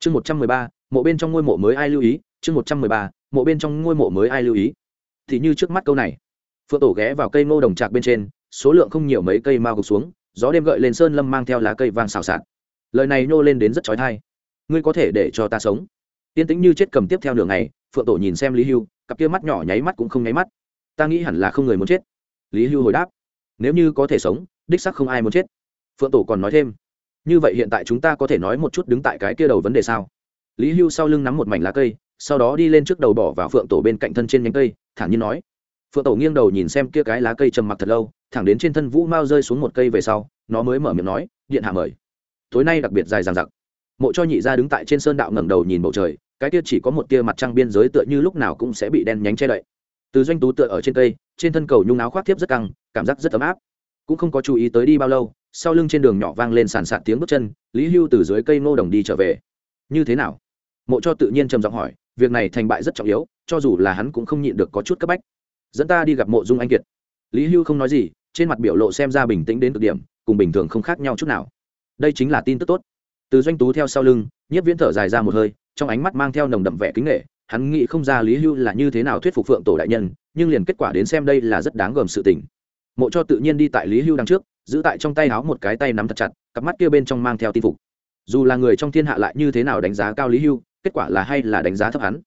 chương một trăm mười ba, mộ bên trong ngôi mộ mới ai lưu ý? Chương một trăm mười ba, mộ bên trong ngôi mộ mới ai lưu ý? Thì như trước mắt câu này. Phượng tổ ghé vào cây ngô đồng trạc bên trên, số lượng không nhiều mấy cây mao gục xuống, gió đêm gợi lên sơn lâm mang theo lá cây vàng xào xạc. Lời này nhô lên đến rất trói thai ngươi có thể để cho ta sống. Tiên tĩnh như chết cầm tiếp theo nửa ngày, phượng tổ nhìn xem lý hưu, cặp kia mắt nhỏ nháy mắt cũng không nháy mắt. Ta nghĩ hẳn là không người muốn chết. Lý hưu hồi đáp. Nếu như có thể sống, đích sắc không ai muốn chết. Phượng tổ còn nói thêm như vậy hiện tại chúng ta có thể nói một chút đứng tại cái kia đầu vấn đề sao? Lý hưu sau lưng nắm một mảnh lá cây, sau đó đi lên trước đầu bỏ vào phượng tổ bên cạnh thân trên nhánh cây, thản nhiên nói. Phượng tổ nghiêng đầu nhìn xem kia cái lá cây trầm mặc thật lâu, thẳng đến trên thân vũ mao rơi xuống một cây về sau, nó mới mở miệng nói, điện hạ mời. Tối nay đặc biệt dài dằng dặc. Mộ cho nhị ra đứng tại trên sơn đạo ngẩng đầu nhìn bầu trời, cái kia chỉ có một tia mặt trăng biên giới tựa như lúc nào cũng sẽ bị đen nhánh che đậy. Từ doanh tú tựa ở trên cây, trên thân cầu nhung áo khoác thiếp rất căng, cảm giác rất ấm áp. Cũng không có chú ý tới đi bao lâu sau lưng trên đường nhỏ vang lên sàn sạt tiếng bước chân, lý hưu từ dưới cây ngô đồng đi trở về. Như thế nào? Mộ cho tự nhiên trầm giọng hỏi, việc này thành bại rất trọng yếu, cho dù là hắn cũng không nhịn được có chút cấp bách. Dẫn ta đi gặp mộ dung anh kiệt. Lý hưu không nói gì, trên mặt biểu lộ xem ra bình tĩnh đến cực điểm, cùng bình thường không khác nhau chút nào. Đây chính là tin tức tốt. Từ doanh tú theo sau lưng, nhiếp viễn thở dài ra một hơi, trong ánh mắt mang theo nồng đậm vẻ kính nghệ hắn nghĩ không ra lý hưu là như thế nào thuyết phục phượng tổ đại nhân, nhưng liền kết quả đến xem đây là rất đáng gờm sự tình mộ cho tự nhiên đi tại lý hưu đằng trước, giữ tại trong tay áo một cái tay nắm thật chặt, cặp mắt kia bên trong mang theo tin phục. Dù là người trong thiên hạ lại như thế nào đánh giá cao lý hưu, kết quả là hay là đánh giá thấp hắn.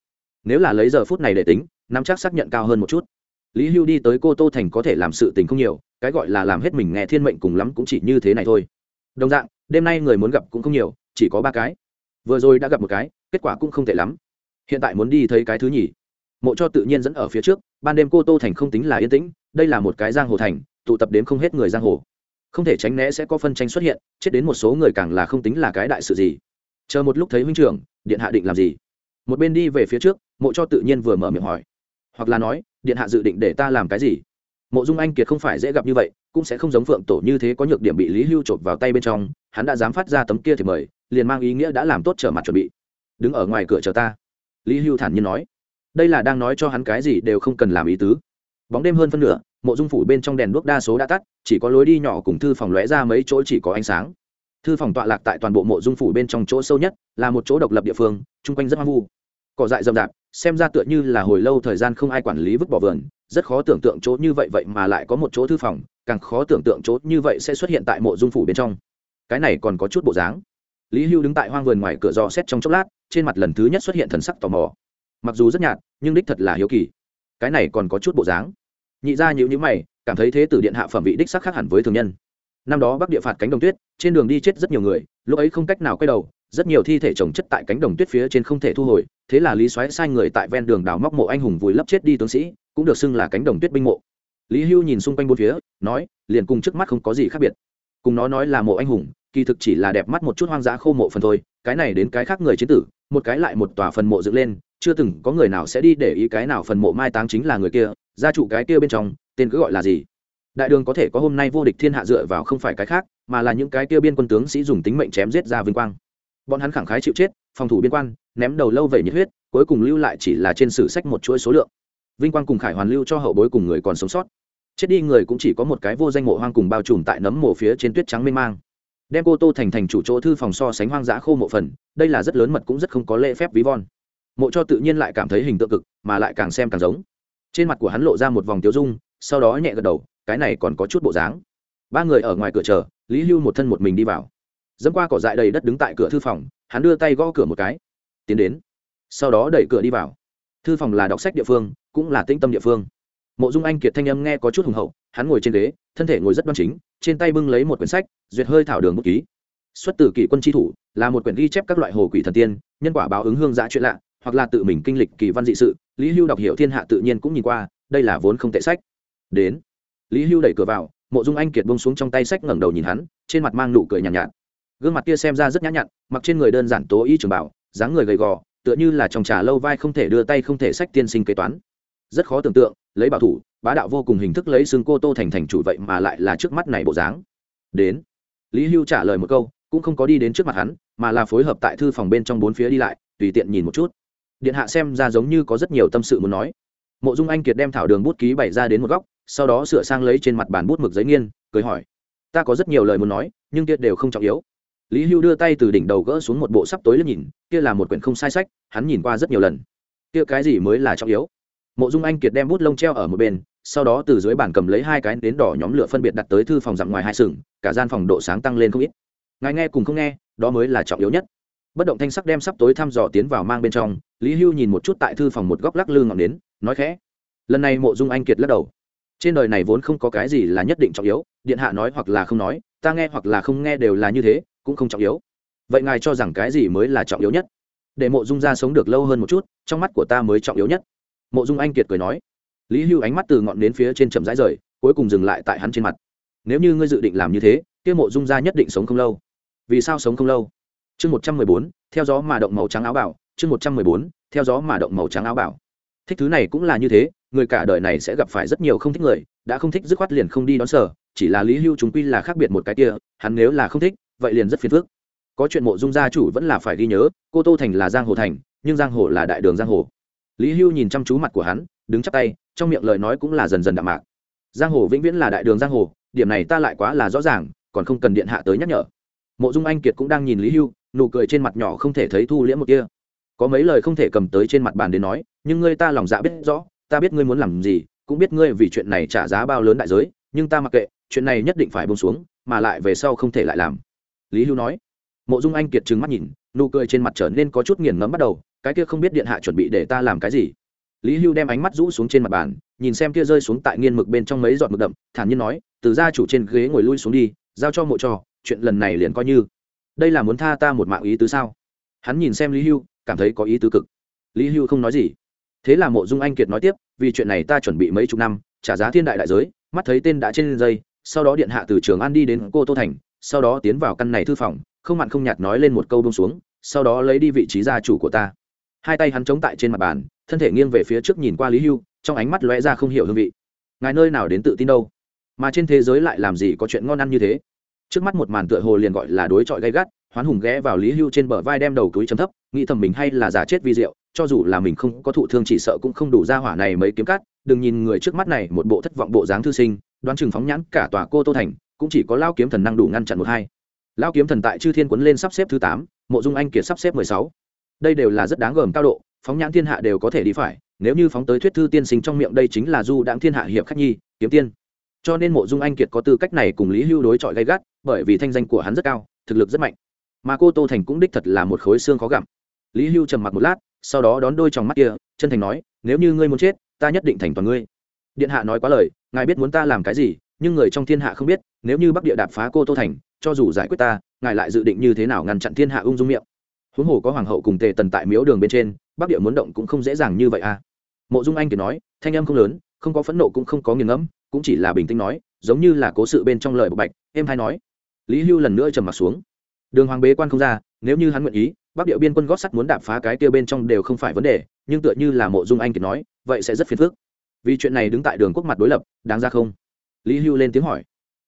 Nếu là lấy giờ phút này để tính, nắm chắc xác nhận cao hơn một chút. Lý hưu đi tới cô tô thành có thể làm sự tình không nhiều, cái gọi là làm hết mình nghe thiên mệnh cùng lắm cũng chỉ như thế này thôi. Đồng dạng, đêm nay người muốn gặp cũng không nhiều, chỉ có ba cái. Vừa rồi đã gặp một cái, kết quả cũng không tệ lắm. Hiện tại muốn đi thấy cái thứ nhỉ? Mộ cho tự nhiên dẫn ở phía trước, ban đêm cô tô thành không tính là yên tĩnh, đây là một cái giang hồ thành, tụ tập đến không hết người giang hồ. Không thể tránh né sẽ có phân tranh xuất hiện, chết đến một số người càng là không tính là cái đại sự gì. Chờ một lúc thấy huynh trưởng, điện hạ định làm gì? Một bên đi về phía trước, mộ cho tự nhiên vừa mở miệng hỏi. Hoặc là nói, điện hạ dự định để ta làm cái gì? Mộ dung anh kiệt không phải dễ gặp như vậy, cũng sẽ không giống phượng tổ như thế có nhược điểm bị lý hưu chộp vào tay bên trong, hắn đã dám phát ra tấm kia thì mời, liền mang ý nghĩa đã làm tốt trở mặt chuẩn bị. Đứng ở ngoài cửa chờ ta. Lý hưu thản nhiên nói đây là đang nói cho hắn cái gì đều không cần làm ý tứ. Bóng đêm hơn phân nửa, mộ dung phủ bên trong đèn đuốc đa số đã tắt, chỉ có lối đi nhỏ cùng thư phòng lóe ra mấy chỗ chỉ có ánh sáng. Thư phòng tọa lạc tại toàn bộ mộ dung phủ bên trong chỗ sâu nhất, là một chỗ độc lập địa phương, chung quanh rất hoang vu. Cỏ dại rậm rạp, xem ra tựa như là hồi lâu thời gian không ai quản lý vứt bỏ vườn, rất khó tưởng tượng chỗ như vậy vậy mà lại có một chỗ thư phòng, càng khó tưởng tượng chỗ như vậy sẽ xuất hiện tại mộ dung phủ bên trong. Cái này còn có chút bộ dáng. Lý hưu đứng tại hoang vườn ngoài cửa do xét trong chốc lát, trên mặt lần thứ nhất xuất hiện thần sắc tò mò mặc dù rất nhạt, nhưng đích thật là hiếu kỳ. Cái này còn có chút bộ dáng. Nhị ra nhữ nhữ mày, cảm thấy thế tử điện hạ phẩm vị đích sắc khác hẳn với thường nhân. Năm đó bắc địa phạt cánh đồng tuyết, trên đường đi chết rất nhiều người, lúc ấy không cách nào quay đầu, rất nhiều thi thể trồng chất tại cánh đồng tuyết phía trên không thể thu hồi, thế là lý xoáy sai người tại ven đường đào móc mộ anh hùng vùi lấp chết đi tướng sĩ, cũng được xưng là cánh đồng tuyết binh mộ. Lý hưu nhìn xung quanh bốn phía, nói, liền cùng trước mắt không có gì khác biệt. Cùng nó nói là mộ anh hùng, kỳ thực chỉ là đẹp mắt một chút hoang dã khô mộ phần thôi, cái này đến cái khác người chiến tử, một cái lại một tòa phần mộ dựng lên chưa từng có người nào sẽ đi để ý cái nào phần mộ mai táng chính là người kia, gia trụ cái kia bên trong, tên cứ gọi là gì? Đại đường có thể có hôm nay vô địch thiên hạ dựa vào không phải cái khác, mà là những cái kia biên quân tướng sĩ dùng tính mệnh chém giết ra vinh quang. Bọn hắn khẳng khái chịu chết, phòng thủ biên quan, ném đầu lâu vẩy nhiệt huyết, cuối cùng lưu lại chỉ là trên sử sách một chuỗi số lượng. Vinh quang cùng khải hoàn lưu cho hậu bối cùng người còn sống sót. Chết đi người cũng chỉ có một cái vô danh mộ hoang cùng bao trùm tại nấm mộ phía trên tuyết trắng mênh mang. Đem cô tô thành thành chủ chỗ thư phòng so sánh hoang dã khô mộ phần, đây là rất lớn mật cũng rất không có lễ phép ví von mộ cho tự nhiên lại cảm thấy hình tượng cực, mà lại càng xem càng giống. Trên mặt của hắn lộ ra một vòng tiêu dung, sau đó nhẹ gật đầu, cái này còn có chút bộ dáng. Ba người ở ngoài cửa chờ, lý hưu một thân một mình đi vào. Dẫm qua cỏ dại đầy đất đứng tại cửa thư phòng, hắn đưa tay gõ cửa một cái. Tiến đến. Sau đó đẩy cửa đi vào. Thư phòng là đọc sách địa phương, cũng là tĩnh tâm địa phương. Mộ dung anh kiệt thanh âm nghe có chút hùng hậu, hắn ngồi trên ghế, thân thể ngồi rất đoan chính, trên tay bưng lấy một quyển sách, duyệt hơi thảo đường bút ký. Xuất từ kỷ quân tri thủ, là một quyển ghi chép các loại hồ quỷ thần tiên, nhân quả báo ứng hương giã chuyện lạ hoặc là tự mình kinh lịch kỳ văn dị sự lý hưu đọc hiểu thiên hạ tự nhiên cũng nhìn qua đây là vốn không tệ sách. Đến lý hưu đẩy cửa vào mộ dung anh kiệt bông xuống trong tay sách ngẩng đầu nhìn hắn trên mặt mang nụ cười nhàn nhạt, nhạt. Gương mặt kia xem ra rất nhã nhặn mặc trên người đơn giản tố y trường bảo dáng người gầy gò tựa như là trong trà lâu vai không thể đưa tay không thể sách tiên sinh kế toán. Rất khó tưởng tượng lấy bảo thủ bá đạo vô cùng hình thức lấy xương cô tô thành thành chủ vậy mà lại là trước mắt này bộ dáng. Đến lý hưu trả lời một câu cũng không có đi đến trước mặt hắn mà là phối hợp tại thư phòng bên trong bốn phía đi lại tùy tiện nhìn một chút điện hạ xem ra giống như có rất nhiều tâm sự muốn nói. Mộ dung anh kiệt đem thảo đường bút ký bày ra đến một góc, sau đó sửa sang lấy trên mặt bàn bút mực giấy nghiên, cười hỏi, ta có rất nhiều lời muốn nói, nhưng kia đều không trọng yếu. Lý hưu đưa tay từ đỉnh đầu gỡ xuống một bộ sắp tối lên nhìn, kia là một quyển không sai sách, hắn nhìn qua rất nhiều lần. Kia cái gì mới là trọng yếu? Mộ dung anh kiệt đem bút lông treo ở một bên, sau đó từ dưới bàn cầm lấy hai cái đến đỏ nhóm lửa phân biệt đặt tới thư phòng dặm ngoài hai sừng, cả gian phòng độ sáng tăng lên không ít. Ngài nghe cùng không nghe, đó mới là trọng yếu nhất bất động thanh sắc đem sắp tối thăm dò tiến vào mang bên trong, lý hưu nhìn một chút tại thư phòng một góc lắc lư ngọn đến nói khẽ. Lần này mộ dung anh kiệt lắc đầu. Trên đời này vốn không có cái gì là nhất định trọng yếu, điện hạ nói hoặc là không nói, ta nghe hoặc là không nghe đều là như thế, cũng không trọng yếu. Vậy ngài cho rằng cái gì mới là trọng yếu nhất? Để mộ dung ra sống được lâu hơn một chút, trong mắt của ta mới trọng yếu nhất. Mộ dung anh kiệt cười nói. Lý hưu ánh mắt từ ngọn đến phía trên chậm rãi rời, cuối cùng dừng lại tại hắn trên mặt. Nếu như ngươi dự định làm như thế, kia mộ dung gia nhất định sống không lâu. Vì sao sống không lâu? Chương một trăm mười bốn, theo gió mà động màu trắng áo bảo, chương một trăm mười bốn, theo gió mà động màu trắng áo bảo. Thích thứ này cũng là như thế, người cả đời này sẽ gặp phải rất nhiều không thích người, đã không thích dứt khoát liền không đi đón sở, chỉ là lý hưu chúng quy là khác biệt một cái kia, hắn nếu là không thích, vậy liền rất phiền phức. Có chuyện mộ dung gia chủ vẫn là phải ghi nhớ, cô tô thành là giang hồ thành, nhưng giang hồ là đại đường giang hồ. Lý hưu nhìn chăm chú mặt của hắn, đứng chắp tay, trong miệng lời nói cũng là dần dần đạm mạc. Giang hồ vĩnh viễn là đại đường giang hồ, điểm này ta lại quá là rõ ràng, còn không cần điện hạ tới nhắc nhở. Mộ dung anh kiệt cũng đang nhìn lý hưu nụ cười trên mặt nhỏ không thể thấy thu liễm một kia. Có mấy lời không thể cầm tới trên mặt bàn đến nói, nhưng ngươi ta lòng dạ biết rõ, ta biết ngươi muốn làm gì, cũng biết ngươi vì chuyện này trả giá bao lớn đại giới, nhưng ta mặc kệ, chuyện này nhất định phải bông xuống, mà lại về sau không thể lại làm. Lý hưu nói. Mộ dung anh kiệt trừng mắt nhìn, nụ cười trên mặt trở nên có chút nghiền ngẫm bắt đầu, cái kia không biết điện hạ chuẩn bị để ta làm cái gì? Lý hưu đem ánh mắt rũ xuống trên mặt bàn, nhìn xem kia rơi xuống tại nghiên mực bên trong mấy giọt mực đậm, thản nhiên nói, từ gia chủ trên ghế ngồi lui xuống đi, giao cho mộ trò, chuyện lần này liền coi như đây là muốn tha ta một mạng ý tứ sao? Hắn nhìn xem lý hưu, cảm thấy có ý tứ cực. Lý hưu không nói gì. Thế là mộ dung anh kiệt nói tiếp, vì chuyện này ta chuẩn bị mấy chục năm, trả giá thiên đại đại giới, mắt thấy tên đã trên dây, sau đó điện hạ từ trường an đi đến cô tô thành, sau đó tiến vào căn này thư phòng, không mặn không nhạt nói lên một câu bông xuống, sau đó lấy đi vị trí gia chủ của ta. Hai tay hắn chống tại trên mặt bàn, thân thể nghiêng về phía trước nhìn qua lý hưu, trong ánh mắt lóe ra không hiểu hương vị. Ngài nơi nào đến tự tin đâu? Mà trên thế giới lại làm gì có chuyện ngon ăn như thế? Trước mắt một màn tựa hồ liền gọi là đối chọi gay gắt, hoán hùng ghé vào lý hưu trên bờ vai đem đầu túi chấm thấp, nghĩ thầm mình hay là giả chết vi diệu cho dù là mình không có thụ thương chỉ sợ cũng không đủ ra hỏa này mấy kiếm cắt. Đừng nhìn người trước mắt này một bộ thất vọng bộ dáng thư sinh, đoán chừng phóng nhãn cả tòa cô tô thành, cũng chỉ có lao kiếm thần năng đủ ngăn chặn một hai. Lao kiếm thần tại chư thiên quấn lên sắp xếp thứ tám, mộ dung anh kiệt sắp xếp mười sáu. Đây đều là rất đáng gờm cao độ, phóng nhãn thiên hạ đều có thể đi phải, nếu như phóng tới thuyết thư tiên sinh trong miệng đây chính là du đãng thiên hạ hiệp khách nhi, kiếm tiên. Cho nên mộ dung anh kiệt có tư cách này cùng lý hưu đối chọi gay gắt bởi vì thanh danh của hắn rất cao, thực lực rất mạnh. Mà cô tô thành cũng đích thật là một khối xương khó gặm. Lý hưu trầm mặc một lát, sau đó đón đôi trong mắt kia, chân thành nói, nếu như ngươi muốn chết, ta nhất định thành toàn ngươi. Điện hạ nói quá lời, ngài biết muốn ta làm cái gì, nhưng người trong thiên hạ không biết, nếu như bắc địa đạp phá cô tô thành, cho dù giải quyết ta, ngài lại dự định như thế nào ngăn chặn thiên hạ ung dung miệng? Huống hồ có hoàng hậu cùng tề tần tại miếu đường bên trên, bắc địa muốn động cũng không dễ dàng như vậy à. Mộ dung anh thì nói, thanh âm không lớn, không có phẫn nộ cũng không có nghiền ngẫm, cũng chỉ là bình tĩnh nói, giống như là cố sự bên trong lời bộc bạch. Em hay nói lý hưu lần nữa trầm m ặ t xuống. Đường hoàng bế quan không ra, nếu như hắn nguyện ý, bắc điệu biên quân gót sắt muốn đạp phá cái kia bên trong đều không phải vấn đề, nhưng tựa như là mộ dung anh kiệt nói, vậy sẽ rất phiền phức. Vì chuyện này đứng tại đường quốc mặt đối lập, đáng ra không? Lý hưu lên tiếng hỏi.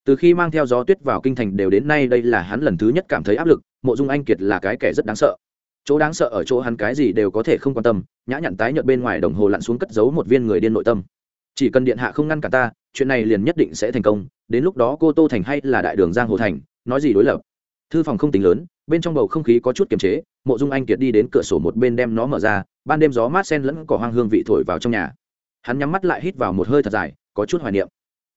Từ khi mang theo gió tuyết vào kinh thành đều đến nay đây là hắn lần thứ nhất cảm thấy áp lực, mộ dung anh kiệt là cái kẻ rất đáng sợ. Chỗ đáng sợ ở chỗ hắn cái gì đều có thể không quan tâm, nhã nhặn tái nhợt bên ngoài đồng hồ lặn xuống cất giấu một viên người điên nội tâm. Chỉ cần điện hạ không ngăn cả ta chuyện này liền nhất định sẽ thành công, đến lúc đó cô tô thành hay là đại đường giang hồ thành, nói gì đối lập. Thư phòng không tính lớn, bên trong bầu không khí có chút kiềm chế, mộ dung anh kiệt đi đến cửa sổ một bên đem nó mở ra, ban đêm gió mát sen lẫn cỏ hoang hương vị thổi vào trong nhà. Hắn nhắm mắt lại hít vào một hơi thật dài, có chút hoài niệm.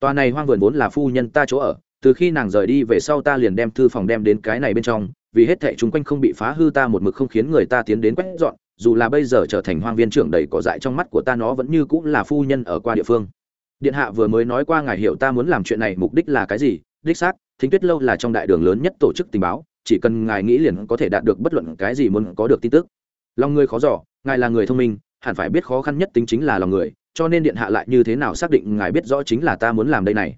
Tòa này hoang vườn vốn là phu nhân ta chỗ ở, từ khi nàng rời đi về sau ta liền đem thư phòng đem đến cái này bên trong, vì hết thệ chung quanh không bị phá hư ta một mực không khiến người ta tiến đến quét dọn, dù là bây giờ trở thành hoang viên trưởng đầy cỏ dại trong mắt của ta nó vẫn như cũng là phu nhân ở qua địa phương điện hạ vừa mới nói qua ngài hiểu ta muốn làm chuyện này mục đích là cái gì, đích xác, thính tuyết lâu là trong đại đường lớn nhất tổ chức tình báo, chỉ cần ngài nghĩ liền có thể đạt được bất luận cái gì muốn có được tin tức. Lòng người khó giỏ ngài là người thông minh, hẳn phải biết khó khăn nhất tính chính là lòng người, cho nên điện hạ lại như thế nào xác định ngài biết rõ chính là ta muốn làm đây này.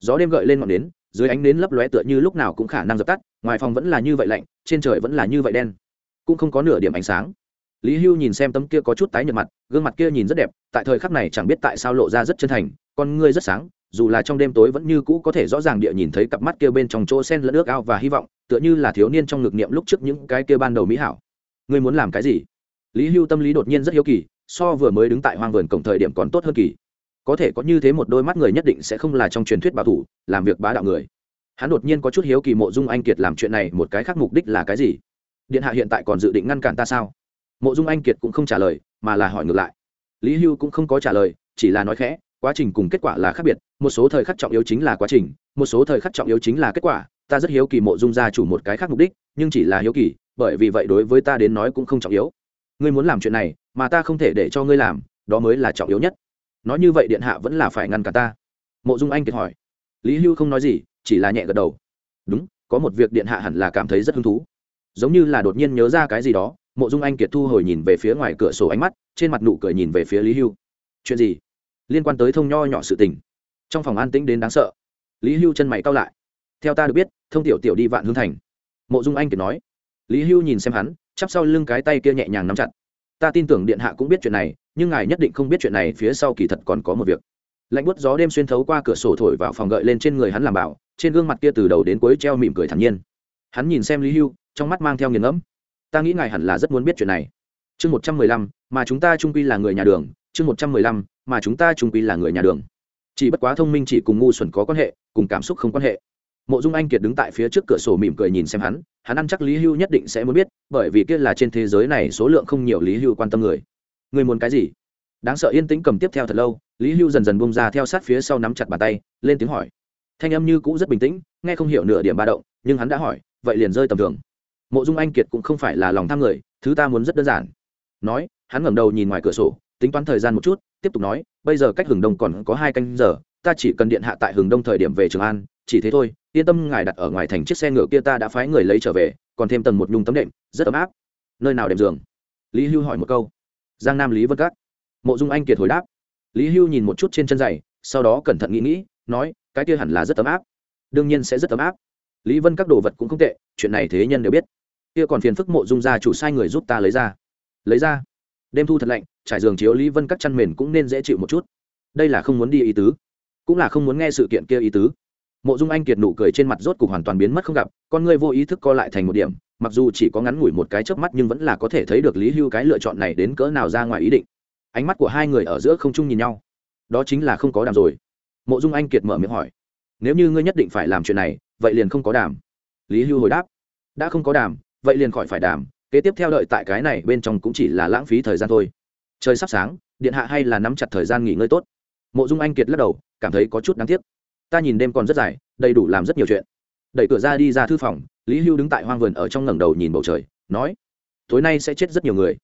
Gió đêm gợi lên ngọn nến, dưới ánh nến lấp lóe tựa như lúc nào cũng khả năng dập tắt, ngoài phòng vẫn là như vậy lạnh, trên trời vẫn là như vậy đen. Cũng không có nửa điểm ánh sáng. Lý hưu nhìn xem tấm kia có chút tái nhợt mặt, gương mặt kia nhìn rất đẹp, tại thời khắc này chẳng biết tại sao lộ ra rất chân thành con ngươi rất sáng, dù là trong đêm tối vẫn như cũ có thể rõ ràng địa nhìn thấy cặp mắt kia bên trong chỗ sen lẫn nước ao và hy vọng, tựa như là thiếu niên trong ngực niệm lúc trước những cái kia ban đầu mỹ hảo. Ngươi muốn làm cái gì? Lý hưu tâm lý đột nhiên rất hiếu kỳ, so vừa mới đứng tại hoang vườn cổng thời điểm còn tốt hơn kỳ. Có thể có như thế một đôi mắt người nhất định sẽ không là trong truyền thuyết bảo thủ, làm việc bá đạo người. Hắn đột nhiên có chút hiếu kỳ mộ dung anh kiệt làm chuyện này một cái khác mục đích là cái gì? Điện hạ hiện tại còn dự định ngăn cản ta sao? Mộ dung anh kiệt cũng không trả lời, mà là hỏi ngược lại. Lý hưu cũng không có trả lời, chỉ là nói khẽ quá trình cùng kết quả là khác biệt, một số thời khắc trọng yếu chính là quá trình, một số thời khắc trọng yếu chính là kết quả, ta rất hiếu kỳ mộ dung gia chủ một cái khác mục đích, nhưng chỉ là hiếu kỳ, bởi vì vậy đối với ta đến nói cũng không trọng yếu. Ngươi muốn làm chuyện này, mà ta không thể để cho ngươi làm, đó mới là trọng yếu nhất. Nói như vậy điện hạ vẫn là phải ngăn cả ta. Mộ dung anh kiệt hỏi. Lý hưu không nói gì, chỉ là nhẹ gật đầu. Đúng, có một việc điện hạ hẳn là cảm thấy rất hứng thú. Giống như là đột nhiên nhớ ra cái gì đó, mộ dung anh kiệt thu hồi nhìn về phía ngoài cửa sổ ánh mắt, trên mặt nụ cười nhìn về phía lý hưu. Chuyện gì? Liên quan tới thông nho nhỏ sự tình. Trong phòng an tĩnh đến đáng sợ, lý hưu chân mày cao lại. Theo ta được biết, thông tiểu tiểu đi vạn hương thành. Mộ dung anh kiệt nói. Lý hưu nhìn xem hắn, chắp sau lưng cái tay kia nhẹ nhàng nắm chặt. Ta tin tưởng điện hạ cũng biết chuyện này, nhưng ngài nhất định không biết chuyện này phía sau kỳ thật còn có một việc. Lạnh bút gió đêm xuyên thấu qua cửa sổ thổi vào phòng gợi lên trên người hắn làm bảo, trên gương mặt kia từ đầu đến cuối treo mỉm cười thản nhiên. Hắn nhìn xem lý hưu, trong mắt mang theo nghiền ngẫm. Ta nghĩ ngài hẳn là rất muốn biết chuyện này. Chương một trăm mười lăm, mà chúng ta trung quy là người nhà đường, chương một trăm mười lăm mà chúng ta trung quy là người nhà đường. Chỉ bất quá thông minh chỉ cùng ngu xuẩn có quan hệ, cùng cảm xúc không quan hệ. Mộ dung anh kiệt đứng tại phía trước cửa sổ mỉm cười nhìn xem hắn hắn ăn chắc lý hưu nhất định sẽ muốn biết, bởi vì kia là trên thế giới này số lượng không nhiều lý hưu quan tâm người. Người muốn cái gì? Đáng sợ yên tĩnh cầm tiếp theo thật lâu, lý hưu dần dần bông ra theo sát phía sau nắm chặt bàn tay, lên tiếng hỏi. Thanh âm như cũ rất bình tĩnh, nghe không hiểu nửa điểm ba động, nhưng hắn đã hỏi, vậy liền rơi tầm thường. Mộ dung anh kiệt cũng không phải là lòng tham người, thứ ta muốn rất đơn giản. Nói, hắn ngẩng đầu nhìn ngoài cửa sổ, tính toán thời gian một chút tiếp tục nói, bây giờ cách hừng đông còn có hai canh giờ, ta chỉ cần điện hạ tại hừng đông thời điểm về trường an, chỉ thế thôi, yên tâm ngài đặt ở ngoài thành chiếc xe ngựa kia ta đã phái người lấy trở về, còn thêm tầng một nhung tấm đệm, rất ấm áp. Nơi nào đệm giường? Lý hưu hỏi một câu. Giang nam lý vân cát mộ dung anh kiệt hồi đáp. Lý hưu nhìn một chút trên chân giày, sau đó cẩn thận nghĩ nghĩ, nói, cái kia hẳn là rất ấm áp. Đương nhiên sẽ rất ấm áp. Lý vân các đồ vật cũng không tệ, chuyện này thế nhân đều biết. Kia còn phiền phức mộ dung ra chủ sai người giúp ta lấy ra. Lấy ra? Đêm thu thật lạnh, trải giường chiếu lý vân các chăn mền cũng nên dễ chịu một chút. Đây là không muốn đi ý tứ, cũng là không muốn nghe sự kiện kia ý tứ. Mộ dung anh kiệt nụ cười trên mặt rốt cục hoàn toàn biến mất không gặp, con người vô ý thức co lại thành một điểm, mặc dù chỉ có ngắn ngủi một cái chớp mắt nhưng vẫn là có thể thấy được lý hưu cái lựa chọn này đến cỡ nào ra ngoài ý định. Ánh mắt của hai người ở giữa không chung nhìn nhau. Đó chính là không có đàm rồi. Mộ dung anh kiệt mở miệng hỏi, nếu như ngươi nhất định phải làm chuyện này, vậy liền không có đàm. Lý hưu hồi đáp, đã không có đàm, vậy liền khỏi phải đàm kế tiếp theo đợi tại cái này bên trong cũng chỉ là lãng phí thời gian thôi. Trời sắp sáng, điện hạ hay là nắm chặt thời gian nghỉ ngơi tốt. Mộ dung anh kiệt lắc đầu, cảm thấy có chút đáng tiếc. Ta nhìn đêm còn rất dài, đầy đủ làm rất nhiều chuyện. Đẩy cửa ra đi ra thư phòng, lý hưu đứng tại hoang vườn ở trong ngẩng đầu nhìn bầu trời, nói, tối nay sẽ chết rất nhiều người.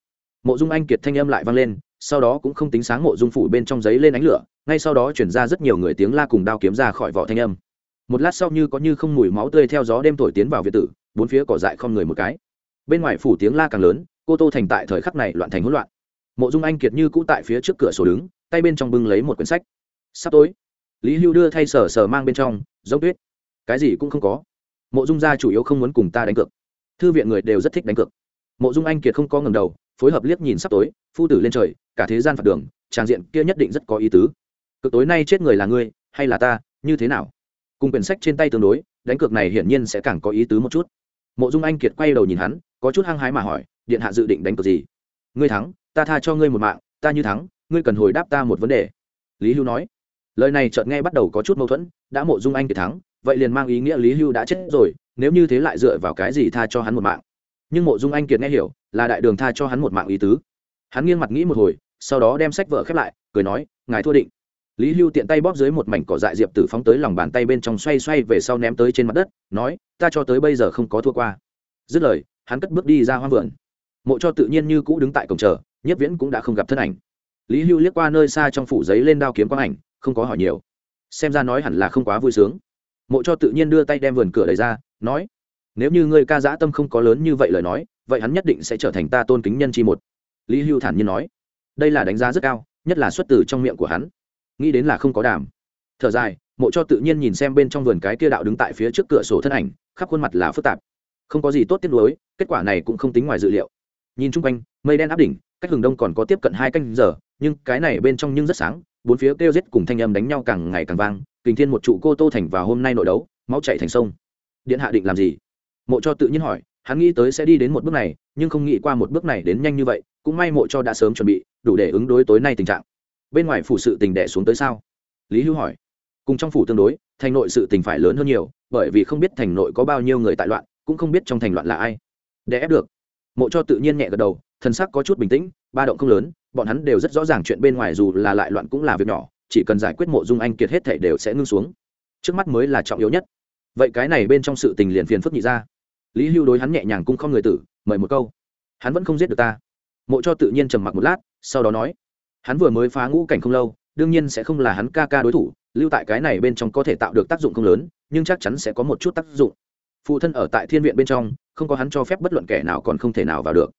Mộ dung anh kiệt thanh âm lại vang lên, sau đó cũng không tính sáng mộ dung phủ bên trong giấy lên ánh lửa, ngay sau đó chuyển ra rất nhiều người tiếng la cùng đao kiếm ra khỏi vỏ thanh âm. Một lát sau như có như không mùi máu tươi theo gió đêm thổi tiến vào việt tử, bốn phía cỏ dại không người một cái bên ngoài phủ tiếng la càng lớn, cô tô thành tại thời khắc này loạn thành hỗn loạn. Mộ dung anh kiệt như cũ tại phía trước cửa sổ đứng, tay bên trong bưng lấy một quyển sách. Sắp tối. Lý hưu đưa thay sờ sờ mang bên trong, giống tuyết. Cái gì cũng không có. Mộ dung gia chủ yếu không muốn cùng ta đánh cược. Thư viện người đều rất thích đánh cược. Mộ dung anh kiệt không có ngầm đầu, phối hợp liếc nhìn sắp tối, phu tử lên trời, cả thế gian phạt đường, tràng diện kia nhất định rất có ý tứ. Cực tối nay chết người là ngươi, hay là ta, như thế nào? Cùng quyển sách trên tay tương đối, đánh cược này hiển nhiên sẽ càng có ý tứ một chút. Mộ dung anh kiệt quay đầu nhìn hắn có chút hăng hái mà hỏi, điện hạ dự định đánh cược gì? Ngươi thắng, ta tha cho ngươi một mạng, ta như thắng, ngươi cần hồi đáp ta một vấn đề. Lý hưu nói. Lời này chợt nghe bắt đầu có chút mâu thuẫn, đã mộ dung anh kiệt thắng, vậy liền mang ý nghĩa lý hưu đã chết rồi, nếu như thế lại dựa vào cái gì tha cho hắn một mạng? Nhưng mộ dung anh kiệt nghe hiểu, là đại đường tha cho hắn một mạng ý tứ. Hắn nghiêng mặt nghĩ một hồi, sau đó đem sách vợ khép lại, cười nói, ngài thua định. Lý hưu tiện tay bóp dưới một mảnh cỏ dại diệp tử phóng tới lòng bàn tay bên trong xoay xoay về sau ném tới trên mặt đất, nói, ta cho tới bây giờ không có thua qua. Dứt lời hắn cất bước đi ra hoang vườn. Mộ cho tự nhiên như cũ đứng tại cổng chờ nhất viễn cũng đã không gặp thân ảnh. Lý hưu liếc qua nơi xa trong phủ giấy lên đao kiếm quang ảnh, không có hỏi nhiều. Xem ra nói hẳn là không quá vui sướng. Mộ cho tự nhiên đưa tay đem vườn cửa đẩy ra, nói, nếu như ngươi ca dã tâm không có lớn như vậy lời nói, vậy hắn nhất định sẽ trở thành ta tôn kính nhân chi một. Lý hưu thản nhiên nói, đây là đánh giá rất cao, nhất là xuất từ trong miệng của hắn. Nghĩ đến là không có đàm. Thở dài, mộ cho tự nhiên nhìn xem bên trong vườn cái kia đạo đứng tại phía trước cửa sổ thân ảnh, khắp khuôn mặt là phức tạp. Không có gì tốt tiếc nuối kết quả này cũng không tính ngoài dự liệu. Nhìn chung quanh, mây đen áp đỉnh, cách hừng đông còn có tiếp cận hai canh giờ, nhưng cái này bên trong nhưng rất sáng, bốn phía kêu giết cùng thanh âm đánh nhau càng ngày càng vang, kình thiên một trụ cô tô thành và hôm nay nội đấu, máu chạy thành sông. Điện hạ định làm gì? Mộ cho tự nhiên hỏi, hắn nghĩ tới sẽ đi đến một bước này, nhưng không nghĩ qua một bước này đến nhanh như vậy, cũng may mộ cho đã sớm chuẩn bị, đủ để ứng đối tối nay tình trạng. Bên ngoài phủ sự tình đẻ xuống tới sao? Lý hưu hỏi. Cùng trong phủ tương đối, thành nội sự tình phải lớn hơn nhiều, bởi vì không biết thành nội có bao nhiêu người tại loạn, cũng không biết trong thành loạn là ai để ép được. Mộ cho tự nhiên nhẹ gật đầu thân sắc có chút bình tĩnh, ba động không lớn, bọn hắn đều rất rõ ràng chuyện bên ngoài dù là lại loạn cũng là việc nhỏ, chỉ cần giải quyết mộ dung anh kiệt hết thể đều sẽ ngưng xuống. Trước mắt mới là trọng yếu nhất. Vậy cái này bên trong sự tình liền phiền phức nhị ra. Lý hưu đối hắn nhẹ nhàng cung không người tử, mời một câu. Hắn vẫn không giết được ta. Mộ cho tự nhiên trầm mặc một lát, sau đó nói, hắn vừa mới phá ngũ cảnh không lâu, đương nhiên sẽ không là hắn ca ca đối thủ, lưu tại cái này bên trong có thể tạo được tác dụng không lớn, nhưng chắc chắn sẽ có một chút tác dụng. Phụ thân ở tại thiên viện bên trong không có hắn cho phép bất luận kẻ nào còn không thể nào vào được.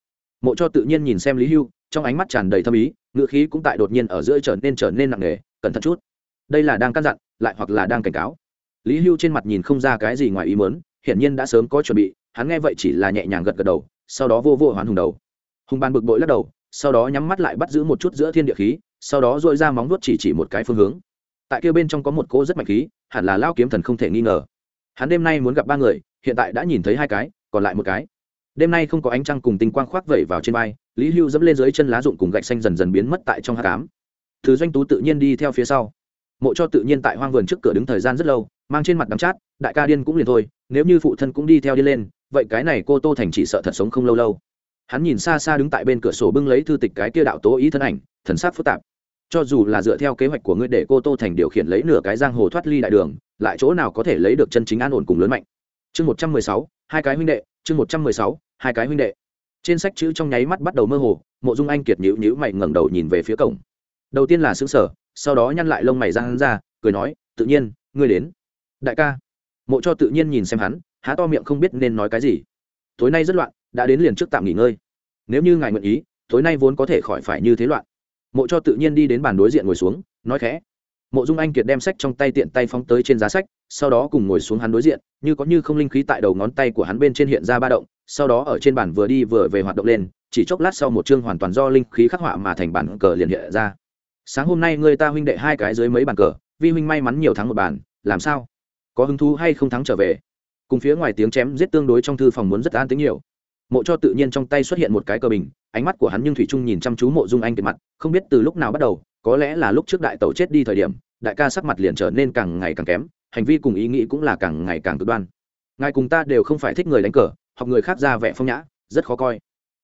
Mộ cho tự nhiên nhìn xem lý hưu, trong ánh mắt tràn đầy thâm ý ngựa khí cũng tại đột nhiên ở giữa trở nên trở nên nặng nề, cẩn thận chút. Đây là đang căn dặn, lại hoặc là đang cảnh cáo. Lý hưu trên mặt nhìn không ra cái gì ngoài ý mớn hiển nhiên đã sớm có chuẩn bị, hắn nghe vậy chỉ là nhẹ nhàng gật gật đầu, sau đó vô vô hoán hùng đầu. Hùng ban bực bội lắc đầu, sau đó nhắm mắt lại bắt giữ một chút giữa thiên địa khí, sau đó dội ra móng vuốt chỉ chỉ một cái phương hướng. Tại kia bên trong có một cỗ rất mạnh khí, hẳn là lao kiếm thần không thể nghi ngờ. Hắn đêm nay muốn gặp ba người, hiện tại đã nhìn thấy hai cái còn lại một cái. Đêm nay không có ánh trăng cùng tinh quang khoác vẩy vào trên vai, lý hưu dẫm lên dưới chân lá rụng cùng gạch xanh dần dần biến mất tại trong hát cám thứ doanh tú tự nhiên đi theo phía sau. Mộ cho tự nhiên tại hoang vườn trước cửa đứng thời gian rất lâu, mang trên mặt đắm chát, đại ca điên cũng liền thôi, nếu như phụ thân cũng đi theo đi lên, vậy cái này cô tô thành chỉ sợ thật sống không lâu lâu. Hắn nhìn xa xa đứng tại bên cửa sổ bưng lấy thư tịch cái kia đạo tố ý thân ảnh, thần sát phức tạp. Cho dù là dựa theo kế hoạch của ngươi để cô tô thành điều khiển lấy nửa cái giang hồ thoát ly đại đường, lại chỗ nào có thể lấy được chân chính an ổn cùng lớn mạnh? Chương một trăm mười sáu hai cái huynh đệ, chương một trăm mười sáu, hai cái huynh đệ. Trên sách chữ trong nháy mắt bắt đầu mơ hồ, mộ dung anh kiệt nhữ nhữ mày ngẩng đầu nhìn về phía cổng. Đầu tiên là xứng sở sau đó nhăn lại lông mày ra hắn ra, cười nói, tự nhiên, ngươi đến. Đại ca. Mộ cho tự nhiên nhìn xem hắn, há to miệng không biết nên nói cái gì. Tối nay rất loạn, đã đến liền trước tạm nghỉ ngơi. Nếu như ngài nguyện ý, tối nay vốn có thể khỏi phải như thế loạn. Mộ cho tự nhiên đi đến bàn đối diện ngồi xuống, nói khẽ. Mộ dung anh kiệt đem sách trong tay tiện tay phóng tới trên giá sách sau đó cùng ngồi xuống hắn đối diện, như có như không linh khí tại đầu ngón tay của hắn bên trên hiện ra ba động, sau đó ở trên bàn vừa đi vừa về hoạt động lên, chỉ chốc lát sau một chương hoàn toàn do linh khí khắc họa mà thành bản cờ liền hiện ra. Sáng hôm nay người ta huynh đệ hai cái dưới mấy bàn cờ, vi huynh may mắn nhiều thắng một bàn, làm sao? Có hứng thú hay không thắng trở về? Cùng phía ngoài tiếng chém giết tương đối trong thư phòng muốn rất an tính nhiều. Mộ cho tự nhiên trong tay xuất hiện một cái cờ bình, ánh mắt của hắn nhưng thủy trung nhìn chăm chú mộ dung anh kiệt mặt, không biết từ lúc nào bắt đầu, có lẽ là lúc trước đại tẩu chết đi thời điểm, đại ca sắc mặt liền trở nên càng ngày càng kém hành vi cùng ý nghĩ cũng là càng ngày càng cực đoan. Ngài cùng ta đều không phải thích người đánh cờ, học người khác ra vẻ phong nhã, rất khó coi.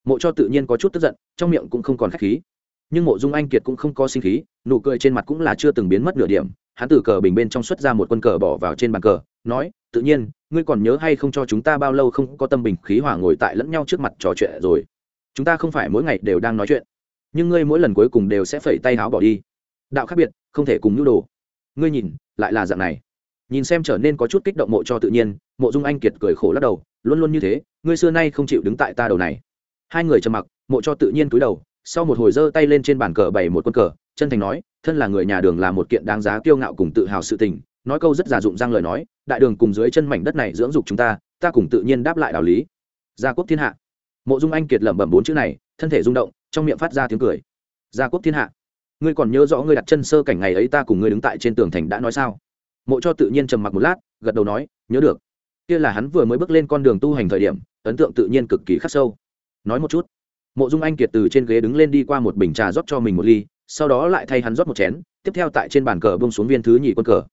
Mộ cho tự nhiên có chút tức giận, trong miệng cũng không còn khách khí. Nhưng mộ dung anh kiệt cũng không có sinh khí, nụ cười trên mặt cũng là chưa từng biến mất nửa điểm. Hắn từ cờ bình bên trong xuất ra một quân cờ bỏ vào trên bàn cờ, nói, tự nhiên, ngươi còn nhớ hay không cho chúng ta bao lâu không có tâm bình khí hòa ngồi tại lẫn nhau trước mặt trò chuyện rồi? Chúng ta không phải mỗi ngày đều đang nói chuyện, nhưng ngươi mỗi lần cuối cùng đều sẽ phẩy tay háo bỏ đi. Đạo khác biệt, không thể cùng nhu đồ. Ngươi nhìn, lại là dạng này nhìn xem trở nên có chút kích động mộ cho tự nhiên, mộ dung anh kiệt cười khổ lắc đầu, luôn luôn như thế, ngươi xưa nay không chịu đứng tại ta đầu này. Hai người trầm mặc, mộ cho tự nhiên cúi đầu, sau một hồi giơ tay lên trên bàn cờ bày một quân cờ, chân thành nói, thân là người nhà đường là một kiện đáng giá kiêu ngạo cùng tự hào sự tình, nói câu rất giả dụng răng lời nói, đại đường cùng dưới chân mảnh đất này dưỡng dục chúng ta ta cùng tự nhiên đáp lại đạo lý. Gia quốc thiên hạ. Mộ dung anh kiệt lẩm bẩm bốn chữ này, thân thể rung động, trong miệng phát ra tiếng cười. Gia quốc thiên hạ, ngươi còn nhớ rõ ngươi đặt chân sơ cảnh ngày ấy ta cùng ngươi đứng tại trên tường thành đã nói sao? Mộ cho tự nhiên trầm mặc một lát, gật đầu nói, nhớ được. Kia là hắn vừa mới bước lên con đường tu hành thời điểm, ấn tượng tự nhiên cực kỳ khắc sâu. Nói một chút, mộ dung anh kiệt từ trên ghế đứng lên đi qua một bình trà rót cho mình một ly, sau đó lại thay hắn rót một chén, tiếp theo tại trên bàn cờ bông xuống viên thứ nhì quân cờ.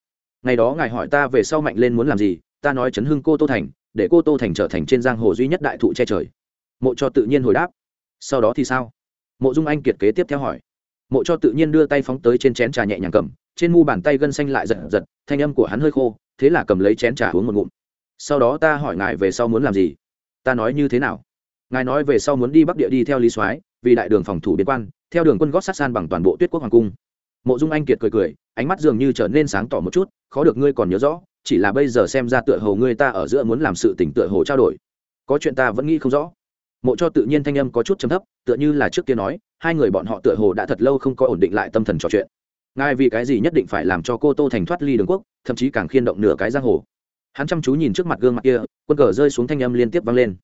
Ngày đó ngài hỏi ta về sau mạnh lên muốn làm gì, ta nói chấn hưng cô tô thành, để cô tô thành trở thành trên giang hồ duy nhất đại thụ che trời. Mộ cho tự nhiên hồi đáp, sau đó thì sao? Mộ dung anh kiệt kế tiếp theo hỏi, mộ cho tự nhiên đưa tay phóng tới trên chén trà nhẹ nhàng cầm trên mu bàn tay gân xanh lại giật giật, thanh âm của hắn hơi khô, thế là cầm lấy chén trà uống một ngụm. Sau đó ta hỏi ngài về sau muốn làm gì? Ta nói như thế nào? Ngài nói về sau muốn đi bắc địa đi theo lý soái, vì đại đường phòng thủ biên quan, theo đường quân gót sát san bằng toàn bộ tuyết quốc hoàng cung. Mộ dung anh kiệt cười cười, ánh mắt dường như trở nên sáng tỏ một chút, khó được ngươi còn nhớ rõ, chỉ là bây giờ xem ra tựa hồ ngươi ta ở giữa muốn làm sự tỉnh tựa hồ trao đổi. Có chuyện ta vẫn nghĩ không rõ. Mộ cho tự nhiên thanh âm có chút chấm thấp, tựa như là trước kia nói, hai người bọn họ tựa hồ đã thật lâu không có ổn định lại tâm thần trò chuyện ngài vì cái gì nhất định phải làm cho cô tô thành thoát ly đường quốc, thậm chí càng khiên động nửa cái giang hồ. Hắn chăm chú nhìn trước mặt gương mặt kia, quân cờ rơi xuống thanh âm liên tiếp vang lên.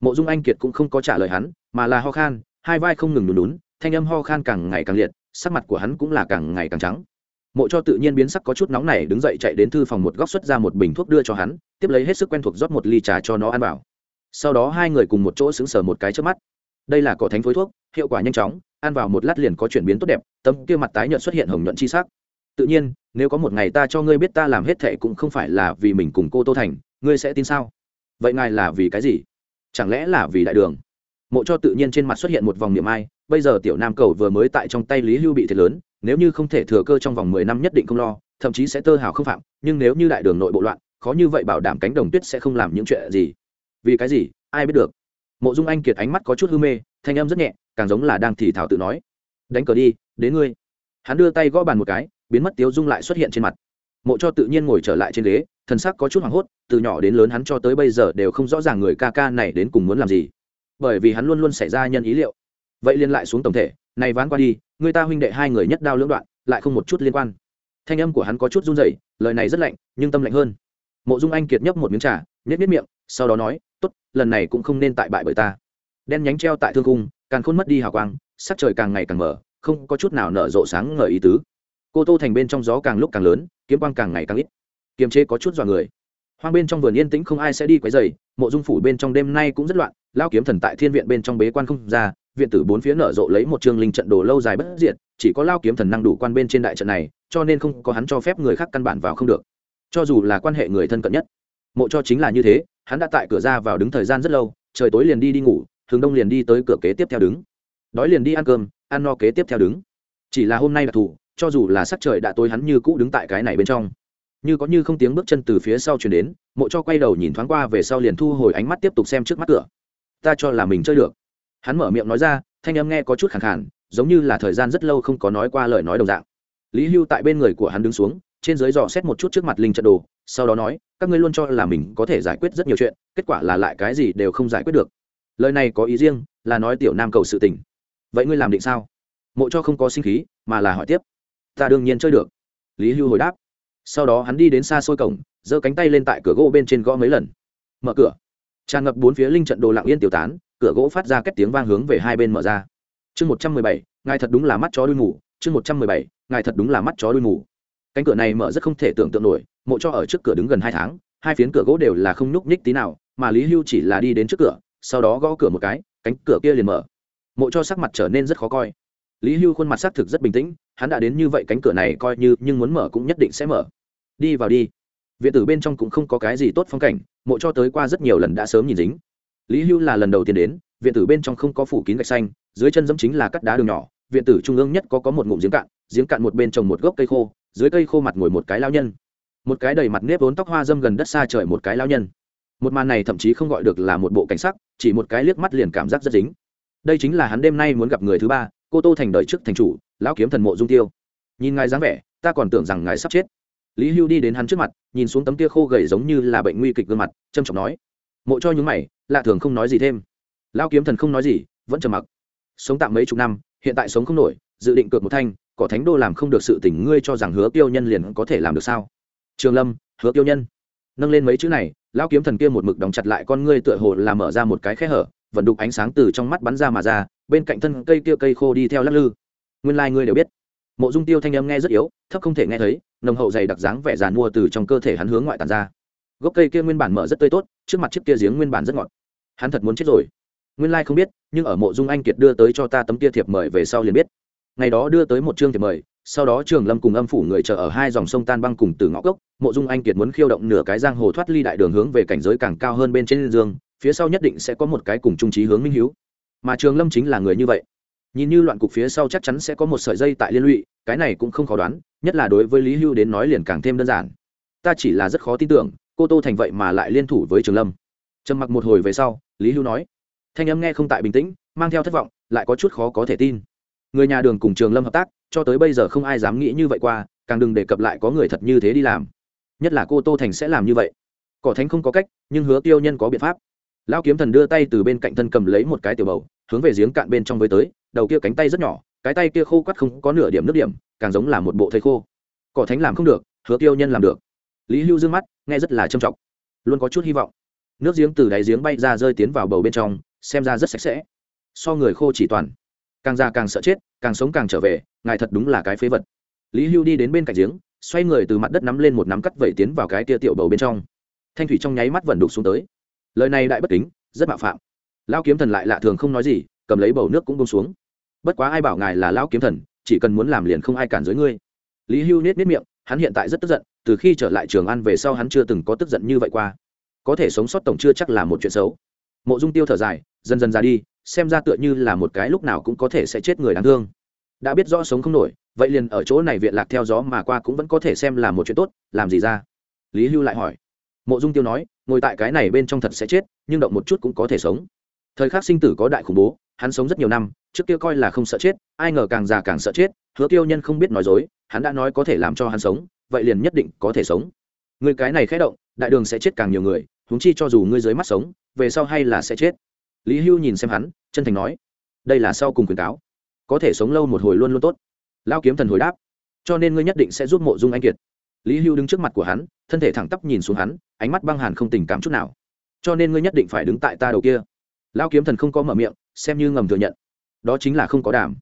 Mộ dung anh kiệt cũng không có trả lời hắn, mà là ho khan, hai vai không ngừng lùn lún thanh âm ho khan càng ngày càng liệt, sắc mặt của hắn cũng là càng ngày càng trắng. Mộ cho tự nhiên biến sắc có chút nóng này đứng dậy chạy đến thư phòng một góc xuất ra một bình thuốc đưa cho hắn, tiếp lấy hết sức quen thuộc rót một ly trà cho nó ăn vào. Sau đó hai người cùng một chỗ xứng sở một cái trước mắt đây là cỏ thánh phối thuốc, hiệu quả nhanh chóng, ăn vào một lát liền có chuyển biến tốt đẹp, tấm kia mặt tái nhợt xuất hiện hồng nhuận chi sắc. Tự nhiên, nếu có một ngày ta cho ngươi biết ta làm hết thệ cũng không phải là vì mình cùng cô tô thành, ngươi sẽ tin sao? Vậy ngài là vì cái gì? Chẳng lẽ là vì đại đường? Mộ cho tự nhiên trên mặt xuất hiện một vòng niệm ai, bây giờ tiểu nam cầu vừa mới tại trong tay lý hưu bị thiệt lớn, nếu như không thể thừa cơ trong vòng mười năm nhất định không lo, thậm chí sẽ tơ hào không phạm, nhưng nếu như đại đường nội bộ loạn, khó như vậy bảo đảm cánh đồng tuyết sẽ không làm những chuyện gì. Vì cái gì? Ai biết được mộ dung anh kiệt ánh mắt có chút hư mê, thanh âm rất nhẹ, càng giống là đang thì thảo tự nói. Đánh cờ đi, đến ngươi. Hắn đưa tay gõ bàn một cái, biến mất tiếu dung lại xuất hiện trên mặt. Mộ cho tự nhiên ngồi trở lại trên ghế, thần sắc có chút hoảng hốt, từ nhỏ đến lớn hắn cho tới bây giờ đều không rõ ràng người ca ca này đến cùng muốn làm gì. Bởi vì hắn luôn luôn xảy ra nhân ý liệu. Vậy liên lại xuống tổng thể, này ván qua đi, người ta huynh đệ hai người nhất đao lưỡng đoạn, lại không một chút liên quan. Thanh âm của hắn có chút run rẩy, lời này rất lạnh, nhưng tâm lạnh hơn. Mộ dung anh kiệt nhấp một miếng trà nhét miết miệng, sau đó nói tốt, lần này cũng không nên tại bại bởi ta. Đen nhánh treo tại thương cung càng khôn mất đi hào quang, sắc trời càng ngày càng mở, không có chút nào nở rộ sáng ngời ý tứ. Cô tô thành bên trong gió càng lúc càng lớn, kiếm quang càng ngày càng ít. Kiềm chế có chút dọa người. Hoang bên trong vườn yên tĩnh không ai sẽ đi quấy dày mộ dung phủ bên trong đêm nay cũng rất loạn lao kiếm thần tại thiên viện bên trong bế quan không ra, viện tử bốn phía nở rộ lấy một trường linh trận đồ lâu dài bất diệt, chỉ có lao kiếm thần năng đủ quan bên trên đại trận này, cho nên không có hắn cho phép người khác căn bản vào không được. Cho dù là quan hệ người thân cận nhất, mộ cho chính là như thế hắn đã tại cửa ra vào đứng thời gian rất lâu, trời tối liền đi đi ngủ thường đông liền đi tới cửa kế tiếp theo đứng. Đói liền đi ăn cơm, ăn no kế tiếp theo đứng. Chỉ là hôm nay đặc thù cho dù là sắc trời đã tối hắn như cũ đứng tại cái này bên trong. Như có như không tiếng bước chân từ phía sau chuyển đến, mộ cho quay đầu nhìn thoáng qua về sau liền thu hồi ánh mắt tiếp tục xem trước mắt cửa. Ta cho là mình chơi được. Hắn mở miệng nói ra, thanh âm nghe có chút khẳng khản giống như là thời gian rất lâu không có nói qua lời nói đồng dạng. Lý hưu tại bên người của hắn đứng xuống trên dưới dò xét một chút trước mặt linh trận đồ, sau đó nói, các ngươi luôn cho là mình có thể giải quyết rất nhiều chuyện, kết quả là lại cái gì đều không giải quyết được. Lời này có ý riêng, là nói tiểu nam cầu sự tình. Vậy ngươi làm định sao? Mộ cho không có sinh khí, mà là hỏi tiếp. Ta đương nhiên chơi được. Lý hưu hồi đáp. Sau đó hắn đi đến xa xôi cổng, giơ cánh tay lên tại cửa gỗ bên trên gõ mấy lần. Mở cửa. Tràn ngập bốn phía linh trận đồ lặng yên tiêu tán, cửa gỗ phát ra các tiếng vang hướng về hai bên mở ra. Chương một trăm mười bảy, ngài thật đúng là mắt chó đuôi ngủ chương một trăm mười bảy, ngài thật đúng là mắt chó đuôi ngủ cánh cửa này mở rất không thể tưởng tượng nổi, mộ cho ở trước cửa đứng gần hai tháng, hai phiến cửa gỗ đều là không nhúc nhích tí nào, mà lý hưu chỉ là đi đến trước cửa, sau đó gõ cửa một cái, cánh cửa kia liền mở. Mộ cho sắc mặt trở nên rất khó coi. Lý hưu khuôn mặt xác thực rất bình tĩnh, hắn đã đến như vậy cánh cửa này coi như, nhưng muốn mở cũng nhất định sẽ mở. Đi vào đi. Viện tử bên trong cũng không có cái gì tốt phong cảnh, mộ cho tới qua rất nhiều lần đã sớm nhìn dính. Lý hưu là lần đầu tiên đến, viện tử bên trong không có phủ kín gạch xanh, dưới chân dẫm chính là cắt đá đường nhỏ, viện tử trung ương nhất có có một ngụm giếng cạn giếng cạn một bên trồng một gốc cây khô dưới cây khô mặt ngồi một cái lao nhân. Một cái đầy mặt nếp vốn tóc hoa dâm gần đất xa trời một cái lao nhân. Một màn này thậm chí không gọi được là một bộ cảnh sắc, chỉ một cái liếc mắt liền cảm giác rất dính. Đây chính là hắn đêm nay muốn gặp người thứ ba, cô tô thành đời trước thành chủ, lão kiếm thần mộ dung tiêu. Nhìn ngài dáng vẻ, ta còn tưởng rằng ngài sắp chết. Lý hưu đi đến hắn trước mặt, nhìn xuống tấm kia khô gầy giống như là bệnh nguy kịch gương mặt, trầm trọng nói. Mộ cho những mày, lạ thường không nói gì thêm. Lão kiếm thần không nói gì, vẫn trầm mặc. Sống tạm mấy chục năm, hiện tại sống không nổi, dự định cược một thanh cỏ thánh đô làm không được sự tình, ngươi cho rằng hứa tiêu nhân liền có thể làm được sao? Trường lâm, hứa tiêu nhân. Nâng lên mấy chữ này, lão kiếm thần kia một mực đóng chặt lại con ngươi tựa hồ là mở ra một cái khe hở, vận đục ánh sáng từ trong mắt bắn ra mà ra, bên cạnh thân cây kia cây khô đi theo lắc lư. Nguyên lai、like、ngươi đều biết. Mộ dung tiêu thanh âm nghe rất yếu, thấp không thể nghe thấy, nồng hậu dày đặc dáng vẻ dàn mua từ trong cơ thể hắn hướng ngoại tàn ra. Gốc cây kia nguyên bản mở rất tươi tốt, trước mặt chiếc kia giếng nguyên bản rất ngọt. Hắn thật muốn chết rồi. Nguyên lai、like、không biết, nhưng ở mộ dung anh kiệt đưa tới cho ta tấm kia thiệp mời về sau liền biết ngày đó đưa tới một chương thiệp mời, sau đó trường lâm cùng âm phủ người chờ ở hai dòng sông tan băng cùng từ ngõ cốc, mộ dung anh kiệt muốn khiêu động nửa cái giang hồ thoát ly đại đường hướng về cảnh giới càng cao hơn bên trên dương, phía sau nhất định sẽ có một cái cùng trung trí hướng minh hiếu. Mà trường lâm chính là người như vậy. Nhìn như loạn cục phía sau chắc chắn sẽ có một sợi dây tại liên lụy, cái này cũng không khó đoán, nhất là đối với lý hưu đến nói liền càng thêm đơn giản. Ta chỉ là rất khó tin tưởng, cô tô thành vậy mà lại liên thủ với trường lâm. Trầm mặc một hồi về sau, lý hưu nói, thanh âm nghe không tại bình tĩnh, mang theo thất vọng, lại có chút khó có thể tin người nhà đường cùng trường lâm hợp tác, cho tới bây giờ không ai dám nghĩ như vậy qua, càng đừng đề cập lại có người thật như thế đi làm. Nhất là cô tô thành sẽ làm như vậy. Cỏ thánh không có cách, nhưng hứa tiêu nhân có biện pháp. Lão kiếm thần đưa tay từ bên cạnh thân cầm lấy một cái tiểu bầu, hướng về giếng cạn bên trong với tới, đầu kia cánh tay rất nhỏ, cái tay kia khô quắt không có nửa điểm nước điểm, càng giống là một bộ thầy khô. Cỏ thánh làm không được, hứa tiêu nhân làm được. Lý hưu dương mắt, nghe rất là trầm trọng. Luôn có chút hy vọng. Nước giếng từ đáy giếng bay ra rơi tiến vào bầu bên trong, xem ra rất sạch sẽ. So người khô chỉ toàn càng già càng sợ chết, càng sống càng trở về, ngài thật đúng là cái phế vật. Lý hưu đi đến bên cạnh giếng, xoay người từ mặt đất nắm lên một nắm cắt vẩy tiến vào cái tia tiểu bầu bên trong. Thanh thủy trong nháy mắt vẫn đục xuống tới. Lời này đại bất kính, rất mạo phạm. Lao kiếm thần lại lạ thường không nói gì, cầm lấy bầu nước cũng bông xuống. Bất quá ai bảo ngài là lao kiếm thần, chỉ cần muốn làm liền không ai cản dưới ngươi. Lý hưu nết nết miệng, hắn hiện tại rất tức giận, từ khi trở lại trường ăn về sau hắn chưa từng có tức giận như vậy qua. Có thể sống sót tổng chưa chắc là một chuyện xấu. Mộ dung tiêu thở dài, dần dần ra đi xem ra tựa như là một cái lúc nào cũng có thể sẽ chết người đáng thương. Đã biết rõ sống không nổi, vậy liền ở chỗ này viện lạc theo gió mà qua cũng vẫn có thể xem là một chuyện tốt, làm gì ra? Lý hưu lại hỏi. Mộ dung tiêu nói, ngồi tại cái này bên trong thật sẽ chết, nhưng động một chút cũng có thể sống. Thời khắc sinh tử có đại khủng bố, hắn sống rất nhiều năm, trước kia coi là không sợ chết, ai ngờ càng già càng sợ chết, hứa tiêu nhân không biết nói dối, hắn đã nói có thể làm cho hắn sống, vậy liền nhất định có thể sống. Người cái này khẽ động, đại đường sẽ chết càng nhiều người, huống chi cho dù ngươi dưới mắt sống, về sau hay là sẽ chết lý hưu nhìn xem hắn, chân thành nói, đây là sau cùng khuyến cáo. Có thể sống lâu một hồi luôn luôn tốt. Lao kiếm thần hồi đáp, cho nên ngươi nhất định sẽ giúp mộ dung anh kiệt. Lý hưu đứng trước mặt của hắn, thân thể thẳng tắp nhìn xuống hắn, ánh mắt băng hàn không tình cảm chút nào. Cho nên ngươi nhất định phải đứng tại ta đầu kia. Lao kiếm thần không có mở miệng, xem như ngầm thừa nhận. Đó chính là không có đảm.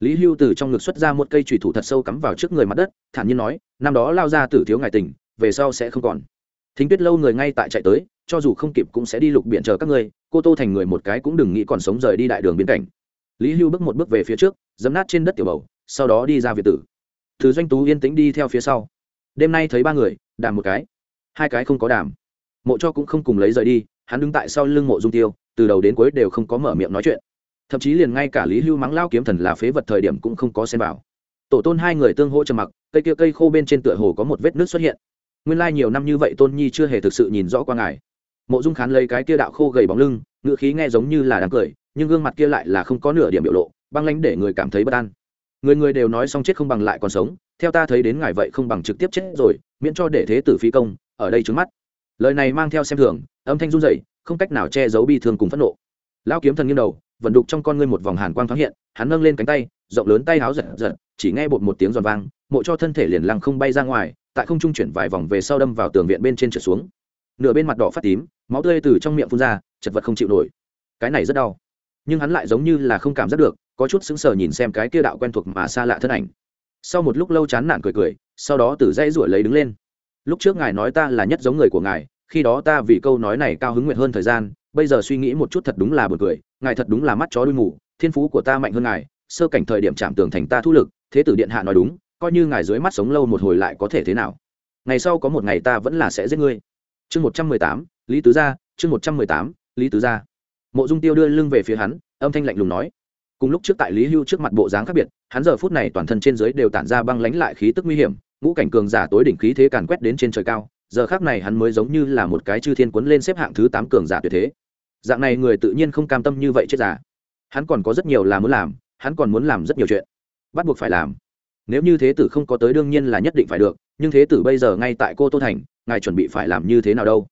Lý hưu từ trong ngực xuất ra một cây trùy thủ thật sâu cắm vào trước người mặt đất, thản nhiên nói, năm đó lao ra tử thiếu ngài tình, về sau sẽ không còn. Thính tuyết lâu người ngay tại chạy tới, cho dù không kịp cũng sẽ đi lục biển chờ các ngươi cô tô thành người một cái cũng đừng nghĩ còn sống rời đi đại đường biên cảnh. Lý hưu bước một bước về phía trước dấm nát trên đất tiểu bầu, sau đó đi ra việt tử. Thứ doanh tú yên tĩnh đi theo phía sau. Đêm nay thấy ba người, đàm một cái. Hai cái không có đàm. Mộ cho cũng không cùng lấy rời đi, hắn đứng tại sau lưng mộ dung tiêu, từ đầu đến cuối đều không có mở miệng nói chuyện. Thậm chí liền ngay cả lý hưu mắng lao kiếm thần là phế vật thời điểm cũng không có xem vào. Tổ tôn hai người tương hỗ trầm mặc, cây kia cây khô bên trên tựa hồ có một vết nước xuất hiện. Nguyên lai nhiều năm như vậy tôn nhi chưa hề thực sự nhìn rõ qua ngài mộ dung khán lấy cái kia đạo khô gầy bóng lưng ngựa khí nghe giống như là đang cười, nhưng gương mặt kia lại là không có nửa điểm biểu lộ, băng lánh để người cảm thấy bất an. Người người đều nói xong chết không bằng lại còn sống, theo ta thấy đến ngài vậy không bằng trực tiếp chết rồi, miễn cho để thế tử phi công, ở đây trứng mắt. Lời này mang theo xem thường, âm thanh run rẩy, không cách nào che giấu bi thương cùng phẫn nộ. Lao kiếm thần nghiêng đầu, vận đục trong con ngươi một vòng hàn quang thoáng hiện, hắn nâng lên cánh tay, rộng lớn tay háo giật giật, chỉ nghe bột một tiếng giòn vang, mộ cho thân thể liền lăng không bay ra ngoài, tại không trung chuyển vài vòng về sau đâm vào tường viện bên trên trượt xuống nửa bên mặt đỏ phát tím, máu tươi từ trong miệng phun ra, chật vật không chịu nổi. Cái này rất đau. Nhưng hắn lại giống như là không cảm giác được, có chút sững sờ nhìn xem cái kia đạo quen thuộc mà xa lạ thân ảnh. Sau một lúc lâu chán nản cười cười, sau đó từ dây ruổi lấy đứng lên. Lúc trước ngài nói ta là nhất giống người của ngài, khi đó ta vì câu nói này cao hứng nguyện hơn thời gian, bây giờ suy nghĩ một chút thật đúng là buồn cười, ngài thật đúng là mắt chó đuôi ngủ thiên phú của ta mạnh hơn ngài, sơ cảnh thời điểm chạm tường thành ta thu lực, thế tử điện hạ nói đúng, coi như ngài dưới mắt sống lâu một hồi lại có thể thế nào. Ngày sau có một ngày ta vẫn là sẽ giết ngươi chương một trăm mười tám, lý tứ gia, chương một trăm mười tám, lý tứ gia. Mộ dung tiêu đưa lưng về phía hắn, âm thanh lạnh lùng nói. Cùng lúc trước tại lý hưu trước mặt bộ dáng khác biệt, hắn giờ phút này toàn thân trên dưới đều tản ra băng lánh lại khí tức nguy hiểm, ngũ cảnh cường giả tối đỉnh khí thế càn quét đến trên trời cao, giờ khác này hắn mới giống như là một cái chư thiên quấn lên xếp hạng thứ tám cường giả tuyệt thế. Dạng này người tự nhiên không cam tâm như vậy chết giả hắn còn có rất nhiều là muốn làm, hắn còn muốn làm rất nhiều chuyện. Bắt buộc phải làm. Nếu như thế tử không có tới đương nhiên là nhất định phải được nhưng thế tử bây giờ ngay tại cô tô thành, ngài chuẩn bị phải làm như thế nào đâu?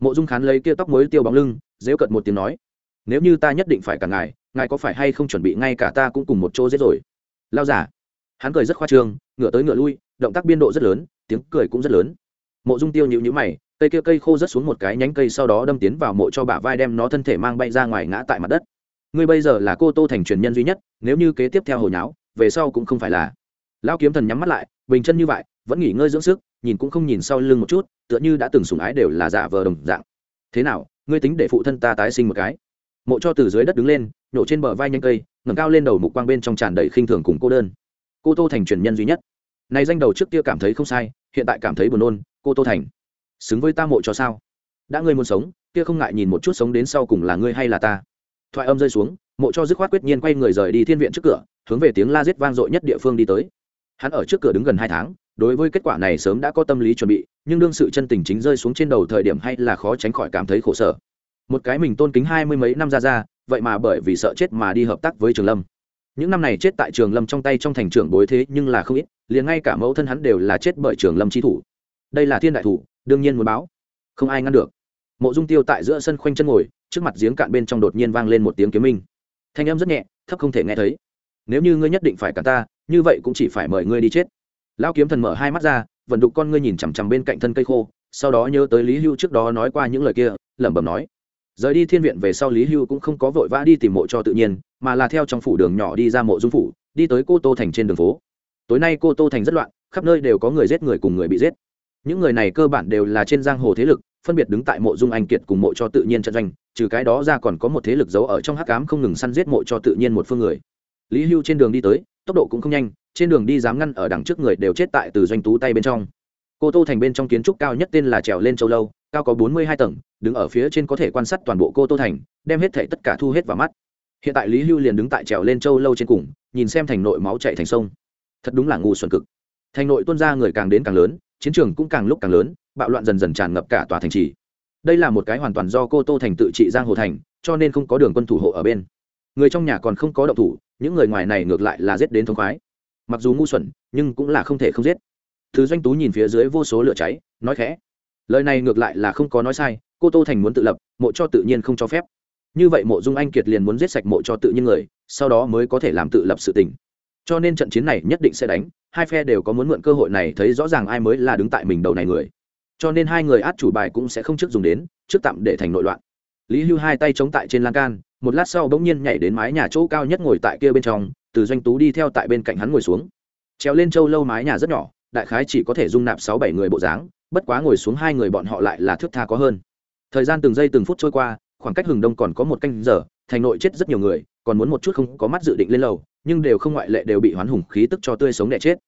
Mộ dung khán lấy kia tóc mới tiêu bóng lưng dễu cận một tiếng nói, nếu như ta nhất định phải cả ngài ngài có phải hay không chuẩn bị ngay cả ta cũng cùng một chỗ giết rồi? Lao giả, hắn cười rất khoa trương ngựa tới ngựa lui, động tác biên độ rất lớn, tiếng cười cũng rất lớn. Mộ dung tiêu nhịu nhữ mày, cây kia cây khô rớt xuống một cái nhánh cây sau đó đâm tiến vào mộ cho bả vai đem nó thân thể mang bay ra ngoài ngã tại mặt đất. Ngươi bây giờ là cô tô thành truyền nhân duy nhất, nếu như kế tiếp theo hồi nháo, về sau cũng không phải là. Lao kiếm thần nhắm mắt lại, bình chân như vậy vẫn nghỉ ngơi dưỡng sức, nhìn cũng không nhìn sau lưng một chút, tựa như đã từng sùng ái đều là giả vờ đồng dạng. Thế nào, ngươi tính để phụ thân ta tái sinh một cái? Mộ cho từ dưới đất đứng lên, nhổ trên bờ vai nhanh cây, ngẩng cao lên đầu mục quang bên trong tràn đầy khinh thường cùng cô đơn. Cô tô thành truyền nhân duy nhất. Này danh đầu trước kia cảm thấy không sai, hiện tại cảm thấy buồn nôn, cô tô thành. Xứng với ta mộ cho sao? Đã ngươi muốn sống, kia không ngại nhìn một chút sống đến sau cùng là ngươi hay là ta? Thoại âm rơi xuống, mộ cho dứt khoát quyết nhiên quay người rời đi thiên viện trước cửa, hướng về tiếng la giết vang dội nhất địa phương đi tới. Hắn ở trước cửa đứng gần hai tháng đối với kết quả này sớm đã có tâm lý chuẩn bị, nhưng đương sự chân tình chính rơi xuống trên đầu thời điểm hay là khó tránh khỏi cảm thấy khổ sở. Một cái mình tôn kính hai mươi mấy năm ra ra, vậy mà bởi vì sợ chết mà đi hợp tác với trường lâm. Những năm này chết tại trường lâm trong tay trong thành trưởng bối thế nhưng là không ít, liền ngay cả mẫu thân hắn đều là chết bởi trường lâm chi thủ. Đây là thiên đại thủ, đương nhiên muốn báo. Không ai ngăn được. Mộ dung tiêu tại giữa sân khoanh chân ngồi, trước mặt giếng cạn bên trong đột nhiên vang lên một tiếng kiếm minh. Thanh âm rất nhẹ, thấp không thể nghe thấy. Nếu như ngươi nhất định phải cả ta, như vậy cũng chỉ phải mời ngươi đi chết lão kiếm thần mở hai mắt ra, vận đục con ngươi nhìn chằm chằm bên cạnh thân cây khô, sau đó nhớ tới lý hưu trước đó nói qua những lời kia, lẩm bẩm nói. Rời đi thiên viện về sau lý hưu cũng không có vội vã đi tìm mộ cho tự nhiên, mà là theo trong phủ đường nhỏ đi ra mộ dung phủ, đi tới cô tô thành trên đường phố. Tối nay cô tô thành rất loạn, khắp nơi đều có người giết người cùng người bị giết. Những người này cơ bản đều là trên giang hồ thế lực, phân biệt đứng tại mộ dung anh kiệt cùng mộ cho tự nhiên trận doanh, trừ cái đó ra còn có một thế lực giấu ở trong hắc cám không ngừng săn giết mộ cho tự nhiên một phương người. Lý hưu trên đường đi tới, tốc độ cũng không nhanh trên đường đi dám ngăn ở đằng trước người đều chết tại từ doanh tú tay bên trong. Cô tô thành bên trong kiến trúc cao nhất tên là trèo lên châu lâu, cao có bốn mươi hai tầng, đứng ở phía trên có thể quan sát toàn bộ cô tô thành, đem hết thể tất cả thu hết vào mắt. Hiện tại lý hưu liền đứng tại trèo lên châu lâu trên cùng, nhìn xem thành nội máu chạy thành sông. Thật đúng là ngu xuẩn cực. Thành nội tuân ra người càng đến càng lớn, chiến trường cũng càng lúc càng lớn, bạo loạn dần dần tràn ngập cả tòa thành trì. Đây là một cái hoàn toàn do cô tô thành tự trị giang hồ thành, cho nên không có đường quân thủ hộ ở bên. Người trong nhà còn không có động thủ, những người ngoài này ngược lại là giết đến thống khoái mặc dù ngu xuẩn, nhưng cũng là không thể không giết. Thứ doanh tú nhìn phía dưới vô số lửa cháy, nói khẽ. Lời này ngược lại là không có nói sai, cô tô thành muốn tự lập, mộ cho tự nhiên không cho phép. Như vậy mộ dung anh kiệt liền muốn giết sạch mộ cho tự nhiên người, sau đó mới có thể làm tự lập sự tình. Cho nên trận chiến này nhất định sẽ đánh, hai phe đều có muốn mượn cơ hội này thấy rõ ràng ai mới là đứng tại mình đầu này người. Cho nên hai người át chủ bài cũng sẽ không trước dùng đến, trước tạm để thành nội loạn. Lý hưu hai tay chống tại trên lan can, một lát sau bỗng nhiên nhảy đến mái nhà chỗ cao nhất ngồi tại kia bên trong từ doanh tú đi theo tại bên cạnh hắn ngồi xuống. Treo lên châu lâu mái nhà rất nhỏ, đại khái chỉ có thể dung nạp sáu bảy người bộ dáng, bất quá ngồi xuống hai người bọn họ lại là thước tha có hơn. Thời gian từng giây từng phút trôi qua, khoảng cách hừng đông còn có một canh giờ, thành nội chết rất nhiều người, còn muốn một chút không có mắt dự định lên lầu, nhưng đều không ngoại lệ đều bị hoán hùng khí tức cho tươi sống đẻ chết.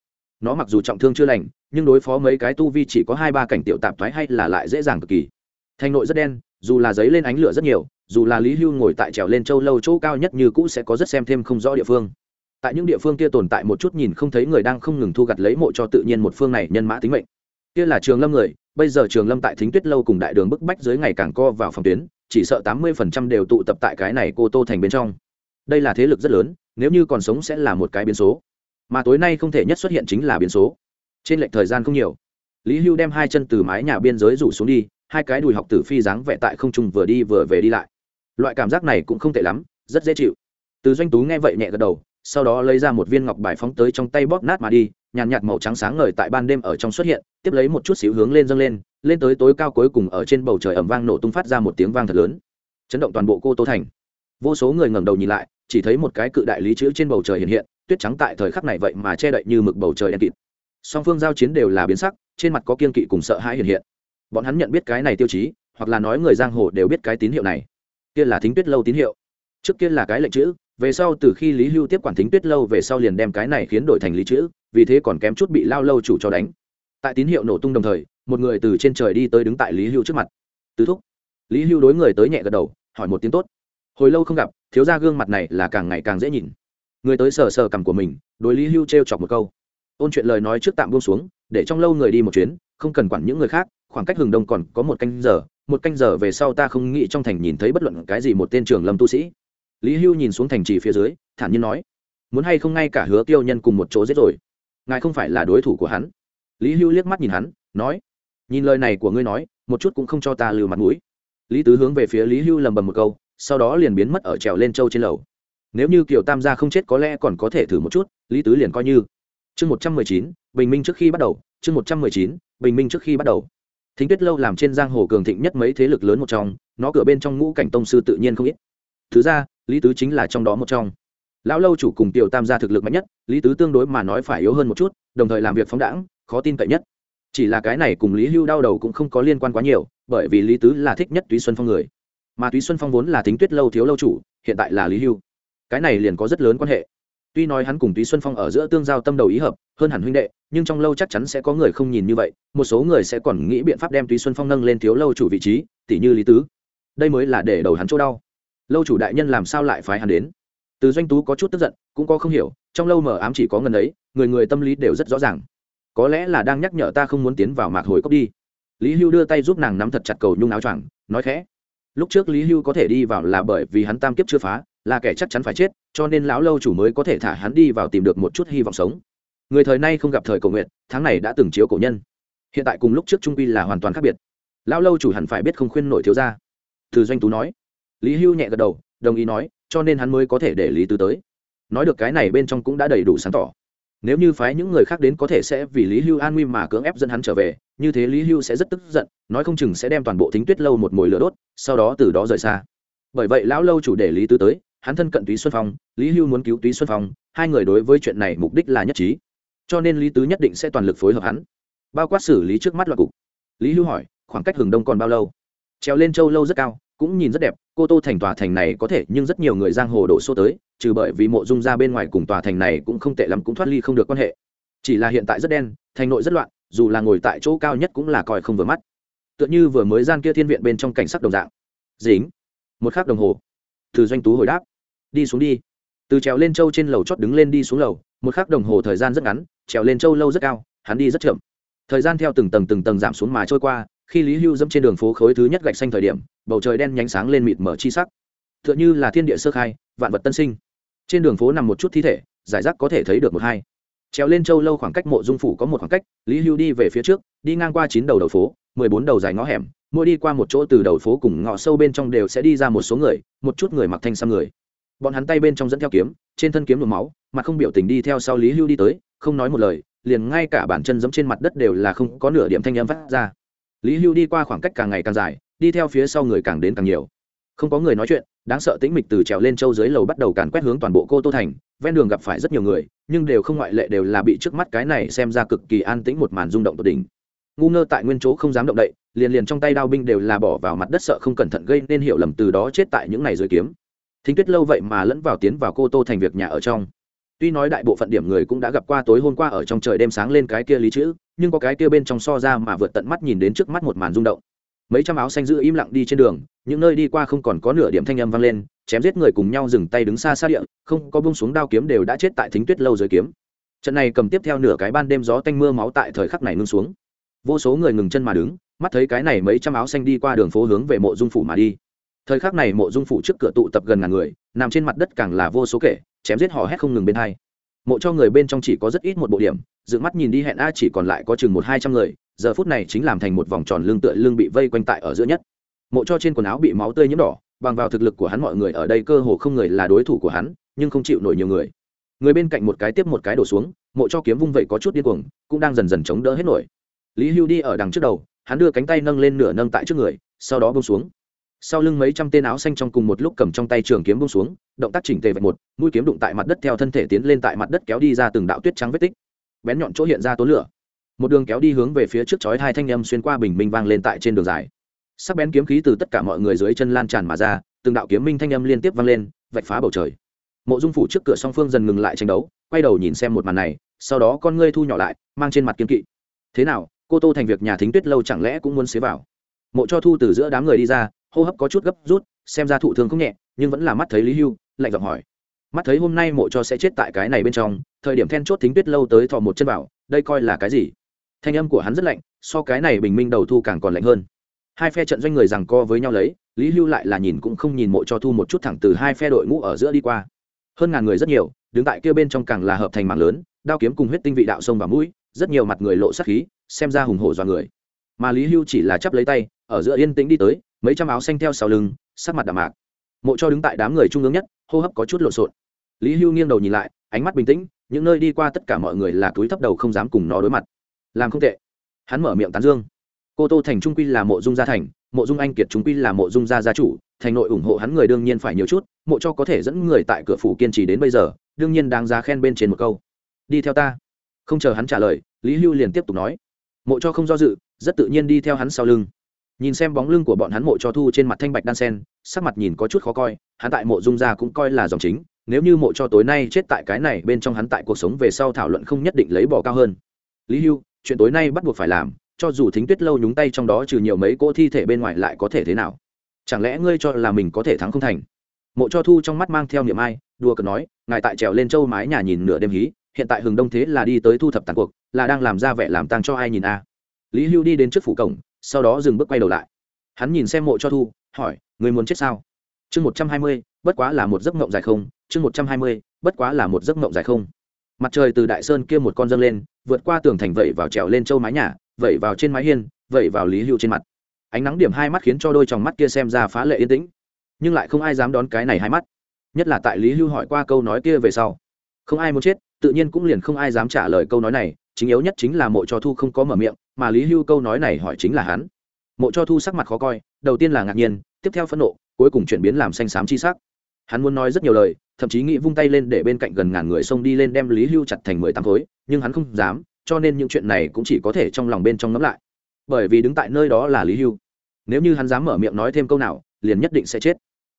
Nó mặc dù trọng thương chưa lành, nhưng đối phó mấy cái tu vi chỉ có hai ba cảnh tiểu tạp thoái hay là lại dễ dàng cực kỳ. Thành nội rất đen, dù là giấy lên ánh lửa rất nhiều, dù là lý hưu ngồi tại trèo lên châu lâu chỗ cao nhất như cũ sẽ có rất xem thêm không rõ địa phương tại những địa phương kia tồn tại một chút nhìn không thấy người đang không ngừng thu gặt lấy mộ cho tự nhiên một phương này nhân mã tính mệnh. Kia là trường lâm người, bây giờ trường lâm tại thính tuyết lâu cùng đại đường bức bách dưới ngày càng co vào phòng tuyến, chỉ sợ tám mươi phần trăm đều tụ tập tại cái này cô tô thành bên trong. Đây là thế lực rất lớn, nếu như còn sống sẽ là một cái biến số. Mà tối nay không thể nhất xuất hiện chính là biến số. Trên lệch thời gian không nhiều. Lý hưu đem hai chân từ mái nhà biên giới rủ xuống đi, hai cái đùi học tử phi dáng vẽ tại không trung vừa đi vừa về đi lại. Loại cảm giác này cũng không tệ lắm, rất dễ chịu. Từ doanh tú nghe vậy nhẹ gật đầu sau đó lấy ra một viên ngọc bài phóng tới trong tay bóp nát mà đi, nhàn nhạt màu trắng sáng ngời tại ban đêm ở trong xuất hiện, tiếp lấy một chút xíu hướng lên dâng lên lên tới tối cao cuối cùng ở trên bầu trời ẩm vang nổ tung phát ra một tiếng vang thật lớn. Chấn động toàn bộ cô tô thành. Vô số người ngẩng đầu nhìn lại, chỉ thấy một cái cự đại lý chữ trên bầu trời hiện hiện, tuyết trắng tại thời khắc này vậy mà che đậy như mực bầu trời đen kịt. Song phương giao chiến đều là biến sắc, trên mặt có kiên kỵ cùng sợ hãi hiện hiện. Bọn hắn nhận biết cái này tiêu chí, hoặc là nói người giang hồ đều biết cái tín hiệu này. Kia là thính tuyết lâu tín hiệu. Trước kia là cái lệnh chữ về sau từ khi lý hưu tiếp quản thính tuyết lâu về sau liền đem cái này khiến đổi thành lý chữ, vì thế còn kém chút bị lao lâu chủ cho đánh. Tại tín hiệu nổ tung đồng thời, một người từ trên trời đi tới đứng tại lý hưu trước mặt. Tứ thúc. Lý hưu đối người tới nhẹ gật đầu, hỏi một tiếng tốt. Hồi lâu không gặp, thiếu ra gương mặt này là càng ngày càng dễ nhìn. Người tới sờ sờ cằm của mình, đối lý hưu t r e o chọc một câu. Ôn chuyện lời nói trước tạm buông xuống, để trong lâu người đi một chuyến, không cần quản những người khác, khoảng cách hừng đông còn có một canh giờ, một canh giờ về sau ta không nghĩ trong thành nhìn thấy bất luận cái gì một tên trường lâm tu sĩ lý hưu nhìn xuống thành trì phía dưới, thản nhiên nói, muốn hay không ngay cả hứa tiêu nhân cùng một chỗ giết rồi? Ngài không phải là đối thủ của hắn? Lý hưu liếc mắt nhìn hắn, nói, nhìn lời này của ngươi nói, một chút cũng không cho ta lừa mặt mũi. Lý tứ hướng về phía lý hưu lầm bầm một câu, sau đó liền biến mất ở trèo lên châu trên lầu. Nếu như kiểu tam gia không chết có lẽ còn có thể thử một chút, lý tứ liền coi như. Chương một trăm mười chín, bình minh trước khi bắt đầu, chương một trăm mười chín, bình minh trước khi bắt đầu. Thính tuyết lâu làm trên giang hồ cường thịnh nhất mấy thế lực lớn một trong, nó cửa bên trong ngũ cảnh tông sư tự nhiên không ít thứ ra, lý tứ chính là trong đó một trong. Lão lâu chủ cùng tiểu tam gia thực lực mạnh nhất, lý tứ tương đối mà nói phải yếu hơn một chút, đồng thời làm việc phóng đãng, khó tin cậy nhất. Chỉ là cái này cùng lý hưu đau đầu cũng không có liên quan quá nhiều, bởi vì lý tứ là thích nhất túy xuân phong người. Mà túy xuân phong vốn là tính tuyết lâu thiếu lâu chủ, hiện tại là lý hưu. Cái này liền có rất lớn quan hệ. Tuy nói hắn cùng túy xuân phong ở giữa tương giao tâm đầu ý hợp, hơn hẳn huynh đệ, nhưng trong lâu chắc chắn sẽ có người không nhìn như vậy, một số người sẽ còn nghĩ biện pháp đem túy xuân phong nâng lên thiếu lâu chủ vị trí tỷ như lý tứ. Đây mới là để đầu hắn chỗ đau lâu chủ đại nhân làm sao lại phái hắn đến? Từ doanh tú có chút tức giận, cũng có không hiểu, trong lâu mờ ám chỉ có ngần ấy, người người tâm lý đều rất rõ ràng. Có lẽ là đang nhắc nhở ta không muốn tiến vào mạc hồi cốc đi. Lý hưu đưa tay giúp nàng nắm thật chặt cầu nhung áo choàng, nói khẽ. Lúc trước lý hưu có thể đi vào là bởi vì hắn tam kiếp chưa phá, là kẻ chắc chắn phải chết, cho nên lão lâu chủ mới có thể thả hắn đi vào tìm được một chút hy vọng sống. Người thời nay không gặp thời cầu nguyện, tháng này đã từng chiếu cổ nhân. Hiện tại cùng lúc trước trung quy là hoàn toàn khác biệt. Lão lâu chủ hẳn phải biết không khuyên nổi thiếu ra từ doanh tú nói lý hưu nhẹ gật đầu, đồng ý nói, cho nên hắn mới có thể để lý tứ tới. Nói được cái này bên trong cũng đã đầy đủ sáng tỏ. Nếu như phái những người khác đến có thể sẽ vì lý hưu an nguy mà cưỡng ép dẫn hắn trở về, như thế lý hưu sẽ rất tức giận, nói không chừng sẽ đem toàn bộ thính tuyết lâu một mồi lửa đốt, sau đó từ đó rời xa. Bởi vậy lão lâu chủ để lý tứ tới, hắn thân cận túy xuân phong, lý hưu muốn cứu túy xuân phong, hai người đối với chuyện này mục đích là nhất trí. Cho nên lý tứ nhất định sẽ toàn lực phối hợp hắn. Bao quát xử lý trước mắt loạt cục. Lý hưu hỏi, khoảng cách hừng đông còn bao lâu? Treo lên châu lâu rất cao cũng nhìn rất đẹp, cô tô thành tòa thành này có thể nhưng rất nhiều người giang hồ đổ xô tới, trừ bởi vì mộ dung ra bên ngoài cùng tòa thành này cũng không tệ lắm cũng thoát ly không được quan hệ. Chỉ là hiện tại rất đen, thành nội rất loạn, dù là ngồi tại chỗ cao nhất cũng là coi không vừa mắt. Tựa như vừa mới gian kia thiên viện bên trong cảnh sắc đồng dạng. Dính. Một khắc đồng hồ. Từ doanh tú hồi đáp. Đi xuống đi. Từ trèo lên châu trên lầu chót đứng lên đi xuống lầu, một khắc đồng hồ thời gian rất ngắn, trèo lên châu lâu rất cao, hắn đi rất chậm. Thời gian theo từng tầng từng tầng giảm xuống mà trôi qua khi lý hưu dẫm trên đường phố khối thứ nhất gạch xanh thời điểm, bầu trời đen nhánh sáng lên mịt mở chi sắc. T h ư ợ n h ư là thiên địa sơ khai, vạn vật tân sinh. Trên đường phố nằm một chút thi thể, giải rác có thể thấy được một hai. Trèo lên châu lâu khoảng cách mộ dung phủ có một khoảng cách, lý hưu đi về phía trước, đi ngang qua chín đầu đầu phố, mười bốn đầu dài ngõ hẻm, mỗi đi qua một chỗ từ đầu phố cùng ngõ sâu bên trong đều sẽ đi ra một số người, một chút người mặc thanh sang người. Bọn hắn tay bên trong dẫn theo kiếm, trên thân kiếm đổ máu mà không biểu tình đi theo sau lý hưu đi tới, không nói một lời, liền ngay cả bản chân giẫm trên mặt đất đều là không có nửa điểm thanh âm phát ra lý hưu đi qua khoảng cách càng ngày càng dài, đi theo phía sau người càng đến càng nhiều. Không có người nói chuyện, đáng sợ tĩnh mịch từ trèo lên châu dưới lầu bắt đầu càn quét hướng toàn bộ cô tô thành, ven đường gặp phải rất nhiều người, nhưng đều không ngoại lệ đều là bị trước mắt cái này xem ra cực kỳ an tĩnh một màn rung động tột đỉnh. Ngu ngơ tại nguyên chỗ không dám động đậy, liền liền trong tay đao binh đều là bỏ vào mặt đất sợ không cẩn thận gây nên hiểu lầm từ đó chết tại những ngày dưới kiếm. Thính tuyết lâu vậy mà lẫn vào tiến vào cô tô thành việc nhà ở trong tuy nói đại bộ phận điểm người cũng đã gặp qua tối hôm qua ở trong trời đêm sáng lên cái kia lý chữ, nhưng có cái kia bên trong so ra mà vượt tận mắt nhìn đến trước mắt một màn rung động. Mấy trăm áo xanh giữ im lặng đi trên đường, những nơi đi qua không còn có nửa điểm thanh âm vang lên, chém giết người cùng nhau dừng tay đứng xa xa địa, không có bông xuống đao kiếm đều đã chết tại thính tuyết lâu dưới kiếm. Trận này cầm tiếp theo nửa cái ban đêm gió tanh mưa máu tại thời khắc này ngưng xuống. Vô số người ngừng chân mà đứng, mắt thấy cái này mấy trăm áo xanh đi qua đường phố hướng về mộ dung phủ mà đi. Thời khắc này mộ dung phủ trước cửa tụ tập gần ngàn người, nằm trên mặt đất càng là vô số kể chém giết họ hét không ngừng bên hai. Mộ cho người bên trong chỉ có rất ít một bộ điểm, dựng mắt nhìn đi hẹn a chỉ còn lại có chừng một hai trăm người, giờ phút này chính làm thành một vòng tròn lưng tựa lưng bị vây quanh tại ở giữa nhất. Mộ cho trên quần áo bị máu tươi nhiễm đỏ, bằng vào thực lực của hắn mọi người ở đây cơ hồ không người là đối thủ của hắn, nhưng không chịu nổi nhiều người. Người bên cạnh một cái tiếp một cái đổ xuống, mộ cho kiếm vung vậy có chút điên cuồng, cũng đang dần dần chống đỡ hết nổi. Lý hưu đi ở đằng trước đầu, hắn đưa cánh tay nâng lên nửa nâng tại trước người, sau đó bông xuống sau lưng mấy trăm tên áo xanh trong cùng một lúc cầm trong tay trường kiếm bông xuống, động tác chỉnh tề vạch một, mũi kiếm đụng tại mặt đất theo thân thể tiến lên tại mặt đất kéo đi ra từng đạo tuyết trắng vết tích. Bén nhọn chỗ hiện ra tố lửa. Một đường kéo đi hướng về phía trước chói hai thanh â m xuyên qua bình minh vang lên tại trên đường dài. Sắc bén kiếm khí từ tất cả mọi người dưới chân lan tràn mà ra, từng đạo kiếm minh thanh â m liên tiếp vang lên, vạch phá bầu trời. Mộ dung phủ trước cửa song phương dần ngừng lại tranh đấu, quay đầu nhìn xem một màn này, sau đó con ngươi thu nhỏ lại, mang trên mặt kiếm kỵ. Thế nào, cô tô thành việc nhà thính tuyết lâu chẳng lẽ cũng muốn xế vào? Mộ cho thu từ giữa đám người đi ra hô hấp có chút gấp rút, xem ra thụ thương không nhẹ, nhưng vẫn là mắt thấy lý hưu, lạnh giọng hỏi. Mắt thấy hôm nay mộ cho sẽ chết tại cái này bên trong, thời điểm then chốt thính tuyết lâu tới thò một chân vào đây coi là cái gì? Thanh âm của hắn rất lạnh, so cái này bình minh đầu thu càng còn lạnh hơn. Hai phe trận doanh người rằng co với nhau lấy, lý hưu lại là nhìn cũng không nhìn mộ cho thu một chút thẳng từ hai phe đội ngũ ở giữa đi qua. Hơn ngàn người rất nhiều, đứng tại kia bên trong càng là hợp thành mạng lớn, đao kiếm cùng huyết tinh vị đạo sông và mũi, rất nhiều mặt người lộ sắc khí, xem ra hùng hổ do người. Mà lý hưu chỉ là chắp lấy tay, ở giữa yên tĩnh đi tới mấy trăm áo xanh theo sau lưng, sắc mặt đạm mạc. Mộ cho đứng tại đám người trung ương nhất, hô hấp có chút lộn xộn. Lý hưu nghiêng đầu nhìn lại, ánh mắt bình tĩnh, những nơi đi qua tất cả mọi người là túi thấp đầu không dám cùng nó đối mặt. Làm không tệ. Hắn mở miệng tán dương. Cô tô thành trung quy là mộ dung gia thành, mộ dung anh kiệt trung quy là mộ dung gia gia chủ, thành nội ủng hộ hắn người đương nhiên phải nhiều chút, mộ cho có thể dẫn người tại cửa phủ kiên trì đến bây giờ, đương nhiên đáng giá khen bên trên một câu. Đi theo ta. Không chờ hắn trả lời, lý hưu liền tiếp tục nói. Mộ cho không do dự, rất tự nhiên đi theo hắn sau lưng nhìn xem bóng lưng của bọn hắn mộ cho thu trên mặt thanh bạch đan sen, sắc mặt nhìn có chút khó coi, hắn tại mộ dung gia cũng coi là dòng chính, nếu như mộ cho tối nay chết tại cái này, bên trong hắn tại cuộc sống về sau thảo luận không nhất định lấy bỏ cao hơn. Lý hưu, chuyện tối nay bắt buộc phải làm, cho dù thính tuyết lâu nhúng tay trong đó trừ nhiều mấy cỗ thi thể bên ngoài lại có thể thế nào? Chẳng lẽ ngươi cho là mình có thể thắng không thành? Mộ cho thu trong mắt mang theo niệm ai, đùa cợt nói, ngài tại trèo lên châu mái nhà nhìn nửa đêm hí, hiện tại hừng đông thế là đi tới thu thập tàn cuộc, là đang làm ra vẻ làm tăng cho ai nhìn a? À. lý hưu đi đến trước phủ cổng sau đó dừng bước quay đầu lại. Hắn nhìn xem mộ cho thu, hỏi người muốn chết sao? Chương một trăm hai mươi, bất quá là một giấc mộng dài không, chương một trăm hai mươi, bất quá là một giấc mộng dài không. Mặt trời từ đại sơn kia một con dâng lên, vượt qua tường thành vẩy vào trèo lên châu mái nhà vẩy vào trên mái hiên vẩy vào lý hưu trên mặt. Ánh nắng điểm hai mắt khiến cho đôi tròng mắt kia xem ra phá lệ yên tĩnh, nhưng lại không ai dám đón cái này hai mắt. Nhất là tại lý hưu hỏi qua câu nói kia về sau, không ai muốn chết, tự nhiên cũng liền không ai dám trả lời câu nói này chính yếu nhất chính là mộ cho thu không có mở miệng, mà lý hưu câu nói này hỏi chính là hắn. Mộ cho thu sắc mặt khó coi, đầu tiên là ngạc nhiên, tiếp theo phẫn nộ, cuối cùng chuyển biến làm xanh xám chi sắc. Hắn muốn nói rất nhiều lời, thậm chí nghĩ vung tay lên để bên cạnh gần ngàn người xông đi lên đem lý hưu chặt thành mười tám khối, nhưng hắn không dám, cho nên những chuyện này cũng chỉ có thể trong lòng bên trong ngẫm lại. Bởi vì đứng tại nơi đó là lý hưu. Nếu như hắn dám mở miệng nói thêm câu nào, liền nhất định sẽ chết.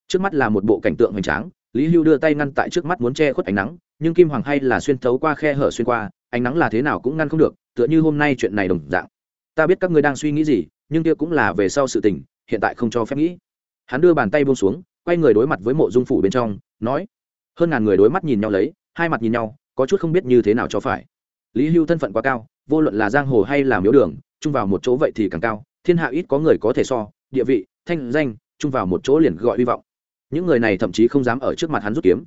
Trước mắt là một bộ cảnh tượng hoành tráng, lý hưu đưa tay ngăn tại trước mắt muốn che khuất ánh nắng nhưng kim hoàng hay là xuyên thấu qua khe hở xuyên qua, ánh nắng là thế nào cũng ngăn không được, tựa như hôm nay chuyện này đồng dạng. Ta biết các ngươi đang suy nghĩ gì, nhưng kia cũng là về sau sự tình, hiện tại không cho phép nghĩ. Hắn đưa bàn tay buông xuống, quay người đối mặt với mộ dung phủ bên trong, nói, hơn ngàn người đối mắt nhìn nhau lấy, hai mặt nhìn nhau, có chút không biết như thế nào cho phải. Lý hưu thân phận quá cao, vô luận là giang hồ hay là miếu đường, chung vào một chỗ vậy thì càng cao, thiên hạ ít có người có thể so, địa vị, thanh danh, chung vào một chỗ liền gọi hy vọng. Những người này thậm chí không dám ở trước mặt hắn rút kiếm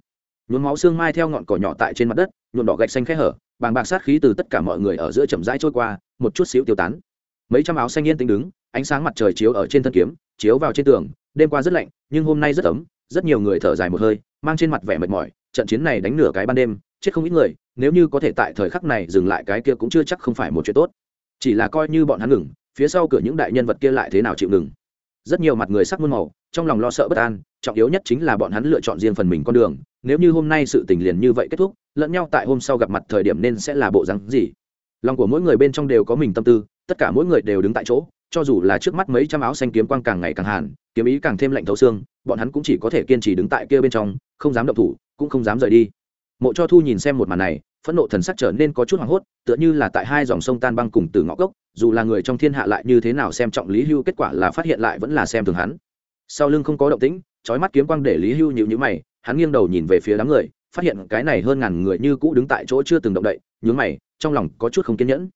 nhuốm máu xương mai theo ngọn cỏ nhỏ tại trên mặt đất, nhuộm đỏ gạch xanh khẽ hở, bàng bạc sát khí từ tất cả mọi người ở giữa chậm rãi trôi qua, một chút xíu tiêu tán. Mấy trăm áo xanh yên tĩnh đứng, ánh sáng mặt trời chiếu ở trên thân kiếm, chiếu vào trên tường, đêm qua rất lạnh, nhưng hôm nay rất ấm, rất nhiều người thở dài một hơi, mang trên mặt vẻ mệt mỏi, trận chiến này đánh nửa cái ban đêm, chết không ít người, nếu như có thể tại thời khắc này dừng lại cái kia cũng chưa chắc không phải một chuyện tốt. Chỉ là coi như bọn hắn ngừng, phía sau cửa những đại nhân vật kia lại thế nào chịu ngừng. Rất nhiều mặt người sắc muôn màu, trong lòng lo sợ bất an, trọng yếu nhất chính là bọn hắn lựa chọn riêng phần mình con đường nếu như hôm nay sự tình liền như vậy kết thúc, lẫn nhau tại hôm sau gặp mặt thời điểm nên sẽ là bộ rắn gì? Lòng của mỗi người bên trong đều có mình tâm tư, tất cả mỗi người đều đứng tại chỗ, cho dù là trước mắt mấy trăm áo xanh kiếm quang càng ngày càng hàn, kiếm ý càng thêm lạnh thấu xương, bọn hắn cũng chỉ có thể kiên trì đứng tại kia bên trong, không dám động thủ, cũng không dám rời đi. Mộ cho thu nhìn xem một màn này, phẫn nộ thần sắc trở nên có chút hoảng hốt, tựa như là tại hai dòng sông tan băng cùng từ ngõ gốc dù là người trong thiên hạ lại như thế nào xem trọng lý hưu, kết quả là phát hiện lại vẫn là xem thường hắn. Sau lưng không có động tĩnh trói mắt kiếm quang để lý hưu nhịu nhữ mày hắn nghiêng đầu nhìn về phía đám người, phát hiện cái này hơn ngàn người như cũ đứng tại chỗ chưa từng động đậy, nhướng mày, trong lòng có chút không kiên nhẫn.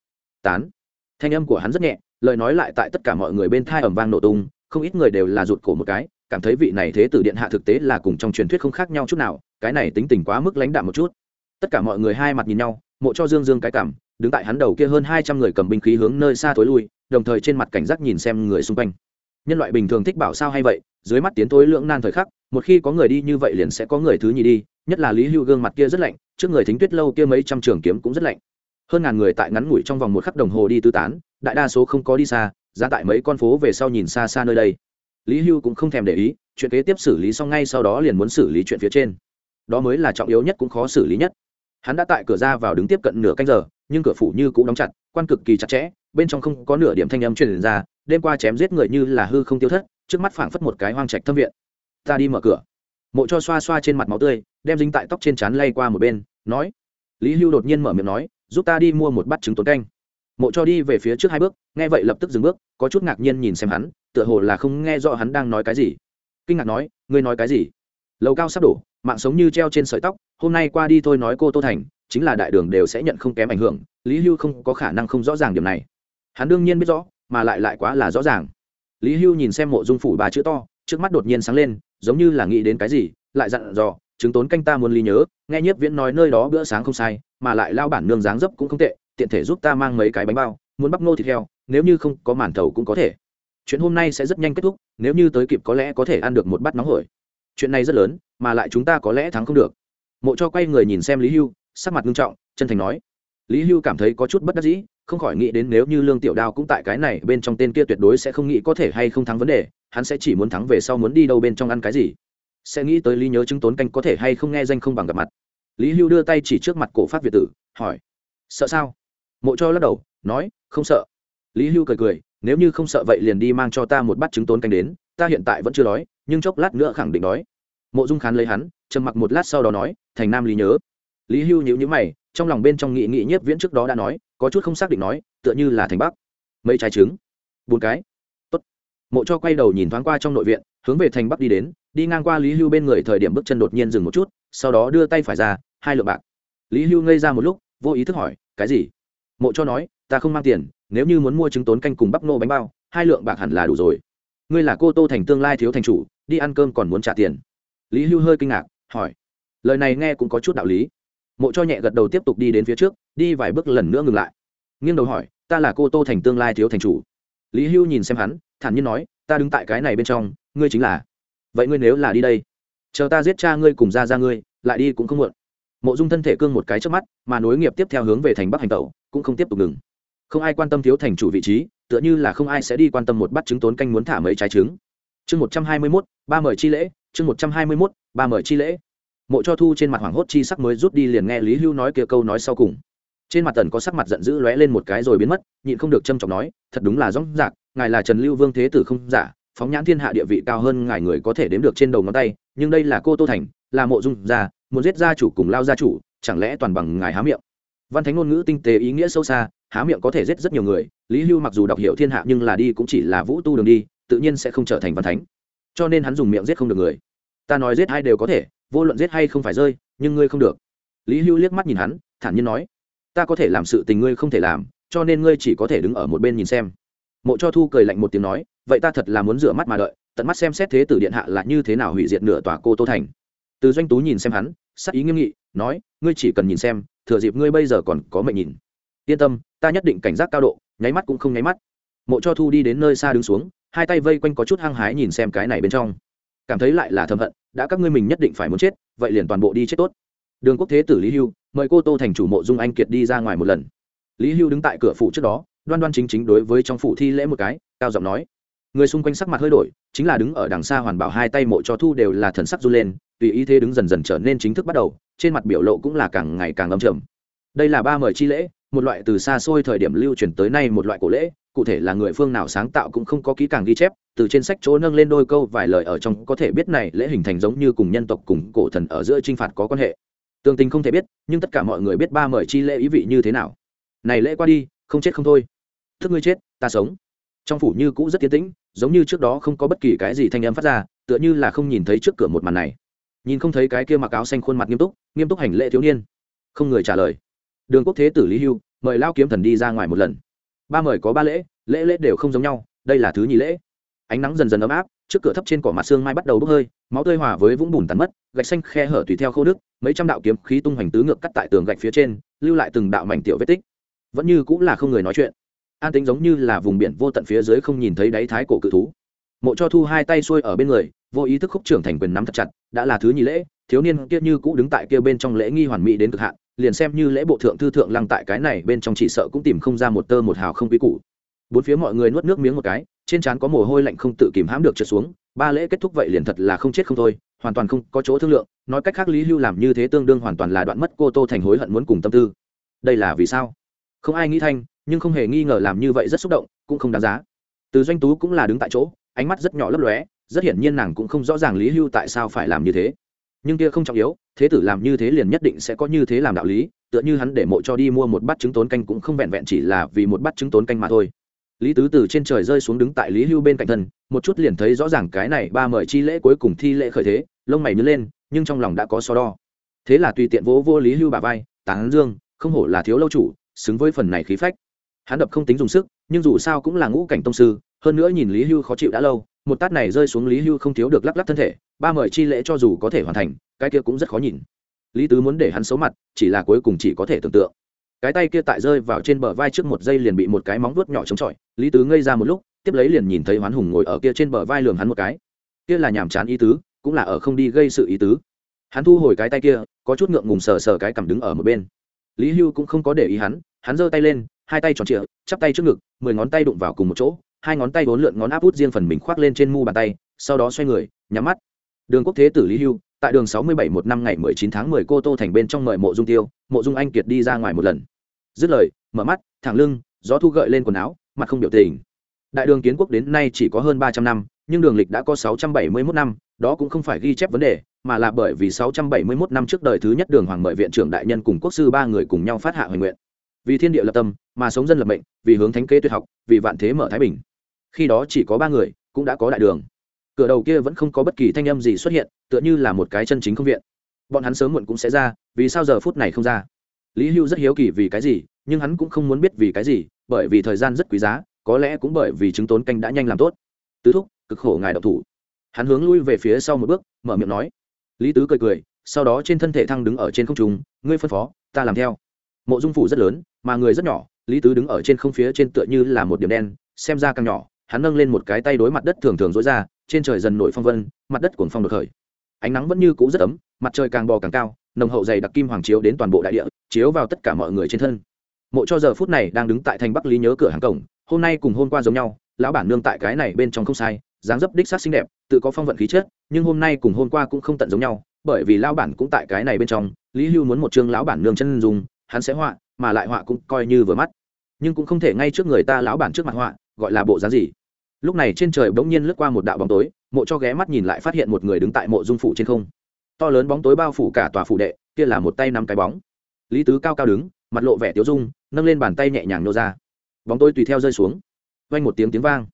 Tán. Thanh âm của hắn rất nhẹ, lời nói lại tại tất cả mọi người bên thai ẩm vang nổ tung, không ít người đều là rụt cổ một cái, cảm thấy vị này thế tử điện hạ thực tế là cùng trong truyền thuyết không khác nhau chút nào, cái này tính tình quá mức lãnh đạm một chút. Tất cả mọi người hai mặt nhìn nhau, mộ cho dương dương cái cảm, đứng tại hắn đầu kia hơn hai trăm người cầm binh khí hướng nơi xa thối lui, đồng thời trên mặt cảnh giác nhìn xem người xung quanh nhân loại bình thường thích bảo sao hay vậy, dưới mắt tiến tối lưỡng nan thời khắc, một khi có người đi như vậy liền sẽ có người thứ nhì đi, nhất là lý hưu gương mặt kia rất lạnh, trước người thính tuyết lâu kia mấy trăm trường kiếm cũng rất lạnh. Hơn ngàn người tại ngắn ngủi trong vòng một khắc đồng hồ đi tư tán, đại đa số không có đi xa ra tại mấy con phố về sau nhìn xa xa nơi đây. Lý hưu cũng không thèm để ý, chuyện kế tiếp xử lý xong ngay sau đó liền muốn xử lý chuyện phía trên. Đó mới là trọng yếu nhất cũng khó xử lý nhất. Hắn đã tại cửa ra vào đứng tiếp cận nửa canh giờ, nhưng cửa phủ như cũng đóng chặt, quan cực kỳ chặt chẽ, bên trong không có nửa điểm thanh âm truyền ra đêm qua chém giết người như là hư không tiêu thất, trước mắt phảng phất một cái hoang trạch thâm viện. Ta đi mở cửa. Mộ cho xoa xoa trên mặt máu tươi, đem dính tại tóc trên trán lay qua một bên, nói. Lý hưu đột nhiên mở miệng nói, giúp ta đi mua một bát trứng tốn canh. Mộ cho đi về phía trước hai bước, nghe vậy lập tức dừng bước, có chút ngạc nhiên nhìn xem hắn, tựa hồ là không nghe rõ hắn đang nói cái gì. Kinh ngạc nói, ngươi nói cái gì? Lầu cao sắp đổ, mạng sống như treo trên sợi tóc, hôm nay qua đi thôi nói cô tô thành, chính là đại đường đều sẽ nhận không kém ảnh hưởng, lý hưu không có khả năng không rõ ràng điểm này. Hắn đương nhiên biết rõ mà lại lại quá là rõ ràng. Lý hưu nhìn xem mộ dung phủ bà chữ to, trước mắt đột nhiên sáng lên, giống như là nghĩ đến cái gì, lại dặn dò, chứng tốn canh ta muốn lý nhớ, nghe nhiếp viễn nói nơi đó bữa sáng không sai, mà lại lao bản nương dáng dấp cũng không tệ, tiện thể giúp ta mang mấy cái bánh bao, muốn bắp ngô thịt heo, nếu như không có màn thầu cũng có thể. Chuyện hôm nay sẽ rất nhanh kết thúc, nếu như tới kịp có lẽ có thể ăn được một bát nóng hổi. Chuyện này rất lớn, mà lại chúng ta có lẽ thắng không được. Mộ cho quay người nhìn xem lý hưu, sắc mặt nghiêm trọng, chân thành nói. Lý hưu cảm thấy có chút bất đắc dĩ không khỏi nghĩ đến nếu như lương tiểu đao cũng tại cái này bên trong tên kia tuyệt đối sẽ không nghĩ có thể hay không thắng vấn đề, hắn sẽ chỉ muốn thắng về sau muốn đi đâu bên trong ăn cái gì. Sẽ nghĩ tới lý nhớ chứng tốn canh có thể hay không nghe danh không bằng gặp mặt. Lý hưu đưa tay chỉ trước mặt cổ phát việt tử, hỏi, sợ sao? Mộ cho lắc đầu, nói, không sợ. Lý hưu cười cười, nếu như không sợ vậy liền đi mang cho ta một bát trứng tốn canh đến, ta hiện tại vẫn chưa đói, nhưng chốc lát nữa khẳng định đói. Mộ dung khán lấy hắn, trầm mặc một lát sau đó nói, thành nam lý nhớ. Lý hưu nhíu nhíu mày, trong lòng bên trong nghị nghị nhiếp viễn trước đó đã nói có chút không xác định nói, tựa như là thành bắc mấy trái trứng. Bốn cái. Tốt. mộ cho quay đầu nhìn thoáng qua trong nội viện, hướng về thành bắc đi đến, đi ngang qua lý hưu bên người thời điểm bước chân đột nhiên dừng một chút, sau đó đưa tay phải ra, hai lượng bạc. Lý hưu ngây ra một lúc, vô ý thức hỏi, cái gì? Mộ cho nói, ta không mang tiền, nếu như muốn mua trứng tốn canh cùng bắp nô bánh bao, hai lượng bạc hẳn là đủ rồi. Ngươi là cô tô thành tương lai thiếu thành chủ, đi ăn cơm còn muốn trả tiền. Lý hưu hơi kinh ngạc, hỏi. Lời này nghe cũng có chút đạo lý mộ cho nhẹ gật đầu tiếp tục đi đến phía trước, đi vài bước lần nữa ngừng lại. Nghiêng đầu hỏi, ta là cô tô thành tương lai thiếu thành chủ? Lý hưu nhìn xem hắn, thản nhiên nói, ta đứng tại cái này bên trong, ngươi chính là. Vậy ngươi nếu là đi đây, chờ ta giết cha ngươi cùng ra ra ngươi, lại đi cũng không muộn. Mộ dung thân thể cương một cái trước mắt, mà nối nghiệp tiếp theo hướng về thành bắc hành tẩu, cũng không tiếp tục ngừng. Không ai quan tâm thiếu thành chủ vị trí, tựa như là không ai sẽ đi quan tâm một bát trứng tốn canh muốn thả mấy trái trứng. Chương một trăm hai mươi mốt, ba mời chi lễ, chương một trăm hai mươi mốt, ba mời chi lễ mộ cho thu trên mặt hoảng hốt chi sắc mới rút đi liền nghe lý hưu nói kia câu nói sau cùng. Trên mặt tần có sắc mặt giận dữ lóe lên một cái rồi biến mất, nhịn không được trâm trọng nói, thật đúng là rõ rạc, ngài là trần lưu vương thế tử không giả, phóng nhãn thiên hạ địa vị cao hơn ngài người có thể đếm được trên đầu ngón tay, nhưng đây là cô tô thành, là mộ dung gia, muốn giết gia chủ cùng lao gia chủ, chẳng lẽ toàn bằng ngài há miệng? Văn thánh ngôn ngữ tinh tế ý nghĩa sâu xa, há miệng có thể giết rất nhiều người, lý hưu mặc dù đọc hiểu thiên hạ nhưng là đi cũng chỉ là vũ tu đường đi, tự nhiên sẽ không trở thành văn thánh. Cho nên hắn dùng miệng giết không được người. Ta nói giết ai đều có thể vô luận giết hay không phải rơi, nhưng ngươi không được. Lý hưu liếc mắt nhìn hắn, thản nhiên nói, ta có thể làm sự tình ngươi không thể làm, cho nên ngươi chỉ có thể đứng ở một bên nhìn xem. Mộ cho thu cười lạnh một tiếng nói, vậy ta thật là muốn rửa mắt mà đợi, tận mắt xem xét thế tử điện hạ là như thế nào hủy diệt nửa tòa cô tô thành. Từ doanh tú nhìn xem hắn, sắc ý nghiêm nghị, nói, ngươi chỉ cần nhìn xem, thừa dịp ngươi bây giờ còn có mệnh nhìn. Yên tâm, ta nhất định cảnh giác cao độ, nháy mắt cũng không nháy mắt. Mộ cho thu đi đến nơi xa đứng xuống, hai tay vây quanh có chút hăng hái nhìn xem cái này bên trong. Cảm thấy lại là thầm hận đã các ngươi mình nhất định phải muốn chết, vậy liền toàn bộ đi chết tốt. Đường quốc thế tử lý hưu, mời cô tô thành chủ mộ dung anh kiệt đi ra ngoài một lần. Lý hưu đứng tại cửa phủ trước đó, đoan đoan chính chính đối với trong phủ thi lễ một cái, cao giọng nói. Người xung quanh sắc mặt hơi đổi, chính là đứng ở đằng xa hoàn bảo hai tay mộ cho thu đều là thần sắc run lên, tùy ý thế đứng dần dần trở nên chính thức bắt đầu, trên mặt biểu lộ cũng là càng ngày càng âm trầm. Đây là ba mời chi lễ, một loại từ xa xôi thời điểm lưu truyền tới nay một loại cổ lễ cụ thể là người phương nào sáng tạo cũng không có kỹ càng ghi chép, từ trên sách chỗ nâng lên đôi câu vài lời ở trong có thể biết này lễ hình thành giống như cùng nhân tộc cùng cổ thần ở giữa t r i n h phạt có quan hệ. Tương tình không thể biết, nhưng tất cả mọi người biết ba mời chi lễ ý vị như thế nào. Này lễ qua đi, không chết không thôi. Thức ngươi chết, ta sống. Trong phủ như cũ rất tiến tĩnh, giống như trước đó không có bất kỳ cái gì thanh âm phát ra, tựa như là không nhìn thấy trước cửa một màn này. Nhìn không thấy cái kia mặc áo xanh khuôn mặt nghiêm túc nghiêm túc hành lễ thiếu niên. Không người trả lời. Đường quốc thế tử lý hưu, mời lao kiếm thần đi ra ngoài một lần ba mời có ba lễ lễ lễ đều không giống nhau, đây là thứ nhì lễ. Ánh nắng dần dần ấm áp, trước cửa thấp trên cỏ mặt xương mai bắt đầu bốc hơi, máu tươi hòa với vũng bùn tàn mất, gạch xanh khe hở tùy theo khô nước, mấy trăm đạo kiếm khí tung hoành tứ ngược cắt tại tường gạch phía trên, lưu lại từng đạo mảnh tiểu vết tích. Vẫn như cũng là không người nói chuyện. An tính giống như là vùng biển vô tận phía dưới không nhìn thấy đáy thái cổ cự thú. Mộ cho thu hai tay xuôi ở bên người, vô ý thức khúc trưởng thành quyền nắm thật chặt, đã là thứ nhì lễ, thiếu niên kia như cũ đứng tại kia bên trong lễ nghi hoàn mỹ đến cực hạn liền xem như lễ bộ thượng thư thượng lăng tại cái này bên trong chỉ sợ cũng tìm không ra một tơ một hào không quý củ. Bốn phía mọi người nuốt nước miếng một cái, trên trán có mồ hôi lạnh không tự kìm hãm được trượt xuống, ba lễ kết thúc vậy liền thật là không chết không thôi, hoàn toàn không có chỗ thương lượng, nói cách khác lý hưu làm như thế tương đương hoàn toàn là đoạn mất cô tô thành hối hận muốn cùng tâm tư. Đây là vì sao? Không ai nghĩ thanh, nhưng không hề nghi ngờ làm như vậy rất xúc động, cũng không đáng giá. Từ doanh tú cũng là đứng tại chỗ, ánh mắt rất nhỏ lấp lóe, rất hiển nhiên nàng cũng không rõ ràng lý hưu tại sao phải làm như thế. Nhưng kia không trọng yếu thế tử làm như thế liền nhất định sẽ có như thế làm đạo lý, tựa như hắn để mộ cho đi mua một bát trứng tốn canh cũng không vẹn vẹn chỉ là vì một bát trứng tốn canh mà thôi. Lý tứ từ trên trời rơi xuống đứng tại lý hưu bên cạnh thân, một chút liền thấy rõ ràng cái này ba mời chi lễ cuối cùng thi lễ khởi thế, lông mày nhớ lên, nhưng trong lòng đã có so đo. Thế là tùy tiện vỗ vô lý hưu bà vai, tán dương, không hổ là thiếu lâu chủ, xứng với phần này khí phách. Hắn đập không tính dùng sức, nhưng dù sao cũng là ngũ cảnh tông sư, hơn nữa nhìn lý hưu khó chịu đã lâu một tát này rơi xuống lý hưu không thiếu được lắc lắc thân thể, ba mời chi lễ cho dù có thể hoàn thành, cái kia cũng rất khó nhìn. Lý tứ muốn để hắn xấu mặt, chỉ là cuối cùng chỉ có thể tưởng tượng. Cái tay kia tại rơi vào trên bờ vai trước một giây liền bị một cái móng vuốt nhỏ chống chọi, lý tứ ngây ra một lúc, tiếp lấy liền nhìn thấy hoán hùng ngồi ở kia trên bờ vai lường hắn một cái. Kia là nhàm chán ý tứ, cũng là ở không đi gây sự ý tứ. Hắn thu hồi cái tay kia, có chút ngượng ngùng sờ sờ cái cầm đứng ở một bên. Lý hưu cũng không có để ý hắn hắn giơ tay lên, hai tay tròn trịa, chắp tay trước ngực, mười ngón tay đụng vào cùng một chỗ hai ngón tay vốn lượn ngón áp út riêng phần mình khoác lên trên mu bàn tay, sau đó xoay người, nhắm mắt. Đường quốc thế tử lý hưu, tại đường sáu mươi bảy một năm ngày mười chín tháng mười cô tô thành bên trong mời mộ dung tiêu, mộ dung anh kiệt đi ra ngoài một lần. Dứt lời, mở mắt, thẳng lưng, gió thu gợi lên quần áo, mặt không biểu tình. Đại đường kiến quốc đến nay chỉ có hơn ba trăm năm, nhưng đường lịch đã có sáu trăm bảy mươi mốt năm, đó cũng không phải ghi chép vấn đề, mà là bởi vì sáu trăm bảy mươi 671 năm trước đời thứ nhất đường hoàng mời viện trưởng đại nhân cùng quốc sư ba người cùng nhau phát hạ hoành nguyện. Vì thiên địa lập tâm, mà sống dân lập mệnh, vì hướng thánh kế tuyệt học, vì vạn thế mở thái bình khi đó chỉ có ba người, cũng đã có đại đường. Cửa đầu kia vẫn không có bất kỳ thanh âm gì xuất hiện, tựa như là một cái chân chính không viện. Bọn hắn sớm muộn cũng sẽ ra, vì sao giờ phút này không ra? Lý hưu rất hiếu kỳ vì cái gì, nhưng hắn cũng không muốn biết vì cái gì, bởi vì thời gian rất quý giá, có lẽ cũng bởi vì chứng tốn canh đã nhanh làm tốt. Tứ thúc, cực khổ ngài độc thủ. Hắn hướng lui về phía sau một bước, mở miệng nói. Lý tứ cười cười, sau đó trên thân thể thăng đứng ở trên không trung, ngươi phân phó, ta làm theo. Mộ dung phủ rất lớn, mà người rất nhỏ, lý tứ đứng ở trên không phía trên tựa như là một điểm đen, xem ra càng nhỏ hắn nâng lên một cái tay đối mặt đất thường thường dối ra, trên trời dần nổi phong vân, mặt đất cuồng phong đột khởi. Ánh nắng vẫn như cũ rất ấm, mặt trời càng bò càng cao, nồng hậu dày đặc kim hoàng chiếu đến toàn bộ đại địa, chiếu vào tất cả mọi người trên thân. Mộ cho giờ phút này đang đứng tại thành bắc lý nhớ cửa hàng cổng, hôm nay cùng hôm qua giống nhau, lão bản nương tại cái này bên trong không sai, dáng dấp đích sát xinh đẹp, tự có phong vận khí chất, nhưng hôm nay cùng hôm qua cũng không tận giống nhau, bởi vì lão bản cũng tại cái này bên trong, lý hưu muốn một chương lão bản nương chân dùng hắn sẽ họa, mà lại họa cũng coi như vừa mắt. Nhưng cũng không thể ngay trước người ta lão bản trước mặt họa, gọi là bộ dáng gì? Lúc này trên trời bỗng nhiên lướt qua một đạo bóng tối, mộ cho ghé mắt nhìn lại phát hiện một người đứng tại mộ dung phủ trên không. To lớn bóng tối bao phủ cả tòa phủ đệ, kia là một tay nắm cái bóng. Lý tứ cao cao đứng, mặt lộ vẻ tiếu dung, nâng lên bàn tay nhẹ nhàng nô ra. Bóng tối tùy theo rơi xuống. Vang một tiếng tiếng vang.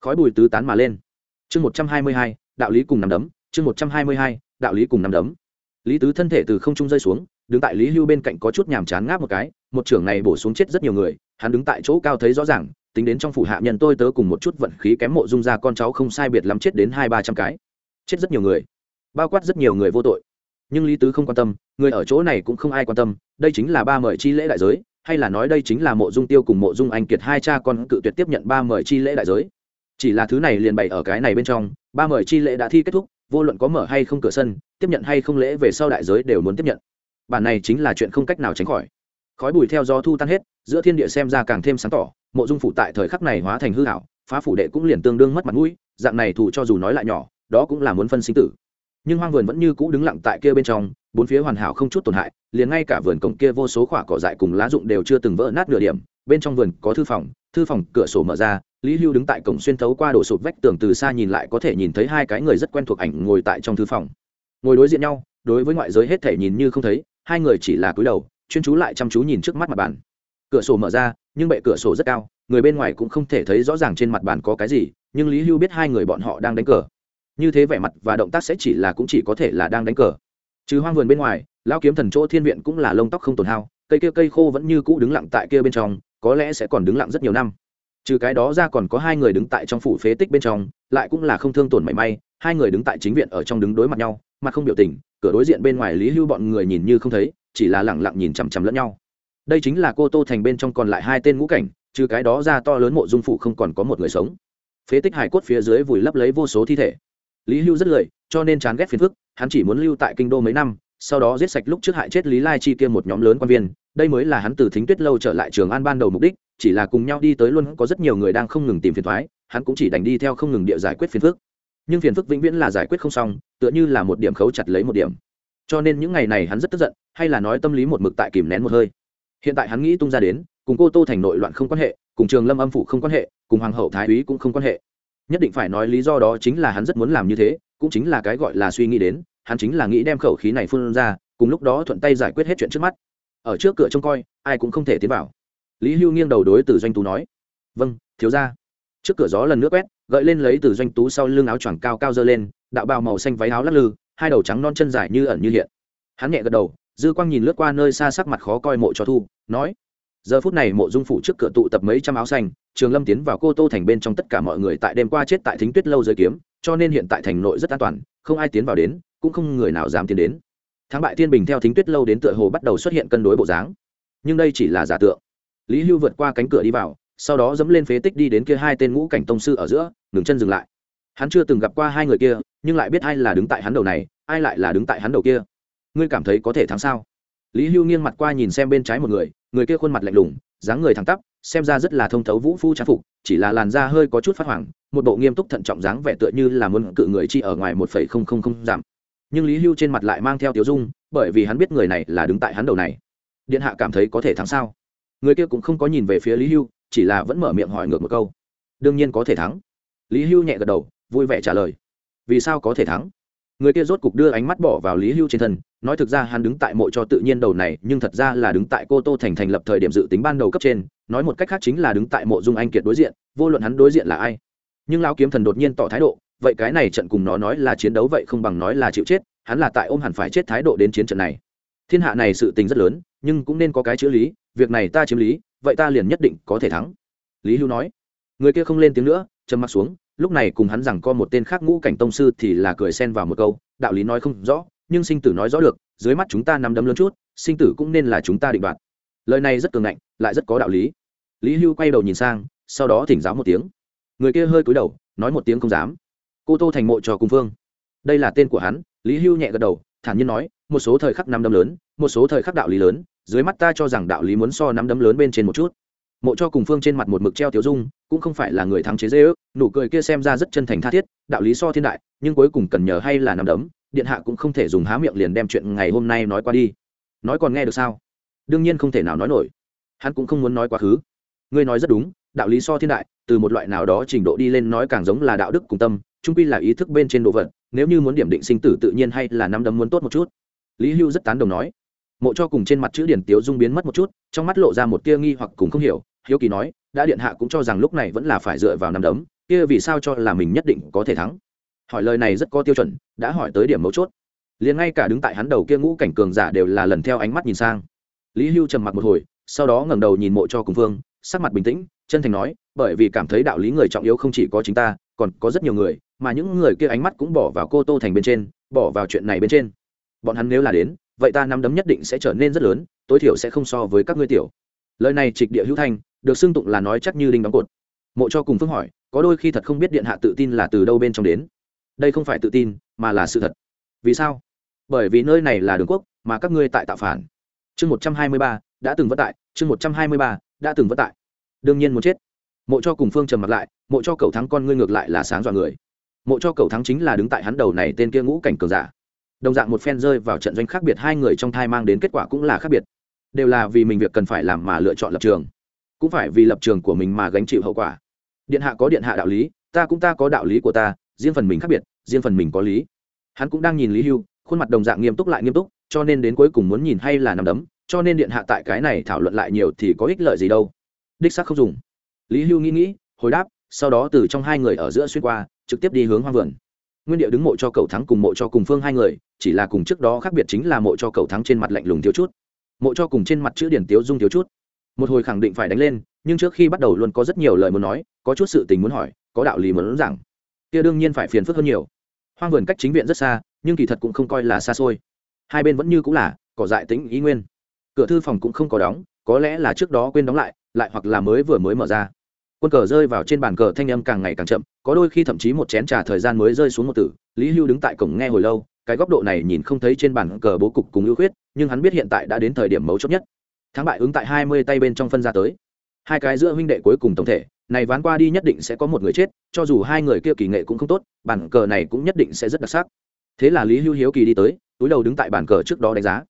Khói bùi tứ tán mà lên. Chương một trăm hai mươi hai, đạo lý cùng nằm đấm. Chương một trăm hai mươi hai, đạo lý cùng nằm đấm. Lý tứ thân thể từ không trung rơi xuống, đứng tại lý hưu bên cạnh có chút nhàm chán ngáp một cái, một trưởng này bổ xuống chết rất nhiều người, hắn đứng tại chỗ cao thấy rõ ràng tính đến trong phủ hạ nhân tôi tớ cùng một chút vận khí kém mộ dung ra con cháu không sai biệt lắm chết đến hai ba trăm cái. Chết rất nhiều người, bao quát rất nhiều người vô tội. Nhưng lý tứ không quan tâm, người ở chỗ này cũng không ai quan tâm, đây chính là ba mời chi lễ đại giới, hay là nói đây chính là mộ dung tiêu cùng mộ dung anh kiệt hai cha con cự tuyệt tiếp nhận ba mời chi lễ đại giới. Chỉ là thứ này liền bày ở cái này bên trong, ba mời chi lễ đã thi kết thúc, vô luận có mở hay không cửa sân, tiếp nhận hay không lễ về sau đại giới đều muốn tiếp nhận. Bản này chính là chuyện không cách nào tránh khỏi. Khói bùi theo gió thu tan hết giữa thiên địa xem ra càng thêm sáng tỏ, mộ dung phủ tại thời khắc này hóa thành hư hảo phá phủ đệ cũng liền tương đương mất mặt mũi, dạng này thủ cho dù nói lại nhỏ, đó cũng là muốn phân sinh tử. Nhưng hoang vườn vẫn như cũ đứng lặng tại kia bên trong, bốn phía hoàn hảo không chút tổn hại, liền ngay cả vườn cổng kia vô số khoả cỏ dại cùng lá rụng đều chưa từng vỡ nát nửa điểm, bên trong vườn có thư phòng thư phòng cửa sổ mở ra, lý hưu đứng tại cổng xuyên thấu qua đổ sụp vách tường từ xa nhìn lại có thể nhìn thấy hai cái người rất quen thuộc ảnh ngồi tại trong thư phòng. Ngồi đối diện nhau, đối với ngoại giới hết thể nhìn như không thấy, hai người chỉ là cúi đầu, chuyên chú lại chăm chú nhìn trước mắt mặt bàn cửa sổ mở ra, nhưng bệ cửa sổ rất cao, người bên ngoài cũng không thể thấy rõ ràng trên mặt bàn có cái gì, nhưng lý hưu biết hai người bọn họ đang đánh cờ. Như thế vẻ mặt và động tác sẽ chỉ là cũng chỉ có thể là đang đánh cờ. Trừ hoang vườn bên ngoài lao kiếm thần chỗ thiên viện cũng là lông tóc không tổn hao, cây kia cây khô vẫn như cũ đứng lặng tại kia bên trong, có lẽ sẽ còn đứng lặng rất nhiều năm. Trừ cái đó ra còn có hai người đứng tại trong phủ phế tích bên trong, lại cũng là không thương tổn mảy may, hai người đứng tại chính viện ở trong đứng đối mặt nhau, mặt không biểu tình, cửa đối diện bên ngoài lý hưu bọn người nhìn như không thấy, chỉ là lẳng lặng nhìn chằm chằm lẫn nhau đây chính là cô tô thành bên trong còn lại hai tên ngũ cảnh, trừ cái đó ra to lớn mộ dung phụ không còn có một người sống. Phế tích hải cốt phía dưới vùi lấp lấy vô số thi thể. Lý hưu rất lười, cho nên chán ghét phiền phức, hắn chỉ muốn lưu tại kinh đô mấy năm, sau đó giết sạch lúc trước hại chết lý lai chi kia một nhóm lớn quan viên. Đây mới là hắn từ thính tuyết lâu trở lại trường an ban đầu mục đích, chỉ là cùng nhau đi tới luôn có rất nhiều người đang không ngừng tìm phiền thoái, hắn cũng chỉ đành đi theo không ngừng địa giải quyết phiền phức. Nhưng phiền phức vĩnh viễn là giải quyết không xong, tựa như là một điểm khấu chặt lấy một điểm. Cho nên những ngày này hắn rất tức giận, hay là nói tâm lý một mực tại kìm nén một hơi hiện tại hắn nghĩ tung ra đến, cùng cô tô thành nội loạn không quan hệ, cùng trường lâm âm phủ không quan hệ, cùng hoàng hậu thái úy cũng không quan hệ. Nhất định phải nói lý do đó chính là hắn rất muốn làm như thế, cũng chính là cái gọi là suy nghĩ đến, hắn chính là nghĩ đem khẩu khí này phun ra, cùng lúc đó thuận tay giải quyết hết chuyện trước mắt. Ở trước cửa trông coi, ai cũng không thể tiến vào. Lý hưu nghiêng đầu đối từ doanh tú nói vâng thiếu ra trước cửa gió lần nước quét, gợi lên lấy từ doanh tú sau lưng áo choàng cao cao dơ lên, đạo bào màu xanh váy áo lắc lư, hai đầu trắng non chân dài như ẩn như hiện. Hắn nhẹ gật đầu dư quang nhìn lướt qua nơi xa sắc mặt khó coi mộ cho thu, nói, giờ phút này mộ dung phủ trước cửa tụ tập mấy trăm áo xanh, trường lâm tiến vào cô tô thành bên trong tất cả mọi người tại đêm qua chết tại thính tuyết lâu dưới kiếm, cho nên hiện tại thành nội rất an toàn, không ai tiến vào đến, cũng không người nào dám tiến đến. Thắng bại thiên bình theo thính tuyết lâu đến tựa hồ bắt đầu xuất hiện cân đối bộ dáng. Nhưng đây chỉ là giả tượng. Lý hưu vượt qua cánh cửa đi vào, sau đó dẫm lên phế tích đi đến kia hai tên ngũ cảnh tông sư ở giữa, ngừng chân dừng lại. Hắn chưa từng gặp qua hai người kia, nhưng lại biết ai là đứng tại hắn đầu này, ai lại là đứng tại hắn đầu kia ngươi cảm thấy có thể thắng sao? Lý hưu nghiêng mặt qua nhìn xem bên trái một người người kia khuôn mặt lạnh lùng, dáng người thẳng tắp, xem ra rất là thông thấu vũ phu trang phục, chỉ là làn da hơi có chút phát hoảng, một bộ nghiêm túc thận trọng dáng vẻ tựa như là muốn cự người chi ở ngoài một phẩy không không không giảm. Nhưng lý hưu trên mặt lại mang theo tiếu dung, bởi vì hắn biết người này là đứng tại hắn đầu này. Điện hạ cảm thấy có thể thắng sao? Người kia cũng không có nhìn về phía lý hưu, chỉ là vẫn mở miệng hỏi ngược một câu. Đương nhiên có thể thắng. Lý hưu nhẹ gật đầu, vui vẻ trả lời. Vì sao có thể thắng? Người kia rốt cục đưa ánh mắt bỏ vào lý hưu trên thân, nói thực ra hắn đứng tại mộ cho tự nhiên đầu này, nhưng thật ra là đứng tại cô tô thành thành lập thời điểm dự tính ban đầu cấp trên, nói một cách khác chính là đứng tại mộ dung anh kiệt đối diện, vô luận hắn đối diện là ai. Nhưng lão kiếm thần đột nhiên tỏ thái độ, vậy cái này trận cùng nó nói là chiến đấu vậy không bằng nói là chịu chết, hắn là tại ôm hẳn phải chết thái độ đến chiến trận này. Thiên hạ này sự tình rất lớn, nhưng cũng nên có cái chữ lý, việc này ta chiếm lý, vậy ta liền nhất định có thể thắng. Lý hưu nói. Người kia không lên tiếng nữa, trầm m ặ t xuống lúc này cùng hắn rằng có một tên khác ngũ cảnh tông sư thì là cười xen vào một câu, đạo lý nói không rõ, nhưng sinh tử nói rõ được, dưới mắt chúng ta nắm đấm lớn chút, sinh tử cũng nên là chúng ta định đoạt. Lời này rất cường ngạnh, lại rất có đạo lý. Lý hưu quay đầu nhìn sang, sau đó thỉnh giáo một tiếng. Người kia hơi cúi đầu, nói một tiếng không dám. Cô tô thành mộ cho cùng phương. Đây là tên của hắn, lý hưu nhẹ gật đầu, thản nhiên nói, một số thời khắc năm đấm lớn, một số thời khắc đạo lý lớn, dưới mắt ta cho rằng đạo lý muốn so năm đấm lớn bên trên một chút mộ cho cùng phương trên mặt một mực treo tiểu dung, cũng không phải là người thắng chế dễ ước, nụ cười kia xem ra rất chân thành tha thiết, đạo lý so thiên đại, nhưng cuối cùng cần nhờ hay là nằm đấm, điện hạ cũng không thể dùng há miệng liền đem chuyện ngày hôm nay nói qua đi. Nói còn nghe được sao? Đương nhiên không thể nào nói nổi. Hắn cũng không muốn nói quá khứ. Ngươi nói rất đúng, đạo lý so thiên đại, từ một loại nào đó trình độ đi lên nói càng giống là đạo đức cùng tâm, trung quy là ý thức bên trên đồ vật, nếu như muốn điểm định sinh tử tự nhiên hay là nắm đấm muốn tốt một chút. Lý hưu rất tán đồng nói. Mộ cho cùng trên mặt chữ điển tiếu dung biến mất một chút, trong mắt lộ ra một tia nghi hoặc cùng không hiểu hiếu kỳ nói, đã điện hạ cũng cho rằng lúc này vẫn là phải dựa vào nằm đấm, kia vì sao cho là mình nhất định có thể thắng? Hỏi lời này rất có tiêu chuẩn, đã hỏi tới điểm mấu chốt. Liền ngay cả đứng tại hắn đầu kia ngũ cảnh cường giả đều là lần theo ánh mắt nhìn sang. Lý hưu trầm mặc một hồi, sau đó ngẩng đầu nhìn mộ cho cùng phương, sắc mặt bình tĩnh, chân thành nói, bởi vì cảm thấy đạo lý người trọng yếu không chỉ có chính ta, còn có rất nhiều người, mà những người kia ánh mắt cũng bỏ vào cô tô thành bên trên, bỏ vào chuyện này bên trên. Bọn hắn nếu là đến, vậy ta nắm đấm nhất định sẽ trở nên rất lớn, tối thiểu sẽ không so với các ngươi tiểu lời này trịch địa hữu thanh, được xưng tụng là nói chắc như đinh đóng cột. Mộ cho cùng phương hỏi, có đôi khi thật không biết điện hạ tự tin là từ đâu bên trong đến. Đây không phải tự tin, mà là sự thật. Vì sao? Bởi vì nơi này là đường quốc, mà các ngươi tại tạo phản. Chương một trăm hai mươi ba, đã từng vất tại, chương một trăm hai mươi ba, đã từng vất tại. Đương nhiên muốn chết. Mộ cho cùng phương trầm mặt lại, mộ cho cầu thắng con ngươi ngược lại là sáng dọa người. Mộ cho cầu thắng chính là đứng tại hắn đầu này tên kia ngũ cảnh cường giả. Đồng dạng một phen rơi vào trận doanh khác biệt hai người trong thai mang đến kết quả cũng là khác biệt đều là vì mình việc cần phải làm mà lựa chọn lập trường. Cũng phải vì lập trường của mình mà gánh chịu hậu quả. Điện hạ có điện hạ đạo lý, ta cũng ta có đạo lý của ta, riêng phần mình khác biệt, riêng phần mình có lý. Hắn cũng đang nhìn lý hưu, khuôn mặt đồng dạng nghiêm túc lại nghiêm túc, cho nên đến cuối cùng muốn nhìn hay là nằm đấm, cho nên điện hạ tại cái này thảo luận lại nhiều thì có ích lợi gì đâu. Đích xác không dùng. Lý hưu nghĩ nghĩ, hồi đáp, sau đó từ trong hai người ở giữa xuyên qua, trực tiếp đi hướng hoa vườn. Nguyên điệu đứng mộ cho cầu thắng cùng mộ cho cùng phương hai người, chỉ là cùng trước đó khác biệt chính là mộ cho cầu thắng trên mặt lạnh lùng thiếu chút mộ cho cùng trên mặt chữ điển tiếu dung thiếu chút. Một hồi khẳng định phải đánh lên, nhưng trước khi bắt đầu luôn có rất nhiều lời muốn nói, có chút sự tình muốn hỏi, có đạo lý muốn rằng kia đương nhiên phải phiền phức hơn nhiều. Hoang vườn cách chính viện rất xa, nhưng kỳ thật cũng không coi là xa xôi. Hai bên vẫn như cũng là, cỏ dại tính ý nguyên. Cửa thư phòng cũng không có đóng, có lẽ là trước đó quên đóng lại lại hoặc là mới vừa mới mở ra. Quân cờ rơi vào trên bàn cờ thanh âm càng ngày càng chậm, có đôi khi thậm chí một chén trà thời gian mới rơi xuống một tử, lý hưu đứng tại cổng nghe hồi lâu cái góc độ này nhìn không thấy trên bàn cờ bố cục cùng ưu khuyết, nhưng hắn biết hiện tại đã đến thời điểm mấu chốt nhất. Thắng bại ứng tại hai mươi tay bên trong phân ra tới. Hai cái giữa huynh đệ cuối cùng tổng thể, này ván qua đi nhất định sẽ có một người chết, cho dù hai người kia kỳ nghệ cũng không tốt, bàn cờ này cũng nhất định sẽ rất đặc sắc. Thế là lý hưu hiếu kỳ đi tới, túi đầu đứng tại bàn cờ trước đó đánh giá.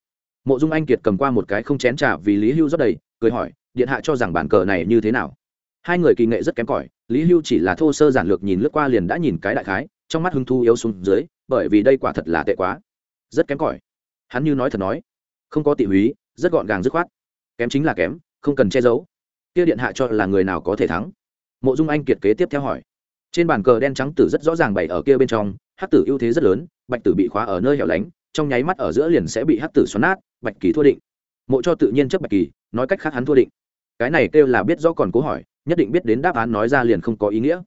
Mộ dung anh kiệt cầm qua một cái không chén trà vì lý hưu rất đầy, cười hỏi, điện hạ cho rằng bàn cờ này như thế nào? Hai người kỳ nghệ rất kém cỏi, lý hưu chỉ là thô sơ giản lược nhìn lướt qua liền đã nhìn cái đại khái trong mắt hưng thu yếu xuống dưới, bởi vì đây quả thật là tệ quá. Rất kém cỏi. Hắn như nói thật nói, không có tỉ húy, rất gọn gàng dứt khoát. Kém chính là kém, không cần che giấu. Kia điện hạ cho là người nào có thể thắng? Mộ dung anh kiệt kế tiếp theo hỏi. Trên bàn cờ đen trắng tử rất rõ ràng bày ở kia bên trong hát tử ưu thế rất lớn, bạch tử bị khóa ở nơi hẻo lánh, trong nháy mắt ở giữa liền sẽ bị hát tử xoắn nát, bạch kỳ thua định. Mộ cho tự nhiên chấp bạch kỳ, nói cách khác hắn thua định. Cái này kêu là biết rõ còn cố hỏi, nhất định biết đến đáp án nói ra liền không có ý nghĩa.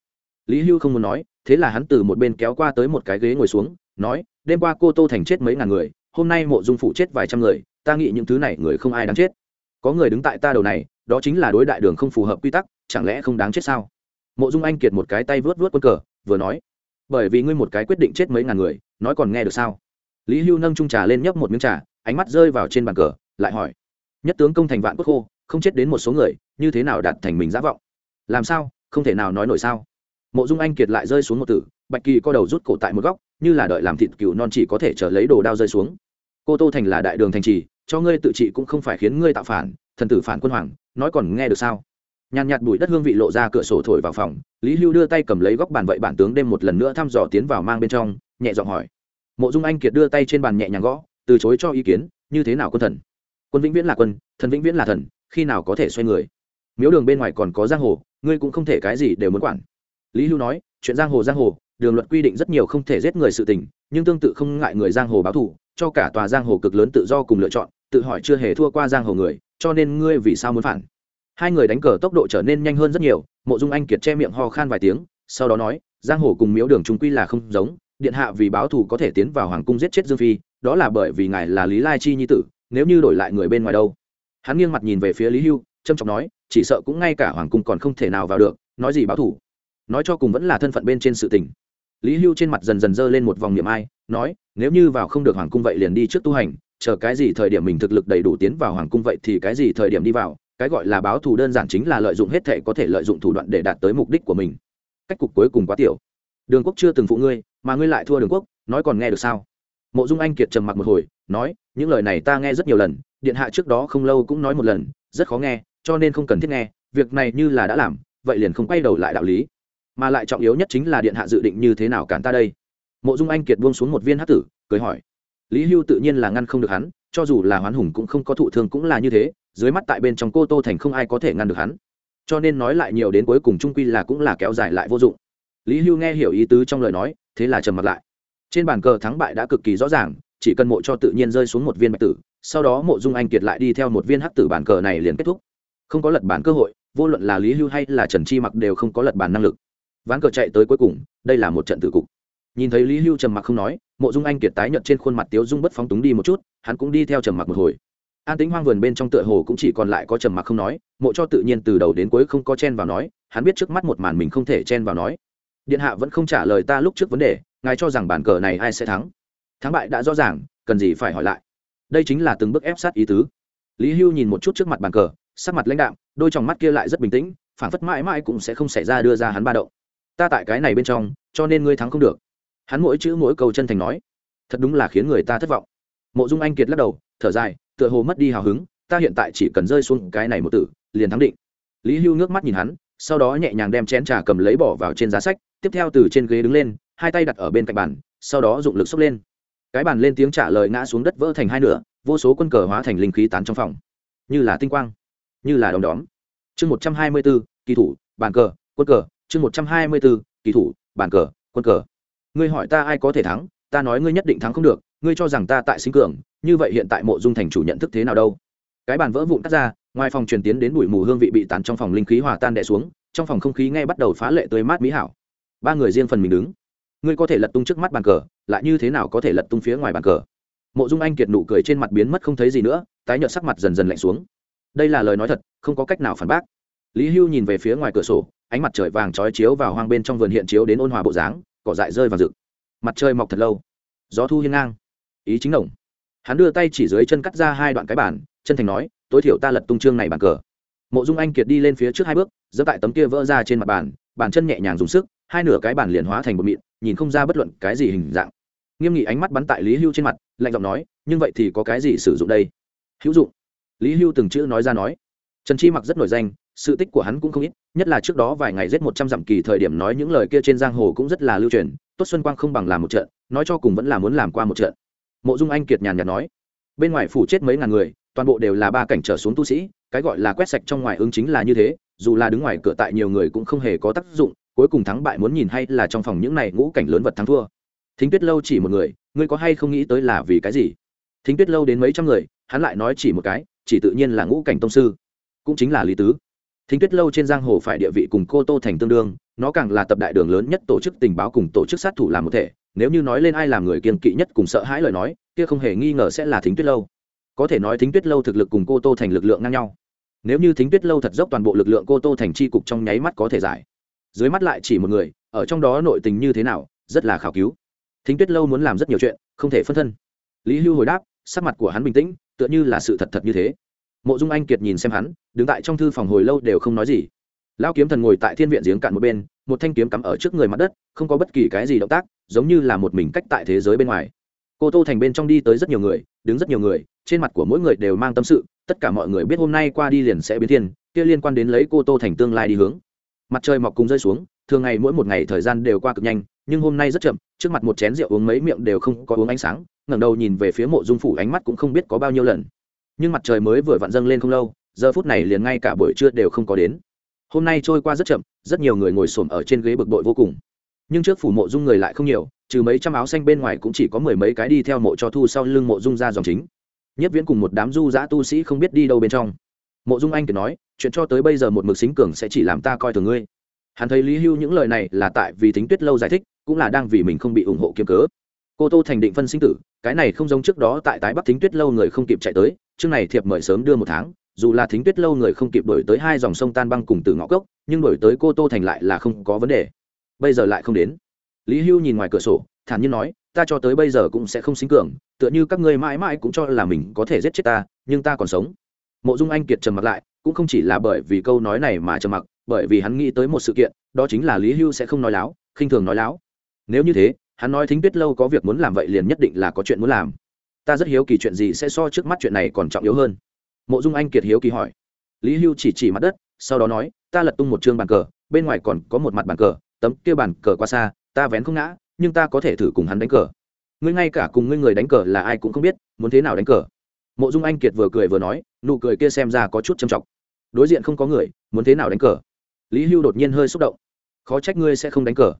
Lý hưu không muốn nói thế là hắn từ một bên kéo qua tới một cái ghế ngồi xuống, nói, đêm qua cô tô thành chết mấy ngàn người, hôm nay mộ dung phụ chết vài trăm người, ta nghĩ những thứ này người không ai đáng chết. Có người đứng tại ta đầu này, đó chính là đối đại đường không phù hợp quy tắc, chẳng lẽ không đáng chết sao? Mộ dung anh kiệt một cái tay vớt vớt quân cờ, vừa nói, bởi vì ngươi một cái quyết định chết mấy ngàn người, nói còn nghe được sao? Lý hưu nâng trung trà lên nhấp một miếng trà, ánh mắt rơi vào trên bàn cờ, lại hỏi, nhất tướng công thành vạn quốc khô, không chết đến một số người, như thế nào đạt thành mình giả vọng? Làm sao? Không thể nào nói nổi sao? Mộ dung anh kiệt lại rơi xuống một tử, bạch kỳ co đầu rút cổ tại một góc, như là đợi làm thịt cừu non chỉ có thể chờ lấy đồ đao rơi xuống. Cô tô thành là đại đường thành trì, cho ngươi tự trị cũng không phải khiến ngươi tạo phản, thần tử phản quân hoàng, nói còn nghe được sao? Nhàn nhạt bụi đất hương vị lộ ra cửa sổ thổi vào phòng, lý hưu đưa tay cầm lấy góc bàn vậy bản tướng đêm một lần nữa thăm dò tiến vào mang bên trong, nhẹ giọng hỏi. Mộ dung anh kiệt đưa tay trên bàn nhẹ nhàng gõ, từ chối cho ý kiến, như thế nào quân thần? Quân vĩnh viễn là quân, thần vĩnh viễn là thần, khi nào có thể xoay người? Miếu đường bên ngoài còn có giang hồ, ngươi cũng không thể cái gì đều muốn quản lý hưu nói, chuyện giang hồ giang hồ, đường luật quy định rất nhiều không thể giết người sự tình, nhưng tương tự không ngại người giang hồ báo thù, cho cả tòa giang hồ cực lớn tự do cùng lựa chọn, tự hỏi chưa hề thua qua giang hồ người, cho nên ngươi vì sao muốn phản? Hai người đánh cờ tốc độ trở nên nhanh hơn rất nhiều, mộ dung anh kiệt che miệng ho khan vài tiếng, sau đó nói, giang hồ cùng miếu đường trung quy là không giống, điện hạ vì báo thù có thể tiến vào hoàng cung giết chết dương phi, đó là bởi vì ngài là lý lai chi nhi tử, nếu như đổi lại người bên ngoài đâu? Hắn nghiêng mặt nhìn về phía lý hưu trâm trọng nói, chỉ sợ cũng ngay cả hoàng cung còn không thể nào vào được, nói gì báo thù? Nói cho cùng vẫn là thân phận bên trên sự tình. Lý hưu trên mặt dần dần dơ lên một vòng niệm ai, nói, nếu như vào không được hoàng cung vậy liền đi trước tu hành, chờ cái gì thời điểm mình thực lực đầy đủ tiến vào hoàng cung vậy thì cái gì thời điểm đi vào, cái gọi là báo thù đơn giản chính là lợi dụng hết thệ có thể lợi dụng thủ đoạn để đạt tới mục đích của mình. Cách cục cuối cùng quá tiểu. Đường quốc chưa từng phụ ngươi, mà ngươi lại thua đường quốc, nói còn nghe được sao? Mộ dung anh kiệt trầm mặc một hồi, nói, những lời này ta nghe rất nhiều lần, điện hạ trước đó không lâu cũng nói một lần, rất khó nghe, cho nên không cần thiết nghe, việc này như là đã làm, vậy liền không quay đầu lại đạo lý mà lại trọng yếu nhất chính là điện hạ dự định như thế nào cản ta đây. Mộ dung anh kiệt buông xuống một viên hát tử, cười hỏi. Lý hưu tự nhiên là ngăn không được hắn, cho dù là hoán hùng cũng không có thụ thương cũng là như thế, dưới mắt tại bên trong cô tô thành không ai có thể ngăn được hắn. Cho nên nói lại nhiều đến cuối cùng trung quy là cũng là kéo dài lại vô dụng. Lý hưu nghe hiểu ý tứ trong lời nói, thế là trầm mặt lại. Trên bàn cờ thắng bại đã cực kỳ rõ ràng, chỉ cần mộ cho tự nhiên rơi xuống một viên bạch tử, sau đó mộ dung anh kiệt lại đi theo một viên hắc tử bàn cờ này liền kết thúc. Không có lật bàn cơ hội, vô luận là lý hưu hay là trần chi mặc đều không có lật bàn năng lực ván cờ chạy tới cuối cùng, đây là một trận tử cục. Nhìn thấy lý hưu trầm mặc không nói, mộ dung anh kiệt tái nhợt trên khuôn mặt tiếu dung bất phóng túng đi một chút, hắn cũng đi theo trầm mặc một hồi. An tính hoang vườn bên trong tựa hồ cũng chỉ còn lại có trầm mặc không nói, mộ cho tự nhiên từ đầu đến cuối không có chen vào nói, hắn biết trước mắt một màn mình không thể chen vào nói. Điện hạ vẫn không trả lời ta lúc trước vấn đề, ngài cho rằng bản cờ này ai sẽ thắng? Thắng bại đã rõ ràng, cần gì phải hỏi lại. Đây chính là từng bước ép sát ý tứ. Lý hưu nhìn một chút trước mặt bàn cờ, sắc mặt lãnh đạm, đôi t mắt kia lại rất bình tĩnh phản phất mãi mãi cũng sẽ không xảy ra đưa ra hắn ba động ta tại cái này bên trong, cho nên ngươi thắng không được. Hắn mỗi chữ mỗi câu chân thành nói. Thật đúng là khiến người ta thất vọng. Mộ dung anh kiệt lắc đầu, thở dài, tựa hồ mất đi hào hứng, ta hiện tại chỉ cần rơi xuống cái này một tử, liền thắng định. Lý hưu nước mắt nhìn hắn, sau đó nhẹ nhàng đem chén trà cầm lấy bỏ vào trên giá sách, tiếp theo từ trên ghế đứng lên, hai tay đặt ở bên cạnh bàn, sau đó dụng lực xốc lên. Cái bàn lên tiếng trả lời ngã xuống đất vỡ thành hai nửa, vô số quân cờ hóa thành linh khí tán trong phòng. Như là tinh quang, như là đom đóm. Chương một trăm hai mươi bốn, kỳ thủ, bàn cờ, quân cờ chương một trăm hai mươi bốn, kỳ thủ, bàn cờ, quân cờ. Ngươi hỏi ta ai có thể thắng, ta nói ngươi nhất định thắng không được, ngươi cho rằng ta tại sinh cường, như vậy hiện tại mộ dung thành chủ nhận thức thế nào đâu? Cái bàn vỡ vụn cắt ra, ngoài phòng truyền tiến đến bụi mù hương vị bị tán trong phòng linh khí hòa tan đẻ xuống, trong phòng không khí ngay bắt đầu phá lệ tươi mát mỹ hảo. Ba người riêng phần mình đứng. Ngươi có thể lật tung trước mắt bàn cờ, lại như thế nào có thể lật tung phía ngoài bàn cờ? Mộ dung anh kiệt nụ cười trên mặt biến mất không thấy gì nữa, tái nhợt sắc mặt dần dần lạnh xuống. Đây là lời nói thật, không có cách nào phản bác. Lý hưu nhìn về phía ngoài cửa sổ ánh mặt trời vàng trói chiếu vào hoang bên trong vườn hiện chiếu đến ôn hòa bộ dáng, cỏ dại rơi vào rực. Mặt trời mọc thật lâu. Gió thu hiên ngang. Ý chính đồng. Hắn đưa tay chỉ dưới chân cắt ra hai đoạn cái bản chân thành nói, tối thiểu ta lật tung chương này bàn cờ. Mộ dung anh kiệt đi lên phía trước hai bước giơ tại tấm kia vỡ ra trên mặt bàn bàn chân nhẹ nhàng dùng sức, hai nửa cái bàn liền hóa thành một mịn, nhìn không ra bất luận cái gì hình dạng. Nghiêm nghị ánh mắt bắn tại lý hưu trên mặt, lạnh giọng nói, nhưng vậy thì có cái gì sử dụng đây? Hữu dụng. Lý hưu từng chữ nói ra nói. Trần chi mặc rất nổi danh sự tích của hắn cũng không ít, nhất là trước đó vài ngày giết một trăm dặm kỳ thời điểm nói những lời kia trên giang hồ cũng rất là lưu truyền, tốt xuân quang không bằng làm một trận, nói cho cùng vẫn là muốn làm qua một trận. Mộ dung anh kiệt nhàn nhạt nói, bên ngoài phủ chết mấy ngàn người, toàn bộ đều là ba cảnh trở xuống tu sĩ, cái gọi là quét sạch trong ngoài ứng chính là như thế, dù là đứng ngoài cửa tại nhiều người cũng không hề có tác dụng, cuối cùng thắng bại muốn nhìn hay là trong phòng những này ngũ cảnh lớn vật thắng thua. Thính tuyết lâu chỉ một người, ngươi có hay không nghĩ tới là vì cái gì? Thính tuyết lâu đến mấy trăm người, hắn lại nói chỉ một cái, chỉ tự nhiên là ngũ cảnh tông sư, cũng chính là lý tứ thính tuyết lâu trên giang hồ phải địa vị cùng cô tô thành tương đương, nó càng là tập đại đường lớn nhất tổ chức tình báo cùng tổ chức sát thủ làm một thể. Nếu như nói lên ai làm người kiên kỵ nhất cùng sợ hãi lời nói, kia không hề nghi ngờ sẽ là thính tuyết lâu. Có thể nói thính tuyết lâu thực lực cùng cô tô thành lực lượng ngang nhau. Nếu như thính tuyết lâu thật dốc toàn bộ lực lượng cô tô thành chi cục trong nháy mắt có thể giải. Dưới mắt lại chỉ một người, ở trong đó nội tình như thế nào, rất là khảo cứu. Thính tuyết lâu muốn làm rất nhiều chuyện, không thể phân thân. Lý hưu hồi đáp, sắc mặt của hắn bình tĩnh, tựa như là sự thật thật như thế mộ dung anh kiệt nhìn xem hắn, đứng tại trong thư phòng hồi lâu đều không nói gì. Lão kiếm thần ngồi tại thiên viện giếng cạn một bên, một thanh kiếm cắm ở trước người mặt đất, không có bất kỳ cái gì động tác, giống như là một mình cách tại thế giới bên ngoài. Cô tô thành bên trong đi tới rất nhiều người, đứng rất nhiều người, trên mặt của mỗi người đều mang tâm sự, tất cả mọi người biết hôm nay qua đi liền sẽ biến thiên, kia liên quan đến lấy cô tô thành tương lai đi hướng. Mặt trời mọc cùng rơi xuống, thường ngày mỗi một ngày thời gian đều qua cực nhanh, nhưng hôm nay rất chậm, trước mặt một chén rượu uống mấy miệng đều không có uống ánh sáng, ngẩng đầu nhìn về phía mộ dung phủ ánh mắt cũng không biết có bao nhiêu lần nhưng mặt trời mới vừa vặn dâng lên không lâu, giờ phút này liền ngay cả buổi trưa đều không có đến. Hôm nay trôi qua rất chậm, rất nhiều người ngồi xổm ở trên ghế bực bội vô cùng. Nhưng trước phủ mộ dung người lại không nhiều, trừ mấy trăm áo xanh bên ngoài cũng chỉ có mười mấy cái đi theo mộ cho thu sau lưng mộ dung ra dòng chính. Nhất viễn cùng một đám du giã tu sĩ không biết đi đâu bên trong. Mộ dung anh kể nói, chuyện cho tới bây giờ một mực xính cường sẽ chỉ làm ta coi thường ngươi. Hắn thấy lý hưu những lời này là tại vì tính tuyết lâu giải thích, cũng là đang vì mình không bị ủng hộ kiếm cớ cô tô thành định phân sinh tử, cái này không giống trước đó tại tái bắc thính tuyết lâu người không kịp chạy tới, chương này thiệp mời sớm đưa một tháng, dù là thính tuyết lâu người không kịp đổi tới hai dòng sông tan băng cùng từ ngõ cốc, nhưng đổi tới cô tô thành lại là không có vấn đề. Bây giờ lại không đến. Lý hưu nhìn ngoài cửa sổ, thản nhiên nói, ta cho tới bây giờ cũng sẽ không sinh cường, tựa như các ngươi mãi mãi cũng cho là mình có thể giết chết ta, nhưng ta còn sống. Mộ dung anh kiệt trầm mặc lại, cũng không chỉ là bởi vì câu nói này mà trầm mặc, bởi vì hắn nghĩ tới một sự kiện, đó chính là lý hưu sẽ không nói láo, khinh thường nói láo. Nếu như thế hắn nói thính tuyết lâu có việc muốn làm vậy liền nhất định là có chuyện muốn làm. Ta rất hiếu kỳ chuyện gì sẽ so trước mắt chuyện này còn trọng yếu hơn. Mộ dung anh kiệt hiếu kỳ hỏi. Lý hưu chỉ chỉ mặt đất, sau đó nói, ta lật tung một chương bàn cờ, bên ngoài còn có một mặt bàn cờ, tấm kia bàn cờ qua xa, ta vén không ngã, nhưng ta có thể thử cùng hắn đánh cờ. Ngươi ngay cả cùng ngươi người đánh cờ là ai cũng không biết, muốn thế nào đánh cờ? Mộ dung anh kiệt vừa cười vừa nói, nụ cười kia xem ra có chút trầm trọng. Đối diện không có người, muốn thế nào đánh cờ? Lý hưu đột nhiên hơi xúc động. Khó trách ngươi sẽ không đánh cờ.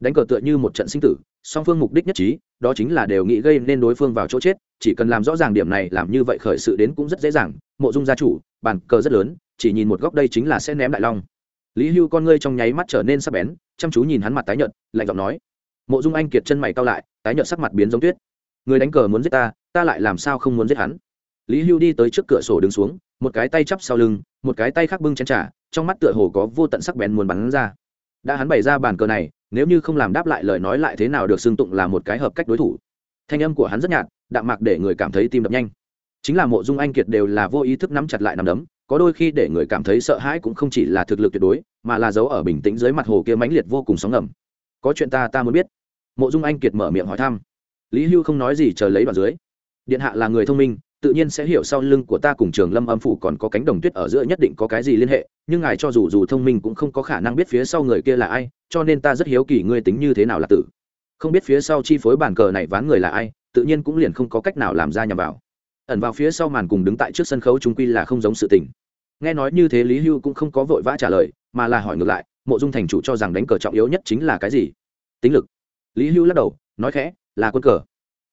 Đánh cờ tựa như một trận sinh tử song phương mục đích nhất trí, đó chính là đều nghĩ gây nên đối phương vào chỗ chết, chỉ cần làm rõ ràng điểm này, làm như vậy khởi sự đến cũng rất dễ dàng, mộ dung gia chủ, bàn cờ rất lớn, chỉ nhìn một góc đây chính là sẽ ném đại long. Lý hưu con ngươi trong nháy mắt trở nên sắc bén, chăm chú nhìn hắn mặt tái nhợt, lạnh giọng nói. Mộ dung anh kiệt chân mày cao lại, tái nhợt sắc mặt biến giống tuyết. Người đánh cờ muốn giết ta ta lại làm sao không muốn giết hắn? Lý hưu đi tới trước cửa sổ đứng xuống, một cái tay chắp sau lưng, một cái tay khác bưng chén trà, trong mắt tựa hồ có vô tận sắc bén muốn bắn ra. Đã hắn bày ra bàn cờ này nếu như không làm đáp lại lời nói lại thế nào được xưng tụng là một cái hợp cách đối thủ. Thanh âm của hắn rất nhạt, đạm mạc để người cảm thấy tim đập nhanh. Chính là mộ dung anh kiệt đều là vô ý thức nắm chặt lại nắm đấm, có đôi khi để người cảm thấy sợ hãi cũng không chỉ là thực lực tuyệt đối, mà là giấu ở bình tĩnh dưới mặt hồ kia mãnh liệt vô cùng sóng ngầm. Có chuyện ta ta muốn biết. Mộ dung anh kiệt mở miệng hỏi thăm. Lý hưu không nói gì chờ lấy đoạn dưới. Điện hạ là người thông minh tự nhiên sẽ hiểu sau lưng của ta cùng trường lâm âm phủ còn có cánh đồng tuyết ở giữa nhất định có cái gì liên hệ, nhưng ngài cho dù dù thông minh cũng không có khả năng biết phía sau người kia là ai, cho nên ta rất hiếu kỳ ngươi tính như thế nào là tử. Không biết phía sau chi phối bàn cờ này ván người là ai, tự nhiên cũng liền không có cách nào làm ra nhằm vào. Ẩn vào phía sau màn cùng đứng tại trước sân khấu trung quy là không giống sự tình. Nghe nói như thế lý hưu cũng không có vội vã trả lời, mà là hỏi ngược lại, mộ dung thành chủ cho rằng đánh cờ trọng yếu nhất chính là cái gì? Tính lực. Lý hưu lắc đầu, nói khẽ, là quân cờ.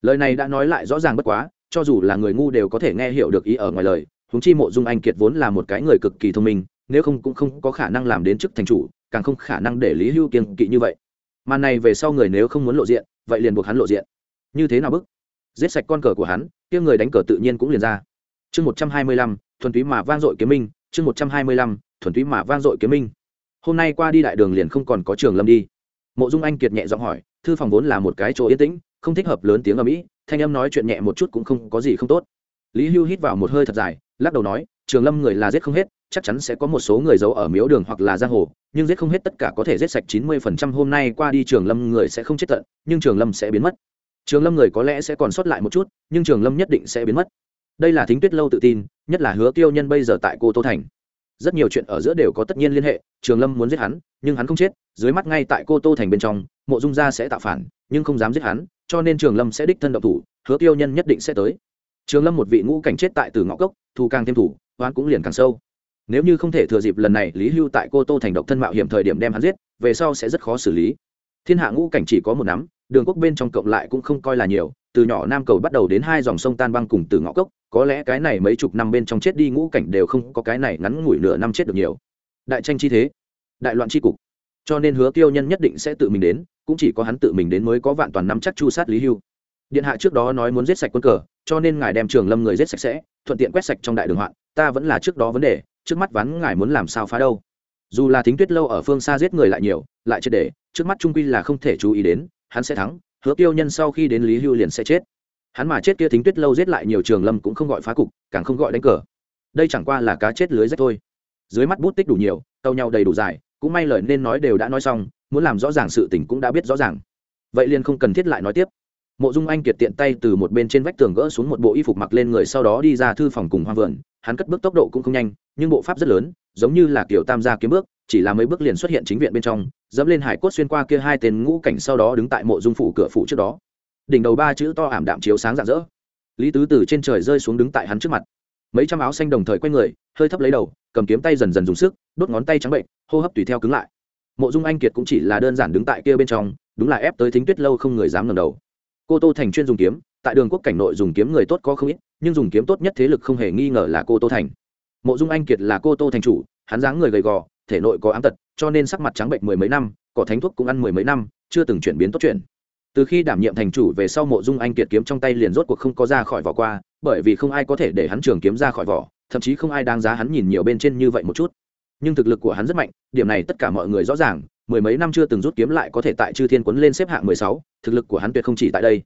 Lời này đã nói lại rõ ràng bất quá cho dù là người ngu đều có thể nghe hiểu được ý ở ngoài lời húng chi mộ dung anh kiệt vốn là một cái người cực kỳ thông minh, nếu không cũng không có khả năng làm đến chức thành chủ, càng không khả năng để lý hưu kiên kỵ như vậy. Mà này về sau người nếu không muốn lộ diện, vậy liền buộc hắn lộ diện. Như thế nào bức? Giết sạch con cờ của hắn, kia người đánh cờ tự nhiên cũng liền ra. Chương một trăm hai mươi lăm, thuần túy mà vang dội kiếm minh, chương một trăm hai mươi lăm, thuần túy mà vang dội kiếm minh. Hôm nay qua đi đại đường liền không còn có trường lâm đi. Mộ dung anh kiệt nhẹ giọng hỏi, thư phòng vốn là một cái chỗ yên tĩnh, không thích hợp lớn tiếng ở mỹ thanh âm nói chuyện nhẹ một chút cũng không có gì không tốt. Lý hưu hít vào một hơi thật dài, lắc đầu nói, trường lâm người là giết không hết, chắc chắn sẽ có một số người giấu ở miếu đường hoặc là giang hồ, nhưng giết không hết tất cả có thể giết sạch chín mươi phần trăm hôm nay qua đi trường lâm người sẽ không chết tận, nhưng trường lâm sẽ biến mất. Trường lâm người có lẽ sẽ còn sót lại một chút, nhưng trường lâm nhất định sẽ biến mất. Đây là thính tuyết lâu tự tin, nhất là hứa tiêu nhân bây giờ tại cô tô thành. Rất nhiều chuyện ở giữa đều có tất nhiên liên hệ, trường lâm muốn giết hắn, nhưng hắn không chết, dưới mắt ngay tại cô tô thành bên trong, mộ dung gia sẽ tạo phản, nhưng không dám giết hắn cho nên trường lâm sẽ đích thân động thủ, hứa tiêu nhân nhất định sẽ tới. Trường lâm một vị ngũ cảnh chết tại từ ngõ cốc, thù càng thêm thủ oan cũng liền càng sâu. Nếu như không thể thừa dịp lần này lý hưu tại cô tô thành độc thân mạo hiểm thời điểm đem hắn giết, về sau sẽ rất khó xử lý. Thiên hạ ngũ cảnh chỉ có một nắm, đường quốc bên trong cộng lại cũng không coi là nhiều, từ nhỏ nam cầu bắt đầu đến hai dòng sông tan băng cùng từ ngõ cốc, có lẽ cái này mấy chục năm bên trong chết đi ngũ cảnh đều không có cái này ngắn ngủi nửa năm chết được nhiều. Đại tranh chi thế, đại loạn chi cục cho nên hứa tiêu nhân nhất định sẽ tự mình đến, cũng chỉ có hắn tự mình đến mới có vạn toàn năm chắc chu sát lý hưu. Điện hạ trước đó nói muốn giết sạch quân cờ, cho nên ngài đem trường lâm người giết sạch sẽ, thuận tiện quét sạch trong đại đường hoạn, ta vẫn là trước đó vấn đề, trước mắt ván ngài muốn làm sao phá đâu. Dù là thính tuyết lâu ở phương xa giết người lại nhiều, lại chết để, trước mắt trung quy là không thể chú ý đến, hắn sẽ thắng, hứa tiêu nhân sau khi đến lý hưu liền sẽ chết. Hắn mà chết kia thính tuyết lâu giết lại nhiều trường lâm cũng không gọi phá cục, càng không gọi đánh cờ. Đây chẳng qua là cá chết lưới rách thôi. Dưới mắt bút tích đủ nhiều, tàu nhau đầy đủ dài cũng may lời nên nói đều đã nói xong, muốn làm rõ ràng sự tình cũng đã biết rõ ràng. Vậy liền không cần thiết lại nói tiếp. Mộ dung anh kiệt tiện tay từ một bên trên vách tường gỡ xuống một bộ y phục mặc lên người sau đó đi ra thư phòng cùng hoa vườn, hắn cất bước tốc độ cũng không nhanh, nhưng bộ pháp rất lớn, giống như là kiểu tam gia kiếm bước, chỉ là mấy bước liền xuất hiện chính viện bên trong, dẫm lên hải cốt xuyên qua kia hai tên ngũ cảnh sau đó đứng tại mộ dung phủ cửa phủ trước đó. Đỉnh đầu ba chữ to ảm đạm chiếu sáng rạng rỡ. Lý tứ từ trên trời rơi xuống đứng tại hắn trước mặt mấy trăm áo xanh đồng thời quay người, hơi thấp lấy đầu, cầm kiếm tay dần dần dùng sức, đốt ngón tay trắng bệnh, hô hấp tùy theo cứng lại. Mộ dung anh kiệt cũng chỉ là đơn giản đứng tại kia bên trong, đúng là ép tới thính tuyết lâu không người dám ngầm đầu. Cô tô thành chuyên dùng kiếm, tại đường quốc cảnh nội dùng kiếm người tốt có không ít, nhưng dùng kiếm tốt nhất thế lực không hề nghi ngờ là cô tô thành. Mộ dung anh kiệt là cô tô thành chủ, hắn dáng người gầy gò, thể nội có ám tật, cho nên sắc mặt trắng bệnh mười mấy năm, cỏ thánh thuốc cũng ăn mười mấy năm, chưa từng chuyển biến tốt chuyện. Từ khi đảm nhiệm thành chủ về sau mộ dung anh kiệt kiếm trong tay liền rốt cuộc không có ra khỏi vỏ qua bởi vì không ai có thể để hắn trường kiếm ra khỏi vỏ, thậm chí không ai đáng giá hắn nhìn nhiều bên trên như vậy một chút. Nhưng thực lực của hắn rất mạnh, điểm này tất cả mọi người rõ ràng, mười mấy năm chưa từng rút kiếm lại có thể tại chư thiên quấn lên xếp hạng mười sáu, thực lực của hắn tuyệt không chỉ tại đây.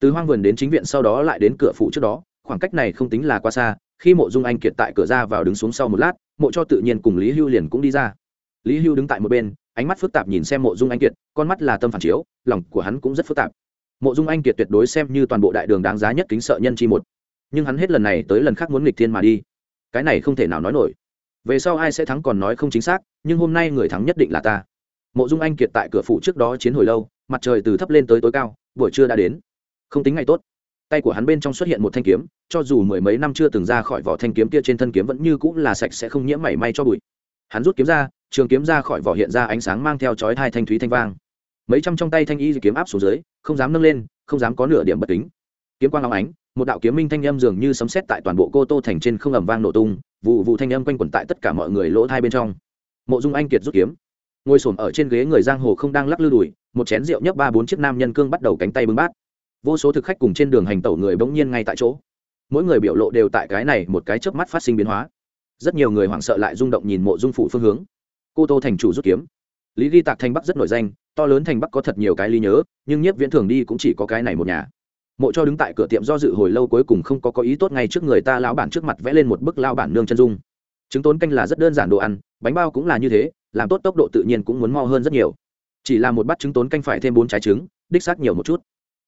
Từ hoang vườn đến chính viện sau đó lại đến cửa phụ trước đó, khoảng cách này không tính là quá xa, khi mộ dung anh kiệt tại cửa ra vào đứng xuống sau một lát, mộ cho tự nhiên cùng lý hưu liền cũng đi ra. Lý hưu đứng tại một bên, ánh mắt phức tạp nhìn xem mộ dung anh kiệt, con mắt là tâm phản chiếu, lòng của hắn cũng rất phức tạp. Mộ dung anh kiệt tuyệt đối xem như toàn bộ đại đường đáng giá nhất kính sợ nhân chi một nhưng hắn hết lần này tới lần khác muốn nghịch thiên mà đi. Cái này không thể nào nói nổi. Về sau ai sẽ thắng còn nói không chính xác, nhưng hôm nay người thắng nhất định là ta. Mộ dung anh kiệt tại cửa phủ trước đó chiến hồi lâu, mặt trời từ thấp lên tới tối cao, buổi trưa đã đến. Không tính ngày tốt. Tay của hắn bên trong xuất hiện một thanh kiếm, cho dù mười mấy năm chưa từng ra khỏi vỏ thanh kiếm kia trên thân kiếm vẫn như cũng là sạch sẽ không nhiễm mảy may cho bụi. Hắn rút kiếm ra, trường kiếm ra khỏi vỏ hiện ra ánh sáng mang theo chói hai thanh thúy thanh vang. Mấy trăm trong tay thanh y kiếm áp xuống dưới, không dám nâng lên, không dám có nửa điểm bất kính. Kiếm quang long ánh một đạo kiếm minh thanh âm dường như sấm sét tại toàn bộ cô tô thành trên không ầm vang nổ tung, vụ vụ thanh âm quanh quẩn tại tất cả mọi người lỗ thai bên trong. Mộ dung anh kiệt rút kiếm, ngồi xổm ở trên ghế người giang hồ không đang lắc lư đùi, một chén rượu nhấp ba bốn chiếc nam nhân cương bắt đầu cánh tay bưng bát. Vô số thực khách cùng trên đường hành tẩu người bỗng nhiên ngay tại chỗ. Mỗi người biểu lộ đều tại cái này một cái chớp mắt phát sinh biến hóa. Rất nhiều người hoảng sợ lại rung động nhìn mộ dung phủ phương hướng. Cô tô thành chủ rút kiếm. Lý ghi tạc thành bắc rất nổi danh, to lớn thành bắc có thật nhiều cái lý nhớ, nhưng nhiếp viễn thường đi cũng chỉ có cái này một nhà mộ cho đứng tại cửa tiệm do dự hồi lâu cuối cùng không có có ý tốt ngay trước người ta lão bản trước mặt vẽ lên một bức lao bản nương chân dung. Trứng tốn canh là rất đơn giản đồ ăn, bánh bao cũng là như thế, làm tốt tốc độ tự nhiên cũng muốn mo hơn rất nhiều. Chỉ là một bát trứng tốn canh phải thêm bốn trái trứng, đích xác nhiều một chút.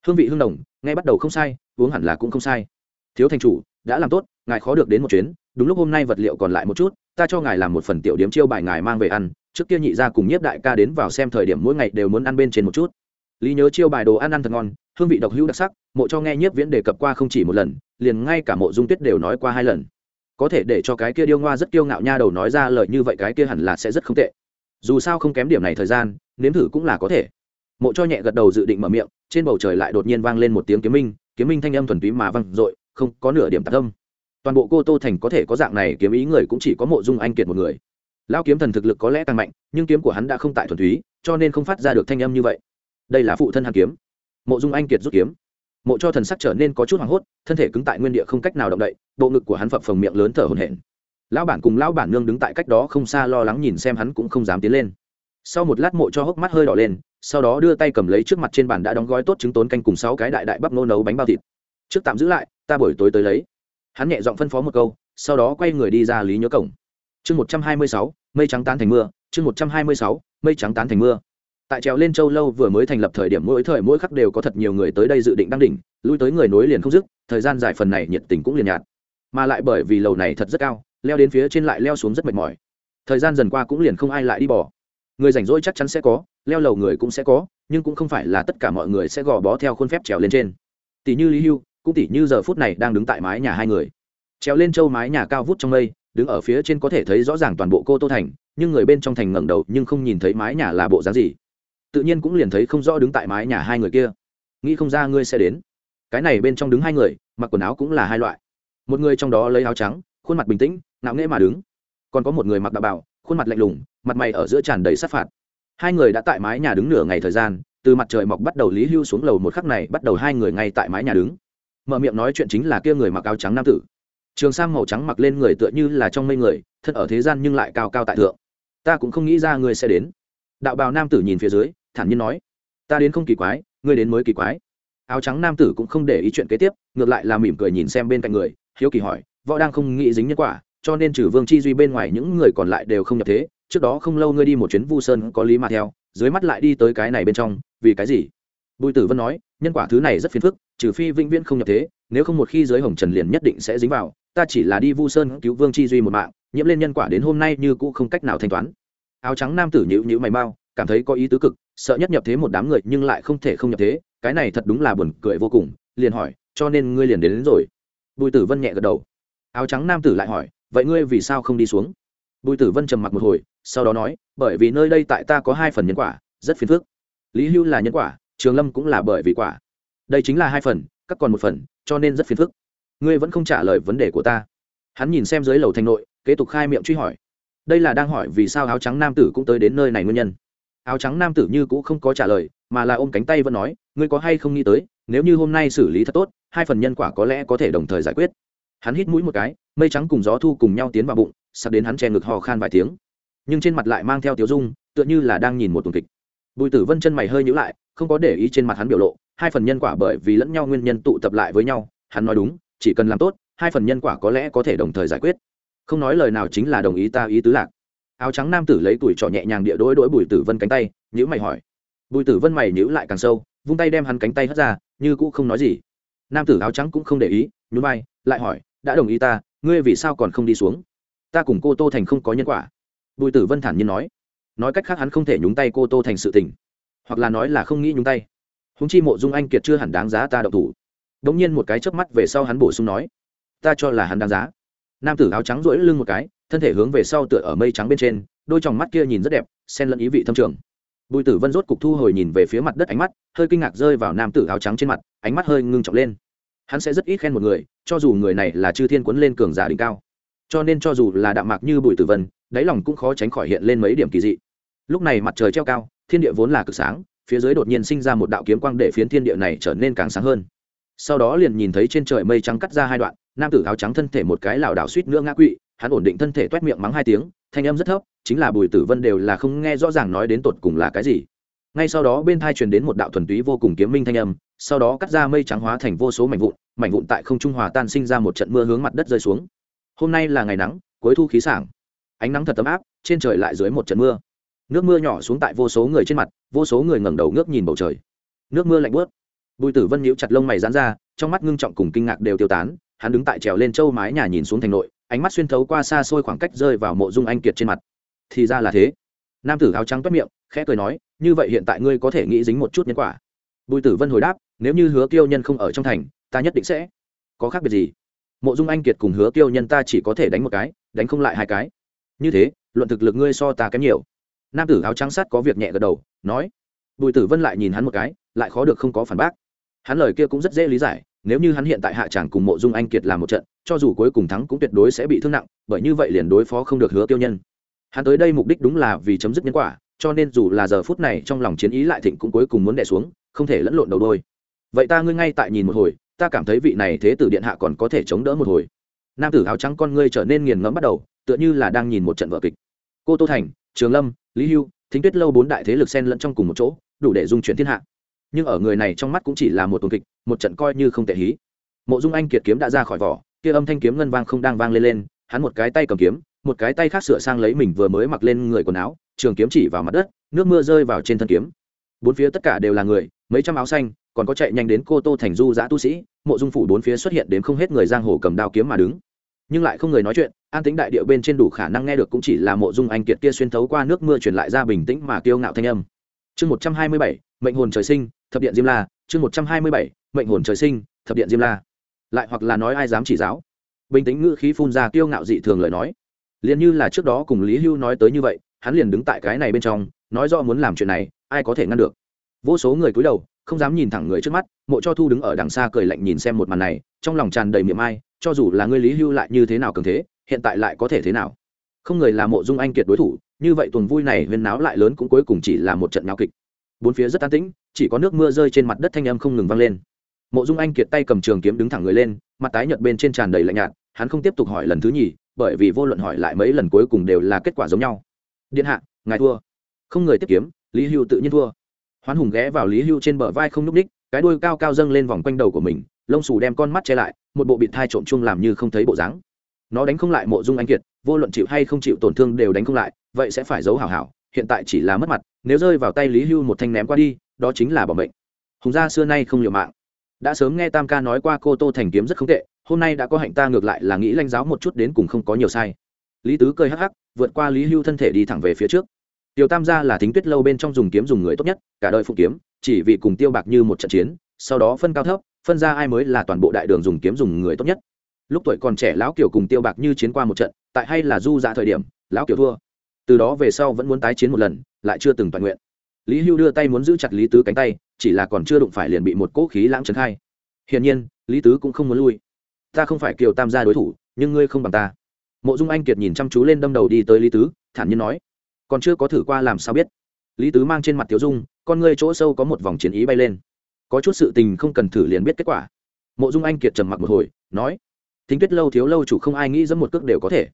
Hương vị hương đồng ngay bắt đầu không sai, uống hẳn là cũng không sai. Thiếu thành chủ, đã làm tốt, ngài khó được đến một chuyến, đúng lúc hôm nay vật liệu còn lại một chút, ta cho ngài làm một phần tiểu điếm chiêu bài ngài mang về ăn, trước kia nhị ra cùng nhiếp đại ca đến vào xem thời điểm mỗi ngày đều muốn ăn bên trên một chút. Lý nhớ chiêu bài đồ ăn ăn thật ngon hương vị độc hữu đặc sắc, mộ cho nghe nhiếp viễn đề cập qua không chỉ một lần, liền ngay cả mộ dung tuyết đều nói qua hai lần. Có thể để cho cái kia điêu ngoa rất kiêu ngạo nha đầu nói ra lời như vậy cái kia hẳn là sẽ rất không tệ. Dù sao không kém điểm này thời gian, nếm thử cũng là có thể. Mộ cho nhẹ gật đầu dự định mở miệng, trên bầu trời lại đột nhiên vang lên một tiếng kiếm minh kiếm minh thanh âm thuần túy mà vang dội, không có nửa điểm tạc âm. Toàn bộ cô tô thành có thể có dạng này kiếm ý người cũng chỉ có mộ dung anh kiệt một người. Lao kiếm thần thực lực có lẽ càng mạnh, nhưng kiếm của hắn đã không tại thuần túy, cho nên không phát ra được thanh âm như vậy. Đây là phụ thân hàn kiếm mộ dung anh kiệt rút kiếm. Mộ cho thần sắc trở nên có chút hoảng hốt, thân thể cứng tại nguyên địa không cách nào động đậy, bộ ngực của hắn phập phồng miệng lớn thở hổn hển. Lão bản cùng lão bản nương đứng tại cách đó không xa lo lắng nhìn xem hắn cũng không dám tiến lên. Sau một lát mộ cho hốc mắt hơi đỏ lên, sau đó đưa tay cầm lấy trước mặt trên bàn đã đóng gói tốt trứng tốn canh cùng sáu cái đại đại bắp nô nấu bánh bao thịt. Trước tạm giữ lại, ta buổi tối tới lấy. Hắn nhẹ giọng phân phó một câu, sau đó quay người đi ra lý nhớ cổng. Chương một trăm hai mươi sáu, mây trắng tán thành mưa, chương một trăm hai mươi sáu, mây trắng tán thành mưa tại trèo lên châu lâu vừa mới thành lập thời điểm mỗi thời mỗi khắc đều có thật nhiều người tới đây dự định đăng đỉnh, lui tới người nối liền không dứt, thời gian dài phần này nhiệt tình cũng liền nhạt. Mà lại bởi vì lầu này thật rất cao, leo đến phía trên lại leo xuống rất mệt mỏi. Thời gian dần qua cũng liền không ai lại đi bỏ người rảnh rỗi chắc chắn sẽ có, leo lầu người cũng sẽ có, nhưng cũng không phải là tất cả mọi người sẽ gò bó theo khuôn phép trèo lên trên. Tỷ như lý hưu, cũng tỷ như giờ phút này đang đứng tại mái nhà hai người. Trèo lên châu mái nhà cao vút trong mây, đứng ở phía trên có thể thấy rõ ràng toàn bộ cô tô thành, nhưng người bên trong thành ngẩng đầu nhưng không nhìn thấy mái nhà là bộ dáng gì tự nhiên cũng liền thấy không rõ đứng tại mái nhà hai người kia. Nghĩ không ra ngươi sẽ đến. Cái này bên trong đứng hai người, mặc quần áo cũng là hai loại. Một người trong đó lấy áo trắng, khuôn mặt bình tĩnh nạo nghễ mà đứng. Còn có một người mặc đạo bảo khuôn mặt lạnh lùng, mặt mày ở giữa tràn đầy sát phạt. Hai người đã tại mái nhà đứng nửa ngày thời gian, từ mặt trời mọc bắt đầu lý hưu xuống lầu một khắc này bắt đầu hai người ngay tại mái nhà đứng. Mở miệng nói chuyện chính là kia người mặc áo trắng nam tử. Trường sang màu trắng mặc lên người tựa như là trong mây người, thân ở thế gian nhưng lại cao cao tại thượng. Ta cũng không nghĩ ra ngươi sẽ đến đạo bào nam tử nhìn phía dưới, thản nhiên nói, ta đến không kỳ quái, ngươi đến mới kỳ quái. Áo trắng nam tử cũng không để ý chuyện kế tiếp, ngược lại là mỉm cười nhìn xem bên cạnh người, hiếu kỳ hỏi, võ đang không nghĩ dính nhân quả, cho nên trừ vương chi duy bên ngoài những người còn lại đều không nhập thế? Trước đó không lâu ngươi đi một chuyến vu sơn có lý mà theo, dưới mắt lại đi tới cái này bên trong, vì cái gì? Bùi tử vân nói, nhân quả thứ này rất phiền phức, trừ phi vĩnh viễn không nhập thế, nếu không một khi giới hồng trần liền nhất định sẽ dính vào, ta chỉ là đi vu sơn cứu vương chi duy một mạng, nhiễm lên nhân quả đến hôm nay như cũ không cách nào thanh toán áo trắng nam tử nhữ nhữ mày mau cảm thấy có ý tứ cực sợ nhất nhập thế một đám người nhưng lại không thể không nhập thế cái này thật đúng là buồn cười vô cùng liền hỏi cho nên ngươi liền đến, đến rồi? Bùi tử vân nhẹ gật đầu. Áo trắng nam tử lại hỏi vậy ngươi vì sao không đi xuống? Bùi tử vân trầm mặc một hồi sau đó nói bởi vì nơi đây tại ta có hai phần nhân quả rất phiền phức. Lý hưu là nhân quả trường lâm cũng là bởi vì quả. Đây chính là hai phần các còn một phần cho nên rất phiền phức. Ngươi vẫn không trả lời vấn đề của ta. Hắn nhìn xem dưới lầu thành nội kế tục khai miệng truy hỏi đây là đang hỏi vì sao áo trắng nam tử cũng tới đến nơi này nguyên nhân. Áo trắng nam tử như cũng không có trả lời, mà là ôm cánh tay vẫn nói, ngươi có hay không nghĩ tới, nếu như hôm nay xử lý thật tốt, hai phần nhân quả có lẽ có thể đồng thời giải quyết. Hắn hít mũi một cái, mây trắng cùng gió thu cùng nhau tiến vào bụng, sắp đến hắn che ngực hò khan vài tiếng. Nhưng trên mặt lại mang theo tiếu dung, tựa như là đang nhìn một tuần kịch. Bùi tử vân chân mày hơi nhữ lại, không có để ý trên mặt hắn biểu lộ, hai phần nhân quả bởi vì lẫn nhau nguyên nhân tụ tập lại với nhau, hắn nói đúng, chỉ cần làm tốt, hai phần nhân quả có lẽ có thể đồng thời giải quyết không nói lời nào chính là đồng ý ta ý tứ lạc. Áo trắng nam tử lấy tuổi trọ nhẹ nhàng địa đỗi đỗi bùi tử vân cánh tay nhữ mày hỏi. Bùi tử vân mày nhữ lại càng sâu, vung tay đem hắn cánh tay hất ra, như cũ không nói gì. Nam tử áo trắng cũng không để ý, nhún vai, lại hỏi, đã đồng ý ta, ngươi vì sao còn không đi xuống? Ta cùng cô tô thành không có nhân quả. Bùi tử vân thản nhiên nói. Nói cách khác hắn không thể nhúng tay cô tô thành sự tình, hoặc là nói là không nghĩ nhúng tay. Húng chi mộ dung anh kiệt chưa hẳn đáng giá ta đậu thủ. Đ ỗ n g nhiên một cái chớp mắt về sau hắn bổ sung nói, ta cho là hắn đáng giá nam tử áo trắng rỗi lưng một cái, thân thể hướng về sau tựa ở mây trắng bên trên, đôi t mắt kia nhìn rất đẹp, xen lẫn ý vị thâm trường. Bùi tử vân rốt cục thu hồi nhìn về phía mặt đất ánh mắt, hơi kinh ngạc rơi vào nam tử áo trắng trên mặt, ánh mắt hơi ngưng trọng lên. Hắn sẽ rất ít khen một người, cho dù người này là chư thiên quấn lên cường giả đỉnh cao. Cho nên cho dù là đạm mạc như bùi tử vân, đáy lòng cũng khó tránh khỏi hiện lên mấy điểm kỳ dị. Lúc này mặt trời treo cao, thiên địa vốn là cực sáng, phía dưới đột nhiên sinh ra một đạo kiếm quang để phiến thiên địa này trở nên càng sáng hơn sau đó liền nhìn thấy trên trời mây trắng cắt ra hai đoạn, nam tử áo trắng thân thể một cái lảo đảo suýt nữa ngã quỵ, hắn ổn định thân thể toét miệng mắng hai tiếng, thanh âm rất thấp, chính là bùi tử vân đều là không nghe rõ ràng nói đến tột cùng là cái gì. Ngay sau đó bên thai truyền đến một đạo thuần túy vô cùng kiếm minh thanh âm, sau đó cắt ra mây trắng hóa thành vô số mảnh vụn mảnh vụn tại không trung hòa tan sinh ra một trận mưa hướng mặt đất rơi xuống. Hôm nay là ngày nắng, cuối thu khí sảng. Ánh nắng thật ấm áp, trên trời lại dưới một trận mưa. Nước mưa nhỏ xuống tại vô số người trên mặt, vô số người ngẩng đầu ngước nhìn bầu trời. Nước mưa lạnh bớt bùi tử vân nhíu chặt lông mày dán ra, trong mắt ngưng trọng cùng kinh ngạc đều tiêu tán, hắn đứng tại trèo lên châu mái nhà nhìn xuống thành nội, ánh mắt xuyên thấu qua xa xôi khoảng cách rơi vào mộ dung anh kiệt trên mặt. Thì ra là thế. Nam tử áo trắng toát miệng, khẽ cười nói, như vậy hiện tại ngươi có thể nghĩ dính một chút nhân quả. Bùi tử vân hồi đáp, nếu như hứa kiêu nhân không ở trong thành, ta nhất định sẽ. Có khác biệt gì? Mộ dung anh kiệt cùng hứa kiêu nhân ta chỉ có thể đánh một cái, đánh không lại hai cái. Như thế, luận thực lực ngươi so ta kém nhiều. Nam tử áo trắng sát có việc nhẹ gật đầu, nói. Bùi tử vân lại nhìn hắn một cái, lại khó được không có phản bác hắn lời kia cũng rất dễ lý giải, nếu như hắn hiện tại hạ tràng cùng mộ dung anh kiệt làm một trận, cho dù cuối cùng thắng cũng tuyệt đối sẽ bị thương nặng, bởi như vậy liền đối phó không được hứa tiêu nhân. Hắn tới đây mục đích đúng là vì chấm dứt nhân quả, cho nên dù là giờ phút này trong lòng chiến ý lại thịnh cũng cuối cùng muốn đẻ xuống, không thể lẫn lộn đầu đôi. Vậy ta ngươi ngay tại nhìn một hồi, ta cảm thấy vị này thế tử điện hạ còn có thể chống đỡ một hồi. Nam tử áo trắng con ngươi trở nên nghiền ngẫm bắt đầu, tựa như là đang nhìn một trận vở kịch. Cô tô thành, trường lâm, lý hưu, thính tuyết lâu bốn đại thế lực xen lẫn trong cùng một chỗ, đủ để dung chuyển thiên hạ nhưng ở người này trong mắt cũng chỉ là một tuần kịch, một trận coi như không tệ hí. Mộ dung anh kiệt kiếm đã ra khỏi vỏ, kia âm thanh kiếm ngân vang không đang vang lên lên, hắn một cái tay cầm kiếm, một cái tay khác sửa sang lấy mình vừa mới mặc lên người quần áo, trường kiếm chỉ vào mặt đất, nước mưa rơi vào trên thân kiếm. Bốn phía tất cả đều là người, mấy trăm áo xanh, còn có chạy nhanh đến cô tô thành du giã tu sĩ, mộ dung phủ bốn phía xuất hiện đến không hết người giang hồ cầm đao kiếm mà đứng. Nhưng lại không người nói chuyện, an tính đại điệu bên trên đủ khả năng nghe được cũng chỉ là mộ dung anh kiệt kia xuyên thấu qua nước mưa truyền lại ra bình tĩnh mà kiêu ngạo thanh âm. Chương một trăm hai mươi bảy, mệnh hồn trời sinh thập điện diêm la, chương một trăm hai mươi bảy, mệnh hồn trời sinh, thập điện diêm la. Lại hoặc là nói ai dám chỉ giáo? Bình tĩnh ngữ khí phun ra kiêu ngạo dị thường lời nói. Liền như là trước đó cùng lý hưu nói tới như vậy, hắn liền đứng tại cái này bên trong, nói rõ muốn làm chuyện này, ai có thể ngăn được? Vô số người cúi đầu, không dám nhìn thẳng người trước mắt, mộ cho thu đứng ở đằng xa cười lạnh nhìn xem một màn này, trong lòng tràn đầy miệng ai, cho dù là ngươi lý hưu lại như thế nào cường thế, hiện tại lại có thể thế nào? Không người là mộ dung anh kiệt đối thủ, như vậy tuần vui này huyên náo lại lớn cũng cuối cùng chỉ là một trận náo kịch bốn phía rất an tĩnh, chỉ có nước mưa rơi trên mặt đất thanh âm không ngừng vang lên. Mộ dung anh kiệt tay cầm trường kiếm đứng thẳng người lên, mặt tái nhợt bên trên tràn đầy lạnh nhạt, hắn không tiếp tục hỏi lần thứ nhì, bởi vì vô luận hỏi lại mấy lần cuối cùng đều là kết quả giống nhau. Điện hạ, ngài thua. Không người tiếp kiếm, lý hưu tự nhiên thua. Hoán hùng ghé vào lý hưu trên bờ vai không n ú c ních, cái đuôi cao cao dâng lên vòng quanh đầu của mình, lông xù đem con mắt che lại, một bộ bịt thai trộm chung làm như không thấy bộ dáng. Nó đánh không lại mộ dung anh kiệt, vô luận chịu hay không chịu tổn thương đều đánh không lại, vậy sẽ phải giấu hảo hảo hiện tại chỉ là mất mặt, nếu rơi vào tay lý hưu một thanh ném qua đi, đó chính là bỏ bệnh. Hùng gia xưa nay không liều mạng. Đã sớm nghe tam ca nói qua cô tô thành kiếm rất không tệ, hôm nay đã có hạnh ta ngược lại là nghĩ lanh giáo một chút đến cùng không có nhiều sai. Lý tứ cười hắc hắc, vượt qua lý hưu thân thể đi thẳng về phía trước. Tiêu tam gia là thính tuyết lâu bên trong dùng kiếm dùng người tốt nhất, cả đời phụ kiếm, chỉ vì cùng tiêu bạc như một trận chiến, sau đó phân cao thấp, phân ra ai mới là toàn bộ đại đường dùng kiếm dùng người tốt nhất. Lúc tuổi còn trẻ, lão kiều cùng tiêu bạc như chiến qua một trận, tại hay là du dạ thời điểm, lão kiều thua từ đó về sau vẫn muốn tái chiến một lần, lại chưa từng toàn nguyện. Lý hưu đưa tay muốn giữ chặt lý tứ cánh tay, chỉ là còn chưa đụng phải liền bị một cỗ khí lãng trấn khai. Hiển nhiên, lý tứ cũng không muốn lui. Ta không phải kiều tam gia đối thủ, nhưng ngươi không bằng ta. Mộ dung anh kiệt nhìn chăm chú lên đâm đầu đi tới lý tứ, thản nhiên nói, còn chưa có thử qua làm sao biết? Lý tứ mang trên mặt tiểu dung, con ngươi chỗ sâu có một vòng chiến ý bay lên. Có chút sự tình không cần thử liền biết kết quả. Mộ dung anh kiệt trầm mặc một hồi, nói, thính tuyết lâu thiếu lâu chủ không ai nghĩ dẫn một cước đều có thể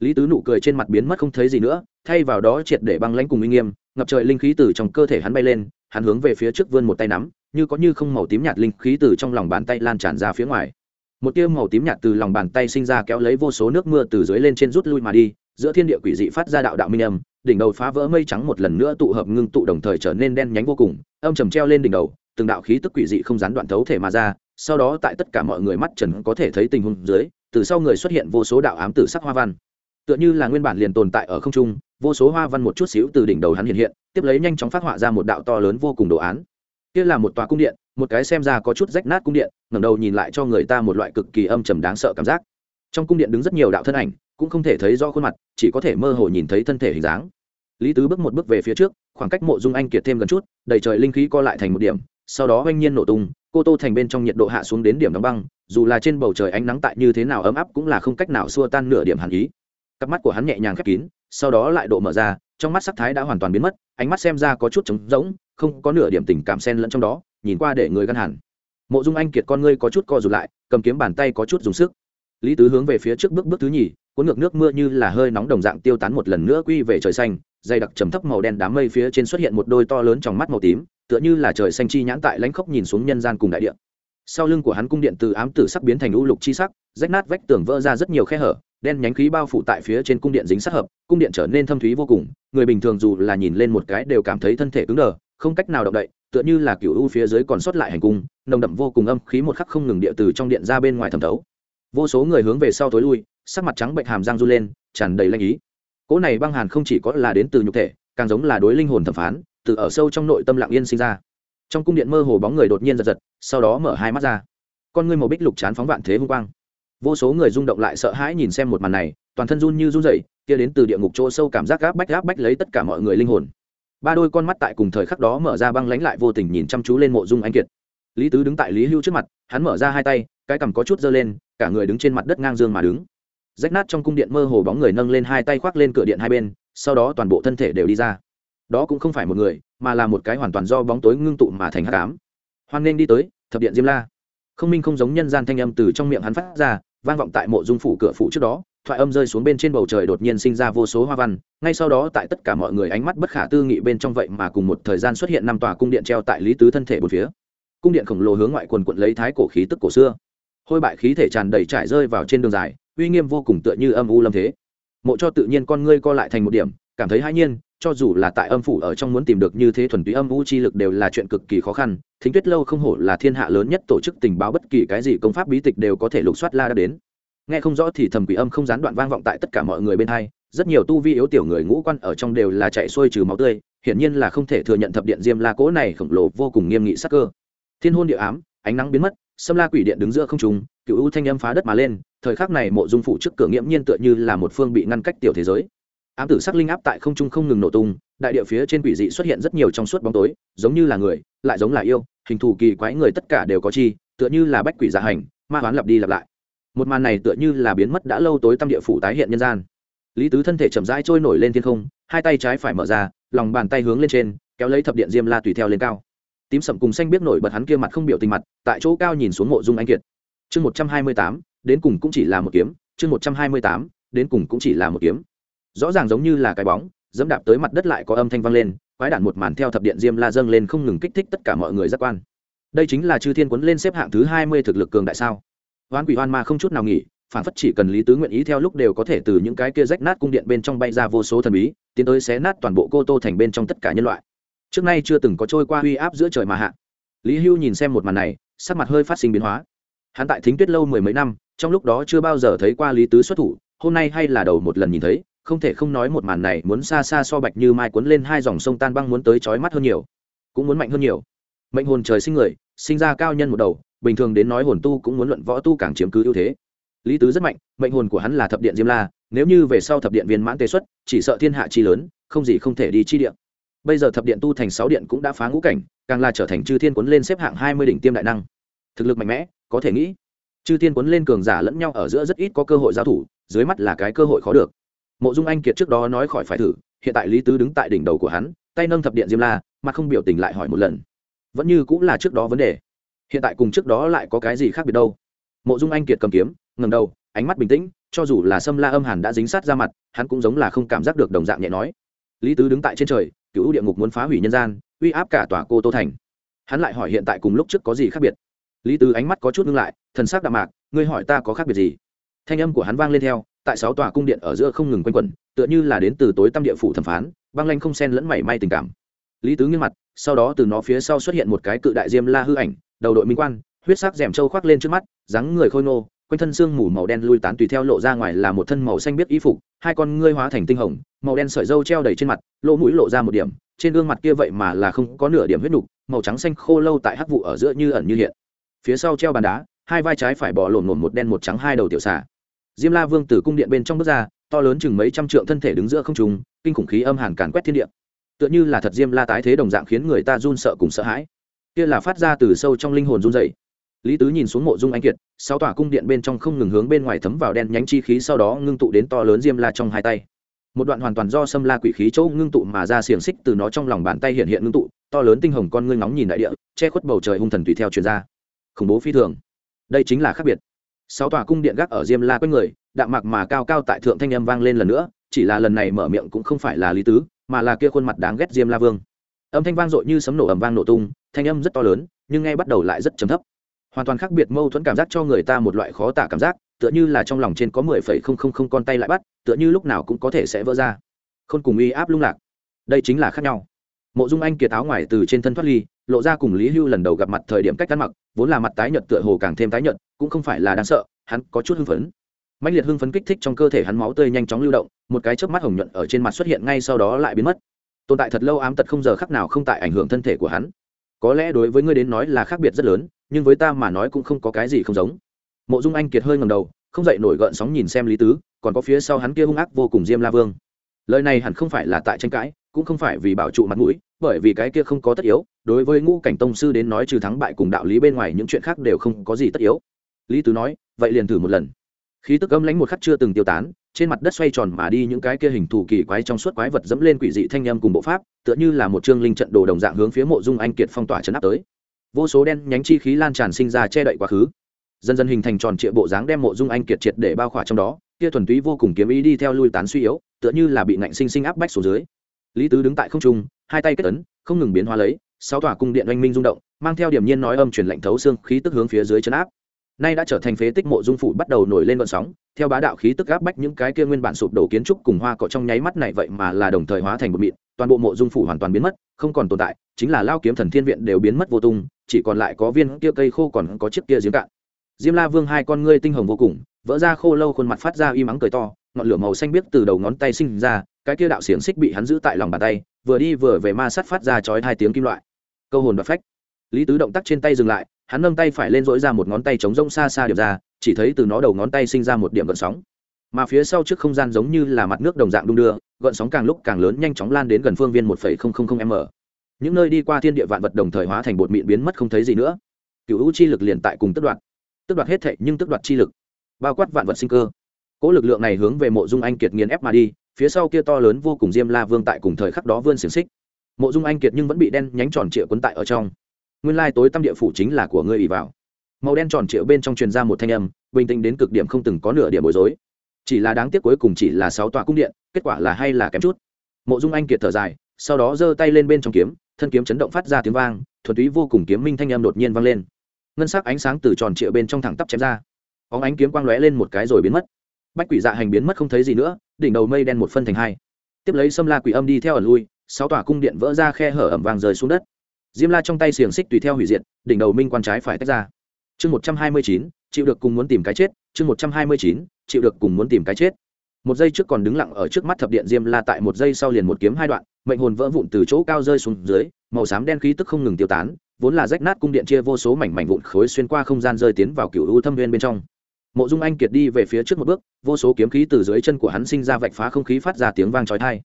lý tứ nụ cười trên mặt biến mất không thấy gì nữa, thay vào đó triệt để băng lãnh cùng uy nghiêm, ngập trời linh khí từ trong cơ thể hắn bay lên, hắn hướng về phía trước vươn một tay nắm, như có như không màu tím nhạt linh khí từ trong lòng bàn tay lan tràn ra phía ngoài. Một tia màu tím nhạt từ lòng bàn tay sinh ra kéo lấy vô số nước mưa từ dưới lên trên rút lui mà đi, giữa thiên địa quỷ dị phát ra đạo đạo minh âm, đỉnh đầu phá vỡ mây trắng một lần nữa tụ hợp ngưng tụ đồng thời trở nên đen nhánh vô cùng, âm trầm treo lên đỉnh đầu, từng đạo khí tức quỷ dị không gián đoạn thấu thể mà ra, sau đó tại tất cả mọi người mắt trần có thể thấy tình huống dưới, từ sau người xuất hiện vô số đạo ám tử sắc hoa văn tựa như là nguyên bản liền tồn tại ở không trung, vô số hoa văn một chút xíu từ đỉnh đầu hắn hiện hiện, tiếp lấy nhanh chóng phát họa ra một đạo to lớn vô cùng đồ án. Kia là một tòa cung điện, một cái xem ra có chút rách nát cung điện, ngẩng đầu nhìn lại cho người ta một loại cực kỳ âm trầm đáng sợ cảm giác. Trong cung điện đứng rất nhiều đạo thân ảnh, cũng không thể thấy rõ khuôn mặt, chỉ có thể mơ hồ nhìn thấy thân thể hình dáng. Lý tứ bước một bước về phía trước, khoảng cách mộ dung anh kiệt thêm gần chút, đầy trời linh khí co lại thành một điểm, sau đó oanh nhiên nổ tung, cô tô thành bên trong nhiệt độ hạ xuống đến điểm đóng băng, dù là trên bầu trời ánh nắng tại như thế nào ấm áp cũng là không cách nào xua tan nửa điểm hàn ý cặp mắt của hắn nhẹ nhàng khép kín, sau đó lại độ mở ra, trong mắt sắc thái đã hoàn toàn biến mất, ánh mắt xem ra có chút trống rỗng, không có nửa điểm tình cảm xen lẫn trong đó, nhìn qua để người gân hẳn. Mộ dung anh kiệt con ngươi có chút co rụt lại, cầm kiếm bàn tay có chút dùng sức. Lý tứ hướng về phía trước bước bước thứ nhì, cuốn ngược nước mưa như là hơi nóng đồng dạng tiêu tán một lần nữa quy về trời xanh, dày đặc trầm thấp màu đen đám mây phía trên xuất hiện một đôi to lớn trong mắt màu tím, tựa như là trời xanh chi nhãn tại lãnh khốc nhìn xuống nhân gian cùng đại địa. Sau lưng của hắn cung điện từ ám tử sắc biến thành u lục chi sắc, rách nát vách tường vỡ ra rất nhiều khe hở đen nhánh khí bao phủ tại phía trên cung điện dính sát hợp, cung điện trở nên thâm thúy vô cùng, người bình thường dù là nhìn lên một cái đều cảm thấy thân thể cứng đờ, không cách nào động đậy, tựa như là cựu u phía dưới còn sót lại hành cung, nồng đậm vô cùng âm khí một khắc không ngừng địa từ trong điện ra bên ngoài thẩm thấu. Vô số người hướng về sau tối lui, sắc mặt trắng bệnh hàm răng run lên, tràn đầy lanh ý. Cỗ này băng hàn không chỉ có là đến từ nhục thể, càng giống là đối linh hồn thẩm phán, từ ở sâu trong nội tâm lặng yên sinh ra. Trong cung điện mơ hồ bóng người đột nhiên giật giật, sau đó mở hai mắt ra. Con ngươi màu bích lục chán phóng vạn thế hung quang vô số người rung động lại sợ hãi nhìn xem một màn này, toàn thân run như run dậy kia đến từ địa ngục chỗ sâu cảm giác gáp bách gáp bách lấy tất cả mọi người linh hồn. Ba đôi con mắt tại cùng thời khắc đó mở ra băng lánh lại vô tình nhìn chăm chú lên mộ dung anh kiệt. Lý tứ đứng tại lý hưu trước mặt, hắn mở ra hai tay, cái cằm có chút giơ lên, cả người đứng trên mặt đất ngang dương mà đứng. Rách nát trong cung điện mơ hồ bóng người nâng lên hai tay khoác lên cửa điện hai bên, sau đó toàn bộ thân thể đều đi ra. Đó cũng không phải một người, mà là một cái hoàn toàn do bóng tối ngưng tụ mà thành hát cám hoan nghênh đi tới, thập điện diêm la không minh không giống nhân gian thanh âm từ trong miệng hắn phát ra, vang vọng tại mộ dung phủ cửa phủ trước đó, thoại âm rơi xuống bên trên bầu trời đột nhiên sinh ra vô số hoa văn, ngay sau đó tại tất cả mọi người ánh mắt bất khả tư nghị bên trong vậy mà cùng một thời gian xuất hiện năm tòa cung điện treo tại lý tứ thân thể một phía. Cung điện khổng lồ hướng ngoại quần quận lấy thái cổ khí tức cổ xưa. Hôi bại khí thể tràn đầy trải rơi vào trên đường dài, uy nghiêm vô cùng tựa như âm u lâm thế. Mộ cho tự nhiên con ngươi co lại thành một điểm, cảm thấy hãi nhiên cho dù là tại âm phủ ở trong muốn tìm được như thế thuần túy âm u chi lực đều là chuyện cực kỳ khó khăn, thính tuyết lâu không hổ là thiên hạ lớn nhất tổ chức tình báo bất kỳ cái gì công pháp bí tịch đều có thể lục soát la đã đến. Nghe không rõ thì thầm quỷ âm không gián đoạn vang vọng tại tất cả mọi người bên hai, rất nhiều tu vi yếu tiểu người ngũ quan ở trong đều là chạy xuôi trừ máu tươi, hiển nhiên là không thể thừa nhận thập điện diêm la cỗ này khổng lồ vô cùng nghiêm nghị sắc cơ. Thiên hôn địa ám, ánh nắng biến mất xâm la quỷ điện đứng giữa không trung, cựu u thanh âm phá đất mà lên, thời khắc này mộ dung phủ trước cửa nghiễm nhiên tựa như là một phương bị ngăn cách tiểu thế giới ám tử sắc linh áp tại không trung không ngừng nổ tung, đại địa phía trên quỷ dị xuất hiện rất nhiều trong suốt bóng tối, giống như là người, lại giống là yêu, hình thù kỳ quái người tất cả đều có chi, tựa như là bách quỷ giả hành, ma hoán lặp đi lặp lại. Một màn này tựa như là biến mất đã lâu tối tâm địa phủ tái hiện nhân gian. Lý tứ thân thể chậm rãi trôi nổi lên thiên không, hai tay trái phải mở ra, lòng bàn tay hướng lên trên, kéo lấy thập điện diêm la tùy theo lên cao. Tím sậm cùng xanh biết nổi bật hắn kia mặt không biểu tình mặt, tại chỗ cao nhìn xuống mộ dung anh kiệt. Chương một trăm hai mươi tám, đến cùng cũng chỉ là một kiếm, chương một trăm hai mươi tám, đến cùng cũng chỉ là một kiếm rõ ràng giống như là cái bóng, dẫm đạp tới mặt đất lại có âm thanh vang lên, quái đản một màn theo thập điện diêm la dâng lên không ngừng kích thích tất cả mọi người giác quan. Đây chính là chư thiên quấn lên xếp hạng thứ hai mươi thực lực cường đại sao? Hoán quỷ hoan ma không chút nào nghỉ, phản phất chỉ cần lý tứ nguyện ý theo lúc đều có thể từ những cái kia rách nát cung điện bên trong bay ra vô số thần bí, tiến tới xé nát toàn bộ cô tô thành bên trong tất cả nhân loại. Trước nay chưa từng có trôi qua uy áp giữa trời mà hạ. Lý hưu nhìn xem một màn này, sắc mặt hơi phát sinh biến hóa. Hắn tại thính tuyết lâu mười mấy năm, trong lúc đó chưa bao giờ thấy qua lý tứ xuất thủ, hôm nay hay là đầu một lần nhìn thấy không thể không nói một màn này muốn xa xa so bạch như mai cuốn lên hai dòng sông tan băng muốn tới chói mắt hơn nhiều, cũng muốn mạnh hơn nhiều. Mệnh hồn trời sinh người, sinh ra cao nhân một đầu, bình thường đến nói hồn tu cũng muốn luận võ tu càng chiếm cứ ưu thế. Lý tứ rất mạnh, mệnh hồn của hắn là thập điện diêm la, nếu như về sau thập điện viên mãn tê xuất, chỉ sợ thiên hạ chi lớn, không gì không thể đi chi điện bây giờ thập điện tu thành sáu điện cũng đã phá ngũ cảnh, càng là trở thành chư thiên cuốn lên xếp hạng hai mươi đỉnh tiêm đại năng. Thực lực mạnh mẽ, có thể nghĩ, chư thiên cuốn lên cường giả lẫn nhau ở giữa rất ít có cơ hội giao thủ, dưới mắt là cái cơ hội khó được mộ dung anh kiệt trước đó nói khỏi phải thử, hiện tại lý tứ đứng tại đỉnh đầu của hắn, tay nâng thập điện diêm la mặt không biểu tình lại hỏi một lần. Vẫn như cũng là trước đó vấn đề. Hiện tại cùng trước đó lại có cái gì khác biệt đâu? Mộ dung anh kiệt cầm kiếm ngầm đầu, ánh mắt bình tĩnh, cho dù là sâm la âm hàn đã dính sát ra mặt, hắn cũng giống là không cảm giác được đồng dạng nhẹ nói. Lý tứ đứng tại trên trời, cựu địa ngục muốn phá hủy nhân gian, uy áp cả tòa cô tô thành. Hắn lại hỏi hiện tại cùng lúc trước có gì khác biệt? Lý tứ ánh mắt có chút ngưng lại, thần sắc đạm mạc, ngươi hỏi ta có khác biệt gì? Thanh âm của hắn vang lên theo tại sáu tòa cung điện ở giữa không ngừng quanh quẩn, tựa như là đến từ tối tâm địa phủ thẩm phán, băng lanh không sen lẫn mảy may tình cảm. Lý tứ nghiêm mặt, sau đó từ nó phía sau xuất hiện một cái cự đại diêm la hư ảnh, đầu đội minh quan, huyết sắc rèm trâu khoác lên trước mắt, dáng người khôi nô quanh thân xương mù màu đen lui tán tùy theo lộ ra ngoài là một thân màu xanh biết y phục, hai con ngươi hóa thành tinh hồng, màu đen sợi dâu treo đầy trên mặt, lỗ mũi lộ ra một điểm, trên gương mặt kia vậy mà là không có nửa điểm huyết nục, màu trắng xanh khô lâu tại hắc vụ ở giữa như ẩn như hiện. Phía sau treo bàn đá, hai vai trái phải bỏ lộn một đen một trắng hai đầu tiểu xà diêm la vương từ cung điện bên trong bước ra, to lớn chừng mấy trăm trượng thân thể đứng giữa không trùng kinh khủng khí âm hàn càn quét thiên địa. Tựa như là thật diêm la tái thế đồng dạng khiến người ta run sợ cùng sợ hãi. Kia là phát ra từ sâu trong linh hồn run dày lý tứ nhìn xuống mộ dung anh kiệt, sáu tòa cung điện bên trong không ngừng hướng bên ngoài thấm vào đen nhánh chi khí sau đó ngưng tụ đến to lớn diêm la trong hai tay. Một đoạn hoàn toàn do xâm la quỷ khí chỗ ngưng tụ mà ra xiềng xích từ nó trong lòng bàn tay hiện hiện ngưng tụ, to lớn tinh hồng con ngươi ngóng nhìn đại địa, che khuất bầu trời hung thần tùy theo truyền ra. Khủng bố phi thường. Đây chính là khác biệt sáu tòa cung điện gác ở diêm la quanh người, đạm mạc mà cao cao tại thượng thanh âm vang lên lần nữa, chỉ là lần này mở miệng cũng không phải là lý tứ, mà là kia khuôn mặt đáng ghét diêm la vương. Âm thanh vang dội như sấm nổ ầm vang nổ tung, thanh âm rất to lớn, nhưng ngay bắt đầu lại rất trầm thấp. Hoàn toàn khác biệt mâu thuẫn cảm giác cho người ta một loại khó tả cảm giác, tựa như là trong lòng trên có mười phẩy không không không con tay lại bắt, tựa như lúc nào cũng có thể sẽ vỡ ra. Không cùng uy áp lung lạc. Đây chính là khác nhau. Mộ dung anh kiệt áo ngoài từ trên thân thoát ly, lộ ra cùng lý hưu lần đầu gặp mặt thời điểm cách ăn mặc, vốn là mặt tái nhợt tựa hồ càng thêm tái nhợt cũng không phải là đáng sợ, hắn có chút hưng phấn. Mạnh liệt hưng phấn kích thích trong cơ thể hắn máu tươi nhanh chóng lưu động, một cái chớp mắt hồng nhuận ở trên mặt xuất hiện ngay sau đó lại biến mất. Tồn tại thật lâu ám tật không giờ khắc nào không tại ảnh hưởng thân thể của hắn. Có lẽ đối với ngươi đến nói là khác biệt rất lớn, nhưng với ta mà nói cũng không có cái gì không giống. Mộ dung anh kiệt hơi ngầm đầu, không dậy nổi gợn sóng nhìn xem lý tứ, còn có phía sau hắn kia hung ác vô cùng diêm la vương. Lời này hẳn không phải là tại tranh cãi, cũng không phải vì bảo trụ mặt mũi, bởi vì cái kia không có tất yếu, đối với ngũ cảnh tông sư đến nói trừ thắng bại cùng đạo lý bên ngoài những chuyện khác đều không có gì tất yếu lý tứ nói, vậy liền thử một lần. Khí tức âm lãnh một khắc chưa từng tiêu tán, trên mặt đất xoay tròn mà đi những cái kia hình thù kỳ quái trong suốt quái vật dẫm lên quỷ dị thanh âm cùng bộ pháp, tựa như là một chương linh trận đồ đồng dạng hướng phía mộ dung anh kiệt phong tỏa chấn áp tới. Vô số đen nhánh chi khí lan tràn sinh ra che đậy quá khứ. Dần dần hình thành tròn trịa bộ dáng đem mộ dung anh kiệt triệt để bao khỏa trong đó, kia thuần túy vô cùng kiếm ý đi theo lui tán suy yếu, tựa như là bị ngạnh sinh sinh áp bách xuống dưới. Lý tứ đứng tại không trung, hai tay kết ấn, không ngừng biến hóa lấy, sáu tòa cung điện oanh minh rung động, mang theo điểm nhiên nói âm truyền lạnh thấu xương, khí tức hướng phía dưới chấn áp nay đã trở thành phế tích mộ dung phủ bắt đầu nổi lên vận sóng, theo bá đạo khí tức áp bách những cái kia nguyên bản sụp đổ kiến trúc cùng hoa cỏ trong nháy mắt này vậy mà là đồng thời hóa thành một mịn, toàn bộ mộ dung phủ hoàn toàn biến mất, không còn tồn tại, chính là lao kiếm thần thiên viện đều biến mất vô tung, chỉ còn lại có viên kia cây khô còn có chiếc kia giếng cạn. Diêm la vương hai con ngươi tinh hồng vô cùng, vỡ ra khô lâu khuôn mặt phát ra y mắng cười to, ngọn lửa màu xanh biếc từ đầu ngón tay sinh ra, cái kia đạo xiềng xích bị hắn giữ tại lòng bàn tay, vừa đi vừa về ma sát phát ra chói hai tiếng kim loại. Câu hồn và phách. Lý tứ động tác trên tay dừng lại hắn nâng tay phải lên dỗi ra một ngón tay chống rông xa xa điệp ra, chỉ thấy từ nó đầu ngón tay sinh ra một điểm gợn sóng. Mà phía sau trước không gian giống như là mặt nước đồng dạng đung đưa, gợn sóng càng lúc càng lớn nhanh chóng lan đến gần phương viên một m. Những nơi đi qua thiên địa vạn vật đồng thời hóa thành bột mịn biến mất không thấy gì nữa. Cựu hữu chi lực liền tại cùng tức đoạt. Tức đoạt hết thệ nhưng tức đoạt chi lực. Bao quát vạn vật sinh cơ. Cỗ lực lượng này hướng về mộ dung anh kiệt nghiền ép mà đi, phía sau kia to lớn vô cùng diêm la vương tại cùng thời khắc đó vươn xiềng xích. Mộ dung anh kiệt nhưng vẫn bị đen nhánh tròn trịa quấn tại ở trong nguyên lai tối tâm địa phủ chính là của ngươi ủy vào. Màu đen tròn trịa bên trong truyền ra một thanh âm, bình tĩnh đến cực điểm không từng có nửa điểm bối rối. Chỉ là đáng tiếc cuối cùng chỉ là sáu tòa cung điện, kết quả là hay là kém chút. Mộ dung anh kiệt thở dài, sau đó giơ tay lên bên trong kiếm, thân kiếm chấn động phát ra tiếng vang, thuần túy vô cùng kiếm minh thanh âm đột nhiên vang lên. Ngân sắc ánh sáng từ tròn trịa bên trong thẳng tắp chém ra. Óng ánh kiếm quang lóe lên một cái rồi biến mất. Bách quỷ dạ hành biến mất không thấy gì nữa, đỉnh đầu mây đen một phân thành hai. Tiếp lấy xâm la quỷ âm đi theo ở lui, sáu tòa cung điện vỡ ra khe hở ẩm vàng rơi xuống đất diêm la trong tay xiềng xích tùy theo hủy diệt, đỉnh đầu minh quan trái phải tách ra. Chương một trăm hai mươi chín, chịu được cùng muốn tìm cái chết. Chương một trăm hai mươi chín, chịu được cùng muốn tìm cái chết. Một giây trước còn đứng lặng ở trước mắt thập điện diêm la, tại một giây sau liền một kiếm hai đoạn, mệnh hồn vỡ vụn từ chỗ cao rơi xuống dưới, màu xám đen khí tức không ngừng tiêu tán, vốn là rách nát cung điện chia vô số mảnh mảnh vụn khối xuyên qua không gian rơi tiến vào cựu u thâm viên bên trong. Mộ dung anh kiệt đi về phía trước một bước, vô số kiếm khí từ dưới chân của hắn sinh ra vạch phá không khí phát ra tiếng vang trói thai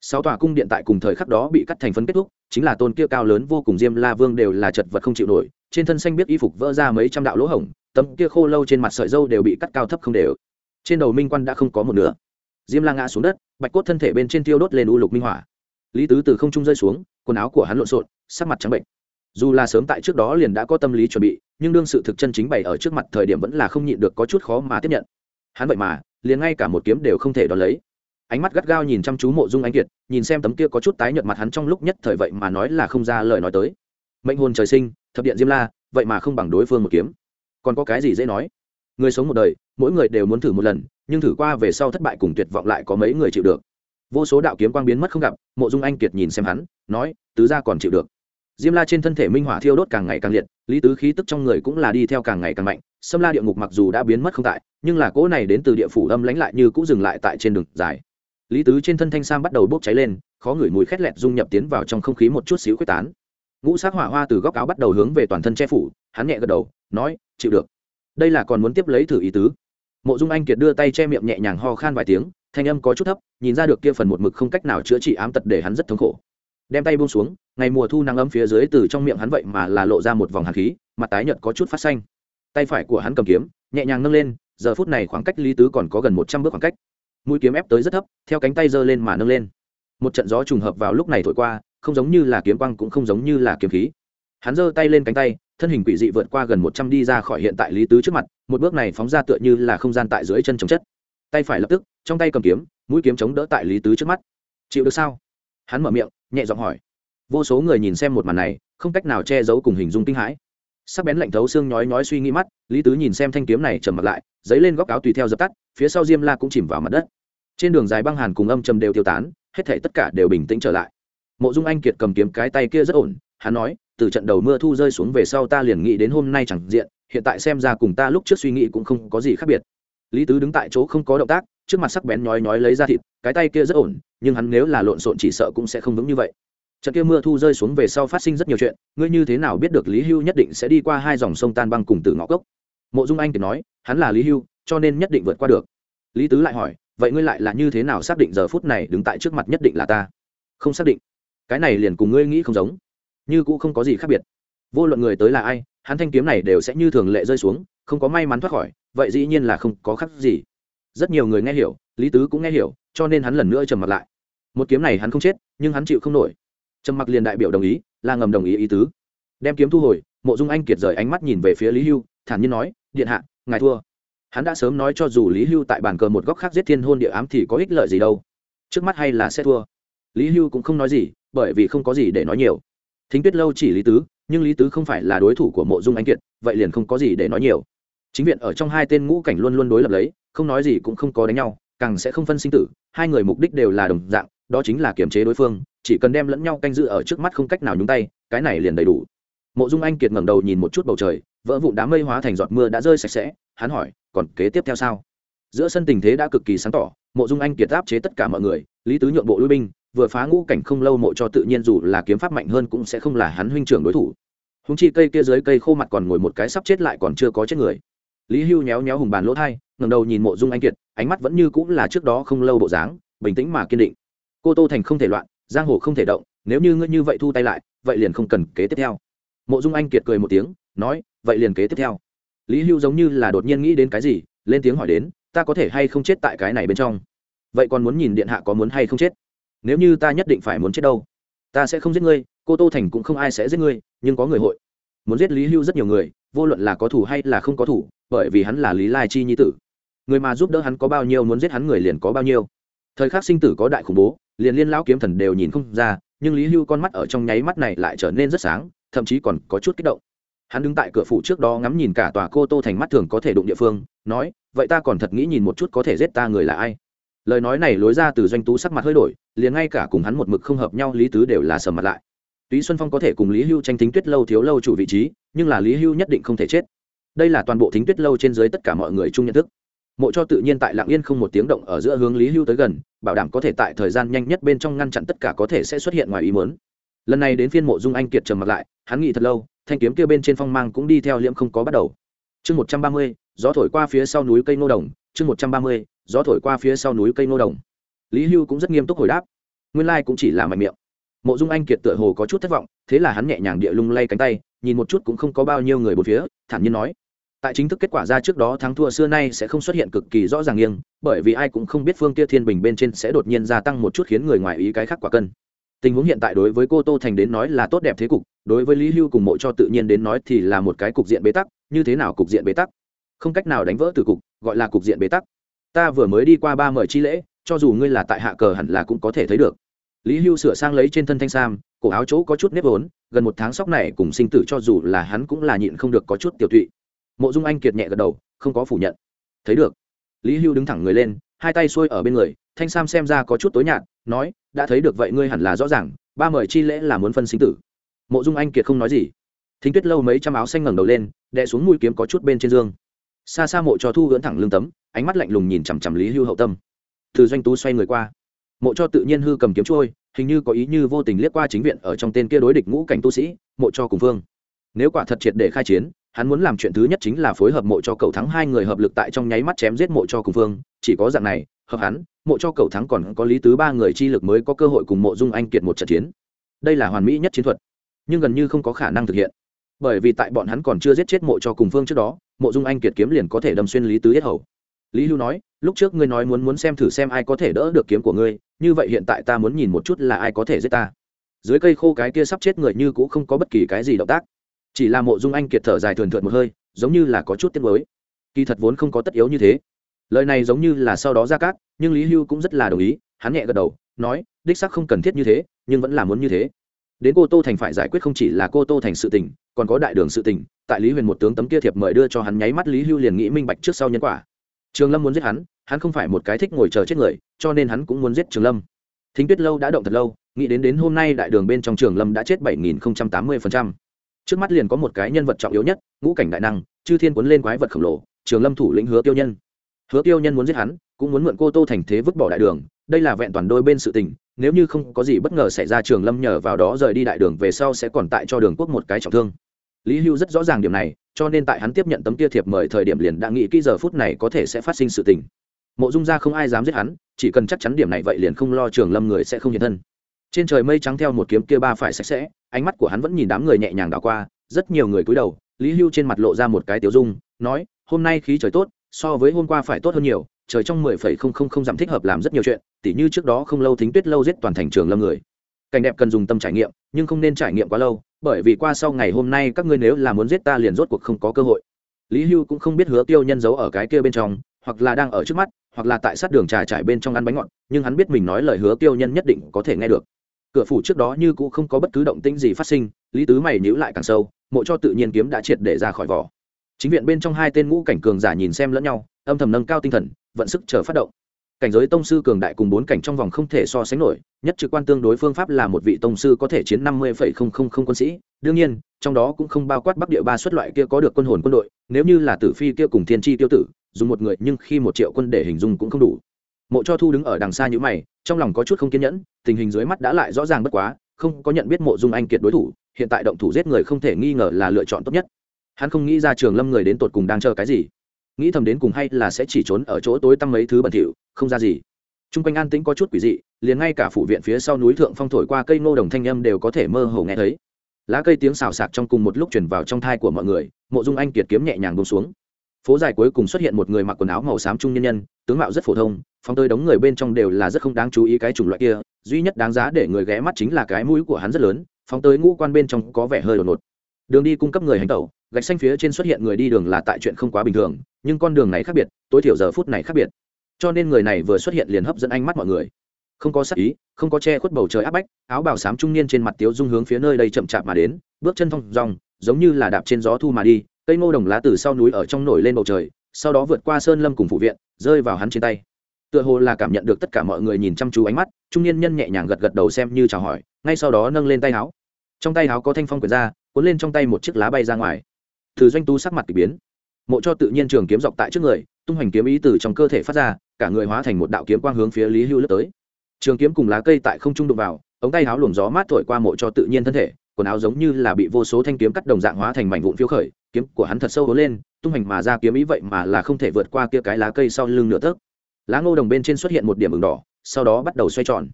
sáu tòa cung điện tại cùng thời khắc đó bị cắt thành phấn kết thúc, chính là tôn kia cao lớn vô cùng diêm la vương đều là chật vật không chịu nổi, trên thân xanh biết y phục vỡ ra mấy trăm đạo lỗ hổng, tấm kia khô lâu trên mặt sợi dâu đều bị cắt cao thấp không đều. Trên đầu minh quan đã không có một nửa. Diêm la ngã xuống đất, bạch cốt thân thể bên trên tiêu đốt lên u lục minh hỏa. Lý tứ từ không trung rơi xuống, quần áo của hắn lộn xộn, sắc mặt trắng bệnh. Dù là sớm tại trước đó liền đã có tâm lý chuẩn bị, nhưng đương sự thực chân chính bày ở trước mặt thời điểm vẫn là không nhịn được có chút khó mà tiếp nhận. Hắn vậy mà, liền ngay cả một kiếm đều không thể đón lấy ánh mắt gắt gao nhìn chăm chú mộ dung anh kiệt, nhìn xem tấm kia có chút tái nhợt mặt hắn trong lúc nhất thời vậy mà nói là không ra lời nói tới. Mệnh hồn trời sinh, thập điện diêm la, vậy mà không bằng đối phương một kiếm. Còn có cái gì dễ nói? Người sống một đời, mỗi người đều muốn thử một lần, nhưng thử qua về sau thất bại cùng tuyệt vọng lại có mấy người chịu được. Vô số đạo kiếm quang biến mất không gặp, mộ dung anh kiệt nhìn xem hắn, nói, tứ gia còn chịu được. Diêm la trên thân thể minh hỏa thiêu đốt càng ngày càng liệt, lý tứ khí tức trong người cũng là đi theo càng ngày càng mạnh, xâm la địa ngục mặc dù đã biến mất không tại, nhưng là cỗ này đến từ địa phủ âm lãnh lại như cũng dừng lại tại trên đường dài lý tứ trên thân thanh sam bắt đầu bốc cháy lên, khó ngửi mùi khét lẹt dung nhập tiến vào trong không khí một chút xíu quyết tán. Ngũ sắc hỏa hoa từ góc áo bắt đầu hướng về toàn thân che phủ, hắn nhẹ gật đầu, nói, chịu được. Đây là còn muốn tiếp lấy thử ý tứ. Mộ dung anh kiệt đưa tay che miệng nhẹ nhàng ho khan vài tiếng, thanh âm có chút thấp, nhìn ra được kia phần một mực không cách nào chữa trị ám tật để hắn rất thống khổ. Đem tay buông xuống, ngày mùa thu nắng ấm phía dưới từ trong miệng hắn vậy mà là lộ ra một vòng hàn khí, mặt tái nhợt có chút phát xanh. Tay phải của hắn cầm kiếm, nhẹ nhàng nâng lên, giờ phút này khoảng cách lý tứ còn có gần một trăm bước khoảng cách mũi kiếm ép tới rất thấp, theo cánh tay giơ lên mà nâng lên. Một trận gió trùng hợp vào lúc này thổi qua, không giống như là kiếm quang cũng không giống như là kiếm khí. Hắn giơ tay lên cánh tay, thân hình quỷ dị vượt qua gần một trăm đi ra khỏi hiện tại lý tứ trước mặt, một bước này phóng ra tựa như là không gian tại dưới chân chống chất. Tay phải lập tức, trong tay cầm kiếm, mũi kiếm chống đỡ tại lý tứ trước mắt. Chịu được sao? Hắn mở miệng, nhẹ giọng hỏi. Vô số người nhìn xem một màn này, không cách nào che giấu cùng hình dung kinh hãi. Sắc bén lạnh thấu xương nhói nhói suy nghĩ mắt, lý tứ nhìn xem thanh kiếm này trầm mặt lại dấy lên góc áo tùy theo dập tắt, phía sau diêm la cũng chìm vào mặt đất trên đường dài băng hàn cùng âm trầm đều tiêu tán, hết thể tất cả đều bình tĩnh trở lại. Mộ dung anh kiệt cầm kiếm cái tay kia rất ổn, hắn nói, từ trận đầu mưa thu rơi xuống về sau ta liền nghĩ đến hôm nay chẳng diện, hiện tại xem ra cùng ta lúc trước suy nghĩ cũng không có gì khác biệt. Lý tứ đứng tại chỗ không có động tác, trước mặt sắc bén nhói nhói lấy ra thịt, cái tay kia rất ổn, nhưng hắn nếu là lộn xộn chỉ sợ cũng sẽ không vững như vậy. Trận kia mưa thu rơi xuống về sau phát sinh rất nhiều chuyện, ngươi như thế nào biết được lý hưu nhất định sẽ đi qua hai dòng sông tan băng cùng từ ngõ cốc? Mộ dung anh thì nói, hắn là lý hưu, cho nên nhất định vượt qua được. Lý tứ lại hỏi vậy ngươi lại là như thế nào xác định giờ phút này đứng tại trước mặt nhất định là ta? Không xác định. Cái này liền cùng ngươi nghĩ không giống. Như cũng không có gì khác biệt. Vô luận người tới là ai, hắn thanh kiếm này đều sẽ như thường lệ rơi xuống, không có may mắn thoát khỏi, vậy dĩ nhiên là không có khác gì. Rất nhiều người nghe hiểu, lý tứ cũng nghe hiểu, cho nên hắn lần nữa trầm mặt lại. Một kiếm này hắn không chết, nhưng hắn chịu không nổi. Trầm mặc liền đại biểu đồng ý, là ngầm đồng ý ý tứ. Đem kiếm thu hồi, mộ dung anh kiệt rời ánh mắt nhìn về phía lý hưu, thản nhiên nói, điện hạ, ngài thua hắn đã sớm nói cho dù lý hưu tại bàn cờ một góc khác giết thiên hôn địa ám thì có ích lợi gì đâu. Trước mắt hay là sẽ thua. Lý hưu cũng không nói gì, bởi vì không có gì để nói nhiều. Thính tuyết lâu chỉ lý tứ, nhưng lý tứ không phải là đối thủ của mộ dung anh kiệt, vậy liền không có gì để nói nhiều. Chính viện ở trong hai tên ngũ cảnh luôn luôn đối lập lấy, không nói gì cũng không có đánh nhau, càng sẽ không phân sinh tử, hai người mục đích đều là đồng dạng, đó chính là kiềm chế đối phương, chỉ cần đem lẫn nhau canh giữ ở trước mắt không cách nào nhúng tay, cái này liền đầy đủ. Mộ dung anh kiệt ngẩng đầu nhìn một chút bầu trời vỡ vụn đám mây hóa thành giọt mưa đã rơi sạch sẽ, hắn hỏi, còn kế tiếp theo sao? Giữa sân tình thế đã cực kỳ sáng tỏ, mộ dung anh kiệt áp chế tất cả mọi người, lý tứ nhượng bộ lui binh, vừa phá ngũ cảnh không lâu mộ cho tự nhiên dù là kiếm pháp mạnh hơn cũng sẽ không là hắn huynh trưởng đối thủ. Húng chi cây kia dưới cây khô mặt còn ngồi một cái sắp chết lại còn chưa có chết người. Lý hưu nhéo nhéo hùng bàn lỗ thai ngầm đầu nhìn mộ dung anh kiệt, ánh mắt vẫn như cũng là trước đó không lâu bộ dáng, bình tĩnh mà kiên định. Cô tô thành không thể loạn, giang hồ không thể động, nếu như ngươi như vậy thu tay lại, vậy liền không cần kế tiếp theo. Mộ dung anh kiệt cười một tiếng, nói vậy liền kế tiếp theo. Lý hưu giống như là đột nhiên nghĩ đến cái gì, lên tiếng hỏi đến, ta có thể hay không chết tại cái này bên trong? Vậy còn muốn nhìn điện hạ có muốn hay không chết? Nếu như ta nhất định phải muốn chết đâu, ta sẽ không giết ngươi, cô tô thành cũng không ai sẽ giết ngươi, nhưng có người hội. Muốn giết lý hưu rất nhiều người, vô luận là có thủ hay là không có thủ, bởi vì hắn là lý lai chi nhi tử. Người mà giúp đỡ hắn có bao nhiêu, muốn giết hắn người liền có bao nhiêu. Thời khắc sinh tử có đại khủng bố, liền liên lão kiếm thần đều nhìn không ra, nhưng lý hưu con mắt ở trong nháy mắt này lại trở nên rất sáng, thậm chí còn có chút kích động hắn đứng tại cửa phủ trước đó ngắm nhìn cả tòa cô tô thành mắt thường có thể đụng địa phương, nói, vậy ta còn thật nghĩ nhìn một chút có thể giết ta người là ai? Lời nói này lối ra từ doanh tú sắc mặt hơi đổi, liền ngay cả cùng hắn một mực không hợp nhau lý tứ đều là sầm mặt lại. Túy xuân phong có thể cùng lý hưu tranh thính tuyết lâu thiếu lâu chủ vị trí, nhưng là lý hưu nhất định không thể chết. Đây là toàn bộ thính tuyết lâu trên dưới tất cả mọi người chung nhận thức. Mộ cho tự nhiên tại lạng yên không một tiếng động ở giữa hướng lý hưu tới gần, bảo đảm có thể tại thời gian nhanh nhất bên trong ngăn chặn tất cả có thể sẽ xuất hiện ngoài ý muốn. Lần này đến phiên mộ dung anh kiệt trầm mặt lại, hắn nghĩ thật lâu thanh kiếm kia bên trên phong mang cũng đi theo liễm không có bắt đầu. Chương một trăm ba mươi, gió thổi qua phía sau núi cây nô đồng. Chương một trăm ba mươi, gió thổi qua phía sau núi cây nô đồng. Lý hưu cũng rất nghiêm túc hồi đáp. Nguyên lai cũng chỉ là mạnh miệng. Mộ dung anh kiệt tựa hồ có chút thất vọng, thế là hắn nhẹ nhàng địa lung lay cánh tay, nhìn một chút cũng không có bao nhiêu người một phía, thản nhiên nói. Tại chính thức kết quả ra trước đó thắng thua xưa nay sẽ không xuất hiện cực kỳ rõ ràng nghiêng, bởi vì ai cũng không biết phương kia thiên bình bên trên sẽ đột nhiên gia tăng một chút khiến người ngoài ý cái khác quả cân tình huống hiện tại đối với cô tô thành đến nói là tốt đẹp thế cục, đối với lý hưu cùng mộ cho tự nhiên đến nói thì là một cái cục diện bế tắc, như thế nào cục diện bế tắc? Không cách nào đánh vỡ từ cục, gọi là cục diện bế tắc. Ta vừa mới đi qua ba mời chi lễ, cho dù ngươi là tại hạ cờ hẳn là cũng có thể thấy được. Lý hưu sửa sang lấy trên thân thanh sam, cổ áo chỗ có chút nếp vốn, gần một tháng sóc này cùng sinh tử cho dù là hắn cũng là nhịn không được có chút tiểu tụy. Mộ dung anh kiệt nhẹ gật đầu, không có phủ nhận. Thấy được. Lý hưu đứng thẳng người lên, hai tay xuôi ở bên người thanh sam xem ra có chút tối nhạt, nói, đã thấy được vậy ngươi hẳn là rõ ràng, ba mời chi lễ là muốn phân sinh tử. Mộ dung anh kiệt không nói gì. Thính tuyết lâu mấy trăm áo xanh ngẩng đầu lên, đè xuống mũi kiếm có chút bên trên dương. xa xa mộ cho thu gỡn thẳng lưng tấm, ánh mắt lạnh lùng nhìn chằm chằm lý hưu hậu tâm. Từ doanh tú xoay người qua. Mộ cho tự nhiên hư cầm kiếm trôi, hình như có ý như vô tình liếc qua chính viện ở trong tên kia đối địch ngũ cảnh tu sĩ, mộ cho cùng phương. Nếu quả thật triệt để khai chiến, hắn muốn làm chuyện thứ nhất chính là phối hợp mộ cho cầu thắng hai người hợp lực tại trong nháy mắt chém giết mộ cho cùng phương, chỉ có dạng này, hợp hắn mộ cho cầu thắng còn có lý tứ ba người chi lực mới có cơ hội cùng mộ dung anh kiệt một trận chiến. Đây là hoàn mỹ nhất chiến thuật, nhưng gần như không có khả năng thực hiện. Bởi vì tại bọn hắn còn chưa giết chết mộ cho cùng phương trước đó, mộ dung anh kiệt kiếm liền có thể đâm xuyên lý tứ yết hầu. Lý hưu nói, lúc trước ngươi nói muốn muốn xem thử xem ai có thể đỡ được kiếm của ngươi, như vậy hiện tại ta muốn nhìn một chút là ai có thể giết ta. Dưới cây khô cái kia sắp chết người như cũng không có bất kỳ cái gì động tác. Chỉ là mộ dung anh kiệt thở dài thường thượt một hơi, giống như là có chút tiếc mới kỳ thật vốn không có tất yếu như thế. Lời này giống như là sau đó ra cát nhưng lý hưu cũng rất là đồng ý, hắn nhẹ gật đầu, nói, đích sắc không cần thiết như thế, nhưng vẫn là muốn như thế. Đến cô tô thành phải giải quyết không chỉ là cô tô thành sự tình, còn có đại đường sự tình, tại lý huyền một tướng tấm kia thiệp mời đưa cho hắn nháy mắt lý hưu liền nghĩ minh bạch trước sau nhân quả. Trường lâm muốn giết hắn hắn không phải một cái thích ngồi chờ chết người, cho nên hắn cũng muốn giết trường lâm. Thính tuyết lâu đã động thật lâu, nghĩ đến đến hôm nay đại đường bên trong trường lâm đã chết bảy nghìn tám mươi trước mắt liền có một cái nhân vật trọng yếu nhất, ngũ cảnh đại năng, chư thiên cuốn lên quái vật khổng lồ, trường lâm thủ lĩnh hứa tiêu nhân hứa tiêu nhân muốn giết hắn, cũng muốn mượn cô tô thành thế vứt bỏ đại đường, đây là vẹn toàn đôi bên sự tình, nếu như không có gì bất ngờ xảy ra trường lâm nhờ vào đó rời đi đại đường về sau sẽ còn tại cho đường quốc một cái trọng thương. Lý hưu rất rõ ràng điểm này, cho nên tại hắn tiếp nhận tấm kia thiệp mời thời điểm liền đã nghĩ kỹ giờ phút này có thể sẽ phát sinh sự tình. Mộ dung ra không ai dám giết hắn, chỉ cần chắc chắn điểm này vậy liền không lo trường lâm người sẽ không hiện thân. Trên trời mây trắng theo một kiếm kia ba phải sạch sẽ, ánh mắt của hắn vẫn nhìn đám người nhẹ nhàng đảo qua, rất nhiều người cúi đầu, lý hưu trên mặt lộ ra một cái tiểu dung, nói, hôm nay khí trời tốt so với hôm qua phải tốt hơn nhiều, trời trong mười phẩy không không không giảm thích hợp làm rất nhiều chuyện, tỉ như trước đó không lâu thính tuyết lâu giết toàn thành trường lâm người. Cảnh đẹp cần dùng tâm trải nghiệm, nhưng không nên trải nghiệm quá lâu, bởi vì qua sau ngày hôm nay các ngươi nếu là muốn giết ta liền rốt cuộc không có cơ hội. Lý hưu cũng không biết hứa tiêu nhân giấu ở cái kia bên trong, hoặc là đang ở trước mắt, hoặc là tại sát đường trà trải bên trong ăn bánh ngọt, nhưng hắn biết mình nói lời hứa tiêu nhân nhất định có thể nghe được. Cửa phủ trước đó như cũng không có bất cứ động tĩnh gì phát sinh, lý tứ mày nhữ lại càng sâu, mộ cho tự nhiên kiếm đã triệt để ra khỏi vỏ chính viện bên trong hai tên ngũ cảnh cường giả nhìn xem lẫn nhau, âm thầm nâng cao tinh thần, vận sức chờ phát động. Cảnh giới tông sư cường đại cùng bốn cảnh trong vòng không thể so sánh nổi, nhất trực quan tương đối phương pháp là một vị tông sư có thể chiến năm mươi quân sĩ. Đương nhiên, trong đó cũng không bao quát bắc địa ba xuất loại kia có được quân hồn quân đội, nếu như là tử phi kia cùng thiên tri tiêu tử, dùng một người, nhưng khi một triệu quân để hình dung cũng không đủ. Mộ cho thu đứng ở đằng xa như mày, trong lòng có chút không kiên nhẫn, tình hình dưới mắt đã lại rõ ràng bất quá, không có nhận biết mộ dung anh kiệt đối thủ, hiện tại động thủ giết người không thể nghi ngờ là lựa chọn tốt nhất hắn không nghĩ ra trường lâm người đến tột cùng đang chờ cái gì. Nghĩ thầm đến cùng hay là sẽ chỉ trốn ở chỗ tối tăm mấy thứ bẩn thỉu, không ra gì. T r u n g quanh an tĩnh có chút quỷ dị, liền ngay cả phủ viện phía sau núi thượng phong thổi qua cây ngô đồng thanh âm đều có thể mơ hồ nghe thấy. Lá cây tiếng xào xạc trong cùng một lúc chuyển vào trong thai của mọi người, mộ dung anh kiệt kiếm nhẹ nhàng bông xuống. Phố dài cuối cùng xuất hiện một người mặc quần áo màu xám trung nhân nhân, tướng mạo rất phổ thông phong tơi đống người bên trong đều là rất không đáng chú ý cái chủng loại kia, duy nhất đáng giá để người ghé mắt chính là cái mũi của hắn rất lớn phong tới ngũ quan bên trong có vẻ hơi đột ngột. Đường đi cung cấp người hành tẩu gạch xanh phía trên xuất hiện người đi đường là tại chuyện không quá bình thường, nhưng con đường này khác biệt, tối thiểu giờ phút này khác biệt. Cho nên người này vừa xuất hiện liền hấp dẫn ánh mắt mọi người. Không có sắc ý, không có che khuất bầu trời áp bách, áo bào xám trung niên trên mặt tiếu dung hướng phía nơi đây chậm chạp mà đến, bước chân thong rong giống như là đạp trên gió thu mà đi, cây ngô đồng lá từ sau núi ở trong nổi lên bầu trời, sau đó vượt qua sơn lâm cùng phụ viện, rơi vào hắn trên tay. Tựa hồ là cảm nhận được tất cả mọi người nhìn chăm chú ánh mắt, trung niên nhân nhẹ nhàng gật gật đầu xem như chào hỏi, ngay sau đó nâng lên tay áo. Trong tay áo có thanh phong quyền ra, cuốn lên trong tay một chiếc lá bay ra ngoài từ doanh tu sắc mặt k ỳ biến. Mộ cho tự nhiên trường kiếm dọc tại trước người, tung hoành kiếm ý từ trong cơ thể phát ra, cả người hóa thành một đạo kiếm quang hướng phía lý hưu lướt tới. Trường kiếm cùng lá cây tại không trung đụng vào, ống tay áo luồng gió mát thổi qua mộ cho tự nhiên thân thể, quần áo giống như là bị vô số thanh kiếm cắt đồng dạng hóa thành mảnh vụn phiếu khởi, kiếm của hắn thật sâu hố lên, tung hoành mà ra kiếm ý vậy mà là không thể vượt qua kia cái lá cây sau lưng nửa tấc. Lá ngô đồng bên trên xuất hiện một điểm ửng đỏ, sau đó bắt đầu xoay tròn.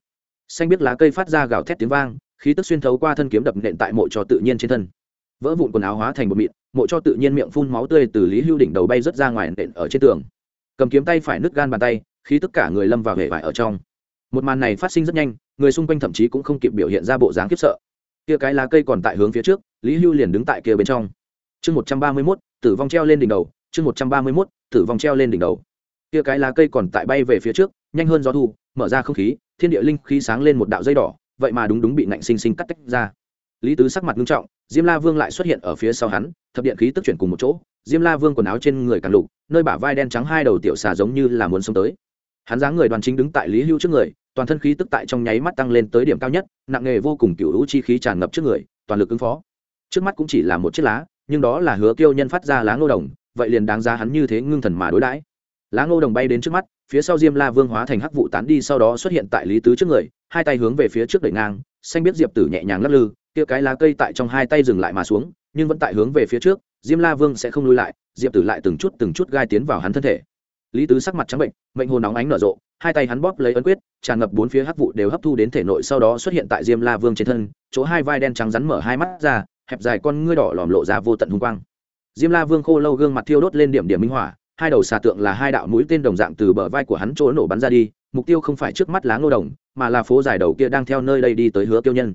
Xanh biết lá cây phát ra gào thét tiếng vang, khí tức xuyên thấu qua thân kiếm đập nện tại mộ cho tự nhiên trên thân. Vỡ vụn quần áo hóa thành một mịn mộ cho tự nhiên miệng phun máu tươi từ lý hưu đỉnh đầu bay rớt ra ngoài nện ở trên tường. Cầm kiếm tay phải nứt gan bàn tay khi tất cả người lâm vào hệ vải ở trong. Một màn này phát sinh rất nhanh, người xung quanh thậm chí cũng không kịp biểu hiện ra bộ dáng khiếp sợ. Kia cái lá cây còn tại hướng phía trước, lý hưu liền đứng tại kia bên trong. Chương một trăm ba mươi mốt, tử vong treo lên đỉnh đầu, chương một trăm ba mươi mốt, tử vong treo lên đỉnh đầu. Kia cái lá cây còn tại bay về phía trước, nhanh hơn gió thu, mở ra không khí, thiên địa linh khí sáng lên một đạo dây đỏ, vậy mà đúng đúng bị nạnh sinh sinh cắt tách ra lý tứ sắc mặt nghiêm trọng, diêm la vương lại xuất hiện ở phía sau hắn, thập điện khí tức chuyển cùng một chỗ, diêm la vương quần áo trên người càng lục, nơi bả vai đen trắng hai đầu tiểu xà giống như là muốn xông tới. Hắn dáng người đoàn chính đứng tại lý hưu trước người, toàn thân khí tức tại trong nháy mắt tăng lên tới điểm cao nhất, nặng nghề vô cùng cựu hữu chi khí tràn ngập trước người, toàn lực ứng phó. Trước mắt cũng chỉ là một chiếc lá, nhưng đó là hứa kiêu nhân phát ra lá ngô đồng, vậy liền đáng giá hắn như thế ngưng thần mà đối đãi. Lá ngô đồng bay đến trước mắt, phía sau diêm la vương hóa thành hắc vụ tán đi, sau đó xuất hiện tại lý tứ trước người, hai tay hướng về phía trước đẩy ngang, xanh biết diệp tử nhẹ nhàng lắc lư kia cái lá cây tại trong hai tay dừng lại mà xuống, nhưng vẫn tại hướng về phía trước, diêm la vương sẽ không lui lại, diệp tử lại từng chút từng chút gai tiến vào hắn thân thể. Lý tứ sắc mặt trắng bệnh, mệnh hồ nóng ánh nở rộ, hai tay hắn bóp lấy ấn quyết, tràn ngập bốn phía hắc vụ đều hấp thu đến thể nội sau đó xuất hiện tại diêm la vương trên thân, chỗ hai vai đen trắng rắn mở hai mắt ra, hẹp dài con ngươi đỏ lòm lộ ra vô tận hung quang. Diêm la vương khô lâu gương mặt thiêu đốt lên điểm điểm minh hỏa hai đầu xà tượng là hai đạo mũi tên đồng dạng từ bờ vai của hắn chỗ nổ bắn ra đi, mục tiêu không phải trước mắt lá ngô đồng, mà là phố dài đầu kia đang theo nơi đây đi tới hứa tiêu nhân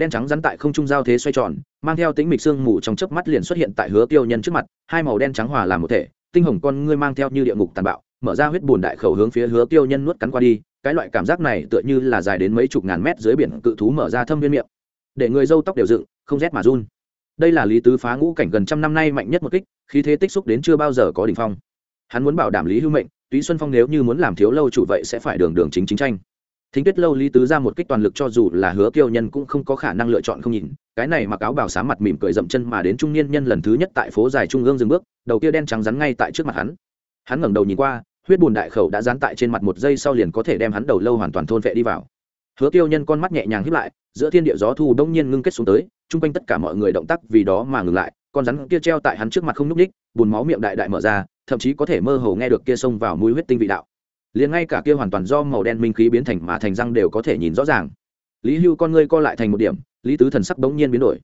đen trắng rắn tại không trung giao thế xoay tròn, mang theo tính mịch sương mù trong chớp mắt liền xuất hiện tại hứa tiêu nhân trước mặt, hai màu đen trắng hòa làm một thể, tinh hồng con ngươi mang theo như địa ngục tàn bạo, mở ra huyết bùn đại khẩu hướng phía hứa tiêu nhân nuốt cắn qua đi, cái loại cảm giác này tựa như là dài đến mấy chục ngàn mét dưới biển cự thú mở ra thâm viên miệng. Để người dâu tóc đều dựng, không rét mà run. Đây là lý tứ phá ngũ cảnh gần trăm năm nay mạnh nhất một kích, khí thế tích xúc đến chưa bao giờ có đỉnh phong. Hắn muốn bảo đảm lý hưu mệnh, túy xuân phong nếu như muốn làm thiếu lâu chủ vậy sẽ phải đường đường chính chính tranh thính tuyết lâu lý tứ ra một kích toàn lực cho dù là hứa kiêu nhân cũng không có khả năng lựa chọn không nhìn. Cái này mặc áo bào sáng mặt mỉm cười dậm chân mà đến trung niên nhân lần thứ nhất tại phố dài trung ương dừng bước, đầu kia đen trắng rắn ngay tại trước mặt hắn. Hắn ngẩng đầu nhìn qua, huyết bùn đại khẩu đã dán tại trên mặt một giây sau liền có thể đem hắn đầu lâu hoàn toàn thôn vệ đi vào. Hứa kiêu nhân con mắt nhẹ nhàng hiếp lại, giữa thiên địa gió thu đông nhiên ngưng kết xuống tới, chung quanh tất cả mọi người động tác vì đó mà ngừng lại, con rắn kia treo tại hắn trước mặt không n ú c ních bùn máu miệng đại đại mở ra, thậm chí có thể mơ hồ nghe được kia xông vào mũi huyết tinh vị đạo liền ngay cả kia hoàn toàn do màu đen minh khí biến thành mà thành răng đều có thể nhìn rõ ràng. Lý hưu con ngươi co lại thành một điểm, lý tứ thần sắc bỗng nhiên biến đổi.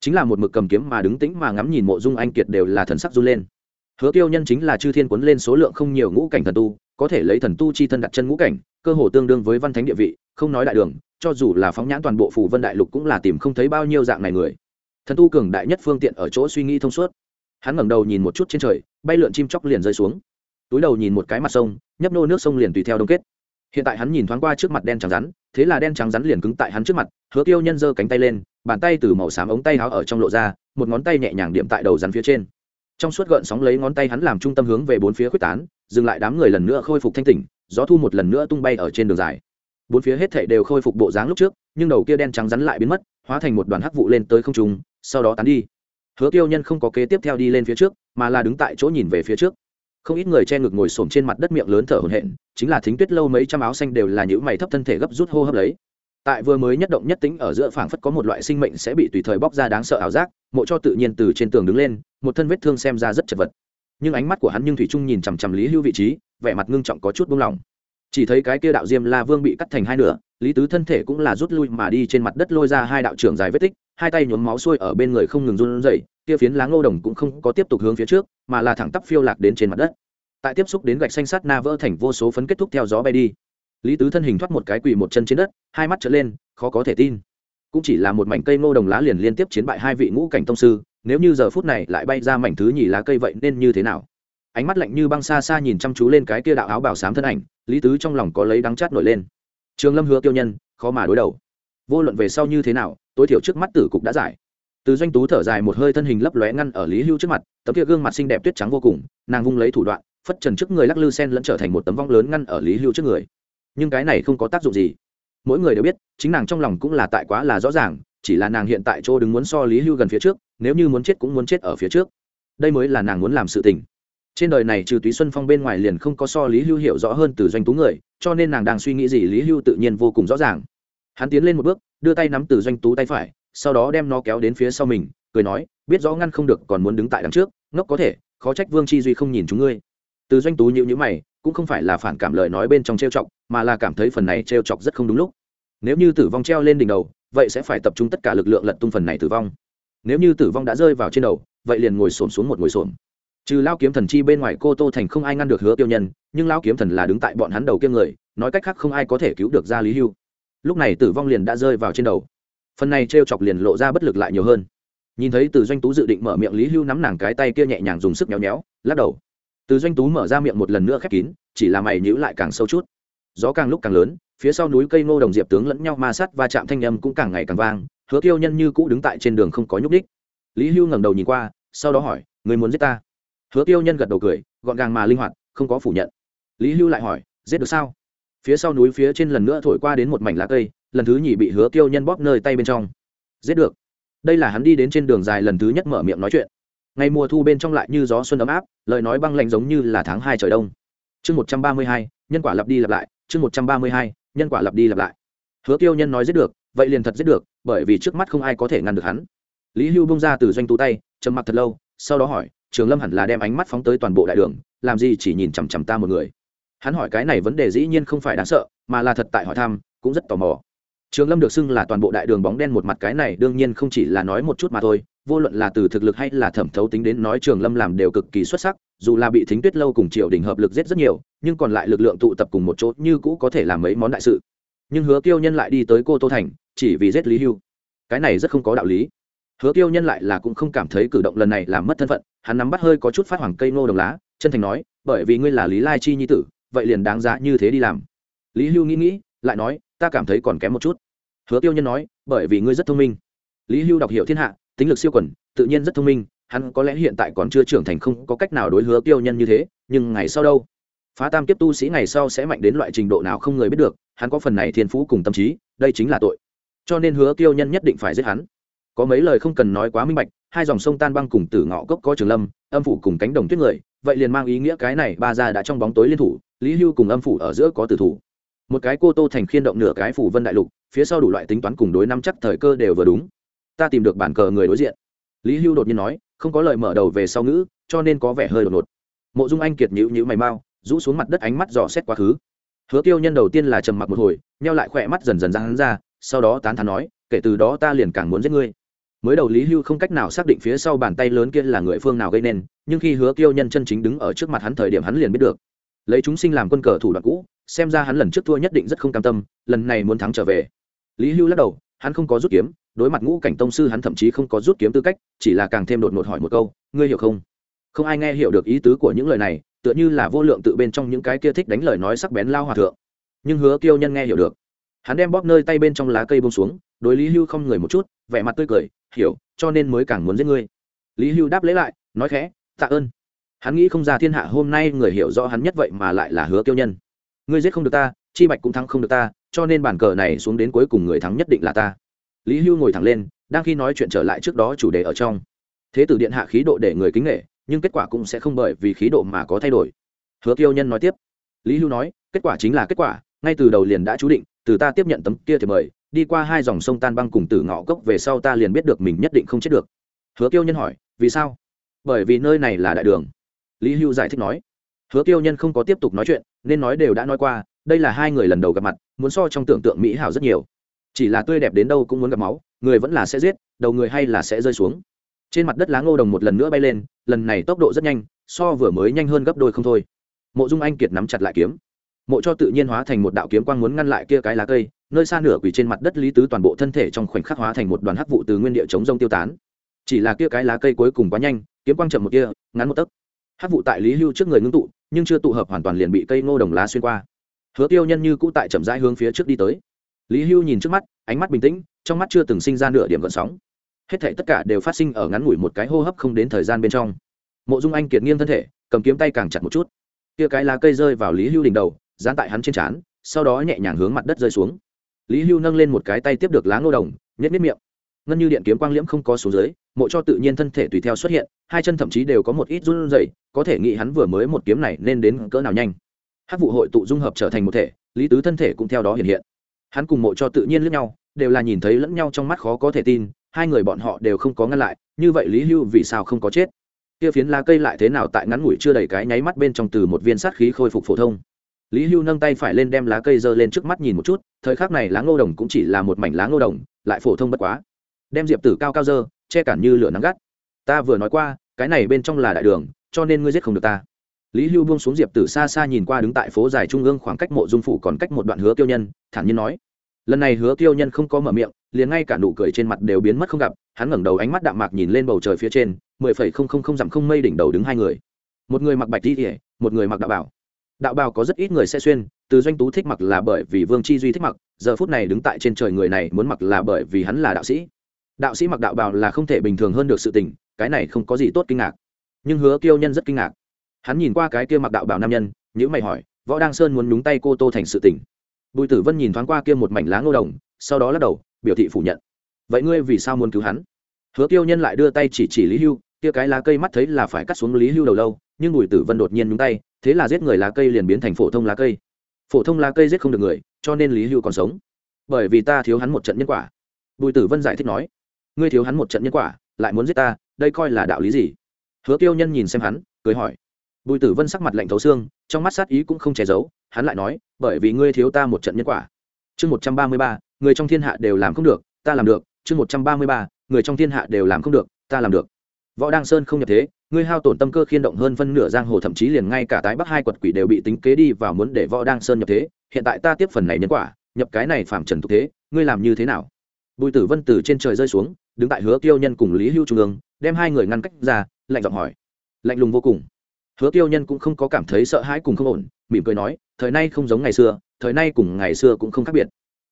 Chính là một mực cầm kiếm mà đứng tĩnh mà ngắm nhìn mộ dung anh kiệt đều là thần sắc run lên. Hứa tiêu nhân chính là chư thiên quấn lên số lượng không nhiều ngũ cảnh thần tu, có thể lấy thần tu chi thân đặt chân ngũ cảnh, cơ hồ tương đương với văn thánh địa vị, không nói đại đường, cho dù là phóng nhãn toàn bộ phủ vân đại lục cũng là tìm không thấy bao nhiêu dạng này người. Thần tu cường đại nhất phương tiện ở chỗ suy nghĩ thông suốt. Hắn ngẩng đầu nhìn một chút trên trời, bay lượn chim chóc liền rơi xuống túi đầu nhìn một cái mặt sông, nhấp nô nước sông liền tùy theo đông kết. Hiện tại hắn nhìn thoáng qua trước mặt đen trắng rắn, thế là đen trắng rắn liền cứng tại hắn trước mặt, hứa tiêu nhân giơ cánh tay lên, bàn tay từ màu xám ống tay áo ở trong lộ ra, một ngón tay nhẹ nhàng điểm tại đầu rắn phía trên. Trong suốt gợn sóng lấy ngón tay hắn làm trung tâm hướng về bốn phía quyết tán, dừng lại đám người lần nữa khôi phục thanh tỉnh, gió thu một lần nữa tung bay ở trên đường dài. Bốn phía hết thảy đều khôi phục bộ dáng lúc trước, nhưng đầu kia đen trắng rắn lại biến mất, hóa thành một đoàn hắc vụ lên tới không trung, sau đó tán đi. Hứa tiêu nhân không có kế tiếp theo đi lên phía trước, mà là đứng tại chỗ nhìn về phía trước không ít người che ngực ngồi xổm trên mặt đất miệng lớn thở hổn hển, chính là thính tuyết lâu mấy trăm áo xanh đều là những mày thấp thân thể gấp rút hô hấp lấy. Tại vừa mới nhất động nhất tính ở giữa phảng phất có một loại sinh mệnh sẽ bị tùy thời bóc ra đáng sợ ảo giác, mộ cho tự nhiên từ trên tường đứng lên, một thân vết thương xem ra rất chật vật. Nhưng ánh mắt của hắn nhưng thủy trung nhìn chằm chằm lý hưu vị trí, vẻ mặt ngưng trọng có chút buông lỏng. Chỉ thấy cái kia đạo diêm la vương bị cắt thành hai nửa, lý tứ thân thể cũng là rút lui mà đi trên mặt đất lôi ra hai đạo trưởng dài vết tích hai tay nhuốm máu xuôi ở bên người không ngừng run rẩy, kia phiến lá ngô đồng cũng không có tiếp tục hướng phía trước, mà là thẳng tắp phiêu lạc đến trên mặt đất. Tại tiếp xúc đến gạch xanh sắt na vỡ thành vô số phấn kết thúc theo gió bay đi. Lý tứ thân hình thoát một cái quỳ một chân trên đất, hai mắt trở lên, khó có thể tin. Cũng chỉ là một mảnh cây ngô đồng lá liền liên tiếp chiến bại hai vị ngũ cảnh tông sư, nếu như giờ phút này lại bay ra mảnh thứ nhì lá cây vậy nên như thế nào? Ánh mắt lạnh như băng xa xa nhìn chăm chú lên cái kia đạo áo bảo sám thân ảnh, lý tứ trong lòng có lấy đắng chát nổi lên. Trường lâm hứa tiêu nhân, khó mà đối đầu. Vô luận về sau như thế nào tối thiểu trước mắt tử cục đã giải. Từ doanh tú thở dài một hơi thân hình lấp lóe ngăn ở lý hưu trước mặt, tấm kia gương mặt xinh đẹp tuyết trắng vô cùng, nàng vung lấy thủ đoạn, phất trần trước người lắc lư sen lẫn trở thành một tấm vong lớn ngăn ở lý hưu trước người. Nhưng cái này không có tác dụng gì. Mỗi người đều biết, chính nàng trong lòng cũng là tại quá là rõ ràng, chỉ là nàng hiện tại chỗ đứng muốn so lý hưu gần phía trước, nếu như muốn chết cũng muốn chết ở phía trước. Đây mới là nàng muốn làm sự tình. Trên đời này trừ túy xuân phong bên ngoài liền không có so lý hưu hiểu rõ hơn từ doanh tú người, cho nên nàng đang suy nghĩ gì lý hưu tự nhiên vô cùng rõ ràng hắn tiến lên một bước, đưa tay nắm từ doanh tú tay phải, sau đó đem nó kéo đến phía sau mình, cười nói, biết rõ ngăn không được còn muốn đứng tại đằng trước, ngốc có thể, khó trách vương chi duy không nhìn chúng ngươi. Từ doanh tú nhịu nhữ mày, cũng không phải là phản cảm lời nói bên trong trêu chọc, mà là cảm thấy phần này trêu chọc rất không đúng lúc. Nếu như tử vong treo lên đỉnh đầu, vậy sẽ phải tập trung tất cả lực lượng lật tung phần này tử vong. Nếu như tử vong đã rơi vào trên đầu, vậy liền ngồi xổm xuống một ngồi xổm. Trừ lao kiếm thần chi bên ngoài cô tô thành không ai ngăn được hứa tiêu nhân, nhưng lao kiếm thần là đứng tại bọn hắn đầu kiêng người, nói cách khác không ai có thể cứu được ra lý hưu lúc này tử vong liền đã rơi vào trên đầu. Phần này t r e o chọc liền lộ ra bất lực lại nhiều hơn. Nhìn thấy từ doanh tú dự định mở miệng lý hưu nắm nàng cái tay kia nhẹ nhàng dùng sức nhéo nhéo, lắc đầu. Từ doanh tú mở ra miệng một lần nữa khép kín, chỉ là mày nhữ lại càng sâu chút. Gió càng lúc càng lớn, phía sau núi cây ngô đồng diệp tướng lẫn nhau ma sát và chạm thanh âm cũng càng ngày càng vang, hứa tiêu nhân như cũ đứng tại trên đường không có nhúc đích lý hưu ngẩng đầu nhìn qua, sau đó hỏi, người muốn giết ta? Hứa tiêu nhân gật đầu cười, gọn gàng mà linh hoạt, không có phủ nhận. Lý hưu lại hỏi, giết được sao? Phía sau núi phía trên lần nữa thổi qua đến một mảnh lá cây, lần thứ nhì bị hứa tiêu nhân bóp nơi tay bên trong. Giết được. Đây là hắn đi đến trên đường dài lần thứ nhất mở miệng nói chuyện. Ngày mùa thu bên trong lại như gió xuân ấm áp, lời nói băng lạnh giống như là tháng hai trời đông. Chương một trăm ba mươi hai, nhân quả lặp đi lặp lại, chương một trăm ba mươi hai, nhân quả lặp đi lặp lại. Hứa tiêu nhân nói giết được, vậy liền thật giết được, bởi vì trước mắt không ai có thể ngăn được hắn. Lý hưu bung ra từ doanh tú tay, trầm mặc thật lâu, sau đó hỏi, trường lâm hẳn là đem ánh mắt phóng tới toàn bộ đại đường, làm gì chỉ nhìn chằm chằm ta một người? Hắn hỏi cái này vấn đề dĩ nhiên không phải đáng sợ, mà là thật tại hỏi thăm, cũng rất tò mò. Trường lâm được xưng là toàn bộ đại đường bóng đen một mặt cái này đương nhiên không chỉ là nói một chút mà thôi, vô luận là từ thực lực hay là thẩm thấu tính đến nói trường lâm làm đều cực kỳ xuất sắc, dù là bị thính tuyết lâu cùng triều đình hợp lực giết rất nhiều, nhưng còn lại lực lượng tụ tập cùng một chỗ như cũ có thể làm mấy món đại sự. Nhưng hứa tiêu nhân lại đi tới cô tô thành, chỉ vì giết lý hưu. Cái này rất không có đạo lý. Hứa tiêu nhân lại là cũng không cảm thấy cử động lần này làm mất thân phận, hắn nắm bắt hơi có chút phát hoàng cây ngô đồng lá, chân thành nói, bởi vì ngươi là lý lai chi nhi tử vậy liền đáng giá như thế đi làm. Lý hưu nghĩ nghĩ, lại nói, ta cảm thấy còn kém một chút. Hứa tiêu nhân nói, bởi vì ngươi rất thông minh. Lý hưu đọc hiểu thiên hạ, tính lực siêu quẩn tự nhiên rất thông minh, hắn có lẽ hiện tại còn chưa trưởng thành không có cách nào đối hứa tiêu nhân như thế, nhưng ngày sau đâu? Phá tam kiếp tu sĩ ngày sau sẽ mạnh đến loại trình độ nào không người biết được, hắn có phần này thiên phú cùng tâm trí, đây chính là tội. Cho nên hứa tiêu nhân nhất định phải giết hắn. Có mấy lời không cần nói quá minh bạch, hai dòng sông tan băng cùng tử ngọ cốc có trường lâm, âm phủ cùng cánh đồng tuyết người, vậy liền mang ý nghĩa cái này ba ra đã trong bóng tối liên thủ lý hưu cùng âm phủ ở giữa có tử thủ. Một cái cô tô thành khiên động nửa cái phủ vân đại lục, phía sau đủ loại tính toán cùng đối năm chắc thời cơ đều vừa đúng. Ta tìm được bản cờ người đối diện. Lý hưu đột nhiên nói, không có lời mở đầu về sau ngữ, cho nên có vẻ hơi đột ngột. Mộ dung anh kiệt nhữ nhữ mày mau, rũ xuống mặt đất ánh mắt dò xét quá khứ. Hứa tiêu nhân đầu tiên là trầm mặc một hồi neo lại khỏe mắt dần dần ra hắn ra, sau đó tán thán nói, kể từ đó ta liền càng muốn giết ngươi. Mới đầu lý hưu không cách nào xác định phía sau bàn tay lớn kia là người phương nào gây nên, nhưng khi hứa tiêu nhân chân chính đứng ở trước mặt hắn thời điểm hắn liền biết được lấy chúng sinh làm quân cờ thủ đoạn cũ, xem ra hắn lần trước thua nhất định rất không cam tâm, lần này muốn thắng trở về. Lý hưu lắc đầu, hắn không có rút kiếm, đối mặt ngũ cảnh tông sư hắn thậm chí không có rút kiếm tư cách, chỉ là càng thêm đột ngột hỏi một câu, ngươi hiểu không? Không ai nghe hiểu được ý tứ của những lời này, tựa như là vô lượng tự bên trong những cái kia thích đánh lời nói sắc bén lao hòa thượng. Nhưng hứa kiêu nhân nghe hiểu được. Hắn đem bóp nơi tay bên trong lá cây bông xuống, đối lý hưu không người một chút, vẻ mặt tươi cười, hiểu, cho nên mới càng muốn giết ngươi. Lý hưu đáp lấy lại, nói khẽ, tạ ơn hắn nghĩ không ra thiên hạ hôm nay người hiểu rõ hắn nhất vậy mà lại là hứa kiêu nhân. Ngươi giết không được ta, chi bạch cũng thắng không được ta, cho nên bàn cờ này xuống đến cuối cùng người thắng nhất định là ta. Lý hưu ngồi thẳng lên, đang khi nói chuyện trở lại trước đó chủ đề ở trong. Thế tử điện hạ khí độ để người kính nghệ nhưng kết quả cũng sẽ không bởi vì khí độ mà có thay đổi. Hứa kiêu nhân nói tiếp. Lý hưu nói, kết quả chính là kết quả, ngay từ đầu liền đã chú định, từ ta tiếp nhận tấm kia thì mời, đi qua hai dòng sông tan băng cùng từ ngõ cốc về sau ta liền biết được mình nhất định không chết được. Hứa kiêu nhân hỏi, vì sao? Bởi vì nơi này là đại đường lý hưu giải thích nói, hứa Tiêu nhân không có tiếp tục nói chuyện, nên nói đều đã nói qua, đây là hai người lần đầu gặp mặt, muốn so trong tưởng tượng mỹ hảo rất nhiều. Chỉ là tươi đẹp đến đâu cũng muốn gặp máu, người vẫn là sẽ giết, đầu người hay là sẽ rơi xuống. Trên mặt đất lá ngô đồng một lần nữa bay lên, lần này tốc độ rất nhanh, so vừa mới nhanh hơn gấp đôi không thôi. Mộ dung anh kiệt nắm chặt lại kiếm. Mộ cho tự nhiên hóa thành một đạo kiếm quang muốn ngăn lại kia cái lá cây, nơi xa nửa quỳ trên mặt đất lý tứ toàn bộ thân thể trong khoảnh khắc hóa thành một đoàn hắc vụ từ nguyên địa chống rông tiêu tán. Chỉ là kia cái lá cây cuối cùng quá nhanh, kiếm quang chậm một kia ngắn một tấc hát vụ tại lý hưu trước người ngưng tụ, nhưng chưa tụ hợp hoàn toàn liền bị cây ngô đồng lá xuyên qua. Hứa tiêu nhân như cũ tại chậm rãi hướng phía trước đi tới. Lý hưu nhìn trước mắt, ánh mắt bình tĩnh, trong mắt chưa từng sinh ra nửa điểm gợn sóng. Hết thảy tất cả đều phát sinh ở ngắn ngủi một cái hô hấp không đến thời gian bên trong. Mộ dung anh kiệt nghiêng thân thể, cầm kiếm tay càng chặt một chút. Kia cái lá cây rơi vào lý hưu đỉnh đầu, dán tại hắn trên trán, sau đó nhẹ nhàng hướng mặt đất rơi xuống. Lý hưu nâng lên một cái tay tiếp được lá ngô đồng nhét miết miệng ngân như điện kiếm quang liễm không có xuống dưới, mộ cho tự nhiên thân thể tùy theo xuất hiện, hai chân thậm chí đều có một ít run rẩy, có thể nghĩ hắn vừa mới một kiếm này nên đến cỡ nào nhanh. Hát vụ hội tụ dung hợp trở thành một thể, lý tứ thân thể cũng theo đó hiện hiện. Hắn cùng mộ cho tự nhiên lẫn nhau, đều là nhìn thấy lẫn nhau trong mắt khó có thể tin, hai người bọn họ đều không có ngăn lại, như vậy lý hưu vì sao không có chết? Kia phiến lá cây lại thế nào tại ngắn ngủi chưa đầy cái nháy mắt bên trong từ một viên sát khí khôi phục phổ thông. Lý hưu nâng tay phải lên đem lá cây giơ lên trước mắt nhìn một chút, thời khắc này lá ngô đồng cũng chỉ là một mảnh lá ngô đồng, lại phổ thông bất quá đem diệp tử cao cao dơ, che cản như lửa nắng gắt. Ta vừa nói qua, cái này bên trong là đại đường, cho nên ngươi giết không được ta. Lý hưu buông xuống diệp tử xa xa nhìn qua đứng tại phố dài trung ương khoảng cách mộ dung phủ còn cách một đoạn hứa tiêu nhân, thản nhiên nói. Lần này hứa tiêu nhân không có mở miệng, liền ngay cả nụ cười trên mặt đều biến mất không gặp, hắn ngẩng đầu ánh mắt đạm mạc nhìn lên bầu trời phía trên, mười phẩy không không không dặm không mây đỉnh đầu đứng hai người. Một người mặc bạch đi thể một người mặc đạo bảo đạo bào có rất ít người sẽ xuyên, từ doanh tú thích mặc là bởi vì vương chi duy thích mặc, giờ phút này đứng tại trên trời người này muốn mặc là bởi vì hắn là đạo sĩ đạo sĩ mặc đạo bào là không thể bình thường hơn được sự tình, cái này không có gì tốt kinh ngạc. Nhưng hứa kiêu nhân rất kinh ngạc. Hắn nhìn qua cái kia mặc đạo bào nam nhân nhữ mày hỏi, võ đăng sơn muốn nhúng tay cô tô thành sự tình? Bùi tử vân nhìn thoáng qua kia một mảnh lá ngô đồng, sau đó lắc đầu, biểu thị phủ nhận. Vậy ngươi vì sao muốn cứu hắn? Hứa kiêu nhân lại đưa tay chỉ chỉ lý hưu, kia cái lá cây mắt thấy là phải cắt xuống lý hưu đầu lâu, nhưng bùi tử vân đột nhiên nhúng tay, thế là giết người lá cây liền biến thành phổ thông lá cây. Phổ thông lá cây giết không được người, cho nên lý hưu còn sống. Bởi vì ta thiếu hắn một trận nhân quả. Bùi tử vân giải thích nói ngươi thiếu hắn một trận nhân quả, lại muốn giết ta, đây coi là đạo lý gì? Hứa tiêu nhân nhìn xem hắn, cười hỏi. Bùi tử vân sắc mặt lạnh thấu xương, trong mắt sát ý cũng không che giấu, hắn lại nói, bởi vì ngươi thiếu ta một trận nhân quả. Chương một trăm ba mươi ba, người trong thiên hạ đều làm không được, ta làm được. Chương một trăm ba mươi ba, người trong thiên hạ đều làm không được, ta làm được. Võ đăng sơn không nhập thế, ngươi hao tổn tâm cơ khiên động hơn phân nửa giang hồ, thậm chí liền ngay cả tái bắc hai quật quỷ đều bị tính kế đi và muốn để võ đăng sơn nhập thế. Hiện tại ta tiếp phần này nhân quả, nhập cái này phạm trần thực thế, ngươi làm như thế nào? Bùi tử vân từ trên trời rơi xuống đứng tại hứa tiêu nhân cùng lý hưu trung ương, đem hai người ngăn cách ra, lạnh giọng hỏi. Lạnh lùng vô cùng. Hứa tiêu nhân cũng không có cảm thấy sợ hãi cùng không ổn, mỉm cười nói, thời nay không giống ngày xưa, thời nay cùng ngày xưa cũng không khác biệt.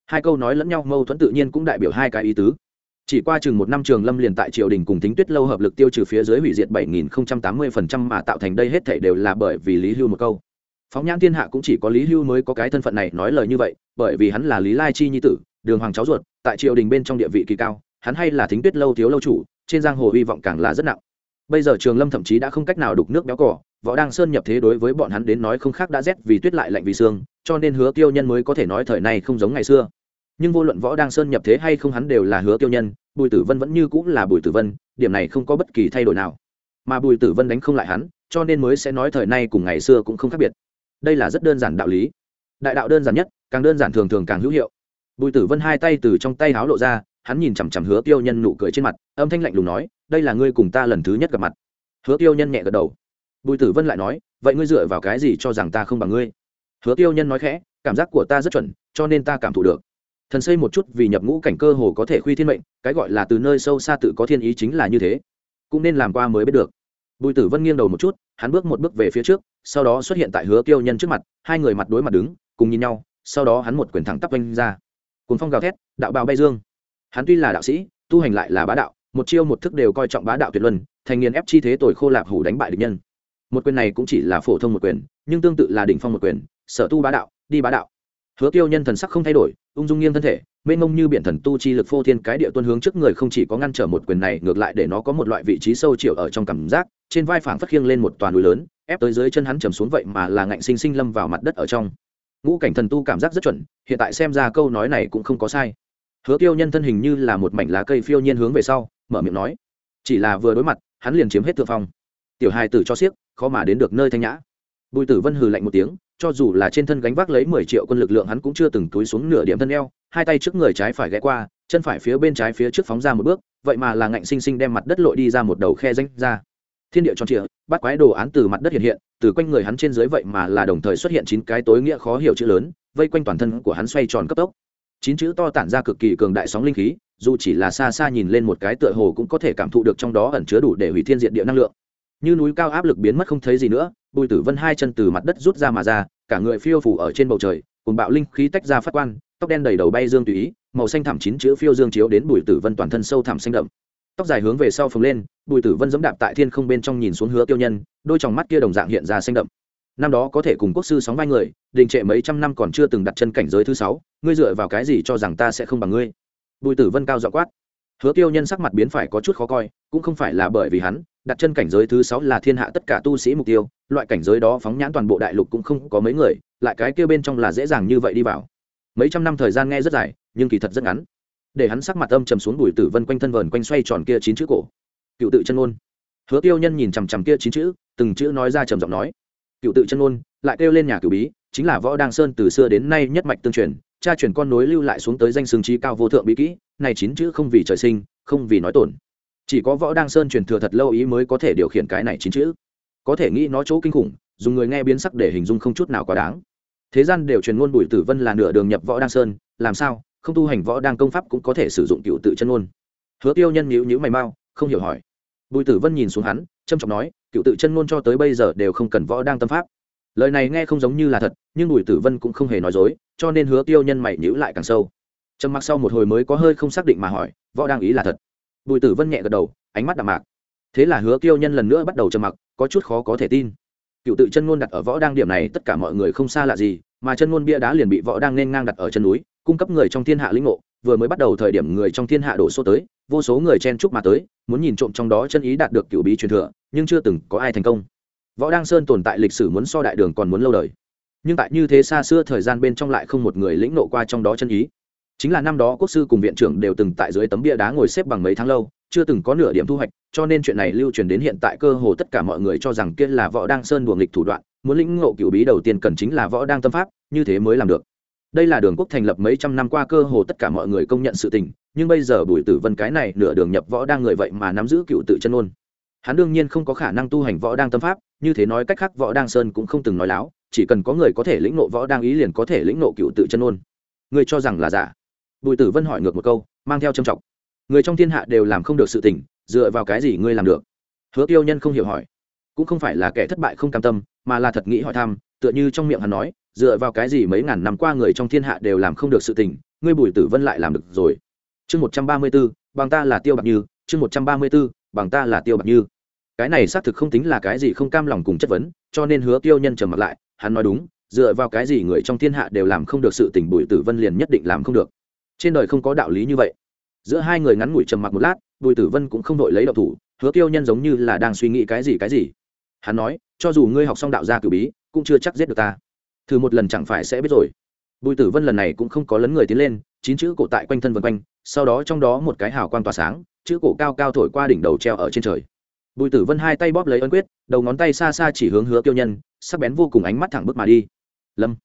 Hai câu nói lẫn nhau mâu thuẫn tự nhiên cũng đại biểu hai cái ý tứ. Chỉ qua chừng một năm trường lâm liền tại triều đình cùng tính tuyết lâu hợp lực tiêu trừ phía dưới hủy diệt bảy nghìn tám mươi phần trăm mà tạo thành đây hết thể đều là bởi vì lý hưu một câu. Phóng nhãn thiên hạ cũng chỉ có lý hưu mới có cái thân phận này nói lời như vậy, bởi vì hắn là lý lai chi nhi tử, đường hoàng cháu ruột, tại triều đình bên trong địa vị kỳ cao hắn hay là thính tuyết lâu thiếu lâu chủ, trên giang hồ hy vọng càng là rất nặng. Bây giờ trường lâm thậm chí đã không cách nào đục nước béo cỏ võ đăng sơn nhập thế đối với bọn hắn đến nói không khác đã rét vì tuyết lại lạnh vì xương cho nên hứa tiêu nhân mới có thể nói thời này không giống ngày xưa. Nhưng vô luận võ đăng sơn nhập thế hay không hắn đều là hứa tiêu nhân, bùi tử vân vẫn như cũng là bùi tử vân, điểm này không có bất kỳ thay đổi nào. Mà bùi tử vân đánh không lại hắn, cho nên mới sẽ nói thời nay cùng ngày xưa cũng không khác biệt. Đây là rất đơn giản đạo lý. Đại đạo đơn giản nhất, càng đơn giản thường thường càng hữu hiệu. Bùi tử vân hai tay từ trong tay háo lộ ra hắn nhìn chằm chằm hứa tiêu nhân nụ cười trên mặt, âm thanh lạnh lùng nói, đây là ngươi cùng ta lần thứ nhất gặp mặt. Hứa tiêu nhân nhẹ gật đầu. Bùi tử vân lại nói, vậy ngươi dựa vào cái gì cho rằng ta không bằng ngươi? Hứa tiêu nhân nói khẽ, cảm giác của ta rất chuẩn, cho nên ta cảm thụ được. Thần xây một chút vì nhập ngũ cảnh cơ hồ có thể khuy thiên mệnh, cái gọi là từ nơi sâu xa tự có thiên ý chính là như thế. Cũng nên làm qua mới biết được. Bùi tử vân nghiêng đầu một chút, hắn bước một bước về phía trước, sau đó xuất hiện tại hứa tiêu nhân trước mặt, hai người mặt đối mặt đứng, cùng nhìn nhau, sau đó hắn một quyền thẳng tắp vanh ra. Cuốn phong gào thét, đạo bào bay dương hắn tuy là đạo sĩ, tu hành lại là bá đạo, một chiêu một thức đều coi trọng bá đạo tuyệt luân, thành niên ép chi thế tội khô lạp hủ đánh bại địch nhân. Một quyền này cũng chỉ là phổ thông một quyền, nhưng tương tự là đỉnh phong một quyền, sở tu bá đạo, đi bá đạo. Hứa tiêu nhân thần sắc không thay đổi, ung dung nghiêng thân thể, mênh mông như biển thần tu chi lực phô thiên cái địa tuân hướng trước người không chỉ có ngăn trở một quyền này, ngược lại để nó có một loại vị trí sâu chiều ở trong cảm giác, trên vai phảng phất khiêng lên một toàn núi lớn, ép tới dưới chân hắn trầm xuống vậy mà là ngạnh sinh sinh lâm vào mặt đất ở trong. Ngũ cảnh thần tu cảm giác rất chuẩn, hiện tại xem ra câu nói này cũng không có sai hứa tiêu nhân thân hình như là một mảnh lá cây phiêu nhiên hướng về sau, mở miệng nói. Chỉ là vừa đối mặt, hắn liền chiếm hết thượng phong. Tiểu hài tử cho siếc khó mà đến được nơi thanh nhã. Bùi tử vân hừ lạnh một tiếng, cho dù là trên thân gánh vác lấy mười triệu quân lực lượng hắn cũng chưa từng túi xuống nửa điểm thân eo, hai tay trước người trái phải ghé qua, chân phải phía bên trái phía trước phóng ra một bước, vậy mà là ngạnh sinh sinh đem mặt đất lội đi ra một đầu khe danh ra. Thiên địa tròn trịa, bắt quái đồ án từ mặt đất hiện hiện, từ quanh người hắn trên dưới vậy mà là đồng thời xuất hiện chín cái tối nghĩa khó hiểu chữ lớn, vây quanh toàn thân của hắn xoay tròn cấp tốc chín chữ to tản ra cực kỳ cường đại sóng linh khí, dù chỉ là xa xa nhìn lên một cái tựa hồ cũng có thể cảm thụ được trong đó ẩn chứa đủ để hủy thiên diện địa năng lượng. Như núi cao áp lực biến mất không thấy gì nữa, bùi tử vân hai chân từ mặt đất rút ra mà ra, cả người phiêu phủ ở trên bầu trời cùng bạo linh khí tách ra phát quan tóc đen đầy đầu bay dương tùy ý, màu xanh thảm chín chữ phiêu dương chiếu đến bùi tử vân toàn thân sâu thảm xanh đậm. Tóc dài hướng về sau phồng lên, bùi tử vân dẫm đạp tại thiên không bên trong nhìn xuống hứa tiêu nhân, đôi tròng mắt kia đồng dạng hiện ra xanh đậm năm đó có thể cùng quốc sư sóng vai người, đình trệ mấy trăm năm còn chưa từng đặt chân cảnh giới thứ sáu, ngươi dựa vào cái gì cho rằng ta sẽ không bằng ngươi? Bùi tử vân cao dọ quát. Hứa tiêu nhân sắc mặt biến phải có chút khó coi, cũng không phải là bởi vì hắn, đặt chân cảnh giới thứ sáu là thiên hạ tất cả tu sĩ mục tiêu, loại cảnh giới đó phóng nhãn toàn bộ đại lục cũng không có mấy người, lại cái kia bên trong là dễ dàng như vậy đi vào. Mấy trăm năm thời gian nghe rất dài, nhưng kỳ thật rất ngắn. Để hắn sắc mặt âm trầm xuống, bùi tử vân quanh thân vờn quanh xoay tròn kia chín chữ cổ. Cựu tự chân ôn. Hứa tiêu nhân nhìn chằm chằm kia chín chữ, từng chữ nói ra trầm giọng nói cựu tự chân ôn lại kêu lên nhà cửu bí, chính là võ đăng sơn từ xưa đến nay nhất mạch tương truyền, cha truyền con nối lưu lại xuống tới danh xương trí cao vô thượng bí kỹ, này chín chữ không vì trời sinh, không vì nói tổn. Chỉ có võ đăng sơn truyền thừa thật lâu ý mới có thể điều khiển cái này chín chữ. Có thể nghĩ nó chỗ kinh khủng, dùng người nghe biến sắc để hình dung không chút nào quá đáng. Thế gian đều truyền ngôn bùi tử vân là nửa đường nhập võ đăng sơn, làm sao, không tu hành võ đăng công pháp cũng có thể sử dụng cựu tự chân ngôn. Hứa tiêu nhân nhữ nhữ mày mau, không hiểu hỏi. Bùi tử vân nhìn xuống hắn trâm trọng nói, cựu tự chân ngôn cho tới bây giờ đều không cần võ đang tâm pháp. Lời này nghe không giống như là thật, nhưng bùi tử vân cũng không hề nói dối, cho nên hứa tiêu nhân mày nhữ lại càng sâu. Trầm mặc sau một hồi mới có hơi không xác định mà hỏi, võ đang ý là thật? Bùi tử vân nhẹ gật đầu, ánh mắt đạm mạc. Thế là hứa tiêu nhân lần nữa bắt đầu trầm mặc, có chút khó có thể tin. Cựu tự chân ngôn đặt ở võ đang điểm này, tất cả mọi người không xa lạ gì, mà chân ngôn bia đá liền bị võ đang nên ngang đặt ở chân núi, cung cấp người trong thiên hạ lĩnh ngộ, vừa mới bắt đầu thời điểm người trong thiên hạ đổ số tới, vô số người chen chúc mà tới, muốn nhìn trộm trong đó chân ý đạt được cựu bí truyền thừa nhưng chưa từng có ai thành công. Võ đăng sơn tồn tại lịch sử muốn so đại đường còn muốn lâu đời. Nhưng tại như thế xa xưa thời gian bên trong lại không một người lĩnh nộ qua trong đó chân ý. Chính là năm đó quốc sư cùng viện trưởng đều từng tại dưới tấm bia đá ngồi xếp bằng mấy tháng lâu, chưa từng có nửa điểm thu hoạch, cho nên chuyện này lưu truyền đến hiện tại cơ hồ tất cả mọi người cho rằng kia là võ đăng sơn đùa lịch thủ đoạn, muốn lĩnh ngộ cựu bí đầu tiên cần chính là võ đăng tâm pháp, như thế mới làm được. Đây là đường quốc thành lập mấy trăm năm qua cơ hồ tất cả mọi người công nhận sự tình, nhưng bây giờ bùi tử vân cái này nửa đường nhập võ đang người vậy mà nắm giữ cựu tự chân ôn hắn đương nhiên không có khả năng tu hành võ đang tâm pháp, như thế nói cách khác võ đang sơn cũng không từng nói láo, chỉ cần có người có thể lĩnh nộ võ đang ý liền có thể lĩnh nộ cựu tự chân ôn. Người cho rằng là giả? Bùi tử vân hỏi ngược một câu, mang theo trầm trọng. Người trong thiên hạ đều làm không được sự tình, dựa vào cái gì ngươi làm được? Hứa tiêu nhân không hiểu hỏi. Cũng không phải là kẻ thất bại không cam tâm, mà là thật nghĩ hỏi thăm, tựa như trong miệng hắn nói, dựa vào cái gì mấy ngàn năm qua người trong thiên hạ đều làm không được sự tình, ngươi bùi tử vân lại làm được rồi. Chương một trăm ba mươi b ố bằng ta là tiêu bạc như, chương một trăm ba mươi b ố bằng ta là tiêu bạc như. Cái này xác thực không tính là cái gì không cam lòng cùng chất vấn, cho nên hứa tiêu nhân trầm mặt lại, hắn nói đúng, dựa vào cái gì người trong thiên hạ đều làm không được sự tình bùi tử vân liền nhất định làm không được. Trên đời không có đạo lý như vậy. Giữa hai người ngắn ngủi trầm mặc một lát, bùi tử vân cũng không đội lấy đậu thủ, hứa tiêu nhân giống như là đang suy nghĩ cái gì cái gì. Hắn nói, cho dù ngươi học xong đạo gia cử bí, cũng chưa chắc giết được ta. Thử một lần chẳng phải sẽ biết rồi. Bùi tử vân lần này cũng không có lấn người tiến lên, chín chữ cổ tại quanh thân vân quanh, sau đó trong đó một cái hào quang tỏa sáng chữ cổ cao cao thổi qua đỉnh đầu treo ở trên trời. Bùi tử vân hai tay bóp lấy ấn quyết, đầu ngón tay xa xa chỉ hướng hứa tiêu nhân, sắc bén vô cùng ánh mắt thẳng bước mà đi. Lâm.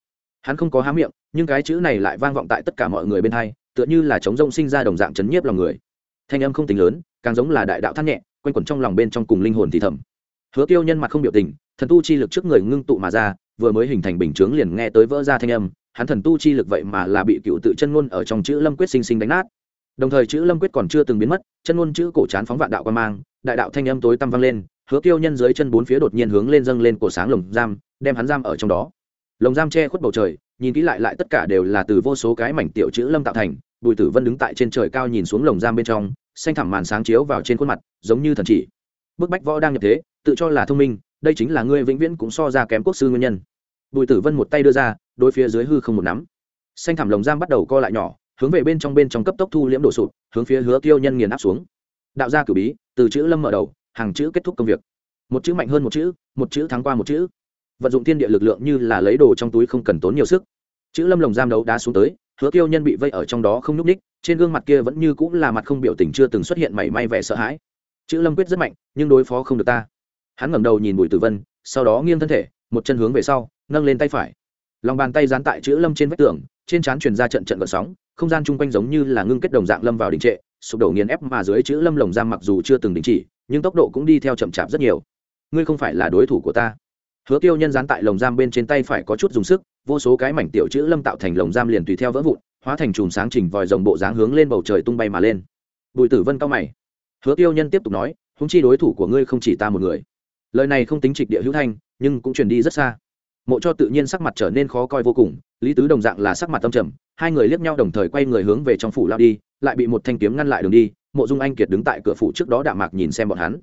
Hắn không có há miệng, nhưng cái chữ này lại vang vọng tại tất cả mọi người bên hai, tựa như là chống rông sinh ra đồng dạng chấn nhiếp lòng người. Thanh âm không tính lớn, càng giống là đại đạo thắt nhẹ, quanh quẩn trong lòng bên trong cùng linh hồn thì thầm. Hứa tiêu nhân mặt không biểu tình, thần tu chi lực trước người ngưng tụ mà ra, vừa mới hình thành bình chướng liền nghe tới vỡ ra thanh âm, hắn thần tu chi lực vậy mà là bị cựu tự chân ngôn ở trong chữ lâm quyết sinh sinh đánh nát đồng thời chữ lâm quyết còn chưa từng biến mất, chân ngôn chữ cổ chán phóng vạn đạo quan mang, đại đạo thanh âm tối tăm vang lên, hứa tiêu nhân dưới chân bốn phía đột nhiên hướng lên dâng lên cổ sáng lồng giam, đem hắn giam ở trong đó. Lồng giam che khuất bầu trời, nhìn kỹ lại lại tất cả đều là từ vô số cái mảnh tiểu chữ lâm tạo thành, bùi tử vân đứng tại trên trời cao nhìn xuống lồng giam bên trong, xanh thẳm màn sáng chiếu vào trên khuôn mặt, giống như thần chỉ. Bức bách võ đang nhập thế, tự cho là thông minh, đây chính là ngươi vĩnh viễn cũng so ra kém quốc sư nguyên nhân. Bùi tử vân một tay đưa ra, đối phía dưới hư không một nắm. Xanh thảm lồng giam bắt đầu co lại nhỏ hướng về bên trong bên trong cấp tốc thu liễm đổ sụt hướng phía hứa tiêu nhân nghiền áp xuống. Đạo gia cử bí, từ chữ lâm mở đầu, hàng chữ kết thúc công việc. Một chữ mạnh hơn một chữ một chữ thắng qua một chữ. Vận dụng thiên địa lực lượng như là lấy đồ trong túi không cần tốn nhiều sức. Chữ lâm lồng giam đấu đá xuống tới, hứa tiêu nhân bị vây ở trong đó không nhúc ních trên gương mặt kia vẫn như cũng là mặt không biểu tình chưa từng xuất hiện mảy may vẻ sợ hãi. Chữ lâm quyết rất mạnh, nhưng đối phó không được ta. Hắn ngẩng đầu nhìn bùi tử vân, sau đó nghiêng thân thể, một chân hướng về sau, nâng lên tay phải. Lòng bàn tay dán tại chữ lâm trên vách tường trên trán truyền ra trận trận gợn sóng, không gian chung quanh giống như là ngưng kết đồng dạng lâm vào đình trệ, sụp đổ nghiền ép mà dưới chữ lâm lồng giam mặc dù chưa từng đình chỉ, nhưng tốc độ cũng đi theo chậm chạp rất nhiều. Ngươi không phải là đối thủ của ta. Hứa tiêu nhân dán tại lồng giam bên trên tay phải có chút dùng sức, vô số cái mảnh tiểu chữ lâm tạo thành lồng giam liền tùy theo vỡ vụn, hóa thành chùm sáng trình vòi rồng bộ dáng hướng lên bầu trời tung bay mà lên. Bùi tử vân cao mày. Hứa tiêu nhân tiếp tục nói húng chi đối thủ của ngươi không chỉ ta một người. Lời này không tính trịch địa hữu thanh, nhưng cũng truyền đi rất xa mộ cho tự nhiên sắc mặt trở nên khó coi vô cùng, lý tứ đồng dạng là sắc mặt tâm trầm, hai người liếc nhau đồng thời quay người hướng về trong phủ lao đi, lại bị một thanh kiếm ngăn lại đường đi, mộ dung anh kiệt đứng tại cửa phủ trước đó đạ mạc nhìn xem bọn hắn.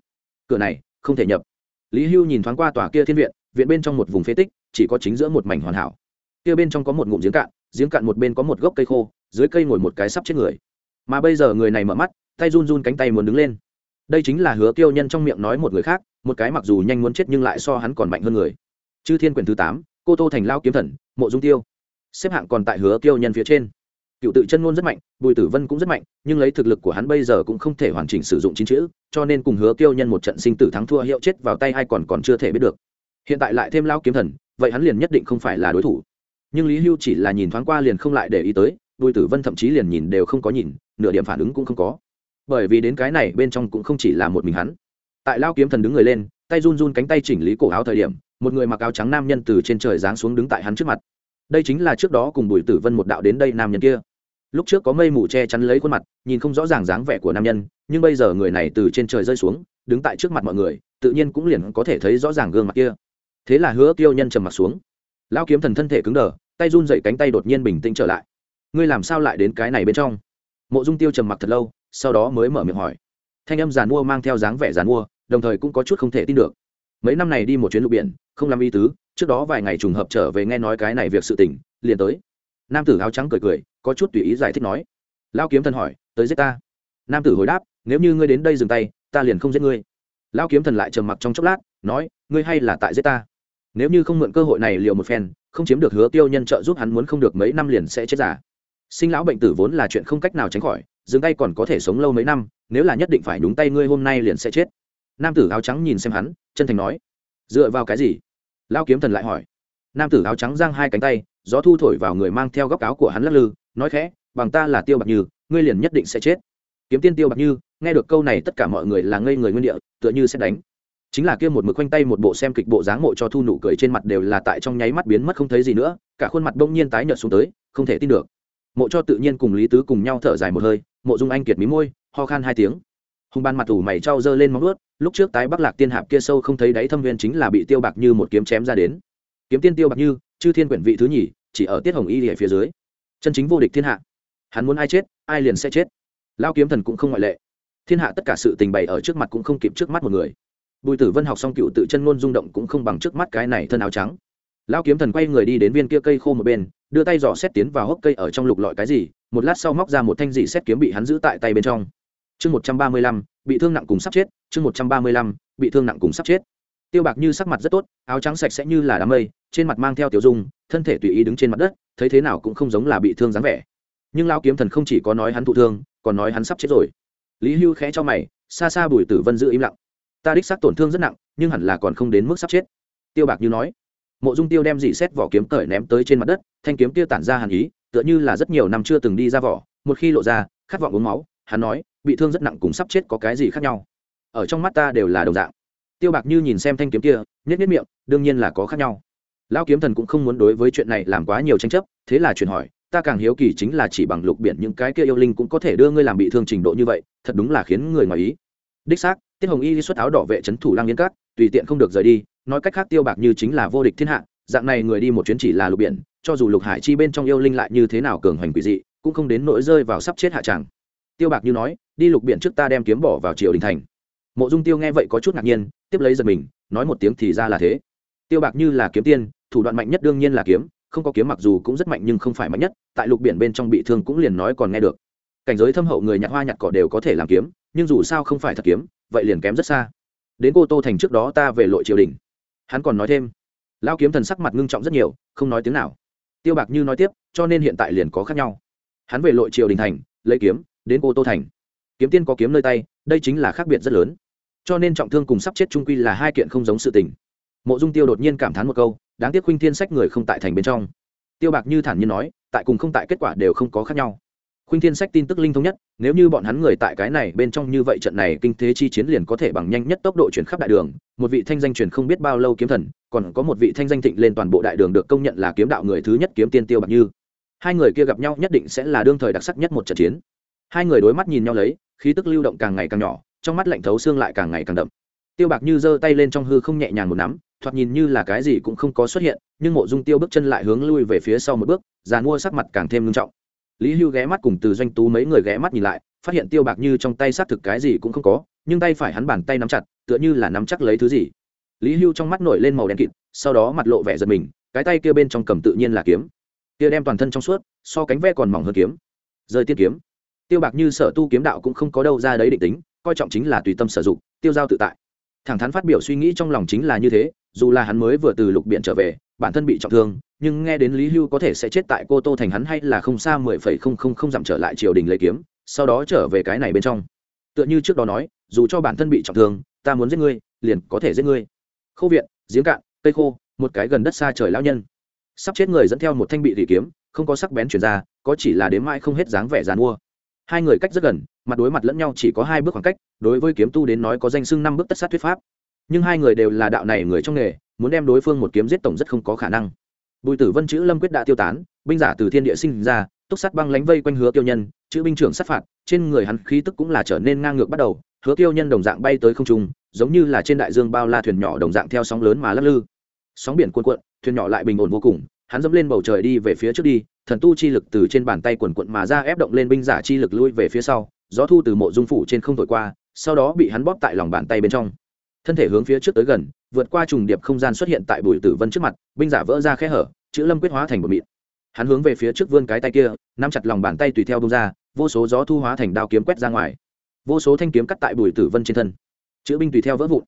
Cửa này, không thể nhập. Lý hưu nhìn thoáng qua tòa kia thiên viện viện bên trong một vùng phế tích, chỉ có chính giữa một mảnh hoàn hảo. Kia bên trong có một ngụm giếng cạn giếng cạn một bên có một gốc cây khô, dưới cây ngồi một cái sắp chết người. Mà bây giờ người này mở mắt, tay run run cánh tay muốn đứng lên. Đây chính là hứa tiêu nhân trong miệng nói một người khác, một cái mặc dù nhanh muốn chết nhưng lại so hắn còn mạnh hơn người chư thiên quyển thứ tám, cô tô thành lao kiếm thần, mộ dung tiêu. Xếp hạng còn tại hứa tiêu nhân phía trên. Cựu tự chân ngôn rất mạnh, bùi tử vân cũng rất mạnh, nhưng lấy thực lực của hắn bây giờ cũng không thể hoàn chỉnh sử dụng chín chữ, cho nên cùng hứa tiêu nhân một trận sinh tử thắng thua hiệu chết vào tay ai còn còn chưa thể biết được. Hiện tại lại thêm lao kiếm thần, vậy hắn liền nhất định không phải là đối thủ. Nhưng lý hưu chỉ là nhìn thoáng qua liền không lại để ý tới, bùi tử vân thậm chí liền nhìn đều không có nhìn, nửa điểm phản ứng cũng không có. Bởi vì đến cái này bên trong cũng không chỉ là một mình hắn. Tại lao kiếm thần đứng người lên, tay run run cánh tay chỉnh lý cổ áo thời điểm một người mặc áo trắng nam nhân từ trên trời giáng xuống đứng tại hắn trước mặt. Đây chính là trước đó cùng bùi tử vân một đạo đến đây nam nhân kia. Lúc trước có mây mù che chắn lấy khuôn mặt, nhìn không rõ ràng dáng vẻ của nam nhân, nhưng bây giờ người này từ trên trời rơi xuống, đứng tại trước mặt mọi người, tự nhiên cũng liền có thể thấy rõ ràng gương mặt kia. Thế là hứa tiêu nhân trầm mặt xuống. Lao kiếm thần thân thể cứng đờ, tay run dậy cánh tay đột nhiên bình tĩnh trở lại. Ngươi làm sao lại đến cái này bên trong? Mộ dung tiêu trầm mặc thật lâu, sau đó mới mở miệng hỏi. Thanh âm giàn mua mang theo dáng vẻ giàn mua, đồng thời cũng có chút không thể tin được mấy năm này đi một chuyến lục biển, không làm y tứ, trước đó vài ngày trùng hợp trở về nghe nói cái này việc sự tình, liền tới. Nam tử áo trắng cười cười, có chút tùy ý giải thích nói. Lao kiếm thần hỏi, tới giết ta? Nam tử hồi đáp, nếu như ngươi đến đây dừng tay, ta liền không giết ngươi. Lão kiếm thần lại trầm mặc trong chốc lát, nói, ngươi hay là tại giết ta? Nếu như không mượn cơ hội này liều một phen, không chiếm được hứa tiêu nhân trợ giúp hắn muốn không được mấy năm liền sẽ chết giả. Sinh lão bệnh tử vốn là chuyện không cách nào tránh khỏi, dừng tay còn có thể sống lâu mấy năm, nếu là nhất định phải nhúng tay ngươi hôm nay liền sẽ chết nam tử áo trắng nhìn xem hắn, chân thành nói, dựa vào cái gì? Lao kiếm thần lại hỏi. Nam tử áo trắng giang hai cánh tay, gió thu thổi vào người mang theo góc áo của hắn lắc lư, nói khẽ, bằng ta là tiêu bạc như, ngươi liền nhất định sẽ chết. Kiếm tiên tiêu bạc như, nghe được câu này tất cả mọi người là ngây người nguyên địa, tựa như sẽ đánh. Chính là kia một mực quanh tay một bộ xem kịch bộ dáng mộ cho thu nụ cười trên mặt đều là tại trong nháy mắt biến mất không thấy gì nữa, cả khuôn mặt bỗng nhiên tái nhợt xuống tới, không thể tin được. Mộ cho tự nhiên cùng lý tứ cùng nhau thở dài một hơi, mộ dung anh kiệt mí môi, ho khan hai tiếng. Hùng ban mặt ủ mày trao dơ lên móng ướt lúc trước tái bắc lạc tiên hạp kia sâu không thấy đáy thâm viên chính là bị tiêu bạc như một kiếm chém ra đến. Kiếm tiên tiêu bạc như, chư thiên quyển vị thứ nhì, chỉ ở tiết hồng y ở phía dưới. Chân chính vô địch thiên hạ. Hắn muốn ai chết, ai liền sẽ chết. Lao kiếm thần cũng không ngoại lệ. Thiên hạ tất cả sự tình bày ở trước mặt cũng không kịp trước mắt một người. Bùi tử vân học xong cựu tự chân ngôn rung động cũng không bằng trước mắt cái này thân áo trắng. Lao kiếm thần quay người đi đến viên kia cây khô một bên, đưa tay dò xét tiến vào hốc cây ở trong lục lọi cái gì, một lát sau móc ra một thanh dị xét kiếm bị hắn giữ tại tay bên trong chương một trăm ba mươi lăm, bị thương nặng cùng sắp chết, chương một trăm ba mươi lăm, bị thương nặng cùng sắp chết. Tiêu bạc như sắc mặt rất tốt, áo trắng sạch sẽ như là đám mây, trên mặt mang theo tiểu dung, thân thể tùy ý đứng trên mặt đất, thấy thế nào cũng không giống là bị thương dáng vẻ. Nhưng Lão kiếm thần không chỉ có nói hắn thụ thương, còn nói hắn sắp chết rồi. Lý hưu khẽ cho mày, xa xa bùi tử vân giữ im lặng. Ta đích xác tổn thương rất nặng, nhưng hẳn là còn không đến mức sắp chết. Tiêu bạc như nói. Mộ dung tiêu đem dỉ xét vỏ kiếm cởi ném tới trên mặt đất, thanh kiếm tiêu tản ra hàn ý, tựa như là rất nhiều năm chưa từng đi ra vỏ, một khi lộ ra, khát vọng uống máu, hắn nói bị thương rất nặng cùng sắp chết có cái gì khác nhau? Ở trong mắt ta đều là đồng dạng. Tiêu bạc như nhìn xem thanh kiếm kia nhất nhất miệng, đương nhiên là có khác nhau. Lao kiếm thần cũng không muốn đối với chuyện này làm quá nhiều tranh chấp, thế là chuyện hỏi, ta càng hiếu kỳ chính là chỉ bằng lục biển những cái kia yêu linh cũng có thể đưa ngươi làm bị thương trình độ như vậy, thật đúng là khiến người ngoài ý. Đích xác, tiết hồng y đi xuất áo đỏ vệ trấn thủ lang yên cát tùy tiện không được rời đi, nói cách khác tiêu bạc như chính là vô địch thiên hạ, dạng này người đi một chuyến chỉ là lục biển, cho dù lục hải chi bên trong yêu linh lại như thế nào cường hoành quỷ dị, cũng không đến nỗi rơi vào sắp chết hạ tràng tiêu bạc như nói, đi lục biển trước ta đem kiếm bỏ vào triều đình thành. Mộ dung tiêu nghe vậy có chút ngạc nhiên, tiếp lấy giật mình, nói một tiếng thì ra là thế. Tiêu bạc như là kiếm tiên, thủ đoạn mạnh nhất đương nhiên là kiếm, không có kiếm mặc dù cũng rất mạnh nhưng không phải mạnh nhất, tại lục biển bên trong bị thương cũng liền nói còn nghe được. Cảnh giới thâm hậu người nhặt hoa nhặt cỏ đều có thể làm kiếm, nhưng dù sao không phải thật kiếm, vậy liền kém rất xa. Đến cô tô thành trước đó ta về lội triều đình. Hắn còn nói thêm lao kiếm thần sắc mặt ngưng trọng rất nhiều, không nói tiếng nào. Tiêu bạc như nói tiếp, cho nên hiện tại liền có khác nhau. Hắn về lội triều đình thành, lấy kiếm đến cô tô thành. Kiếm tiên có kiếm nơi tay, đây chính là khác biệt rất lớn. Cho nên trọng thương cùng sắp chết trung quy là hai kiện không giống sự tình. Mộ dung tiêu đột nhiên cảm thán một câu, đáng tiếc huynh thiên sách người không tại thành bên trong. Tiêu bạc như thản nhiên nói, tại cùng không tại kết quả đều không có khác nhau. Khuynh thiên sách tin tức linh thống nhất, nếu như bọn hắn người tại cái này bên trong như vậy trận này kinh thế chi chiến liền có thể bằng nhanh nhất tốc độ chuyển khắp đại đường, một vị thanh danh truyền không biết bao lâu kiếm thần, còn có một vị thanh danh thịnh lên toàn bộ đại đường được công nhận là kiếm đạo người thứ nhất kiếm tiên tiêu bạc như. Hai người kia gặp nhau nhất định sẽ là đương thời đặc sắc nhất một trận chiến hai người đối mắt nhìn nhau lấy, khí tức lưu động càng ngày càng nhỏ, trong mắt lạnh thấu xương lại càng ngày càng đậm. Tiêu bạc như giơ tay lên trong hư không nhẹ nhàng một nắm, thoạt nhìn như là cái gì cũng không có xuất hiện, nhưng mộ dung tiêu bước chân lại hướng lui về phía sau một bước, già mua sắc mặt càng thêm nghiêm trọng. Lý hưu ghé mắt cùng từ doanh tú mấy người ghé mắt nhìn lại, phát hiện tiêu bạc như trong tay xác thực cái gì cũng không có, nhưng tay phải hắn bàn tay nắm chặt, tựa như là nắm chắc lấy thứ gì. Lý hưu trong mắt nổi lên màu đen kịt, sau đó mặt lộ vẻ giật mình, cái tay kia bên trong cầm tự nhiên là kiếm. Kia đem toàn thân trong suốt, so cánh ve còn mỏng hơn kiếm. Rơi tiên kiếm tiêu bạc như sở tu kiếm đạo cũng không có đâu ra đấy định tính, coi trọng chính là tùy tâm sử dụng, tiêu giao tự tại. Thẳng thắn phát biểu suy nghĩ trong lòng chính là như thế, dù là hắn mới vừa từ lục biển trở về, bản thân bị trọng thương, nhưng nghe đến lý hưu có thể sẽ chết tại cô tô thành hắn hay là không xa mười phẩy không không không dặm trở lại triều đình lấy kiếm, sau đó trở về cái này bên trong. Tựa như trước đó nói, dù cho bản thân bị trọng thương, ta muốn giết ngươi, liền có thể giết ngươi. Khâu viện, giếng cạn, cây khô, một cái gần đất xa trời lão nhân. Sắp chết người dẫn theo một thanh bị thị kiếm, không có sắc bén chuyển ra, có chỉ là đếm mãi không hết dáng vẻ dàn mua hai người cách rất gần, mặt đối mặt lẫn nhau chỉ có hai bước khoảng cách, đối với kiếm tu đến nói có danh xưng năm bước tất sát thuyết pháp. Nhưng hai người đều là đạo này người trong nghề, muốn đem đối phương một kiếm giết tổng rất không có khả năng. Bùi tử vân chữ lâm quyết đã tiêu tán, binh giả từ thiên địa sinh ra, túc sát băng lánh vây quanh hứa tiêu nhân, chữ binh trưởng sát phạt, trên người hắn khí tức cũng là trở nên ngang ngược bắt đầu, hứa tiêu nhân đồng dạng bay tới không trung, giống như là trên đại dương bao la thuyền nhỏ đồng dạng theo sóng lớn mà lắc lư. Sóng biển cuộn cuộn, thuyền nhỏ lại bình ổn vô cùng, hắn dẫm lên bầu trời đi về phía trước đi thần tu chi lực từ trên bàn tay quần quận mà ra ép động lên binh giả chi lực lui về phía sau, gió thu từ mộ dung phủ trên không thổi qua, sau đó bị hắn bóp tại lòng bàn tay bên trong. Thân thể hướng phía trước tới gần, vượt qua trùng điệp không gian xuất hiện tại bùi tử vân trước mặt, binh giả vỡ ra khe hở, chữ lâm quyết hóa thành một mịn. Hắn hướng về phía trước vươn cái tay kia, nắm chặt lòng bàn tay tùy theo bông ra, vô số gió thu hóa thành đao kiếm quét ra ngoài. Vô số thanh kiếm cắt tại bùi tử vân trên thân. Chữ binh tùy theo vỡ vụn.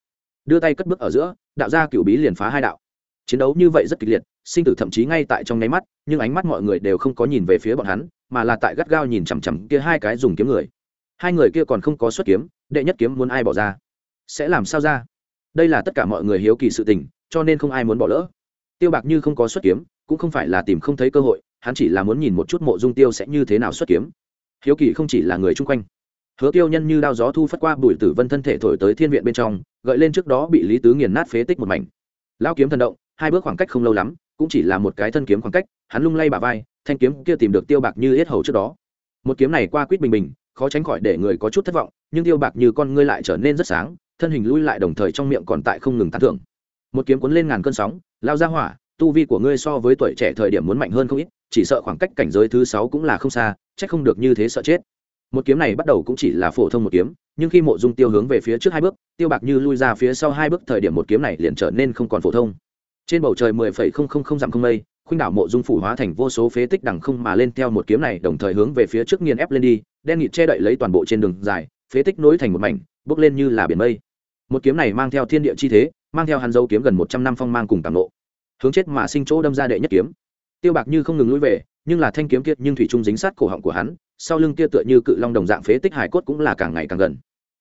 Đưa tay cất bước ở giữa, đạo gia cựu bí liền phá hai đạo. Chiến đấu như vậy rất kịch liệt sinh tử thậm chí ngay tại trong nháy mắt, nhưng ánh mắt mọi người đều không có nhìn về phía bọn hắn, mà là tại gắt gao nhìn chằm chằm kia hai cái dùng kiếm người. Hai người kia còn không có xuất kiếm, đệ nhất kiếm muốn ai bỏ ra? Sẽ làm sao ra? Đây là tất cả mọi người hiếu kỳ sự tình, cho nên không ai muốn bỏ lỡ. Tiêu bạc như không có xuất kiếm, cũng không phải là tìm không thấy cơ hội, hắn chỉ là muốn nhìn một chút mộ dung tiêu sẽ như thế nào xuất kiếm. Hiếu kỳ không chỉ là người chung quanh. Hứa tiêu nhân như đao gió thu phất qua bùi tử vân thân thể thổi tới thiên viện bên trong, gợi lên trước đó bị lý tứ nghiền nát phế tích một mảnh. Lao kiếm thần động, hai bước khoảng cách không lâu lắm cũng chỉ là một cái thân kiếm khoảng cách, hắn lung lay bà vai, thanh kiếm kia tìm được tiêu bạc như yết hầu trước đó. Một kiếm này qua quýt bình bình, khó tránh khỏi để người có chút thất vọng, nhưng tiêu bạc như con ngươi lại trở nên rất sáng, thân hình lui lại đồng thời trong miệng còn tại không ngừng tán thưởng. Một kiếm cuốn lên ngàn cơn sóng, lao ra hỏa, tu vi của ngươi so với tuổi trẻ thời điểm muốn mạnh hơn không ít, chỉ sợ khoảng cách cảnh giới thứ sáu cũng là không xa trách không được như thế sợ chết. Một kiếm này bắt đầu cũng chỉ là phổ thông một kiếm, nhưng khi mộ dung tiêu hướng về phía trước hai bước, tiêu bạc như lui ra phía sau hai bước thời điểm một kiếm này liền trở nên không còn phổ thông trên bầu trời mười phẩy không không không dặm không mây, khuynh đảo mộ dung phủ hóa thành vô số phế tích đằng không mà lên theo một kiếm này, đồng thời hướng về phía trước nghiền ép lên đi, đen nghịt che đậy lấy toàn bộ trên đường dài, phế tích nối thành một mảnh, bước lên như là biển mây. Một kiếm này mang theo thiên địa chi thế, mang theo hắn dấu kiếm gần một trăm năm phong mang cùng tàng nộ hướng chết mà sinh chỗ đâm ra đệ nhất kiếm. Tiêu bạc như không ngừng lũi về, nhưng là thanh kiếm kiệt nhưng thủy trung dính sát cổ họng của hắn, sau lưng kia tựa như cự long đồng dạng phế tích hải cốt cũng là càng ngày càng gần.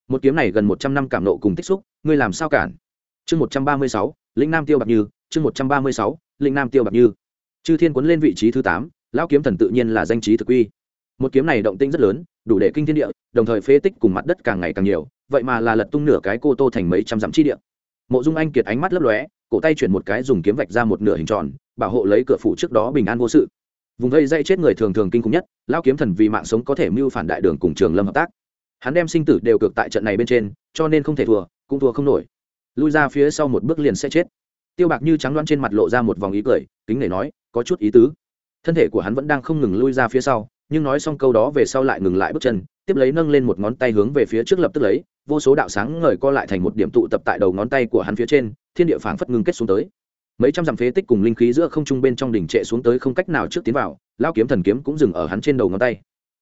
Một kiếm này gần một trăm năm cảm nộ cùng tích xúc, ngươi làm sao cản? Chương một trăm ba mươi sáu, lĩnh nam tiêu bạc như chương một trăm ba mươi sáu lĩnh nam tiêu bạc như. Chư thiên quấn lên vị trí thứ tám, lão kiếm thần tự nhiên là danh trí thực uy. Một kiếm này động tinh rất lớn, đủ để kinh thiên địa, đồng thời phế tích cùng mặt đất càng ngày càng nhiều, vậy mà là lật tung nửa cái cô tô thành mấy trăm dặm chi địa. Mộ dung anh kiệt ánh mắt lấp lóe, cổ tay chuyển một cái dùng kiếm vạch ra một nửa hình tròn, bảo hộ lấy cửa phủ trước đó bình an vô sự. Vùng vây dây chết người thường thường kinh khủng nhất, lão kiếm thần vì mạng sống có thể mưu phản đại đường cùng trường lâm hợp tác. Hắn đem sinh tử đều cược tại trận này bên trên, cho nên không thể thua, cũng thua không nổi. Lui ra phía sau một bước liền sẽ chết tiêu bạc như trắng loan trên mặt lộ ra một vòng ý cười, kính nể nói, có chút ý tứ. Thân thể của hắn vẫn đang không ngừng lui ra phía sau, nhưng nói xong câu đó về sau lại ngừng lại bước chân, tiếp lấy nâng lên một ngón tay hướng về phía trước lập tức lấy, vô số đạo sáng ngời co lại thành một điểm tụ tập tại đầu ngón tay của hắn phía trên, thiên địa phảng phất ngưng kết xuống tới. Mấy trăm dặm phế tích cùng linh khí giữa không trung bên trong đỉnh trệ xuống tới không cách nào trước tiến vào lao kiếm thần kiếm cũng dừng ở hắn trên đầu ngón tay.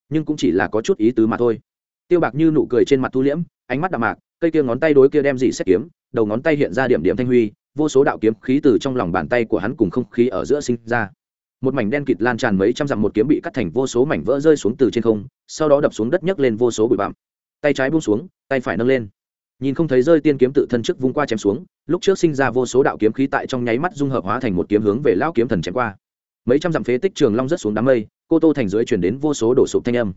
Nhưng cũng chỉ là có chút ý tứ mà thôi. Tiêu bạc như nụ cười trên mặt thu liễm, ánh mắt đạm mạc, cây kia ngón tay đối kia đem dị xét kiếm, đầu ngón tay hiện ra điểm điểm thanh huy vô số đạo kiếm khí từ trong lòng bàn tay của hắn cùng không khí ở giữa sinh ra. Một mảnh đen kịt lan tràn mấy trăm dặm một kiếm bị cắt thành vô số mảnh vỡ rơi xuống từ trên không, sau đó đập xuống đất nhấc lên vô số bụi bặm. Tay trái buông xuống, tay phải nâng lên. Nhìn không thấy rơi tiên kiếm tự thân trước vung qua chém xuống, lúc trước sinh ra vô số đạo kiếm khí tại trong nháy mắt dung hợp hóa thành một kiếm hướng về lão kiếm thần chém qua. Mấy trăm dặm phế tích trường long rất xuống đám mây, cô tô thành dưới chuyển đến vô số đổ sụp thanh âm.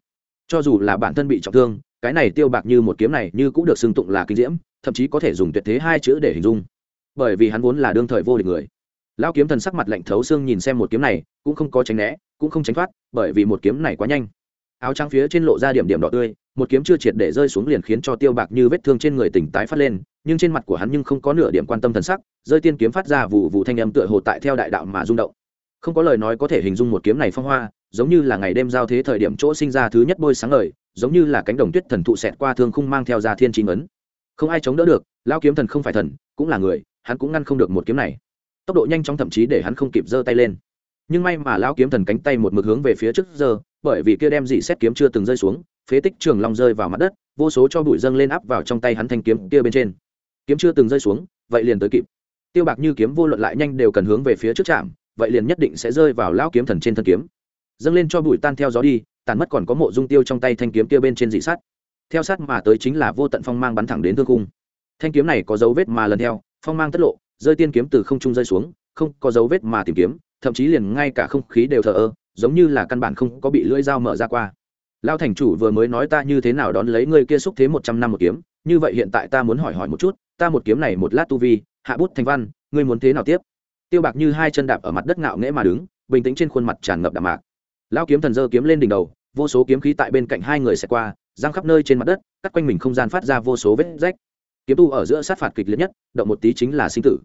Cho dù là bản thân bị trọng thương, cái này tiêu bạc như một kiếm này như cũng được xưng tụng là kinh diễm, thậm chí có thể dùng tuyệt thế hai chữ để hình dung bởi vì hắn vốn là đương thời vô địch người. Lão kiếm thần sắc mặt lạnh thấu xương nhìn xem một kiếm này, cũng không có tránh né, cũng không tránh thoát, bởi vì một kiếm này quá nhanh. Áo trắng phía trên lộ ra điểm điểm đỏ tươi, một kiếm chưa triệt để rơi xuống liền khiến cho tiêu bạc như vết thương trên người tỉnh tái phát lên, nhưng trên mặt của hắn nhưng không có nửa điểm quan tâm thần sắc, rơi tiên kiếm phát ra vụ vụ thanh âm tựa hồ tại theo đại đạo mà rung động. Không có lời nói có thể hình dung một kiếm này phong hoa, giống như là ngày đêm giao thế thời điểm chỗ sinh ra thứ nhất bôi sáng ngời, giống như là cánh đồng tuyết thần thụ xẹt qua thương khung mang theo ra thiên chính ấn không ai chống đỡ được lao kiếm thần không phải thần, cũng là người hắn cũng ngăn không được một kiếm này. Tốc độ nhanh chóng thậm chí để hắn không kịp giơ tay lên. Nhưng may mà lão kiếm thần cánh tay một mực hướng về phía trước giờ bởi vì kia đem dị xét kiếm chưa từng rơi xuống phế tích trường long rơi vào mặt đất vô số cho bụi dâng lên áp vào trong tay hắn thanh kiếm kia bên trên. Kiếm chưa từng rơi xuống vậy liền tới kịp. Tiêu bạc như kiếm vô luận lại nhanh đều cần hướng về phía trước trạm vậy liền nhất định sẽ rơi vào lão kiếm thần trên thân kiếm. Dâng lên cho bụi tan theo gió đi tàn mất còn có mộ dung tiêu trong tay thanh kiếm kia bên trên dị sát, theo sát mà tới chính là vô tận phong mang bắn thẳng đến thương cung thanh kiếm này có dấu vết mà lần theo phong mang tất lộ, rơi tiên kiếm từ không trung rơi xuống, không có dấu vết mà tìm kiếm, thậm chí liền ngay cả không khí đều thờ ơ, giống như là căn bản không có bị lưỡi dao mở ra qua. Lao thành chủ vừa mới nói ta như thế nào đón lấy ngươi kia xúc thế một trăm năm một kiếm, như vậy hiện tại ta muốn hỏi hỏi một chút, ta một kiếm này một lát tu vi, hạ bút thành văn, ngươi muốn thế nào tiếp? Tiêu bạc như hai chân đạp ở mặt đất ngạo nghễ mà đứng, bình tĩnh trên khuôn mặt tràn ngập đạm mạc. Lao kiếm thần dơ kiếm lên đỉnh đầu, vô số kiếm khí tại bên cạnh hai người sẽ qua giang khắp nơi trên mặt đất, cắt quanh mình không gian phát ra vô số vết rách kiếm tu ở giữa sát phạt kịch liệt nhất, động một tí chính là sinh tử.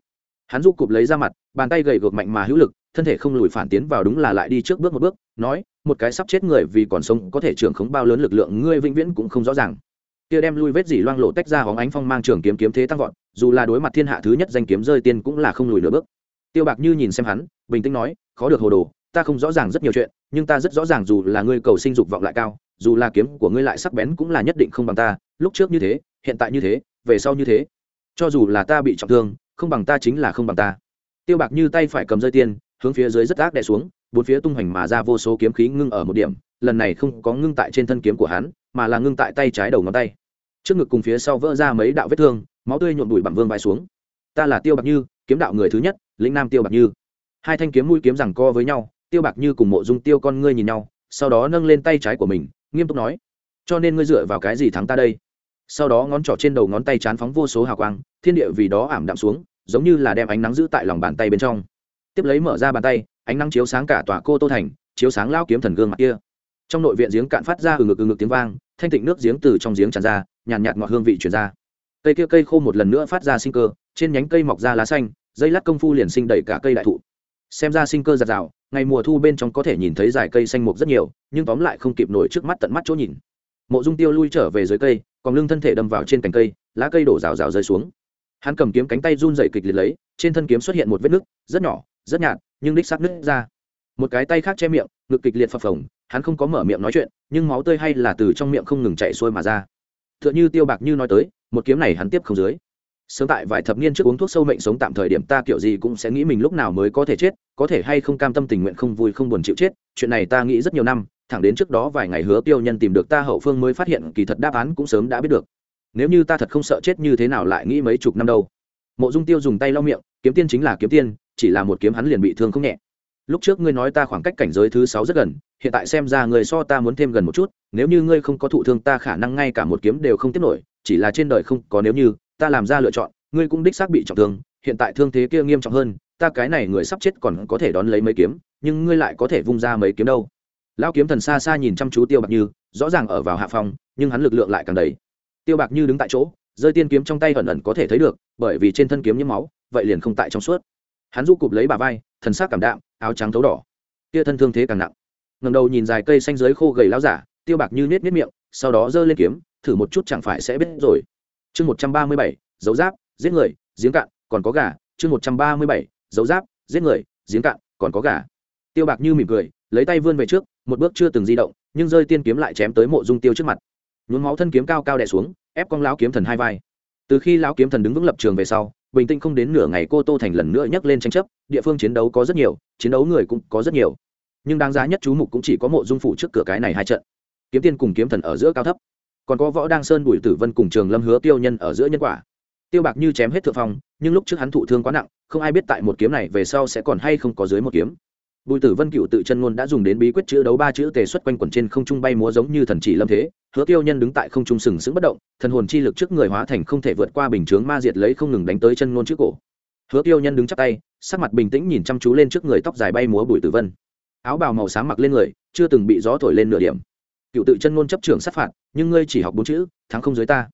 Hắn du cụp lấy ra mặt, bàn tay gầy gược mạnh mà hữu lực, thân thể không lùi phản tiến vào đúng là lại đi trước bước một bước, nói, một cái sắp chết người vì còn sống có thể trưởng khống bao lớn lực lượng, ngươi vĩnh viễn cũng không rõ ràng. Kia đem lui vết dỉ loang lộ tách ra hóng ánh phong mang trường kiếm kiếm thế tăng vọt, dù là đối mặt thiên hạ thứ nhất danh kiếm rơi tiên cũng là không lùi nửa bước. Tiêu bạc như nhìn xem hắn, bình tĩnh nói, khó được hồ đồ, ta không rõ ràng rất nhiều chuyện, nhưng ta rất rõ ràng dù là ngươi cầu sinh dục vọng lại cao, dù là kiếm của ngươi lại sắc bén cũng là nhất định không bằng ta, lúc trước như thế, hiện tại như thế về sau như thế. Cho dù là ta bị trọng thương, không bằng ta chính là không bằng ta. Tiêu bạc như tay phải cầm rơi tiên, hướng phía dưới rất ác đè xuống, bốn phía tung hoành mà ra vô số kiếm khí ngưng ở một điểm, lần này không có ngưng tại trên thân kiếm của hắn, mà là ngưng tại tay trái đầu ngón tay. Trước ngực cùng phía sau vỡ ra mấy đạo vết thương, máu tươi nhuộm đùi bằng vương vai xuống. Ta là tiêu bạc như, kiếm đạo người thứ nhất, lĩnh nam tiêu bạc như. Hai thanh kiếm mũi kiếm rằng co với nhau, tiêu bạc như cùng mộ dung tiêu con ngươi nhìn nhau, sau đó nâng lên tay trái của mình, nghiêm túc nói, cho nên ngươi dựa vào cái gì thắng ta đây? Sau đó ngón trỏ trên đầu ngón tay chán phóng vô số hào quang, thiên địa vì đó ảm đạm xuống, giống như là đem ánh nắng giữ tại lòng bàn tay bên trong. Tiếp lấy mở ra bàn tay, ánh nắng chiếu sáng cả tòa cô tô thành, chiếu sáng lao kiếm thần gương mặt kia. Trong nội viện giếng cạn phát ra ừ ngực ừ ngực tiếng vang, thanh tịnh nước giếng từ trong giếng tràn ra, nhàn nhạt ngọt hương vị chuyển ra. Cây kia cây khô một lần nữa phát ra sinh cơ, trên nhánh cây mọc ra lá xanh, dây lát công phu liền sinh đầy cả cây đại thụ. Xem ra sinh cơ giạt rào, ngày mùa thu bên trong có thể nhìn thấy dài cây xanh mục rất nhiều, nhưng tóm lại không kịp nổi trước mắt tận mắt chỗ nhìn. Mộ dung tiêu lui trở về dưới cây còn lưng thân thể đâm vào trên cành cây, lá cây đổ rào rào rơi xuống. Hắn cầm kiếm cánh tay run dậy kịch liệt lấy, trên thân kiếm xuất hiện một vết nứt, rất nhỏ, rất nhạt, nhưng đích sắc nứt ra. Một cái tay khác che miệng, ngực kịch liệt phập phồng, hắn không có mở miệng nói chuyện, nhưng máu tươi hay là từ trong miệng không ngừng chạy xuôi mà ra. T h ư ợ n h ư tiêu bạc như nói tới, một kiếm này hắn tiếp không dưới. Sớm tại vài thập niên trước uống thuốc sâu mệnh sống tạm thời điểm ta kiểu gì cũng sẽ nghĩ mình lúc nào mới có thể chết, có thể hay không cam tâm tình nguyện không vui không buồn chịu chết, chuyện này ta nghĩ rất nhiều năm thẳng đến trước đó vài ngày hứa tiêu nhân tìm được ta hậu phương mới phát hiện kỳ thật đáp án cũng sớm đã biết được. Nếu như ta thật không sợ chết như thế nào lại nghĩ mấy chục năm đâu. Mộ dung tiêu dùng tay lau miệng, kiếm tiên chính là kiếm tiên, chỉ là một kiếm hắn liền bị thương không nhẹ. Lúc trước ngươi nói ta khoảng cách cảnh giới thứ sáu rất gần, hiện tại xem ra người so ta muốn thêm gần một chút, nếu như ngươi không có thụ thương ta khả năng ngay cả một kiếm đều không tiếp nổi, chỉ là trên đời không có nếu như, ta làm ra lựa chọn, ngươi cũng đích xác bị trọng thương, hiện tại thương thế kia nghiêm trọng hơn, ta cái này người sắp chết còn có thể đón lấy mấy kiếm, nhưng ngươi lại có thể vung ra mấy kiếm đâu lão kiếm thần xa xa nhìn chăm chú tiêu bạc như, rõ ràng ở vào hạ phòng, nhưng hắn lực lượng lại càng đầy. Tiêu bạc như đứng tại chỗ rơi tiên kiếm trong tay ẩn ẩn có thể thấy được, bởi vì trên thân kiếm nhiễm máu, vậy liền không tại trong suốt. Hắn du cụp lấy bà vai, thần sắc cảm đạm, áo trắng thấu đỏ. Kia thân thương thế càng nặng. Ngầm đầu nhìn dài cây xanh dưới khô gầy láo giả, tiêu bạc như nết nết miệng, sau đó giơ lên kiếm, thử một chút chẳng phải sẽ biết rồi. Chương một trăm ba mươi bảy, dấu giáp, giết người, giếng cạn, còn có gà. Chương một trăm ba mươi bảy, dấu giáp, giết người, giếng cạn, còn có gà. Tiêu bạc như mỉm cười, lấy tay vươn về trước một bước chưa từng di động, nhưng rơi tiên kiếm lại chém tới mộ dung tiêu trước mặt. Nhuốm máu thân kiếm cao cao đè xuống, ép con lão kiếm thần hai vai. Từ khi lão kiếm thần đứng vững lập trường về sau, bình tĩnh không đến nửa ngày cô tô thành lần nữa nhắc lên tranh chấp, địa phương chiến đấu có rất nhiều, chiến đấu người cũng có rất nhiều. Nhưng đáng giá nhất chú mục cũng chỉ có mộ dung phủ trước cửa cái này hai trận. Kiếm tiên cùng kiếm thần ở giữa cao thấp. Còn có võ đăng sơn bùi tử vân cùng trường lâm hứa tiêu nhân ở giữa nhân quả. Tiêu bạc như chém hết thượng phong, nhưng lúc trước hắn thụ thương quá nặng, không ai biết tại một kiếm này về sau sẽ còn hay không có dưới một kiếm bùi tử vân cựu tự chân ngôn đã dùng đến bí quyết chữ đấu ba chữ tề xuất quanh quẩn trên không trung bay múa giống như thần chỉ lâm thế. Hứa tiêu nhân đứng tại không trung sừng sững bất động, thần hồn chi lực trước người hóa thành không thể vượt qua bình chướng ma diệt lấy không ngừng đánh tới chân ngôn trước cổ. Hứa tiêu nhân đứng chắp tay, sắc mặt bình tĩnh nhìn chăm chú lên trước người tóc dài bay múa bùi tử vân. Áo bào màu sáng mặc lên người, chưa từng bị gió thổi lên nửa điểm. Cựu tự chân ngôn chấp trưởng sát phạt, nhưng ngươi chỉ học bốn chữ, thắng không dưới ta.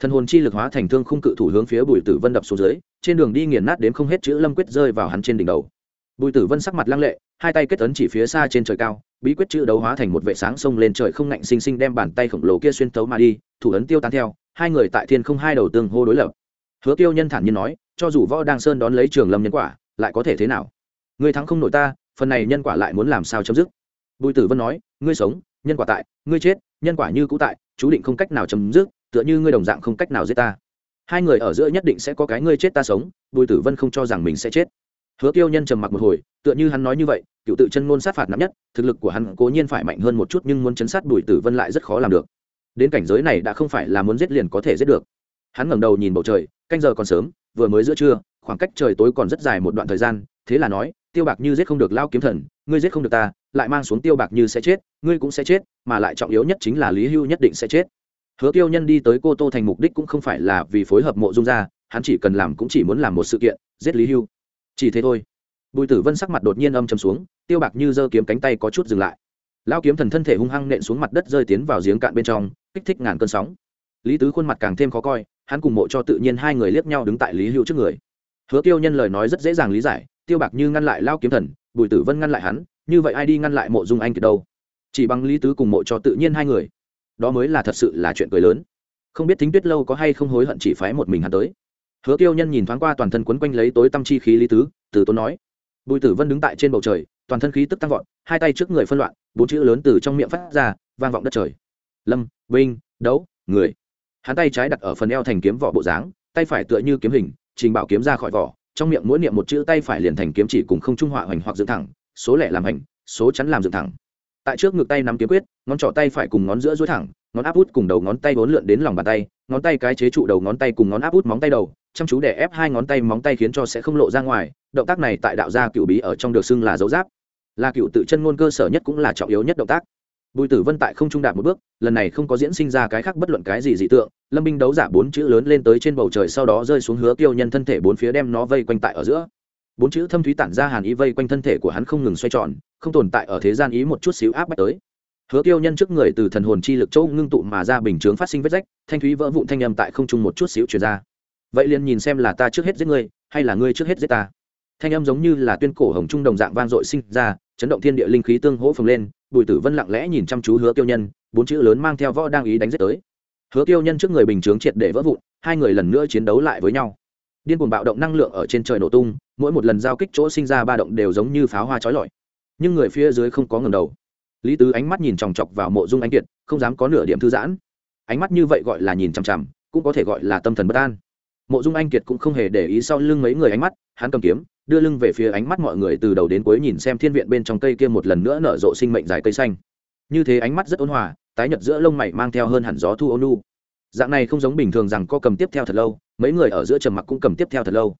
Thần hồn chi lực hóa thành thương khung cự thủ hướng phía bùi tử vân đập xuống dưới, trên đường đi nghiền nát đến không hết chữ lâm quyết rơi vào hắn trên đỉnh đầu bùi tử vân sắc mặt lăng lệ, hai tay kết ấn chỉ phía xa trên trời cao, bí quyết chữ đấu hóa thành một vệ sáng sông lên trời không ngạnh xinh xinh đem bàn tay khổng lồ kia xuyên tấu mà đi, thủ ấn tiêu tán theo, hai người tại thiên không hai đầu tương hô đối lập. Hứa tiêu nhân thản nhiên nói, cho dù võ Đang sơn đón lấy trường lâm nhân quả, lại có thể thế nào? Ngươi thắng không nổi ta, phần này nhân quả lại muốn làm sao chấm dứt? Bùi tử vân nói, ngươi sống, nhân quả tại, ngươi chết, nhân quả như cũ tại, chú định không cách nào chấm dứt, tựa như ngươi đồng dạng không cách nào giết ta. Hai người ở giữa nhất định sẽ có cái ngươi chết ta sống, bùi tử vân không cho rằng mình sẽ chết hứa tiêu nhân trầm mặc một hồi, tựa như hắn nói như vậy, cựu tự chân ngôn sát phạt nắm nhất, thực lực của hắn cố nhiên phải mạnh hơn một chút nhưng muốn chấn sát bùi tử vân lại rất khó làm được. Đến cảnh giới này đã không phải là muốn giết liền có thể giết được. Hắn ngẩng đầu nhìn bầu trời, canh giờ còn sớm, vừa mới giữa trưa, khoảng cách trời tối còn rất dài một đoạn thời gian, thế là nói, tiêu bạc như giết không được lao kiếm thần, ngươi giết không được ta, lại mang xuống tiêu bạc như sẽ chết, ngươi cũng sẽ chết, mà lại trọng yếu nhất chính là lý hưu nhất định sẽ chết. Hứa tiêu nhân đi tới cô tô thành mục đích cũng không phải là vì phối hợp mộ dung gia hắn chỉ cần làm cũng chỉ muốn làm một sự kiện, giết lý hưu chỉ thế thôi. Bùi tử vân sắc mặt đột nhiên âm chầm xuống, tiêu bạc như giơ kiếm cánh tay có chút dừng lại. Lao kiếm thần thân thể hung hăng nện xuống mặt đất rơi tiến vào giếng cạn bên trong, kích thích ngàn cơn sóng. Lý tứ khuôn mặt càng thêm khó coi, hắn cùng mộ cho tự nhiên hai người liếc nhau đứng tại lý hữu trước người. Hứa tiêu nhân lời nói rất dễ dàng lý giải, tiêu bạc như ngăn lại lao kiếm thần, bùi tử vân ngăn lại hắn, như vậy ai đi ngăn lại mộ dung anh kiệt đâu? Chỉ bằng lý tứ cùng mộ cho tự nhiên hai người. Đó mới là thật sự là chuyện cười lớn. Không biết thính tuyết lâu có hay không hối hận chỉ phái một mình hắn tới hứa tiêu nhân nhìn thoáng qua toàn thân quấn quanh lấy tối tâm chi khí lý tứ, từ tốn nói. Bùi tử vân đứng tại trên bầu trời, toàn thân khí tức tăng vọt, hai tay trước người phân loạn, bốn chữ lớn từ trong miệng phát ra, vang vọng đất trời. Lâm, vinh, đấu, người. Hắn tay trái đặt ở phần eo thành kiếm vỏ bộ dáng, tay phải tựa như kiếm hình, trình bảo kiếm ra khỏi vỏ, trong miệng mỗi niệm một chữ tay phải liền thành kiếm chỉ cùng không trung họa hoành hoặc dựng thẳng, số lẻ làm hành, số chắn làm dựng thẳng. Tại trước ngực tay nắm kiếm quyết, ngón trỏ tay phải cùng ngón giữa duỗi thẳng, ngón áp út cùng đầu ngón tay vốn lượn đến lòng bàn tay, ngón tay cái chế trụ đầu ngón tay cùng ngón áp út móng tay đầu chăm chú để ép hai ngón tay móng tay khiến cho sẽ không lộ ra ngoài, động tác này tại đạo gia cựu bí ở trong được xưng là dấu giáp. Là cựu tự chân ngôn cơ sở nhất cũng là trọng yếu nhất động tác. Bùi tử vân tại không trung đạp một bước, lần này không có diễn sinh ra cái khác bất luận cái gì dị tượng, lâm binh đấu giả bốn chữ lớn lên tới trên bầu trời sau đó rơi xuống hứa tiêu nhân thân thể bốn phía đem nó vây quanh tại ở giữa. Bốn chữ thâm thúy tản ra hàn ý vây quanh thân thể của hắn không ngừng xoay tròn, không tồn tại ở thế gian ý một chút xíu áp bách tới. Hứa tiêu nhân trước người từ thần hồn chi lực châu ngưng tụ mà ra bình chướng phát sinh vết rách, thanh thúy vỡ vụn thanh âm tại không trung một chút xíu chuyển ra vậy liền nhìn xem là ta trước hết giết ngươi, hay là ngươi trước hết giết ta. Thanh âm giống như là tuyên cổ hồng trung đồng dạng vang dội sinh ra, chấn động thiên địa linh khí tương hỗ phồng lên, bùi tử vân lặng lẽ nhìn chăm chú hứa tiêu nhân, bốn chữ lớn mang theo võ đang ý đánh giết tới. Hứa tiêu nhân trước người bình chướng triệt để vỡ vụn, hai người lần nữa chiến đấu lại với nhau. Điên cuồng bạo động năng lượng ở trên trời nổ tung, mỗi một lần giao kích chỗ sinh ra ba động đều giống như pháo hoa trói lọi. Nhưng người phía dưới không có ngầm đầu. Lý tứ ánh mắt nhìn chòng chọc vào mộ dung anh kiệt, không dám có nửa điểm thư giãn. Ánh mắt như vậy gọi là nhìn chằm chằm, cũng có thể gọi là tâm thần bất an mộ dung anh kiệt cũng không hề để ý sau lưng mấy người ánh mắt, hắn cầm kiếm, đưa lưng về phía ánh mắt mọi người từ đầu đến cuối nhìn xem thiên viện bên trong cây kia một lần nữa nở rộ sinh mệnh dài cây xanh. Như thế ánh mắt rất ôn hòa, tái nhật giữa lông mày mang theo hơn hẳn gió thu ôn nu dạng này không giống bình thường rằng có cầm tiếp theo thật lâu, mấy người ở giữa trầm mặc cũng cầm tiếp theo thật lâu.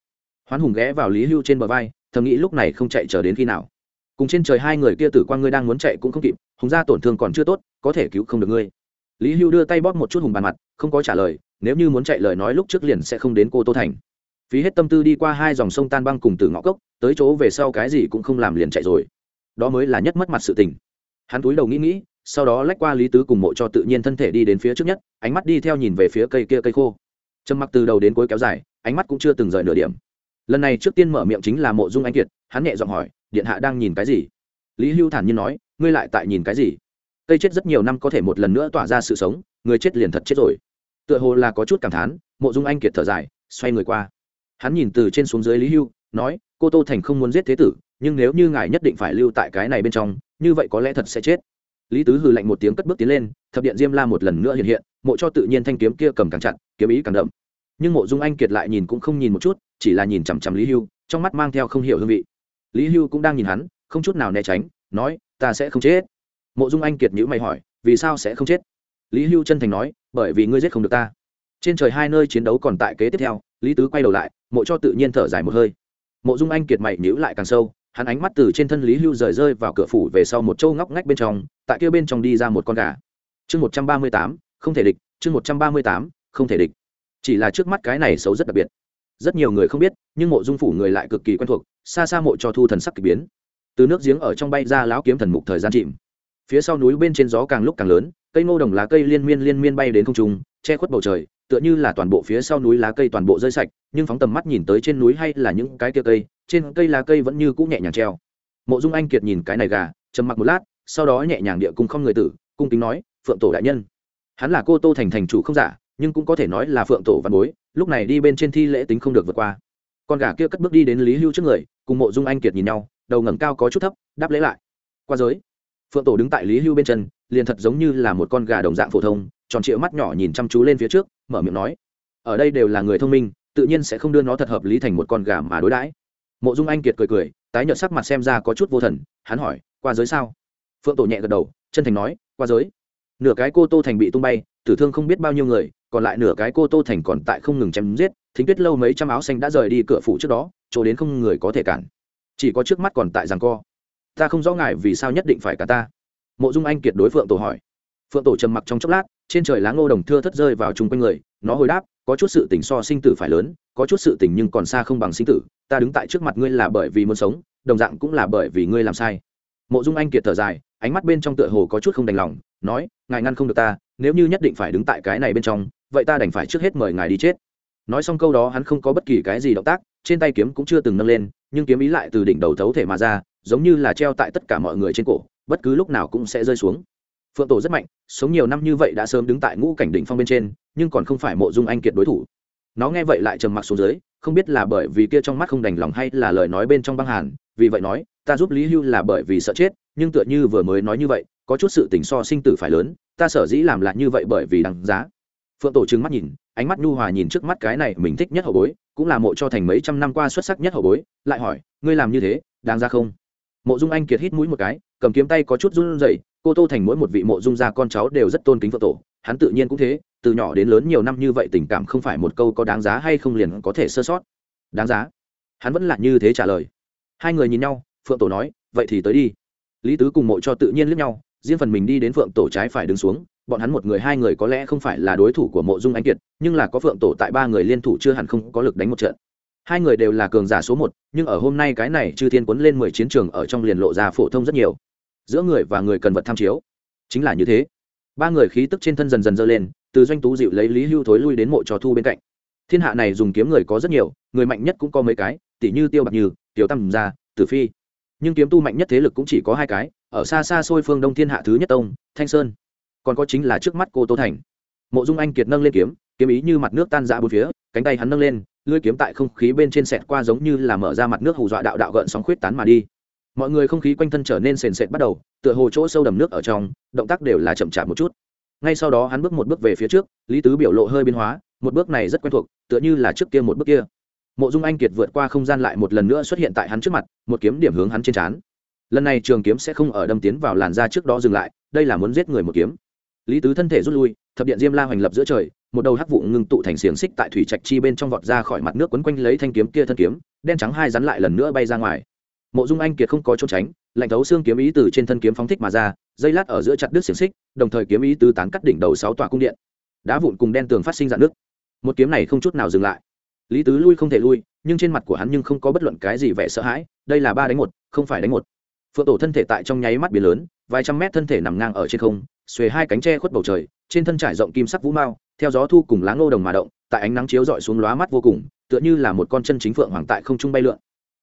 Hoán hùng ghé vào lý hưu trên bờ vai, thầm nghĩ lúc này không chạy chờ đến khi nào. Cùng trên trời hai người kia tử quan ngươi đang muốn chạy cũng không kịp, hùng ra tổn thương còn chưa tốt, có thể cứu không được ngươi. Lý hưu đưa tay bóp một chút hùng bàn mặt, không có trả lời nếu như muốn chạy lời nói lúc trước liền sẽ không đến cô tô thành. Phí hết tâm tư đi qua hai dòng sông tan băng cùng từ ngõ cốc, tới chỗ về sau cái gì cũng không làm liền chạy rồi. Đó mới là nhất mất mặt sự tình. Hắn túi đầu nghĩ nghĩ, sau đó lách qua lý tứ cùng mộ cho tự nhiên thân thể đi đến phía trước nhất, ánh mắt đi theo nhìn về phía cây kia cây khô. Trầm mặc từ đầu đến cuối kéo dài, ánh mắt cũng chưa từng rời nửa điểm. Lần này trước tiên mở miệng chính là mộ dung anh kiệt, hắn nhẹ giọng hỏi, điện hạ đang nhìn cái gì? Lý hưu thản nhiên nói, ngươi lại tại nhìn cái gì? Cây chết rất nhiều năm có thể một lần nữa tỏa ra sự sống, người chết liền thật chết rồi tựa hồ là có chút cảm thán, mộ dung anh kiệt thở dài, xoay người qua. Hắn nhìn từ trên xuống dưới lý hưu, nói, cô tô thành không muốn giết thế tử, nhưng nếu như ngài nhất định phải lưu tại cái này bên trong, như vậy có lẽ thật sẽ chết. Lý tứ hừ lạnh một tiếng cất bước tiến lên, thập điện diêm la một lần nữa hiện hiện, mộ cho tự nhiên thanh kiếm kia cầm càng chặt, kiếm ý càng đậm. Nhưng mộ dung anh kiệt lại nhìn cũng không nhìn một chút, chỉ là nhìn chằm chằm lý hưu, trong mắt mang theo không hiểu hương vị. Lý hưu cũng đang nhìn hắn, không chút nào né tránh, nói, ta sẽ không chết. Mộ dung anh kiệt nhữ mày hỏi, vì sao sẽ không chết? Lý hưu chân thành nói bởi vì ngươi giết không được ta. Trên trời hai nơi chiến đấu còn tại kế tiếp theo, lý tứ quay đầu lại, mộ cho tự nhiên thở dài một hơi. Mộ dung anh kiệt mày nhữ lại càng sâu, hắn ánh mắt từ trên thân lý hưu rời rơi vào cửa phủ về sau một châu ngóc ngách bên trong, tại kia bên trong đi ra một con gà. Chương một trăm ba mươi tám, không thể địch, chương một trăm ba mươi tám, không thể địch. Chỉ là trước mắt cái này xấu rất đặc biệt. Rất nhiều người không biết, nhưng mộ dung phủ người lại cực kỳ quen thuộc, xa xa mộ cho thu thần sắc k ỳ biến. Từ nước giếng ở trong bay ra lão kiếm thần mục thời gian chìm. Phía sau núi bên trên gió càng lúc càng lớn cây ngô đồng lá cây liên miên liên miên bay đến không trung, che khuất bầu trời, tựa như là toàn bộ phía sau núi lá cây toàn bộ rơi sạch, nhưng phóng tầm mắt nhìn tới trên núi hay là những cái kia cây, trên cây lá cây vẫn như cũ nhẹ nhàng treo. Mộ dung anh kiệt nhìn cái này gà, trầm mặc một lát, sau đó nhẹ nhàng địa cung không người tử, cung kính nói, phượng tổ đại nhân. Hắn là cô tô thành thành chủ không giả, nhưng cũng có thể nói là phượng tổ văn bối, lúc này đi bên trên thi lễ tính không được vượt qua. Con gà kia cất bước đi đến lý hưu trước người, cùng mộ dung anh kiệt nhìn nhau, đầu ngẩng cao có chút thấp, đáp lễ lại. Qua giới. Phượng tổ đứng tại lý hưu bên chân liền thật giống như là một con gà đồng dạng phổ thông, tròn trịa mắt nhỏ nhìn chăm chú lên phía trước, mở miệng nói, ở đây đều là người thông minh, tự nhiên sẽ không đưa nó thật hợp lý thành một con gà mà đối đãi. Mộ dung anh kiệt cười cười, tái nhợt sắc mặt xem ra có chút vô thần, hắn hỏi, qua giới sao? Phượng tổ nhẹ gật đầu, chân thành nói, qua giới. Nửa cái cô tô thành bị tung bay, tử thương không biết bao nhiêu người, còn lại nửa cái cô tô thành còn tại không ngừng chém giết, thính tuyết lâu mấy trăm áo xanh đã rời đi cửa phủ trước đó, chỗ đến không người có thể cản. Chỉ có trước mắt còn tại rằng co. Ta không rõ ngại vì sao nhất định phải cả ta mộ dung anh kiệt đối phượng tổ hỏi. Phượng tổ trầm mặc trong chốc lát, trên trời lá ngô đồng thưa thất rơi vào chung quanh người, nó hồi đáp, có chút sự tình so sinh tử phải lớn, có chút sự tình nhưng còn xa không bằng sinh tử, ta đứng tại trước mặt ngươi là bởi vì muốn sống, đồng dạng cũng là bởi vì ngươi làm sai. Mộ dung anh kiệt thở dài, ánh mắt bên trong tựa hồ có chút không đành lòng, nói, ngài ngăn không được ta, nếu như nhất định phải đứng tại cái này bên trong, vậy ta đành phải trước hết mời ngài đi chết. Nói xong câu đó hắn không có bất kỳ cái gì động tác, trên tay kiếm cũng chưa từng nâng lên, nhưng kiếm ý lại từ đỉnh đầu thấu thể mà ra, giống như là treo tại tất cả mọi người trên cổ bất cứ lúc nào cũng sẽ rơi xuống. Phượng tổ rất mạnh, sống nhiều năm như vậy đã sớm đứng tại ngũ cảnh đỉnh phong bên trên, nhưng còn không phải mộ dung anh kiệt đối thủ. Nó nghe vậy lại trầm mặc xuống dưới, không biết là bởi vì kia trong mắt không đành lòng hay là lời nói bên trong băng hàn, vì vậy nói, ta giúp lý hưu là bởi vì sợ chết, nhưng tựa như vừa mới nói như vậy, có chút sự tình so sinh tử phải lớn, ta sở dĩ làm là như vậy bởi vì đằng giá. Phượng tổ trừng mắt nhìn, ánh mắt nhu hòa nhìn trước mắt cái này mình thích nhất hậu bối, cũng là mộ cho thành mấy trăm năm qua xuất sắc nhất hậu bối, lại hỏi, ngươi làm như thế, đáng ra không? Mộ dung anh kiệt hít mũi một cái, cầm kiếm tay có chút run rẩy, cô tô thành mỗi một vị mộ dung gia con cháu đều rất tôn kính phượng tổ, hắn tự nhiên cũng thế, từ nhỏ đến lớn nhiều năm như vậy tình cảm không phải một câu có đáng giá hay không liền có thể sơ sót. Đáng giá? Hắn vẫn là như thế trả lời. Hai người nhìn nhau, phượng tổ nói, vậy thì tới đi. Lý tứ cùng mộ cho tự nhiên lướt nhau, riêng phần mình đi đến phượng tổ trái phải đứng xuống, bọn hắn một người hai người có lẽ không phải là đối thủ của mộ dung anh kiệt, nhưng là có phượng tổ tại ba người liên thủ chưa hẳn không có lực đánh một trận hai người đều là cường giả số một, nhưng ở hôm nay cái này chư thiên quấn lên mười chiến trường ở trong liền lộ ra phổ thông rất nhiều. Giữa người và người cần vật tham chiếu. Chính là như thế. Ba người khí tức trên thân dần dần dơ lên, từ doanh tú dịu lấy lý hưu thối lui đến mộ trò thu bên cạnh. Thiên hạ này dùng kiếm người có rất nhiều, người mạnh nhất cũng có mấy cái, tỷ như tiêu bạc như, tiểu tầm gia, tử phi. Nhưng kiếm tu mạnh nhất thế lực cũng chỉ có hai cái, ở xa xa xôi phương đông thiên hạ thứ nhất tông, thanh sơn. Còn có chính là trước mắt cô tô thành. Mộ dung anh kiệt nâng lên kiếm kiếm ý như mặt nước tan ra bốn phía cánh tay hắn nâng lên, lưỡi kiếm tại không khí bên trên sẹt qua giống như là mở ra mặt nước hù dọa đạo đạo gợn sóng khuyết tán mà đi. Mọi người không khí quanh thân trở nên sền sệt bắt đầu, tựa hồ chỗ sâu đầm nước ở trong, động tác đều là chậm chạp một chút. Ngay sau đó hắn bước một bước về phía trước, lý tứ biểu lộ hơi biến hóa, một bước này rất quen thuộc, tựa như là trước kia một bước kia. Mộ dung anh kiệt vượt qua không gian lại một lần nữa xuất hiện tại hắn trước mặt, một kiếm điểm hướng hắn trên trán. Lần này trường kiếm sẽ không ở đâm tiến vào làn da trước đó dừng lại, đây là muốn giết người một kiếm lý tứ thân thể rút lui, thập điện diêm la hoành lập giữa trời, một đầu hắc vụ ngưng tụ thành xiềng xích tại thủy trạch chi bên trong vọt ra khỏi mặt nước quấn quanh lấy thanh kiếm kia thân kiếm, đen trắng hai rắn lại lần nữa bay ra ngoài. Mộ dung anh kiệt không có trốn tránh, lạnh thấu xương kiếm ý từ trên thân kiếm phóng thích mà ra, dây lát ở giữa chặt đứt xiềng xích, đồng thời kiếm ý tứ tán cắt đỉnh đầu sáu tòa cung điện. Đá vụn cùng đen tường phát sinh dạn nước một kiếm này không chút nào dừng lại. Lý tứ lui không thể lui, nhưng trên mặt của hắn nhưng không có bất luận cái gì vẻ sợ hãi, đây là ba đánh một, không phải đánh một. Phượng tổ thân thể tại trong nháy mắt biển lớn, vài trăm mét thân thể nằm ngang ở trên không xuề hai cánh tre khuất bầu trời, trên thân trải rộng kim sắc vũ mao, theo gió thu cùng lá ngô đồng mà động, tại ánh nắng chiếu rọi xuống lóa mắt vô cùng, tựa như là một con chân chính phượng hoàng tại không trung bay lượn.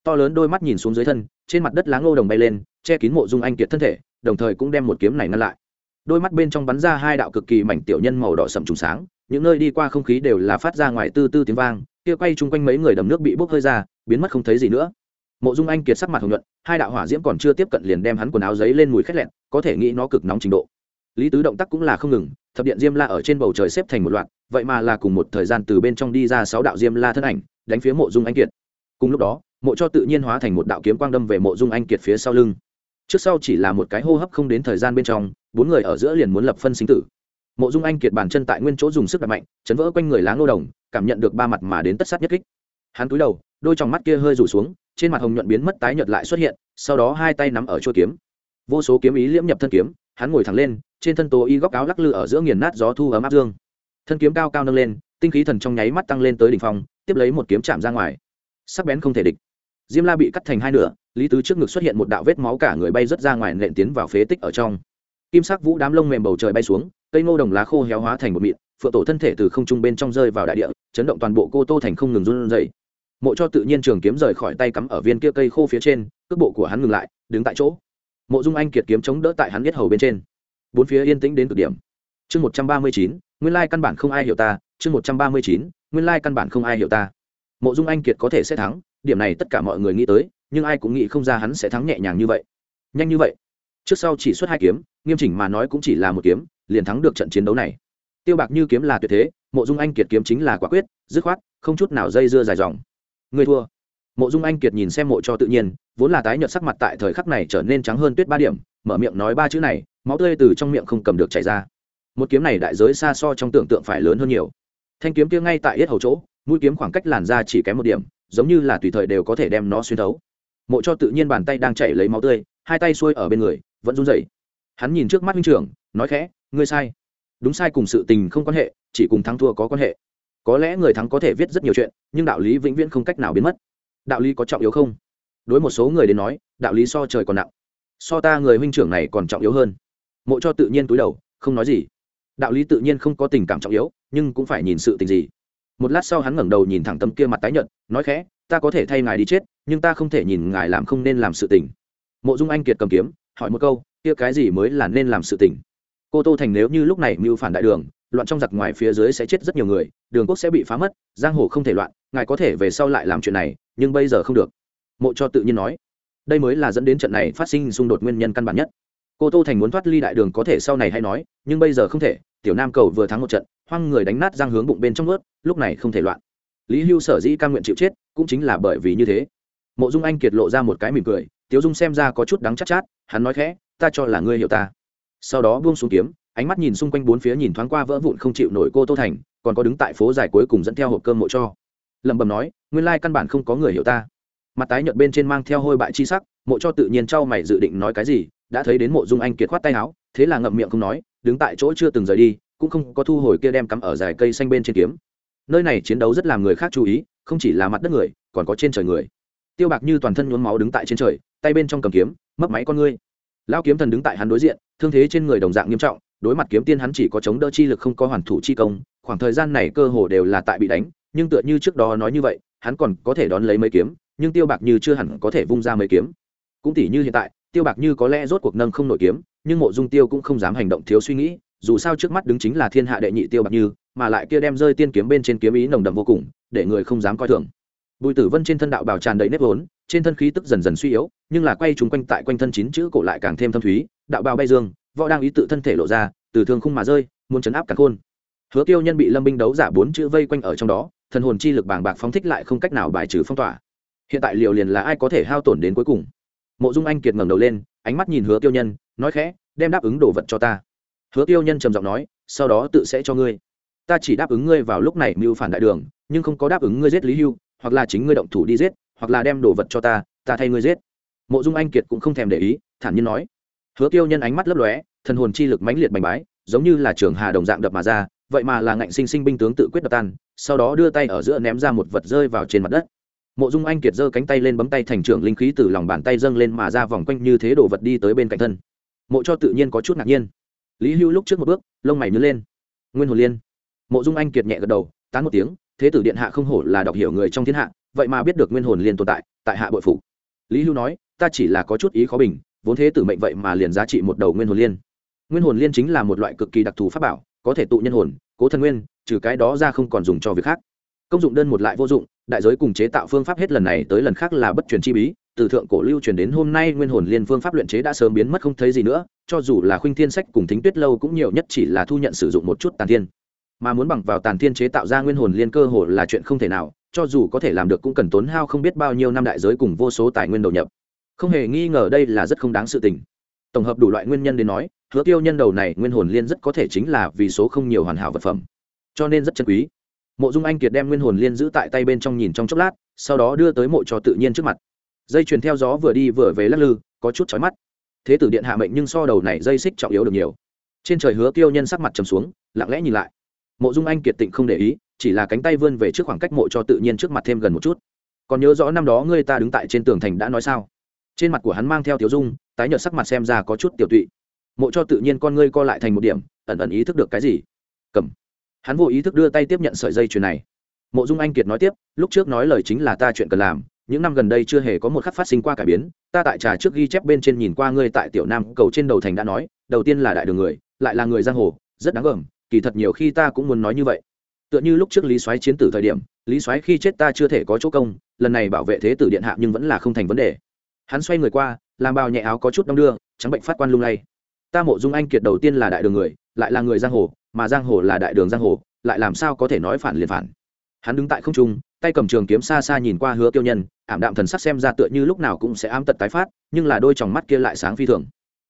To lớn đôi mắt nhìn xuống dưới thân, trên mặt đất lá ngô đồng bay lên, che kín mộ dung anh kiệt thân thể, đồng thời cũng đem một kiếm này ngăn lại. Đôi mắt bên trong bắn ra hai đạo cực kỳ mảnh tiểu nhân màu đỏ sậm trùng sáng, những nơi đi qua không khí đều là phát ra ngoài tư tư tiếng vang, kia quay chung quanh mấy người đầm nước bị bốc hơi ra, biến mất không thấy gì nữa. Mộ dung anh kiệt sắc mặt hồng nhuận, hai đạo hỏa diễm còn chưa tiếp cận liền đem hắn quần áo giấy lên mùi khét lẹn, có thể nghĩ nó cực nóng trình độ lý tứ động tác cũng là không ngừng, thập điện diêm la ở trên bầu trời xếp thành một loạt, vậy mà là cùng một thời gian từ bên trong đi ra sáu đạo diêm la thân ảnh, đánh phía mộ dung anh kiệt. Cùng lúc đó, mộ cho tự nhiên hóa thành một đạo kiếm quang đâm về mộ dung anh kiệt phía sau lưng. Trước sau chỉ là một cái hô hấp không đến thời gian bên trong, bốn người ở giữa liền muốn lập phân sinh tử. Mộ dung anh kiệt bàn chân tại nguyên chỗ dùng sức đặt mạnh, chấn vỡ quanh người lá ngô đồng, cảm nhận được ba mặt mà đến tất sát nhất kích. Hắn cúi đầu, đôi t mắt kia hơi rủ xuống, trên mặt hồng nhuận biến mất tái nhợt lại xuất hiện, sau đó hai tay nắm ở chỗ kiếm. Vô số kiếm ý liễm nhập thân kiếm hắn ngồi thẳng lên, trên thân tố y góc áo lắc lư ở giữa nghiền nát gió thu ấm áp dương. Thân kiếm cao cao nâng lên, tinh khí thần trong nháy mắt tăng lên tới đỉnh phong, tiếp lấy một kiếm chạm ra ngoài. Sắc bén không thể địch. Diêm la bị cắt thành hai nửa, lý tứ trước ngực xuất hiện một đạo vết máu cả người bay rớt ra ngoài nện tiến vào phế tích ở trong. Kim sắc vũ đám lông mềm bầu trời bay xuống, cây ngô đồng lá khô héo hóa thành một mịn, phượng tổ thân thể từ không trung bên trong rơi vào đại địa, chấn động toàn bộ cô tô thành không ngừng run rẩy. Mộ cho tự nhiên trường kiếm rời khỏi tay cắm ở viên kia cây khô phía trên, cước bộ của hắn ngừng lại, đứng tại chỗ mộ dung anh kiệt kiếm chống đỡ tại hắn biết hầu bên trên. Bốn phía yên tĩnh đến cực điểm. Chương một trăm ba mươi chín, nguyên lai căn bản không ai hiểu ta. Chương một trăm ba mươi chín, nguyên lai căn bản không ai hiểu ta. Mộ dung anh kiệt có thể sẽ thắng, điểm này tất cả mọi người nghĩ tới, nhưng ai cũng nghĩ không ra hắn sẽ thắng nhẹ nhàng như vậy. Nhanh như vậy. Trước sau chỉ xuất hai kiếm, nghiêm chỉnh mà nói cũng chỉ là một kiếm, liền thắng được trận chiến đấu này. Tiêu bạc như kiếm là tuyệt thế, mộ dung anh kiệt kiếm chính là quả quyết, dứt khoát, không chút nào dây dưa dài dòng. Người thua mộ dung anh kiệt nhìn xem mộ cho tự nhiên, vốn là tái nhợt sắc mặt tại thời khắc này trở nên trắng hơn tuyết ba điểm, mở miệng nói ba chữ này, máu tươi từ trong miệng không cầm được chảy ra. Một kiếm này đại giới xa so trong tưởng tượng phải lớn hơn nhiều. Thanh kiếm kia ngay tại yết hầu chỗ, mũi kiếm khoảng cách làn ra chỉ kém một điểm, giống như là tùy thời đều có thể đem nó xuyên thấu. Mộ cho tự nhiên bàn tay đang chảy lấy máu tươi, hai tay xuôi ở bên người, vẫn run rẩy. Hắn nhìn trước mắt huynh trưởng, nói khẽ, ngươi sai. Đúng sai cùng sự tình không quan hệ, chỉ cùng thắng thua có quan hệ. Có lẽ người thắng có thể viết rất nhiều chuyện, nhưng đạo lý vĩnh viễn không cách nào biến mất đạo lý có trọng yếu không? Đối một số người đến nói, đạo lý so trời còn nặng. So ta người huynh trưởng này còn trọng yếu hơn. Mộ cho tự nhiên túi đầu, không nói gì. Đạo lý tự nhiên không có tình cảm trọng yếu, nhưng cũng phải nhìn sự tình gì. Một lát sau hắn ngẩng đầu nhìn thẳng tấm kia mặt tái nhợt, nói khẽ, ta có thể thay ngài đi chết, nhưng ta không thể nhìn ngài làm không nên làm sự tình. Mộ dung anh kiệt cầm kiếm, hỏi một câu, kia cái gì mới là nên làm sự tình? Cô tô thành nếu như lúc này mưu phản đại đường, loạn trong giặc ngoài phía dưới sẽ chết rất nhiều người, đường quốc sẽ bị phá mất, giang hồ không thể loạn, ngài có thể về sau lại làm chuyện này nhưng bây giờ không được. Mộ cho tự nhiên nói, đây mới là dẫn đến trận này phát sinh xung đột nguyên nhân căn bản nhất. Cô tô thành muốn thoát ly đại đường có thể sau này hay nói, nhưng bây giờ không thể, tiểu nam cầu vừa thắng một trận, hoang người đánh nát giang hướng bụng bên trong ướt lúc này không thể loạn. Lý hưu sở dĩ ca nguyện chịu chết, cũng chính là bởi vì như thế. Mộ dung anh kiệt lộ ra một cái mỉm cười, tiếu dung xem ra có chút đắng chát chát, hắn nói khẽ, ta cho là ngươi hiểu ta. Sau đó buông xuống kiếm, ánh mắt nhìn xung quanh bốn phía nhìn thoáng qua vỡ vụn không chịu nổi cô tô thành, còn có đứng tại phố dài cuối cùng dẫn theo hộp cơm mộ cho lẩm bẩm nói, nguyên lai căn bản không có người hiểu ta. Mặt tái nhợt bên trên mang theo hôi bại chi sắc, mộ cho tự nhiên trao mày dự định nói cái gì, đã thấy đến mộ dung anh kiệt khoát tay áo, thế là ngậm miệng không nói, đứng tại chỗ chưa từng rời đi, cũng không có thu hồi kia đem cắm ở dài cây xanh bên trên kiếm. Nơi này chiến đấu rất làm người khác chú ý, không chỉ là mặt đất người, còn có trên trời người. Tiêu bạc như toàn thân nhuốm máu đứng tại trên trời, tay bên trong cầm kiếm, mấp máy con ngươi. Lao kiếm thần đứng tại hắn đối diện, thương thế trên người đồng dạng nghiêm trọng, đối mặt kiếm tiên hắn chỉ có chống đỡ chi lực không có hoàn thủ chi công, khoảng thời gian này cơ hồ đều là tại bị đánh nhưng tựa như trước đó nói như vậy, hắn còn có thể đón lấy mấy kiếm, nhưng tiêu bạc như chưa hẳn có thể vung ra mấy kiếm. Cũng tỉ như hiện tại, tiêu bạc như có lẽ rốt cuộc nâng không nổi kiếm, nhưng mộ dung tiêu cũng không dám hành động thiếu suy nghĩ, dù sao trước mắt đứng chính là thiên hạ đệ nhị tiêu bạc như, mà lại kia đem rơi tiên kiếm bên trên kiếm ý nồng đậm vô cùng, để người không dám coi thường. Bùi tử vân trên thân đạo bào tràn đầy nếp vốn, trên thân khí tức dần dần suy yếu, nhưng là quay chúng quanh tại quanh thân chín chữ cổ lại càng thêm thâm thúy, đạo bào bay dương, võ đang ý tự thân thể lộ ra, từ thương khung mà rơi, muốn chấn áp cả khôn. Hứa tiêu nhân bị lâm binh đấu giả bốn chữ vây quanh ở trong đó thần hồn chi lực bàng bạc phóng thích lại không cách nào bài trừ phong tỏa. Hiện tại liệu liền là ai có thể hao tổn đến cuối cùng? Mộ dung anh kiệt ngẩng đầu lên, ánh mắt nhìn hứa tiêu nhân, nói khẽ, đem đáp ứng đồ vật cho ta. Hứa tiêu nhân trầm giọng nói, sau đó tự sẽ cho ngươi. Ta chỉ đáp ứng ngươi vào lúc này mưu phản đại đường, nhưng không có đáp ứng ngươi giết lý hưu, hoặc là chính ngươi động thủ đi giết, hoặc là đem đồ vật cho ta ta thay ngươi giết. Mộ dung anh kiệt cũng không thèm để ý, thản nhiên nói. Hứa tiêu nhân ánh mắt lấp lóe, thần hồn chi lực mãnh liệt bành bái, giống như là trường hà đồng dạng đập mà ra, vậy mà là ngạnh sinh sinh binh tướng tự quyết đập tan sau đó đưa tay ở giữa ném ra một vật rơi vào trên mặt đất. Mộ dung anh kiệt giơ cánh tay lên bấm tay thành trưởng linh khí từ lòng bàn tay dâng lên mà ra vòng quanh như thế đồ vật đi tới bên cạnh thân. Mộ cho tự nhiên có chút ngạc nhiên. Lý hưu lúc trước một bước, lông mày nhớ lên. Nguyên hồn liên. Mộ dung anh kiệt nhẹ gật đầu, tán một tiếng, thế tử điện hạ không hổ là đọc hiểu người trong thiên hạ, vậy mà biết được nguyên hồn liên tồn tại tại hạ bội phủ lý hưu nói, ta chỉ là có chút ý khó bình, vốn thế tử mệnh vậy mà liền giá trị một đầu nguyên hồn liên. Nguyên hồn liên chính là một loại cực kỳ đặc thù pháp bảo có thể tụ nhân hồn, cố thần nguyên, trừ cái đó ra không còn dùng cho việc khác. Công dụng đơn một lại vô dụng, đại giới cùng chế tạo phương pháp hết lần này tới lần khác là bất truyền chi bí, từ thượng cổ lưu truyền đến hôm nay nguyên hồn liên phương pháp luyện chế đã sớm biến mất không thấy gì nữa, cho dù là khuynh thiên sách cùng thính tuyết lâu cũng nhiều nhất chỉ là thu nhận sử dụng một chút tàn thiên. Mà muốn bằng vào tàn thiên chế tạo ra nguyên hồn liên cơ hồ là chuyện không thể nào, cho dù có thể làm được cũng cần tốn hao không biết bao nhiêu năm đại giới cùng vô số tài nguyên đầu nhập. Không hề nghi ngờ đây là rất không đáng sự tình. Tổng hợp đủ loại nguyên nhân đến nói hứa tiêu nhân đầu này nguyên hồn liên rất có thể chính là vì số không nhiều hoàn hảo vật phẩm. Cho nên rất chân quý. Mộ dung anh kiệt đem nguyên hồn liên giữ tại tay bên trong nhìn trong chốc lát, sau đó đưa tới mộ cho tự nhiên trước mặt. Dây chuyền theo gió vừa đi vừa về lắc lư, có chút chói mắt. Thế tử điện hạ mệnh nhưng so đầu này dây xích trọng yếu được nhiều. Trên trời hứa tiêu nhân sắc mặt trầm xuống, lặng lẽ nhìn lại. Mộ dung anh kiệt tịnh không để ý, chỉ là cánh tay vươn về trước khoảng cách mộ cho tự nhiên trước mặt thêm gần một chút. Còn nhớ rõ năm đó ngươi ta đứng tại trên tường thành đã nói sao? Trên mặt của hắn mang theo tiểu dung, tái nhợt sắc mặt xem ra có chút tiểu tụy mộ cho tự nhiên con ngươi co lại thành một điểm, ẩn ẩn ý thức được cái gì? Cầm. Hắn vô ý thức đưa tay tiếp nhận sợi dây chuyền này. Mộ dung anh kiệt nói tiếp, lúc trước nói lời chính là ta chuyện cần làm, những năm gần đây chưa hề có một khắc phát sinh qua cải biến, ta tại trà trước ghi chép bên trên nhìn qua ngươi tại tiểu nam cầu trên đầu thành đã nói, đầu tiên là đại đường người, lại là người giang hồ, rất đáng gờm, kỳ thật nhiều khi ta cũng muốn nói như vậy. Tựa như lúc trước lý soái chiến tử thời điểm, lý soái khi chết ta chưa thể có chỗ công, lần này bảo vệ thế tử điện hạ nhưng vẫn là không thành vấn đề. Hắn xoay người qua, làm bao nhẹ áo có chút đong đưa, trắng bệnh phát quan lung lay ta mộ dung anh kiệt đầu tiên là đại đường người, lại là người giang hồ, mà giang hồ là đại đường giang hồ, lại làm sao có thể nói phản liền phản. Hắn đứng tại không trung, tay cầm trường kiếm xa xa nhìn qua hứa tiêu nhân, ảm đạm thần sắc xem ra tựa như lúc nào cũng sẽ ám tật tái phát, nhưng là đôi tròng mắt kia lại sáng phi thường.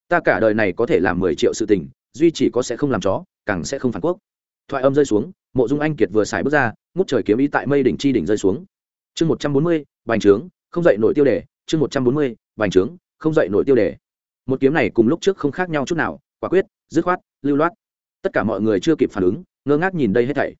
Ta cả đời này có thể làm mười triệu sự tình, duy chỉ có sẽ không làm chó, càng sẽ không phản quốc. Thoại âm rơi xuống, mộ dung anh kiệt vừa xài bước ra, ngút trời kiếm ý tại mây đỉnh chi đỉnh rơi xuống. Chương một trăm bốn mươi, bành trướng, không dậy nổi tiêu đề, chương một trăm bốn mươi, bành trướng, không dậy nổi tiêu đề một kiếm này cùng lúc trước không khác nhau chút nào, quả quyết, dứt khoát, lưu loát. Tất cả mọi người chưa kịp phản ứng, ngơ ngác nhìn đây hết thảy.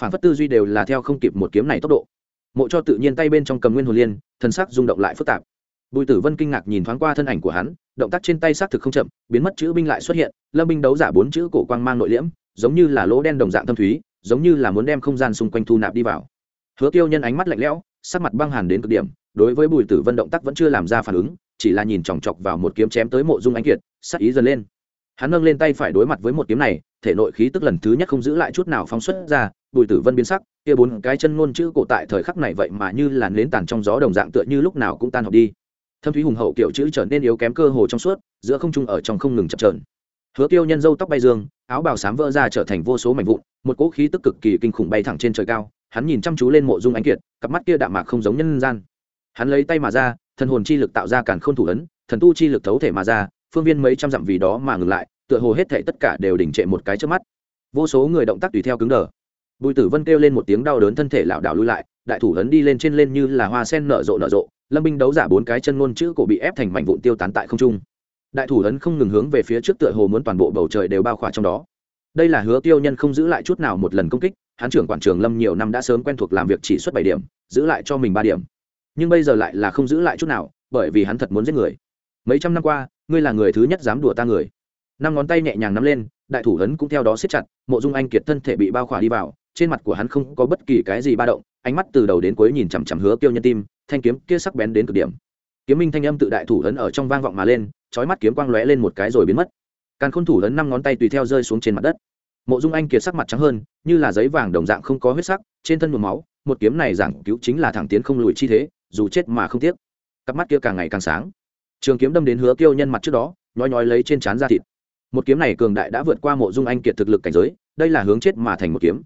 Phản phất tư duy đều là theo không kịp một kiếm này tốc độ. Mộ cho tự nhiên tay bên trong cầm nguyên hồn liên thân sắc rung động lại phức tạp. Bùi tử vân kinh ngạc nhìn thoáng qua thân ảnh của hắn, động tác trên tay xác thực không chậm, biến mất chữ binh lại xuất hiện, lâm binh đấu giả bốn chữ cổ quang mang nội liễm, giống như là lỗ đen đồng dạng thâm thúy, giống như là muốn đem không gian xung quanh thu nạp đi vào. Hứa tiêu nhân ánh mắt lạnh lẽo, sắc mặt băng hàn đến cực điểm đối với bùi tử vân động tác vẫn chưa làm ra phản ứng, chỉ là nhìn chòng chọc vào một kiếm chém tới mộ dung anh kiệt, sắc ý dần lên. Hắn nâng lên tay phải đối mặt với một kiếm này, thể nội khí tức lần thứ nhất không giữ lại chút nào phóng xuất ra, bùi tử vân biến sắc, kia bốn cái chân ngôn chữ cổ tại thời khắc này vậy mà như là nến tàn trong gió đồng dạng tựa như lúc nào cũng tan học đi. Thâm thúy hùng hậu kiểu chữ trở nên yếu kém cơ hồ trong suốt, giữa không trung ở trong không ngừng chập trờn hứa tiêu nhân dâu tóc bay dương, áo bào xám vỡ ra trở thành vô số mảnh vụn, một cỗ khí tức cực kỳ kinh khủng bay thẳng trên trời cao, hắn nhìn chăm chú lên mộ dung ánh kiệt, cặp mắt kia đạm mạc không giống nhân gian hắn lấy tay mà ra, thần hồn chi lực tạo ra càn khôn thủ ấn, thần tu chi lực thấu thể mà ra, phương viên mấy trăm dặm vì đó mà ngừng lại, tựa hồ hết thể tất cả đều đỉnh trệ một cái trước mắt. Vô số người động tác tùy theo cứng đờ. Bùi tử vân kêu lên một tiếng đau đớn thân thể lảo đảo lui lại, đại thủ ấn đi lên trên lên như là hoa sen nở rộ nở rộ, lâm binh đấu giả bốn cái chân ngôn chữ cổ bị ép thành mảnh vụn tiêu tán tại không trung. Đại thủ ấn không ngừng hướng về phía trước tựa hồ muốn toàn bộ bầu trời đều bao khỏa trong đó. Đây là hứa tiêu nhân không giữ lại chút nào một lần công kích, hắn trưởng quản trường lâm nhiều năm đã sớm quen thuộc làm việc chỉ xuất bảy điểm, giữ lại cho mình ba điểm nhưng bây giờ lại là không giữ lại chút nào, bởi vì hắn thật muốn giết người. Mấy trăm năm qua, ngươi là người thứ nhất dám đùa ta người. Năm ngón tay nhẹ nhàng nắm lên, đại thủ hấn cũng theo đó siết chặt, mộ dung anh kiệt thân thể bị bao khỏa đi vào, trên mặt của hắn không có bất kỳ cái gì ba động, ánh mắt từ đầu đến cuối nhìn chằm chằm hứa tiêu nhân tim, thanh kiếm kia sắc bén đến cực điểm. Kiếm minh thanh âm tự đại thủ hấn ở trong vang vọng mà lên, chói mắt kiếm quang lóe lên một cái rồi biến mất. Càn khôn thủ hấn năm ngón tay tùy theo rơi xuống trên mặt đất. Mộ dung anh kiệt sắc mặt trắng hơn, như là giấy vàng đồng dạng không có huyết sắc, trên thân mùa máu, một kiếm này giảng cứu chính là thẳng tiến không lùi chi thế dù chết mà không tiếc. Cặp mắt kia càng ngày càng sáng. Trường kiếm đâm đến hứa tiêu nhân mặt trước đó, nhói nhói lấy trên trán ra thịt. Một kiếm này cường đại đã vượt qua mộ dung anh kiệt thực lực cảnh giới, đây là hướng chết mà thành một kiếm.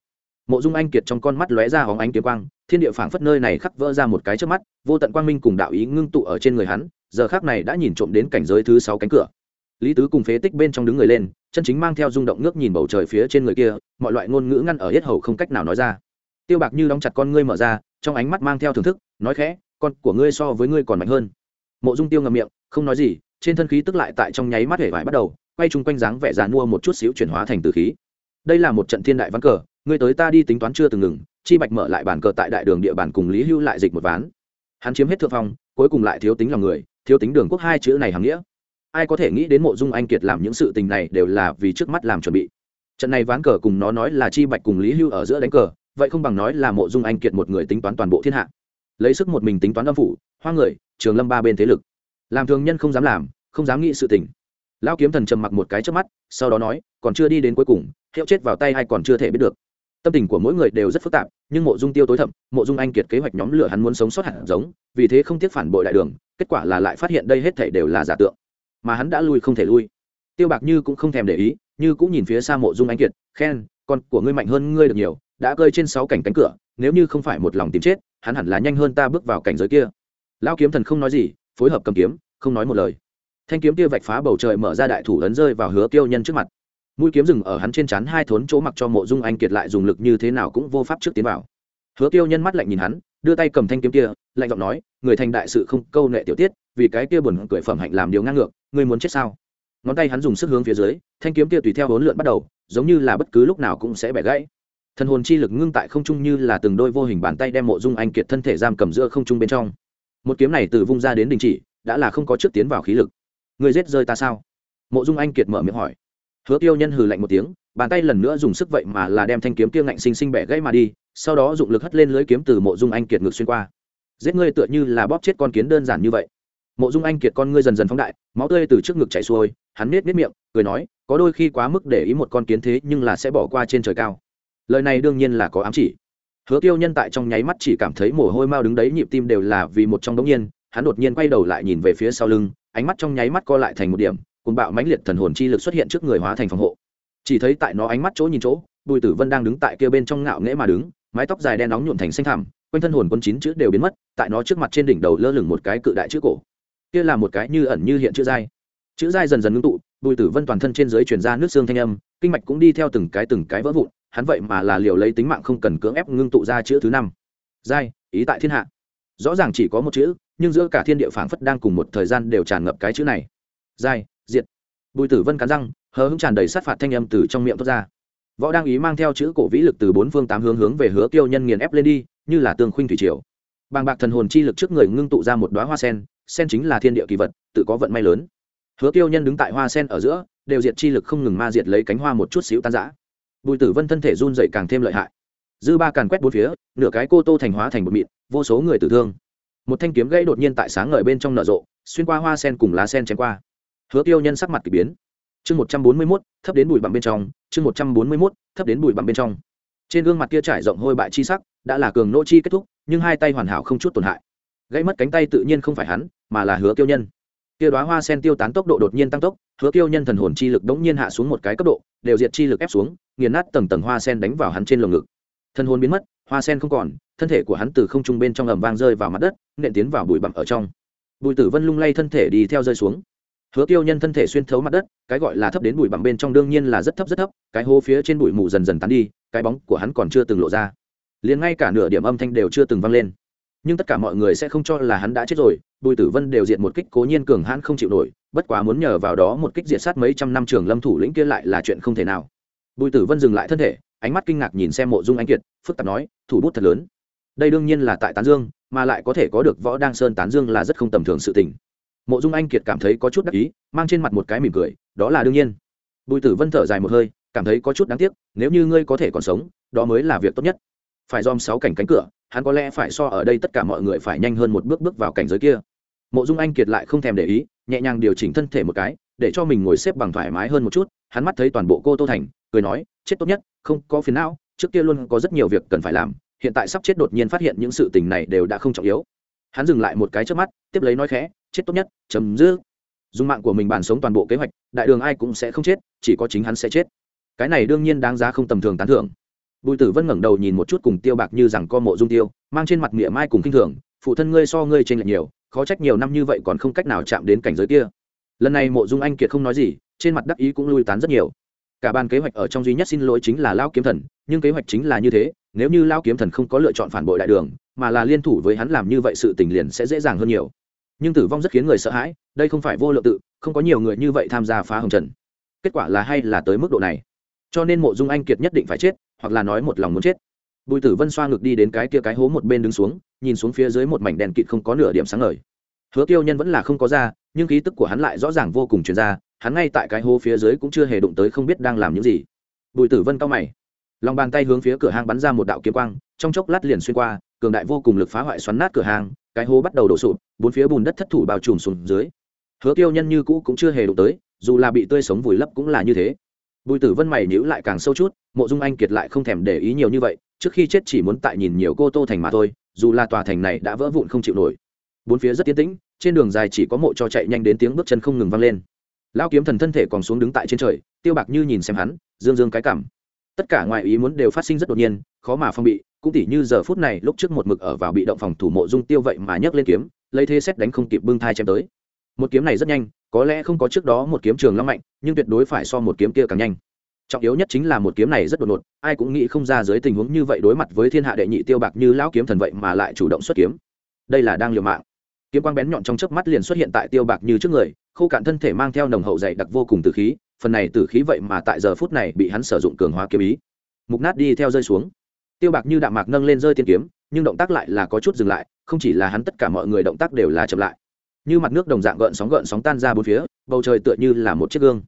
Mộ dung anh kiệt trong con mắt lóe ra hóng ánh kiếm quang, thiên địa phảng phất nơi này khắc vỡ ra một cái trước mắt, vô tận quang minh cùng đạo ý ngưng tụ ở trên người hắn, giờ khác này đã nhìn trộm đến cảnh giới thứ sáu cánh cửa. Lý tứ cùng phế tích bên trong đứng người lên, chân chính mang theo rung động nước nhìn bầu trời phía trên người kia, mọi loại ngôn ngữ ngăn ở hết hầu không cách nào nói ra. Tiêu bạc như đóng chặt con ngươi mở ra, trong ánh mắt mang theo thưởng thức, nói khẽ con của ngươi so với ngươi còn mạnh hơn. Mộ dung tiêu ngậm miệng, không nói gì, trên thân khí tức lại tại trong nháy mắt hể vải bắt đầu, quay chung quanh dáng vẻ dàn mua một chút xíu chuyển hóa thành từ khí. Đây là một trận thiên đại ván cờ, ngươi tới ta đi tính toán chưa từng ngừng, chi bạch mở lại bàn cờ tại đại đường địa bàn cùng lý hưu lại dịch một ván. Hắn chiếm hết thượng phong, cuối cùng lại thiếu tính lòng người, thiếu tính đường quốc hai chữ này hàm nghĩa. Ai có thể nghĩ đến mộ dung anh kiệt làm những sự tình này đều là vì trước mắt làm chuẩn bị. Trận này ván cờ cùng nó nói là chi bạch cùng lý hưu ở giữa đánh cờ, vậy không bằng nói là mộ dung anh kiệt một người tính toán toàn bộ thiên hạ lấy sức một mình tính toán âm phủ, hoa người, trường lâm ba bên thế lực. Làm thường nhân không dám làm, không dám nghĩ sự tình. Lão kiếm thần trầm mặc một cái trước mắt, sau đó nói, còn chưa đi đến cuối cùng, hiệu chết vào tay hay còn chưa thể biết được. Tâm tình của mỗi người đều rất phức tạp, nhưng mộ dung tiêu tối thậm, mộ dung anh kiệt kế hoạch nhóm lửa hắn muốn sống sót hẳn giống, vì thế không tiếc phản bội đại đường, kết quả là lại phát hiện đây hết thể đều là giả tượng. Mà hắn đã lui không thể lui. Tiêu bạc như cũng không thèm để ý, như cũng nhìn phía xa mộ dung anh kiệt, khen, con của ngươi mạnh hơn ngươi được nhiều, đã cơi trên sáu cảnh cánh cửa, nếu như không phải một lòng tìm chết hắn hẳn là nhanh hơn ta bước vào cảnh giới kia. Lão kiếm thần không nói gì, phối hợp cầm kiếm, không nói một lời. Thanh kiếm kia vạch phá bầu trời mở ra đại thủ ấn rơi vào hứa tiêu nhân trước mặt. Mũi kiếm rừng ở hắn trên chắn hai thốn chỗ mặc cho mộ dung anh kiệt lại dùng lực như thế nào cũng vô pháp trước tiến vào. Hứa tiêu nhân mắt lạnh nhìn hắn, đưa tay cầm thanh kiếm kia, lạnh giọng nói, người thành đại sự không câu nệ tiểu tiết, vì cái kia buồn cười phẩm hạnh làm điều ngang ngược, ngươi muốn chết sao? Ngón tay hắn dùng sức hướng phía dưới, thanh kiếm kia tùy theo hỗn lượn bắt đầu, giống như là bất cứ lúc nào cũng sẽ bẻ gãy. Thần hồn chi lực ngưng tại không trung như là từng đôi vô hình bàn tay đem mộ dung anh kiệt thân thể giam cầm giữa không trung bên trong. Một kiếm này từ vung ra đến đình chỉ, đã là không có trước tiến vào khí lực. Người giết rơi ta sao? Mộ dung anh kiệt mở miệng hỏi. Hứa tiêu nhân hừ lạnh một tiếng, bàn tay lần nữa dùng sức vậy mà là đem thanh kiếm kia ngạnh xinh xinh bẻ gãy mà đi, sau đó dụng lực hất lên lưới kiếm từ mộ dung anh kiệt ngược xuyên qua. Giết ngươi tựa như là bóp chết con kiến đơn giản như vậy. Mộ dung anh kiệt con ngươi dần dần phóng đại, máu tươi từ trước ngực chảy xuôi, hắn nết nết miệng, cười nói, có đôi khi quá mức để ý một con kiến thế nhưng là sẽ bỏ qua trên trời cao lời này đương nhiên là có ám chỉ. Hứa tiêu nhân tại trong nháy mắt chỉ cảm thấy mồ hôi mau đứng đấy, nhịp tim đều là vì một trong đống nhiên, hắn đột nhiên quay đầu lại nhìn về phía sau lưng, ánh mắt trong nháy mắt co lại thành một điểm cùng bạo mãnh liệt thần hồn chi lực xuất hiện trước người hóa thành phòng hộ. Chỉ thấy tại nó ánh mắt chỗ nhìn chỗ, bùi tử vân đang đứng tại kia bên trong ngạo nghễ mà đứng, mái tóc dài đen nóng nhuộn thành xanh thẳm, quanh thân hồn quân chín chữ đều biến mất, tại nó trước mặt trên đỉnh đầu lơ lửng một cái cự đại chữ cổ. Kia là một cái như ẩn như hiện chữ dai. Chữ dai dần dần ngưng tụ, bùi tử vân toàn thân trên dưới truyền ra nước xương thanh âm, kinh mạch cũng đi theo từng cái từng cái vỡ vụn hắn vậy mà là liều lấy tính mạng không cần cưỡng ép ngưng tụ ra chữ thứ năm. Giai, ý tại thiên hạ. Rõ ràng chỉ có một chữ, nhưng giữa cả thiên địa phảng phất đang cùng một thời gian đều tràn ngập cái chữ này. Giai, diệt. Bùi tử vân cắn răng, hờ hững tràn đầy sát phạt thanh âm từ trong miệng thoát ra. Võ đang ý mang theo chữ cổ vĩ lực từ bốn phương tám hướng hướng về hứa tiêu nhân nghiền ép lên đi, như là tương khuynh thủy triều. Bàng bạc thần hồn chi lực trước người ngưng tụ ra một đoá hoa sen sen chính là thiên địa kỳ vật, tự có vận may lớn. Hứa tiêu nhân đứng tại hoa sen ở giữa, đều diệt chi lực không ngừng ma diệt lấy cánh hoa một chút xíu tan giã bùi tử vân thân thể run dậy càng thêm lợi hại. Dư ba càn quét bốn phía, nửa cái cô tô thành hóa thành một mịn, vô số người tử thương. Một thanh kiếm gãy đột nhiên tại sáng ngời bên trong nở rộ, xuyên qua hoa sen cùng lá sen chém qua. Hứa tiêu nhân sắc mặt k ỳ biến. Chương một trăm bốn mươi mốt, thấp đến bụi bặm bên trong, chương một trăm bốn mươi mốt, thấp đến bụi bặm bên trong. Trên gương mặt kia trải rộng hôi bại chi sắc, đã là cường nỗ chi kết thúc, nhưng hai tay hoàn hảo không chút tổn hại. Gãy mất cánh tay tự nhiên không phải hắn, mà là hứa tiêu nhân. Kia đoá hoa sen tiêu tán tốc độ đột nhiên tăng tốc hứa kiêu nhân thần hồn chi lực đống nhiên hạ xuống một cái cấp độ, đều diệt chi lực ép xuống, nghiền nát tầng tầng hoa sen đánh vào hắn trên lồng ngực. Thần hồn biến mất, hoa sen không còn, thân thể của hắn từ không trung bên trong ầm vang rơi vào mặt đất, nện tiến vào bụi bặm ở trong. Bùi tử vân lung lay thân thể đi theo rơi xuống. Hứa tiêu nhân thân thể xuyên thấu mặt đất, cái gọi là thấp đến bụi bặm bên trong đương nhiên là rất thấp rất thấp, cái hô phía trên bụi mù dần dần tán đi, cái bóng của hắn còn chưa từng lộ ra. Liền ngay cả nửa điểm âm thanh đều chưa từng vang lên. Nhưng tất cả mọi người sẽ không cho là hắn đã chết rồi bùi tử vân đều diện một kích cố nhiên cường hãn không chịu nổi, bất quá muốn nhờ vào đó một kích diệt sát mấy trăm năm trường lâm thủ lĩnh kia lại là chuyện không thể nào. Bùi tử vân dừng lại thân thể, ánh mắt kinh ngạc nhìn xem mộ dung anh kiệt, phức tạp nói, thủ bút thật lớn. Đây đương nhiên là tại tán dương, mà lại có thể có được võ Đang sơn tán dương là rất không tầm thường sự tình. Mộ dung anh kiệt cảm thấy có chút đắc ý, mang trên mặt một cái mỉm cười, đó là đương nhiên. Bùi tử vân thở dài một hơi, cảm thấy có chút đáng tiếc, nếu như ngươi có thể còn sống, đó mới là việc tốt nhất. Phải dòm sáu cảnh cánh cửa, hắn có lẽ phải so ở đây tất cả mọi người phải nhanh hơn một bước bước vào cảnh giới kia mộ dung anh kiệt lại không thèm để ý, nhẹ nhàng điều chỉnh thân thể một cái, để cho mình ngồi xếp bằng thoải mái hơn một chút, hắn mắt thấy toàn bộ cô tô thành, cười nói, chết tốt nhất, không có phiền não, trước kia luôn có rất nhiều việc cần phải làm, hiện tại sắp chết đột nhiên phát hiện những sự tình này đều đã không trọng yếu. Hắn dừng lại một cái trước mắt, tiếp lấy nói khẽ, chết tốt nhất, chấm dư dùng mạng của mình bàn sống toàn bộ kế hoạch, đại đường ai cũng sẽ không chết, chỉ có chính hắn sẽ chết. Cái này đương nhiên đáng giá không tầm thường tán thưởng. Bùi tử vân ngẩng đầu nhìn một chút cùng tiêu bạc như rằng co mộ dung tiêu, mang trên mặt nghĩa mai cùng kinh thường, phụ thân ngươi so ngươi trên lệch nhiều khó trách nhiều năm như vậy còn không cách nào chạm đến cảnh giới kia. Lần này mộ dung anh kiệt không nói gì, trên mặt đắc ý cũng lui tán rất nhiều. Cả ban kế hoạch ở trong duy nhất xin lỗi chính là lao kiếm thần, nhưng kế hoạch chính là như thế, nếu như lao kiếm thần không có lựa chọn phản bội đại đường, mà là liên thủ với hắn làm như vậy sự tình liền sẽ dễ dàng hơn nhiều. Nhưng tử vong rất khiến người sợ hãi, đây không phải vô lượng tự, không có nhiều người như vậy tham gia phá hồng trần. Kết quả là hay là tới mức độ này? Cho nên mộ dung anh kiệt nhất định phải chết, hoặc là nói một lòng muốn chết. Bùi tử vân xoa ngược đi đến cái kia cái hố một bên đứng xuống nhìn xuống phía dưới một mảnh đèn kịt không có nửa điểm sáng ngời. Hứa tiêu nhân vẫn là không có ra, nhưng khí tức của hắn lại rõ ràng vô cùng chuyển ra, hắn ngay tại cái hố phía dưới cũng chưa hề đụng tới không biết đang làm những gì. Bùi tử vân cao mày, lòng bàn tay hướng phía cửa hang bắn ra một đạo kiếm quang, trong chốc lát liền xuyên qua, cường đại vô cùng lực phá hoại xoắn nát cửa hàng cái hố bắt đầu đổ sụp, bốn phía bùn đất thất thủ bao trùm xuống dưới. Hứa tiêu nhân như cũ cũng chưa hề đụng tới, dù là bị tươi sống vùi lấp cũng là như thế. Bùi tử vân mày nhữ lại càng sâu chút, mộ dung anh kiệt lại không thèm để ý nhiều như vậy, trước khi chết chỉ muốn tại nhìn nhiều cô tô thành mà thôi dù là tòa thành này đã vỡ vụn không chịu nổi. Bốn phía rất tiến tĩnh, trên đường dài chỉ có mộ cho chạy nhanh đến tiếng bước chân không ngừng vang lên. Lao kiếm thần thân thể còn xuống đứng tại trên trời, tiêu bạc như nhìn xem hắn, dương dương cái cảm. Tất cả ngoài ý muốn đều phát sinh rất đột nhiên, khó mà phong bị, cũng tỉ như giờ phút này lúc trước một mực ở vào bị động phòng thủ mộ dung tiêu vậy mà nhấc lên kiếm, lấy thế xét đánh không kịp bưng thai chém tới. Một kiếm này rất nhanh, có lẽ không có trước đó một kiếm trường long mạnh, nhưng tuyệt đối phải so một kiếm kia càng nhanh trọng yếu nhất chính là một kiếm này rất đột ngột, ai cũng nghĩ không ra dưới tình huống như vậy đối mặt với thiên hạ đệ nhị tiêu bạc như lão kiếm thần vậy mà lại chủ động xuất kiếm. Đây là đang liều mạng. Kiếm quang bén nhọn trong chớp mắt liền xuất hiện tại tiêu bạc như trước người, khô cạn thân thể mang theo nồng hậu dày đặc vô cùng từ khí, phần này từ khí vậy mà tại giờ phút này bị hắn sử dụng cường hóa kiếm ý. Mục nát đi theo rơi xuống. Tiêu bạc như đạm mạc nâng lên rơi tiên kiếm, nhưng động tác lại là có chút dừng lại, không chỉ là hắn tất cả mọi người động tác đều là chậm lại. Như mặt nước đồng dạng gợn sóng gợn sóng tan ra bốn phía, bầu trời tựa như là một chiếc gương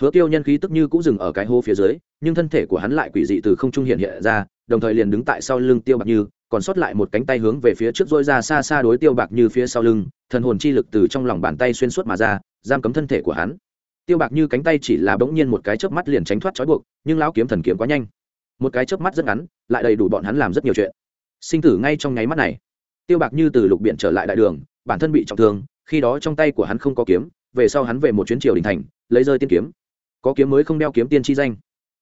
hứa tiêu nhân khí tức như cũng dừng ở cái hố phía dưới, nhưng thân thể của hắn lại quỷ dị từ không trung hiện hiện ra, đồng thời liền đứng tại sau lưng tiêu bạc như, còn sót lại một cánh tay hướng về phía trước dôi ra xa xa đối tiêu bạc như phía sau lưng, thần hồn chi lực từ trong lòng bàn tay xuyên suốt mà ra, giam cấm thân thể của hắn. Tiêu bạc như cánh tay chỉ là bỗng nhiên một cái chớp mắt liền tránh thoát trói buộc, nhưng lão kiếm thần kiếm quá nhanh. Một cái chớp mắt rất ngắn, lại đầy đủ bọn hắn làm rất nhiều chuyện. Sinh tử ngay trong nháy mắt này, tiêu bạc như từ lục biển trở lại đại đường, bản thân bị trọng thương, khi đó trong tay của hắn không có kiếm, về sau hắn về một chuyến triều đình thành, lấy rơi tiên kiếm có kiếm mới không đeo kiếm tiên chi danh,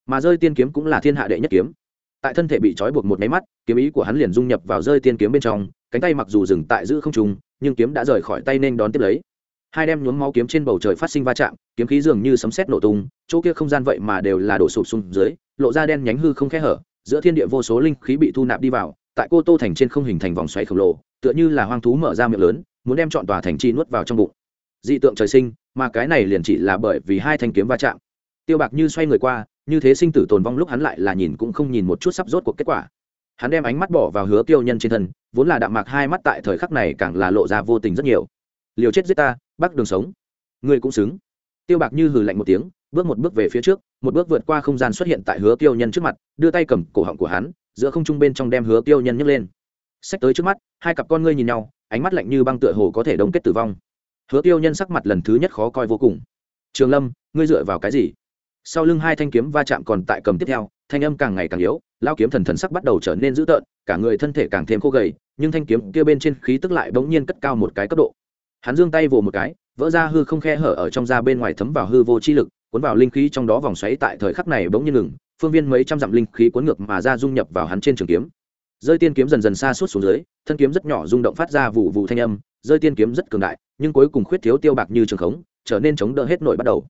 mà rơi tiên kiếm cũng là thiên hạ đệ nhất kiếm. Tại thân thể bị trói buộc một máy mắt, kiếm ý của hắn liền dung nhập vào rơi tiên kiếm bên trong, cánh tay mặc dù dừng tại giữ không trùng nhưng kiếm đã rời khỏi tay nên đón tiếp lấy. Hai đem nhuốm máu kiếm trên bầu trời phát sinh va chạm, kiếm khí dường như sấm sét nổ tung, chỗ kia không gian vậy mà đều là đổ sụp xuống dưới, lộ ra đen nhánh hư không khe hở, giữa thiên địa vô số linh khí bị thu nạp đi vào, tại cô tô thành trên không hình thành vòng xoáy khổng lồ, tựa như là hoang thú mở ra miệng lớn, muốn đem chọn tòa thành chi nuốt vào trong bụng. Dị tượng trời sinh, mà cái này liền chỉ là bởi vì hai thanh kiếm va chạm tiêu bạc như xoay người qua, như thế sinh tử tồn vong lúc hắn lại là nhìn cũng không nhìn một chút sắp rốt cuộc kết quả. Hắn đem ánh mắt bỏ vào hứa tiêu nhân trên thân, vốn là đạm mạc hai mắt tại thời khắc này càng là lộ ra vô tình rất nhiều. Liều chết giết ta bắt đường sống. Ngươi cũng xứng. Tiêu bạc như hừ lạnh một tiếng, bước một bước về phía trước, một bước vượt qua không gian xuất hiện tại hứa tiêu nhân trước mặt, đưa tay cầm cổ họng của hắn, giữa không trung bên trong đem hứa tiêu nhân nhấc lên. Xách tới trước mắt, hai cặp con ngươi nhìn nhau, ánh mắt lạnh như băng tựa hồ có thể đông kết tử vong. Hứa tiêu nhân sắc mặt lần thứ nhất khó coi vô cùng. Trường lâm, ngươi dựa vào cái gì? Sau lưng hai thanh kiếm va chạm còn tại cầm tiếp theo, thanh âm càng ngày càng yếu lao kiếm thần thần sắc bắt đầu trở nên dữ tợn, cả người thân thể càng thêm khô gầy, nhưng thanh kiếm kia bên trên khí tức lại bỗng nhiên cất cao một cái cấp độ. Hắn giương tay vồ một cái, vỡ ra hư không khe hở ở trong da bên ngoài thấm vào hư vô chi lực, cuốn vào linh khí trong đó vòng xoáy tại thời khắc này bỗng nhiên ngừng, phương viên mấy trăm dặm linh khí cuốn ngược mà ra dung nhập vào hắn trên trường kiếm. Rơi tiên kiếm dần dần xa suốt xuống dưới, thân kiếm rất nhỏ rung động phát ra vụ vụ thanh âm, rơi tiên kiếm rất cường đại, nhưng cuối cùng khuyết thiếu tiêu bạc như trường khống, trở nên chống đỡ hết nổi bắt đầu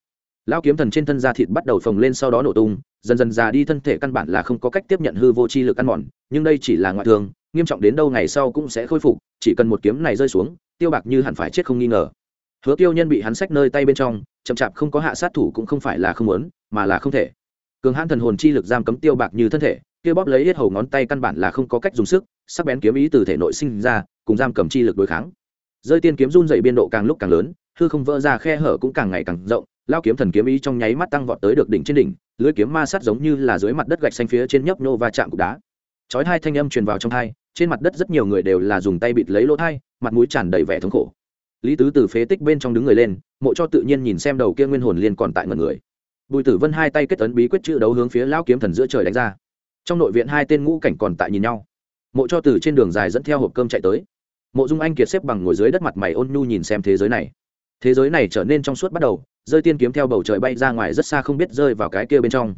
lao kiếm thần trên thân da thịt bắt đầu phồng lên sau đó nổ tung, dần dần già đi thân thể căn bản là không có cách tiếp nhận hư vô chi lực ăn mòn, nhưng đây chỉ là ngoại thương nghiêm trọng đến đâu ngày sau cũng sẽ khôi phục, chỉ cần một kiếm này rơi xuống, tiêu bạc như hẳn phải chết không nghi ngờ. Hứa tiêu nhân bị hắn sách nơi tay bên trong, chậm chạp không có hạ sát thủ cũng không phải là không muốn, mà là không thể. Cường hãn thần hồn chi lực giam cấm tiêu bạc như thân thể, kia bóp lấy hết hầu ngón tay căn bản là không có cách dùng sức, sắc bén kiếm ý từ thể nội sinh ra, cùng giam cầm chi lực đối kháng. Rơi tiên kiếm run dậy biên độ càng lúc càng lớn, hư không vỡ ra khe hở cũng càng ngày càng rộng lao kiếm thần kiếm ý trong nháy mắt tăng vọt tới được đỉnh trên đỉnh, lưới kiếm ma sát giống như là dưới mặt đất gạch xanh phía trên nhấp nhô và chạm cục đá. Chói hai thanh âm truyền vào trong thai, trên mặt đất rất nhiều người đều là dùng tay bịt lấy lỗ thai, mặt mũi tràn đầy vẻ thống khổ. Lý tứ từ phế tích bên trong đứng người lên, mộ cho tự nhiên nhìn xem đầu kia nguyên hồn liên còn tại ngần người. Bùi tử vân hai tay kết tấn bí quyết chữ đấu hướng phía lão kiếm thần giữa trời đánh ra. Trong nội viện hai tên ngũ cảnh còn tại nhìn nhau. Mộ cho từ trên đường dài dẫn theo hộp cơm chạy tới. Mộ dung anh kiệt xếp bằng ngồi dưới đất mặt mày ôn nhu nhìn xem thế giới này. Thế giới này trở nên trong suốt bắt đầu rơi tiên kiếm theo bầu trời bay ra ngoài rất xa không biết rơi vào cái kia bên trong.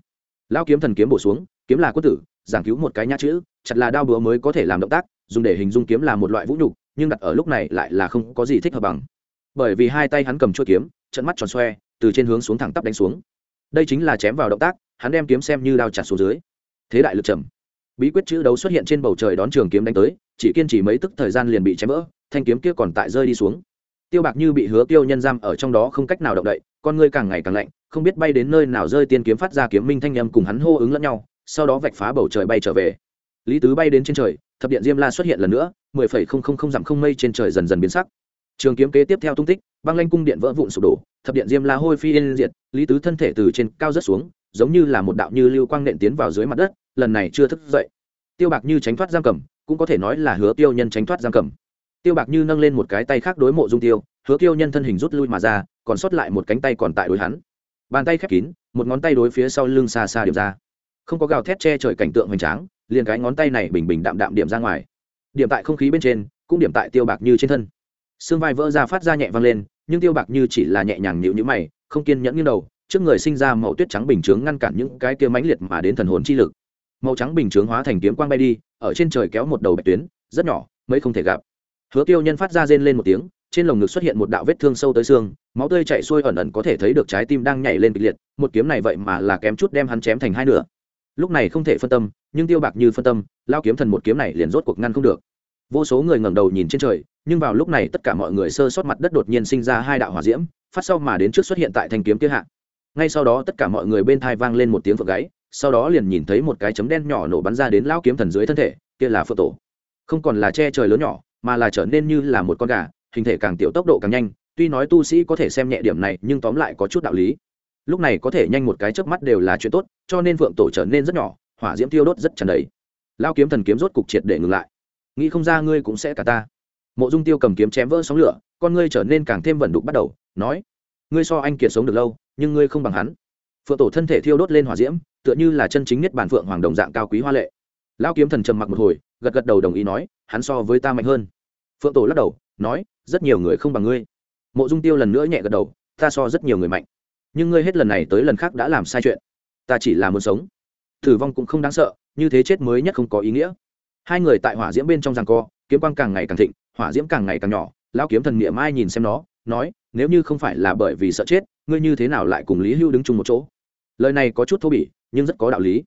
Lão kiếm thần kiếm bổ xuống, kiếm là quân tử, giảng cứu một cái nhã chữ, chặt là đao búa mới có thể làm động tác, dùng để hình dung kiếm là một loại vũ nhục, nhưng đặt ở lúc này lại là không có gì thích hợp bằng. Bởi vì hai tay hắn cầm chuôi kiếm, trận mắt tròn xoe, từ trên hướng xuống thẳng tắp đánh xuống. Đây chính là chém vào động tác, hắn đem kiếm xem như đao chặt xuống dưới. Thế đại lực trầm. Bí quyết chữ đấu xuất hiện trên bầu trời đón trường kiếm đánh tới, chỉ kiên trì mấy tức thời gian liền bị chém vỡ, thanh kiếm kia còn tại rơi đi xuống tiêu bạc như bị hứa tiêu nhân giam ở trong đó không cách nào động đậy, con ngươi càng ngày càng lạnh, không biết bay đến nơi nào rơi tiên kiếm phát ra kiếm minh thanh âm cùng hắn hô ứng lẫn nhau, sau đó vạch phá bầu trời bay trở về. Lý tứ bay đến trên trời, thập điện diêm la xuất hiện lần nữa, mười phẩy không không không dặm không mây trên trời dần dần biến sắc. Trường kiếm kế tiếp theo tung tích, băng lanh cung điện vỡ vụn sụp đổ, thập điện diêm la hôi phi yên diệt, lý tứ thân thể từ trên cao rất xuống, giống như là một đạo như lưu quang nện tiến vào dưới mặt đất, lần này chưa thức dậy. Tiêu bạc như tránh thoát giam cầm, cũng có thể nói là hứa tiêu nhân tránh thoát giam cầm tiêu bạc như nâng lên một cái tay khác đối mộ dung tiêu, hứa tiêu nhân thân hình rút lui mà ra, còn sót lại một cánh tay còn tại đối hắn. Bàn tay khép kín, một ngón tay đối phía sau lưng xa xa điểm ra. Không có gào thét che trời cảnh tượng hoành tráng, liền cái ngón tay này bình bình đạm đạm điểm ra ngoài. Điểm tại không khí bên trên, cũng điểm tại tiêu bạc như trên thân. Xương vai vỡ ra phát ra nhẹ vang lên, nhưng tiêu bạc như chỉ là nhẹ nhàng nhịu nhữ mày, không kiên nhẫn như đầu, trước người sinh ra màu tuyết trắng bình chướng ngăn cản những cái kia mãnh liệt mà đến thần hồn chi lực. Màu trắng bình chướng hóa thành kiếm quang bay đi, ở trên trời kéo một đầu bạch tuyến, rất nhỏ, mấy không thể gặp hứa tiêu nhân phát ra rên lên một tiếng, trên lồng ngực xuất hiện một đạo vết thương sâu tới xương, máu tươi chạy xuôi ẩn ẩn có thể thấy được trái tim đang nhảy lên kịch liệt, một kiếm này vậy mà là kém chút đem hắn chém thành hai nửa. Lúc này không thể phân tâm, nhưng tiêu bạc như phân tâm, lao kiếm thần một kiếm này liền rốt cuộc ngăn không được. Vô số người ngẩng đầu nhìn trên trời, nhưng vào lúc này tất cả mọi người sơ sót mặt đất đột nhiên sinh ra hai đạo hỏa diễm, phát sau mà đến trước xuất hiện tại thanh kiếm kia hạ. Ngay sau đó tất cả mọi người bên thai vang lên một tiếng phượng gáy sau đó liền nhìn thấy một cái chấm đen nhỏ nổ bắn ra đến lao kiếm thần dưới thân thể, kia là phượng tổ. Không còn là che trời lớn nhỏ mà là trở nên như là một con gà, hình thể càng tiểu tốc độ càng nhanh, tuy nói tu sĩ có thể xem nhẹ điểm này nhưng tóm lại có chút đạo lý. Lúc này có thể nhanh một cái chớp mắt đều là chuyện tốt, cho nên phượng tổ trở nên rất nhỏ, hỏa diễm tiêu đốt rất tràn đầy. Lao kiếm thần kiếm rốt cục triệt để ngừng lại. Nghĩ không ra ngươi cũng sẽ cả ta. Mộ dung tiêu cầm kiếm chém vỡ sóng lửa, con ngươi trở nên càng thêm vẩn đục bắt đầu, nói, ngươi so anh kiệt sống được lâu, nhưng ngươi không bằng hắn. Phượng tổ thân thể thiêu đốt lên hỏa diễm, tựa như là chân chính nhất bản phượng hoàng đồng dạng cao quý hoa lệ. Lao kiếm thần trầm mặc một hồi, gật gật đầu đồng ý nói, hắn so với ta mạnh hơn phượng tổ lắc đầu, nói, rất nhiều người không bằng ngươi. Mộ dung tiêu lần nữa nhẹ gật đầu, ta so rất nhiều người mạnh, nhưng ngươi hết lần này tới lần khác đã làm sai chuyện. Ta chỉ là muốn sống. Thử vong cũng không đáng sợ, như thế chết mới nhất không có ý nghĩa. Hai người tại hỏa diễm bên trong giằng co, kiếm quang càng ngày càng thịnh, hỏa diễm càng ngày càng nhỏ, lão kiếm thần niệm ai nhìn xem nó, nói, nếu như không phải là bởi vì sợ chết, ngươi như thế nào lại cùng lý hưu đứng chung một chỗ? Lời này có chút thô bỉ, nhưng rất có đạo lý.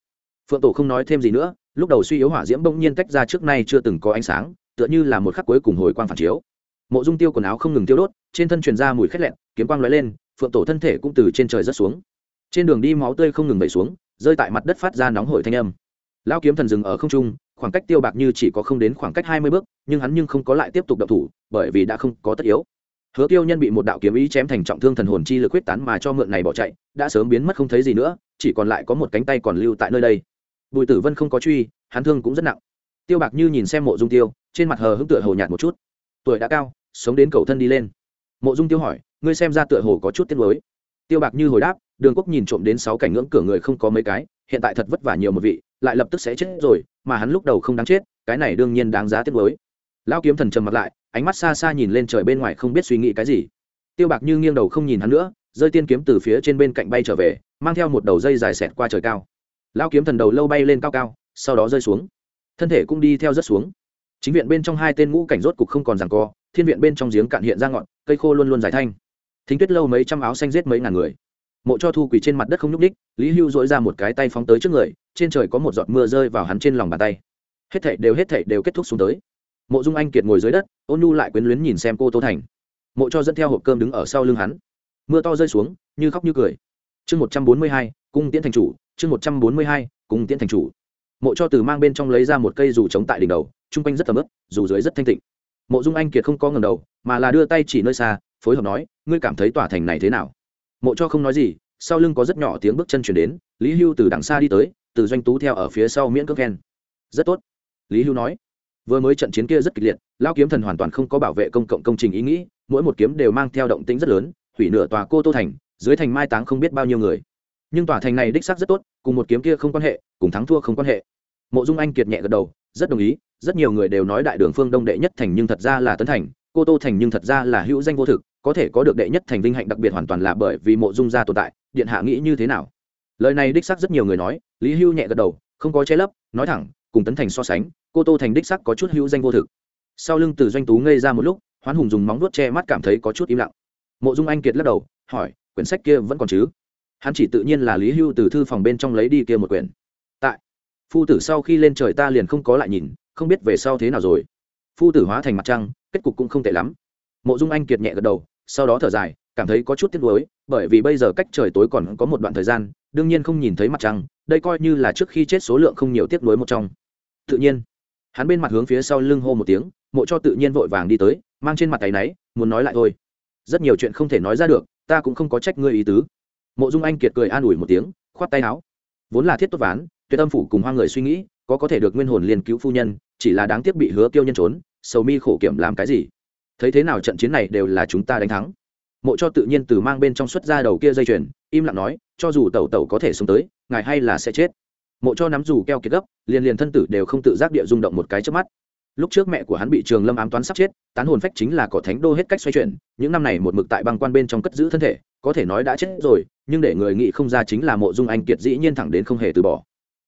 Phượng tổ không nói thêm gì nữa, lúc đầu suy yếu hỏa diễm bỗng nhiên tách ra trước nay chưa từng có ánh sáng tựa như là một khắc cuối cùng hồi quang phản chiếu. Mộ dung tiêu quần áo không ngừng tiêu đốt, trên thân truyền ra mùi khét lẹn, kiếm quang lóe lên, phượng tổ thân thể cũng từ trên trời rớt xuống. Trên đường đi máu tươi không ngừng chảy xuống, rơi tại mặt đất phát ra nóng hổi thanh âm. Lão kiếm thần dừng ở không trung, khoảng cách tiêu bạc như chỉ có không đến khoảng cách hai mươi bước, nhưng hắn nhưng không có lại tiếp tục động thủ, bởi vì đã không có tất yếu. Hứa tiêu nhân bị một đạo kiếm ý chém thành trọng thương thần hồn chi lực huyết tán mà cho mượn này bỏ chạy, đã sớm biến mất không thấy gì nữa, chỉ còn lại có một cánh tay còn lưu tại nơi đây. Bùi tử vân không có truy, hắn thương cũng rất nặng tiêu bạc như nhìn xem mộ dung tiêu, trên mặt hờ hững tựa hồ nhạt một chút. Tuổi đã cao, sống đến cầu thân đi lên. Mộ dung tiêu hỏi, ngươi xem ra tựa hồ có chút tiếc nuối. Tiêu bạc như hồi đáp, đường quốc nhìn trộm đến sáu cảnh ngưỡng cửa người không có mấy cái, hiện tại thật vất vả nhiều một vị, lại lập tức sẽ chết rồi, mà hắn lúc đầu không đáng chết, cái này đương nhiên đáng giá tiếc nuối. Lão kiếm thần trầm mặt lại, ánh mắt xa xa nhìn lên trời bên ngoài không biết suy nghĩ cái gì. Tiêu bạc như nghiêng đầu không nhìn hắn nữa rơi tiên kiếm từ phía trên bên cạnh bay trở về, mang theo một đầu dây dài xẹt qua trời cao. Lão kiếm thần đầu lâu bay lên cao cao, sau đó rơi xuống thân thể cũng đi theo rất xuống. Chính viện bên trong hai tên ngũ cảnh rốt cục không còn rằng co, thiên viện bên trong giếng cạn hiện ra ngọn, cây khô luôn luôn dài thanh. Thính tuyết lâu mấy trăm áo xanh giết mấy ngàn người. Mộ cho thu quỳ trên mặt đất không nhúc ních lý hưu dỗi ra một cái tay phóng tới trước người, trên trời có một giọt mưa rơi vào hắn trên lòng bàn tay. Hết thảy đều hết thảy đều kết thúc xuống tới. Mộ dung anh kiệt ngồi dưới đất, ôn nhu lại quyến luyến nhìn xem cô tô thành. Mộ cho dẫn theo hộp cơm đứng ở sau lưng hắn. Mưa to rơi xuống, như khóc như cười. Chương một trăm bốn mươi hai, cung tiễn thành chủ, chương một trăm bốn mươi hai, cung tiễn thành chủ mộ cho từ mang bên trong lấy ra một cây dù trống tại đỉnh đầu, chung quanh rất tầm ướp dù dưới rất thanh tịnh. Mộ dung anh kiệt không có ngầm đầu, mà là đưa tay chỉ nơi xa, phối hợp nói, ngươi cảm thấy tòa thành này thế nào? Mộ cho không nói gì, sau lưng có rất nhỏ tiếng bước chân chuyển đến, lý hưu từ đằng xa đi tới, từ doanh tú theo ở phía sau miễn cước khen. Rất tốt. Lý hưu nói. Vừa mới trận chiến kia rất kịch liệt, lao kiếm thần hoàn toàn không có bảo vệ công cộng công trình ý nghĩ, mỗi một kiếm đều mang theo động tĩnh rất lớn, hủy nửa tòa cô tô thành, dưới thành mai táng không biết bao nhiêu người nhưng tòa thành này đích xác rất tốt, cùng một kiếm kia không quan hệ, cùng thắng thua không quan hệ. Mộ dung anh kiệt nhẹ gật đầu, rất đồng ý, rất nhiều người đều nói đại đường phương đông đệ nhất thành nhưng thật ra là tấn thành, cô tô thành nhưng thật ra là hữu danh vô thực, có thể có được đệ nhất thành vinh hạnh đặc biệt hoàn toàn là bởi vì mộ dung gia tồn tại, điện hạ nghĩ như thế nào? Lời này đích xác rất nhiều người nói, lý hưu nhẹ gật đầu, không có che lấp, nói thẳng, cùng tấn thành so sánh, cô tô thành đích xác có chút hữu danh vô thực. Sau lưng từ doanh tú ngây ra một lúc, hoán hùng dùng móng vuốt che mắt cảm thấy có chút im lặng. Mộ dung anh kiệt lắc đầu, hỏi, quyển sách kia vẫn còn chứ? Hắn chỉ tự nhiên là lý hưu từ thư phòng bên trong lấy đi kia một quyển. Tại, phu tử sau khi lên trời ta liền không có lại nhìn, không biết về sau thế nào rồi. Phu tử hóa thành mặt trăng, kết cục cũng không tệ lắm. Mộ dung anh kiệt nhẹ gật đầu, sau đó thở dài, cảm thấy có chút tiếc nuối, bởi vì bây giờ cách trời tối còn có một đoạn thời gian, đương nhiên không nhìn thấy mặt trăng, đây coi như là trước khi chết số lượng không nhiều tiếc nuối một trong. Tự nhiên, hắn bên mặt hướng phía sau lưng hô một tiếng, mộ cho tự nhiên vội vàng đi tới, mang trên mặt tay náy, muốn nói lại thôi. Rất nhiều chuyện không thể nói ra được, ta cũng không có trách ngươi ý tứ mộ dung anh kiệt cười an ủi một tiếng, khoát tay áo. Vốn là thiết tốt ván, tuyệt âm phủ cùng hoa người suy nghĩ, có có thể được nguyên hồn liên cứu phu nhân, chỉ là đáng tiếc bị hứa tiêu nhân trốn, sầu mi khổ kiểm làm cái gì? Thấy thế nào trận chiến này đều là chúng ta đánh thắng. Mộ cho tự nhiên từ mang bên trong xuất ra đầu kia dây chuyền, im lặng nói, cho dù tẩu tẩu có thể sống tới, ngài hay là sẽ chết. Mộ cho nắm dù keo kiệt gấp, liền liền thân tử đều không tự giác địa rung động một cái trước mắt lúc trước mẹ của hắn bị trường lâm ám toán sắp chết, tán hồn phách chính là cỏ thánh đô hết cách xoay chuyển, những năm này một mực tại băng quan bên trong cất giữ thân thể, có thể nói đã chết rồi, nhưng để người nghĩ không ra chính là mộ dung anh kiệt dĩ nhiên thẳng đến không hề từ bỏ.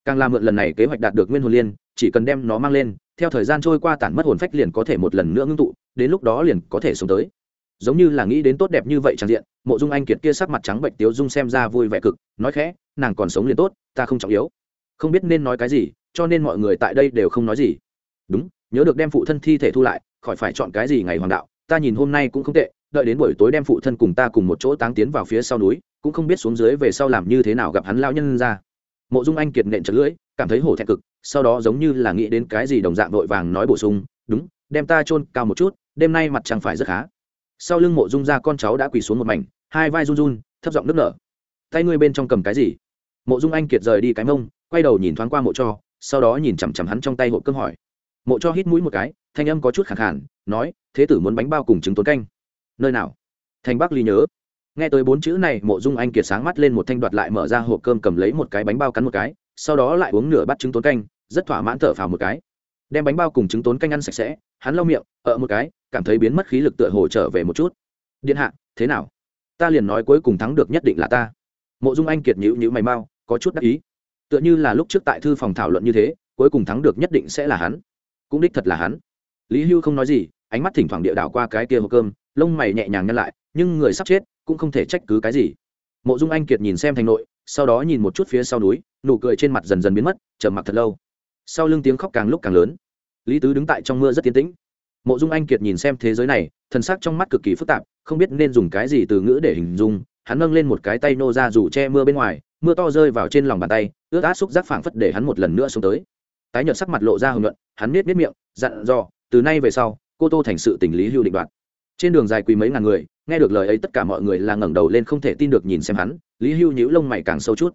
Càng làm mượn lần này kế hoạch đạt được nguyên hồn liên, chỉ cần đem nó mang lên, theo thời gian trôi qua tản mất hồn phách liền có thể một lần nữa ngưng tụ, đến lúc đó liền có thể sống tới. Giống như là nghĩ đến tốt đẹp như vậy trang diện, mộ dung anh kiệt kia sắc mặt trắng bệnh tiếu dung xem ra vui vẻ cực, nói khẽ, nàng còn sống liền tốt, ta không trọng yếu. Không biết nên nói cái gì, cho nên mọi người tại đây đều không nói gì. Đúng nhớ được đem phụ thân thi thể thu lại, khỏi phải chọn cái gì ngày hoàng đạo, ta nhìn hôm nay cũng không tệ, đợi đến buổi tối đem phụ thân cùng ta cùng một chỗ táng tiến vào phía sau núi, cũng không biết xuống dưới về sau làm như thế nào gặp hắn lao nhân ra. Mộ dung anh kiệt nện chật lưỡi, cảm thấy hổ thẹn cực, sau đó giống như là nghĩ đến cái gì đồng dạng vội vàng nói bổ sung, đúng, đem ta chôn cao một chút, đêm nay mặt chẳng phải rất khá. Sau lưng mộ dung ra con cháu đã quỳ xuống một mảnh, hai vai run run, thấp giọng nức nở. Tay ngươi bên trong cầm cái gì? Mộ dung anh kiệt rời đi cái mông, quay đầu nhìn thoáng qua mộ cho, sau đó nhìn chằm chằm hắn trong tay hộp cơm hỏi mộ cho hít mũi một cái, thanh âm có chút khẳng khản, nói, thế tử muốn bánh bao cùng trứng tốn canh. Nơi nào? Thành bắc ly nhớ. Nghe tới bốn chữ này, mộ dung anh kiệt sáng mắt lên một thanh đoạt lại mở ra hộp cơm cầm lấy một cái bánh bao cắn một cái, sau đó lại uống nửa bát trứng tốn canh, rất thỏa mãn thở phào một cái. Đem bánh bao cùng trứng tốn canh ăn sạch sẽ, hắn lau miệng ở một cái, cảm thấy biến mất khí lực tựa hồ trở về một chút. Điện hạ, thế nào? Ta liền nói cuối cùng thắng được nhất định là ta. Mộ dung anh kiệt nhữ nhữ mày mau, có chút đắc ý. Tựa như là lúc trước tại thư phòng thảo luận như thế, cuối cùng thắng được nhất định sẽ là hắn cũng đích thật là hắn. Lý hưu không nói gì, ánh mắt thỉnh thoảng địa đảo qua cái kia hộp cơm, lông mày nhẹ nhàng nhăn lại, nhưng người sắp chết cũng không thể trách cứ cái gì. Mộ dung anh kiệt nhìn xem thành nội, sau đó nhìn một chút phía sau núi, nụ cười trên mặt dần dần biến mất, trầm mặc thật lâu. Sau lưng tiếng khóc càng lúc càng lớn. Lý tứ đứng tại trong mưa rất tiến tĩnh. Mộ dung anh kiệt nhìn xem thế giới này, thần sắc trong mắt cực kỳ phức tạp, không biết nên dùng cái gì từ ngữ để hình dung, hắn nâng lên một cái tay nô ra dù che mưa bên ngoài, mưa to rơi vào trên lòng bàn tay, ướt át xúc giác phảng phất để hắn một lần nữa xuống tới tái nhợt sắc mặt lộ ra hồng nhuận hắn nết nết miệng, dặn dò, từ nay về sau, cô tô thành sự tình lý hưu định đoạt. Trên đường dài quý mấy ngàn người, nghe được lời ấy tất cả mọi người là ngẩng đầu lên không thể tin được nhìn xem hắn, lý hưu nhíu lông mày càng sâu chút.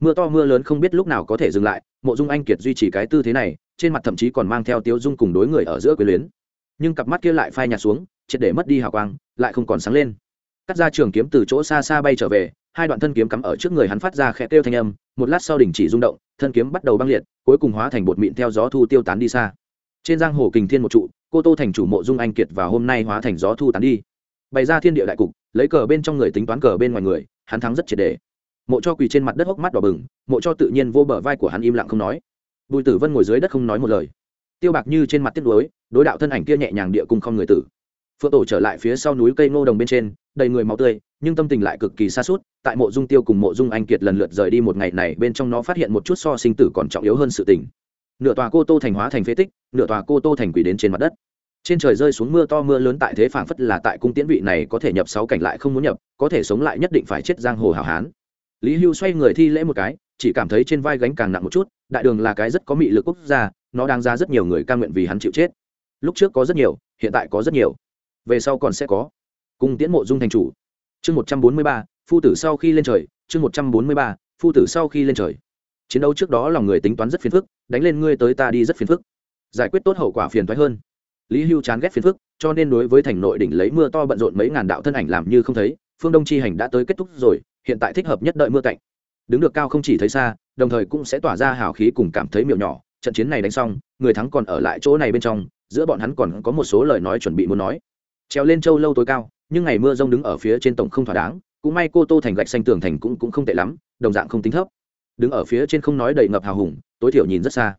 Mưa to mưa lớn không biết lúc nào có thể dừng lại, mộ dung anh kiệt duy trì cái tư thế này, trên mặt thậm chí còn mang theo tiếu dung cùng đối người ở giữa quyền luyến. Nhưng cặp mắt kia lại phai nhạt xuống, triệt để mất đi hào quang, lại không còn sáng lên. Cắt ra trường kiếm từ chỗ xa xa bay trở về, hai đoạn thân kiếm cắm ở trước người hắn phát ra khẽ kêu thanh âm, một lát sau đình chỉ rung động thân kiếm bắt đầu băng liệt, cuối cùng hóa thành bột mịn theo gió thu tiêu tán đi xa. Trên giang hồ kình thiên một trụ, cô tô thành chủ mộ dung anh kiệt và hôm nay hóa thành gió thu tán đi. Bày ra thiên địa đại cục, lấy cờ bên trong người tính toán cờ bên ngoài người, hắn thắng rất triệt đề mộ cho quỳ trên mặt đất hốc mắt đỏ bừng, mộ cho tự nhiên vô bờ vai của hắn im lặng không nói. Bùi tử vân ngồi dưới đất không nói một lời. Tiêu bạc như trên mặt tiếc đối đối đạo thân ảnh kia nhẹ nhàng địa cung không người tử. Phượng tổ trở lại phía sau núi cây ngô đồng bên trên đầy người máu tươi, nhưng tâm tình lại cực kỳ xa suốt tại mộ dung tiêu cùng mộ dung anh kiệt lần lượt rời đi một ngày này, bên trong nó phát hiện một chút so sinh tử còn trọng yếu hơn sự tình. Nửa tòa cô tô thành hóa thành phế tích, nửa tòa cô tô thành quỷ đến trên mặt đất. Trên trời rơi xuống mưa to mưa lớn tại thế phảng phất là tại cung tiễn vị này có thể nhập sáu cảnh lại không muốn nhập, có thể sống lại nhất định phải chết giang hồ hảo hán. Lý hưu xoay người thi lễ một cái, chỉ cảm thấy trên vai gánh càng nặng một chút, đại đường là cái rất có mị lực quốc gia, nó đang ra rất nhiều người ca nguyện vì hắn chịu chết. Lúc trước có rất nhiều, hiện tại có rất nhiều. Về sau còn sẽ có cung tiễn mộ dung thành chủ. Chương một trăm bốn mươi ba, phu tử sau khi lên trời. Chương một trăm bốn mươi ba, phu tử sau khi lên trời. Chiến đấu trước đó lòng người tính toán rất phiền phức, đánh lên ngươi tới ta đi rất phiền phức. Giải quyết tốt hậu quả phiền thoái hơn. Lý hưu chán ghét phiền phức, cho nên đối với thành nội đỉnh lấy mưa to bận rộn mấy ngàn đạo thân ảnh làm như không thấy, phương đông chi hành đã tới kết thúc rồi, hiện tại thích hợp nhất đợi mưa cạnh đứng được cao không chỉ thấy xa, đồng thời cũng sẽ tỏa ra hào khí cùng cảm thấy miệng nhỏ. Trận chiến này đánh xong, người thắng còn ở lại chỗ này bên trong, giữa bọn hắn còn có một số lời nói chuẩn bị muốn nói. Treo lên châu lâu tối cao nhưng ngày mưa rông đứng ở phía trên tổng không thỏa đáng, cũng may cô tô thành gạch xanh tường thành cũng cũng không tệ lắm, đồng dạng không tính thấp. Đứng ở phía trên không nói đầy ngập hào hùng, tối thiểu nhìn rất xa.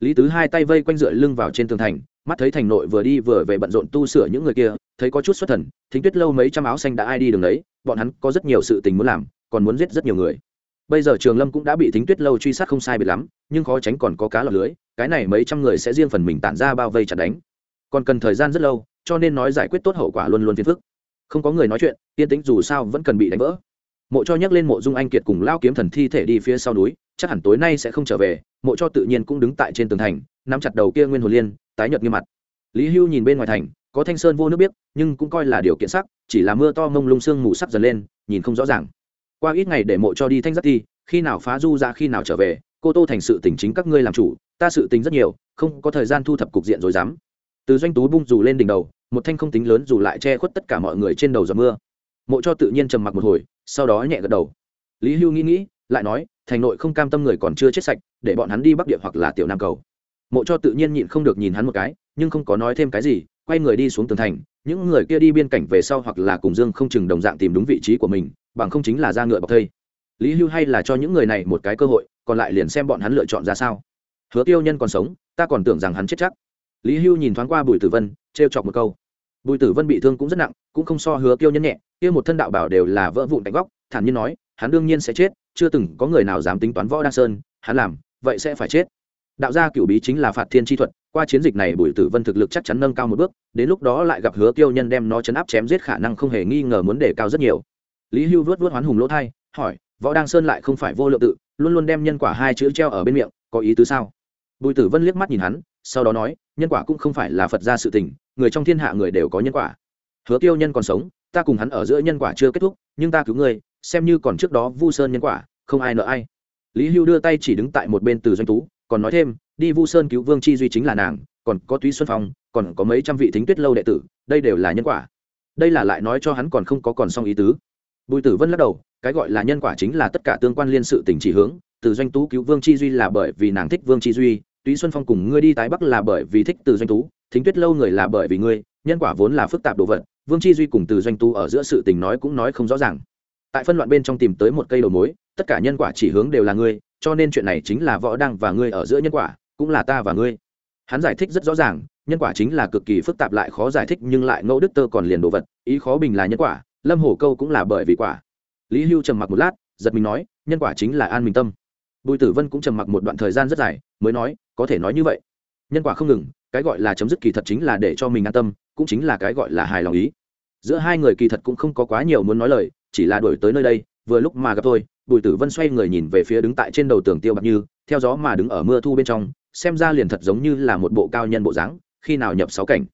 Lý tứ hai tay vây quanh dựa lưng vào trên tường thành, mắt thấy thành nội vừa đi vừa về bận rộn tu sửa những người kia, thấy có chút xuất thần, thính tuyết lâu mấy trăm áo xanh đã ai đi đường đấy, bọn hắn có rất nhiều sự tình muốn làm, còn muốn giết rất nhiều người. Bây giờ trường lâm cũng đã bị thính tuyết lâu truy sát không sai biệt lắm, nhưng khó tránh còn có cá lọc lưới, cái này mấy trăm người sẽ riêng phần mình tản ra bao vây chặt đánh. Còn cần thời gian rất lâu, cho nên nói giải quyết tốt hậu quả luôn luôn phiền phức không có người nói chuyện, yên tĩnh dù sao vẫn cần bị đánh vỡ. Mộ cho nhắc lên mộ dung anh kiệt cùng lao kiếm thần thi thể đi phía sau núi, chắc hẳn tối nay sẽ không trở về, mộ cho tự nhiên cũng đứng tại trên tường thành, nắm chặt đầu kia nguyên hồ liên, tái nhợt nghiêm mặt. Lý hưu nhìn bên ngoài thành, có thanh sơn vô nước biết, nhưng cũng coi là điều kiện sắc, chỉ là mưa to mông lung sương mù sắc dần lên, nhìn không rõ ràng. Qua ít ngày để mộ cho đi thanh giác thi, khi nào phá du ra khi nào trở về, cô tô thành sự tình chính các ngươi làm chủ, ta sự tình rất nhiều, không có thời gian thu thập cục diện rồi dám từ doanh tú bung dù lên đỉnh đầu, một thanh không tính lớn dù lại che khuất tất cả mọi người trên đầu giọt mưa. Mộ cho tự nhiên trầm mặc một hồi, sau đó nhẹ gật đầu. Lý hưu nghĩ nghĩ, lại nói, thành nội không cam tâm người còn chưa chết sạch, để bọn hắn đi bắc địa hoặc là tiểu nam cầu. Mộ cho tự nhiên nhịn không được nhìn hắn một cái, nhưng không có nói thêm cái gì, quay người đi xuống tường thành. Những người kia đi biên cảnh về sau hoặc là cùng dương không chừng đồng dạng tìm đúng vị trí của mình, bằng không chính là ra ngựa bọc thây. Lý hưu hay là cho những người này một cái cơ hội, còn lại liền xem bọn hắn lựa chọn ra sao. Hứa tiêu nhân còn sống, ta còn tưởng rằng hắn chết chắc lý hưu nhìn thoáng qua bùi tử vân t r e o chọc một câu. Bùi tử vân bị thương cũng rất nặng, cũng không so hứa Kiêu nhân nhẹ, kia một thân đạo bảo đều là vỡ vụn đánh góc, thản nhiên nói, hắn đương nhiên sẽ chết, chưa từng có người nào dám tính toán võ Đa sơn, hắn làm, vậy sẽ phải chết. Đạo gia cựu bí chính là phạt thiên chi thuật, qua chiến dịch này bùi tử vân thực lực chắc chắn nâng cao một bước, đến lúc đó lại gặp hứa Kiêu nhân đem nó chấn áp chém giết khả năng không hề nghi ngờ muốn đề cao rất nhiều. Lý hưu vớt vớt hoán hùng lỗ thai, hỏi, võ đăng sơn lại không phải vô lượng tự, luôn luôn đem nhân quả hai chữ treo ở bên miệng, có ý tứ sao? Bùi tử vân liếc mắt nhìn hắn, sau đó nói nhân quả cũng không phải là phật ra sự tình, người trong thiên hạ người đều có nhân quả. Hứa tiêu nhân còn sống, ta cùng hắn ở giữa nhân quả chưa kết thúc, nhưng ta cứu ngươi, xem như còn trước đó vu sơn nhân quả, không ai nợ ai. Lý hưu đưa tay chỉ đứng tại một bên từ doanh tú, còn nói thêm, đi vu sơn cứu vương chi duy chính là nàng, còn có túy xuân phong, còn có mấy trăm vị thính tuyết lâu đệ tử, đây đều là nhân quả. Đây là lại nói cho hắn còn không có còn xong ý tứ. Bùi tử vân lắc đầu, cái gọi là nhân quả chính là tất cả tương quan liên sự tình chỉ hướng, từ doanh tú cứu vương chi duy là bởi vì nàng thích vương chi duy túy xuân phong cùng ngươi đi tái bắc là bởi vì thích từ doanh tú, thính tuyết lâu người là bởi vì ngươi, nhân quả vốn là phức tạp đồ vật, vương chi duy cùng từ doanh tú ở giữa sự tình nói cũng nói không rõ ràng. Tại phân loạn bên trong tìm tới một cây đầu mối, tất cả nhân quả chỉ hướng đều là ngươi, cho nên chuyện này chính là võ đăng và ngươi ở giữa nhân quả, cũng là ta và ngươi. Hắn giải thích rất rõ ràng, nhân quả chính là cực kỳ phức tạp lại khó giải thích nhưng lại ngẫu đức tơ còn liền đồ vật, ý khó bình là nhân quả, lâm hổ câu cũng là bởi vì quả. Lý hưu trầm mặc một lát, giật mình nói, nhân quả chính là an bình tâm. Bùi tử vân cũng trầm mặc một đoạn thời gian rất dài, mới nói có thể nói như vậy. Nhân quả không ngừng, cái gọi là chấm dứt kỳ thật chính là để cho mình an tâm, cũng chính là cái gọi là hài lòng ý. Giữa hai người kỳ thật cũng không có quá nhiều muốn nói lời, chỉ là đổi tới nơi đây, vừa lúc mà gặp tôi bùi tử vân xoay người nhìn về phía đứng tại trên đầu tường tiêu bạc như, theo gió mà đứng ở mưa thu bên trong, xem ra liền thật giống như là một bộ cao nhân bộ dáng, khi nào nhập sáu cảnh.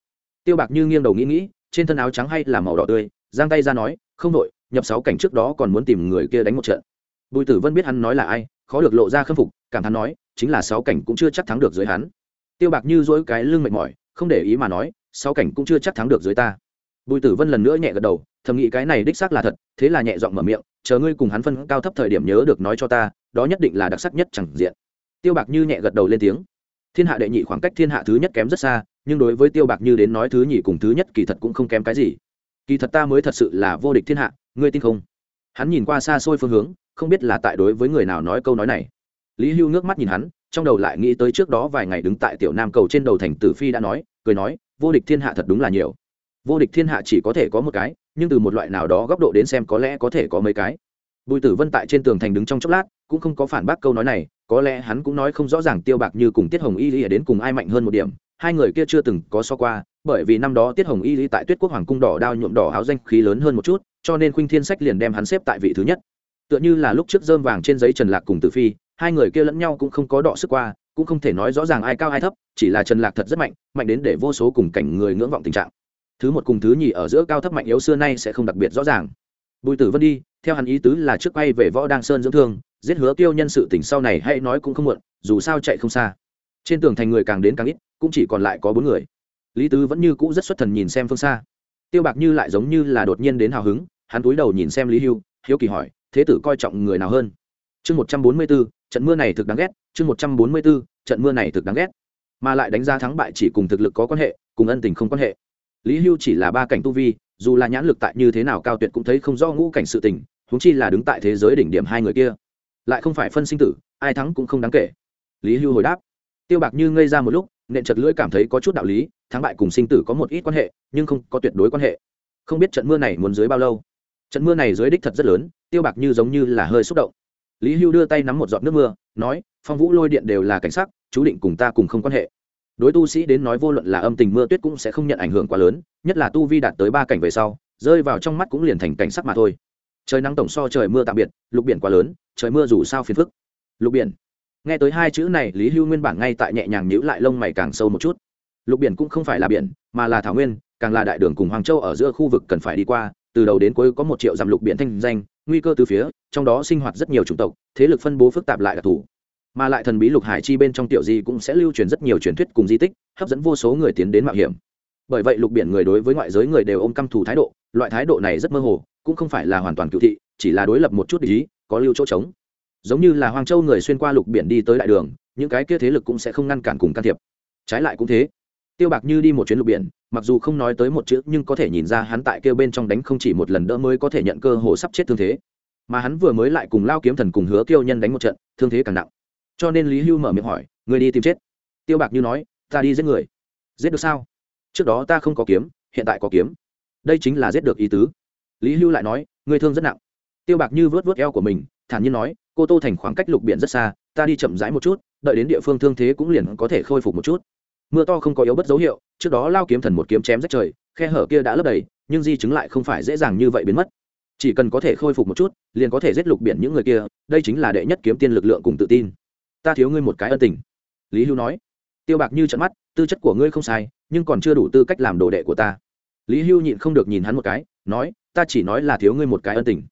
Tiêu bạc như nghiêng đầu nghĩ nghĩ, trên thân áo trắng hay là màu đỏ tươi, giang tay ra nói, không đội nhập sáu cảnh trước đó còn muốn tìm người kia đánh một trận. Bùi tử vân biết hắn nói là ai, khó được lộ ra khâm phục, cảm thán nói chính là sáu cảnh cũng chưa chắc thắng được dưới hắn. Tiêu bạc như dỗi cái lưng mệt mỏi, không để ý mà nói, sáu cảnh cũng chưa chắc thắng được dưới ta. Bùi tử vân lần nữa nhẹ gật đầu, thầm nghĩ cái này đích xác là thật, thế là nhẹ giọng mở miệng, chờ ngươi cùng hắn phân cao thấp thời điểm nhớ được nói cho ta, đó nhất định là đặc sắc nhất chẳng diện. Tiêu bạc như nhẹ gật đầu lên tiếng. Thiên hạ đệ nhị khoảng cách thiên hạ thứ nhất kém rất xa, nhưng đối với tiêu bạc như đến nói thứ nhị cùng thứ nhất kỳ thật cũng không kém cái gì. Kỳ thật ta mới thật sự là vô địch thiên hạ, ngươi tin không? Hắn nhìn qua xa xôi phương hướng, không biết là tại đối với người nào nói câu nói này lý hưu ngước mắt nhìn hắn, trong đầu lại nghĩ tới trước đó vài ngày đứng tại tiểu nam cầu trên đầu thành tử phi đã nói, cười nói, vô địch thiên hạ thật đúng là nhiều. Vô địch thiên hạ chỉ có thể có một cái, nhưng từ một loại nào đó góc độ đến xem có lẽ có thể có mấy cái. Bùi tử vân tại trên tường thành đứng trong chốc lát, cũng không có phản bác câu nói này, có lẽ hắn cũng nói không rõ ràng tiêu bạc như cùng tiết hồng y lý đến cùng ai mạnh hơn một điểm, hai người kia chưa từng có so qua, bởi vì năm đó tiết hồng y lý tại tuyết quốc hoàng cung đỏ đao nhuộm đỏ áo danh khí lớn hơn một chút, cho nên khuynh thiên sách liền đem hắn xếp tại vị thứ nhất. Tựa như là lúc trước dơm vàng trên giấy trần lạc cùng tử phi hai người kia lẫn nhau cũng không có đọ sức qua, cũng không thể nói rõ ràng ai cao ai thấp, chỉ là trần lạc thật rất mạnh mạnh đến để vô số cùng cảnh người ngưỡng vọng tình trạng. Thứ một cùng thứ nhì ở giữa cao thấp mạnh yếu xưa nay sẽ không đặc biệt rõ ràng. Bùi tử vân đi, theo hắn ý tứ là trước quay về võ đăng sơn dưỡng thương, giết hứa tiêu nhân sự tỉnh sau này hay nói cũng không muộn, dù sao chạy không xa. Trên tường thành người càng đến càng ít, cũng chỉ còn lại có bốn người. Lý tứ vẫn như cũ rất xuất thần nhìn xem phương xa. Tiêu bạc như lại giống như là đột nhiên đến hào hứng, hắn túi đầu nhìn xem lý hưu, hiếu kỳ hỏi, thế tử coi trọng người nào hơn? Chương một trăm bốn mươi bốn trận mưa này thực đáng ghét, chương một trăm bốn mươi b ố trận mưa này thực đáng ghét. Mà lại đánh giá thắng bại chỉ cùng thực lực có quan hệ, cùng ân tình không quan hệ. Lý hưu chỉ là ba cảnh tu vi, dù là nhãn lực tại như thế nào cao tuyệt cũng thấy không rõ ngũ cảnh sự tình húng chi là đứng tại thế giới đỉnh điểm hai người kia. Lại không phải phân sinh tử, ai thắng cũng không đáng kể. Lý hưu hồi đáp, tiêu bạc như ngây ra một lúc, nện chật lưỡi cảm thấy có chút đạo lý, thắng bại cùng sinh tử có một ít quan hệ, nhưng không có tuyệt đối quan hệ. Không biết trận mưa này muốn dưới bao lâu. Trận mưa này dưới đích thật rất lớn, tiêu bạc như giống như là hơi xúc động lý hưu đưa tay nắm một giọt nước mưa, nói, phong vũ lôi điện đều là cảnh sắc, chú định cùng ta cùng không quan hệ. Đối tu sĩ đến nói vô luận là âm tình mưa tuyết cũng sẽ không nhận ảnh hưởng quá lớn, nhất là tu vi đạt tới ba cảnh về sau, rơi vào trong mắt cũng liền thành cảnh sắc mà thôi. Trời nắng tổng so trời mưa tạm biệt, lục biển quá lớn, trời mưa dù sao phiền phức. Lục biển. Nghe tới hai chữ này, lý hưu nguyên bản ngay tại nhẹ nhàng nhữ lại lông mày càng sâu một chút. Lục biển cũng không phải là biển, mà là thảo nguyên, càng là đại đường cùng hoàng châu ở giữa khu vực cần phải đi qua, từ đầu đến cuối có một triệu dặm lục biển thanh danh nguy cơ từ phía, trong đó sinh hoạt rất nhiều chủng tộc, thế lực phân bố phức tạp lại đặc thù mà lại thần bí lục hải chi bên trong tiểu di cũng sẽ lưu truyền rất nhiều truyền thuyết cùng di tích, hấp dẫn vô số người tiến đến mạo hiểm. Bởi vậy lục biển người đối với ngoại giới người đều ôm căm thù thái độ, loại thái độ này rất mơ hồ, cũng không phải là hoàn toàn cựu thị, chỉ là đối lập một chút ý, có lưu chỗ trống. Giống như là hoàng châu người xuyên qua lục biển đi tới đại đường, những cái kia thế lực cũng sẽ không ngăn cản cùng can thiệp. Trái lại cũng thế tiêu bạc như đi một chuyến lục biển, mặc dù không nói tới một chữ, nhưng có thể nhìn ra hắn tại kêu bên trong đánh không chỉ một lần đỡ mới có thể nhận cơ hồ sắp chết thương thế. Mà hắn vừa mới lại cùng lao kiếm thần cùng hứa kiêu nhân đánh một trận, thương thế càng nặng. Cho nên lý hưu mở miệng hỏi người đi tìm chết? Tiêu bạc như nói, ta đi giết người. Giết được sao? Trước đó ta không có kiếm, hiện tại có kiếm. Đây chính là giết được ý tứ. Lý hưu lại nói người thương rất nặng. Tiêu bạc như vớt vớt eo của mình, thản nhiên nói, cô tô thành khoảng cách lục biển rất xa, ta đi chậm rãi một chút, đợi đến địa phương thương thế cũng liền có thể khôi phục một chút mưa to không có yếu bất dấu hiệu, trước đó lao kiếm thần một kiếm chém rách trời, khe hở kia đã lấp đầy, nhưng di chứng lại không phải dễ dàng như vậy biến mất. Chỉ cần có thể khôi phục một chút, liền có thể giết lục biển những người kia, đây chính là đệ nhất kiếm tiên lực lượng cùng tự tin. Ta thiếu ngươi một cái ân tình. Lý hưu nói. Tiêu bạc như trận mắt, tư chất của ngươi không sai, nhưng còn chưa đủ tư cách làm đồ đệ của ta. Lý hưu nhịn không được nhìn hắn một cái, nói, ta chỉ nói là thiếu ngươi một cái ân tình.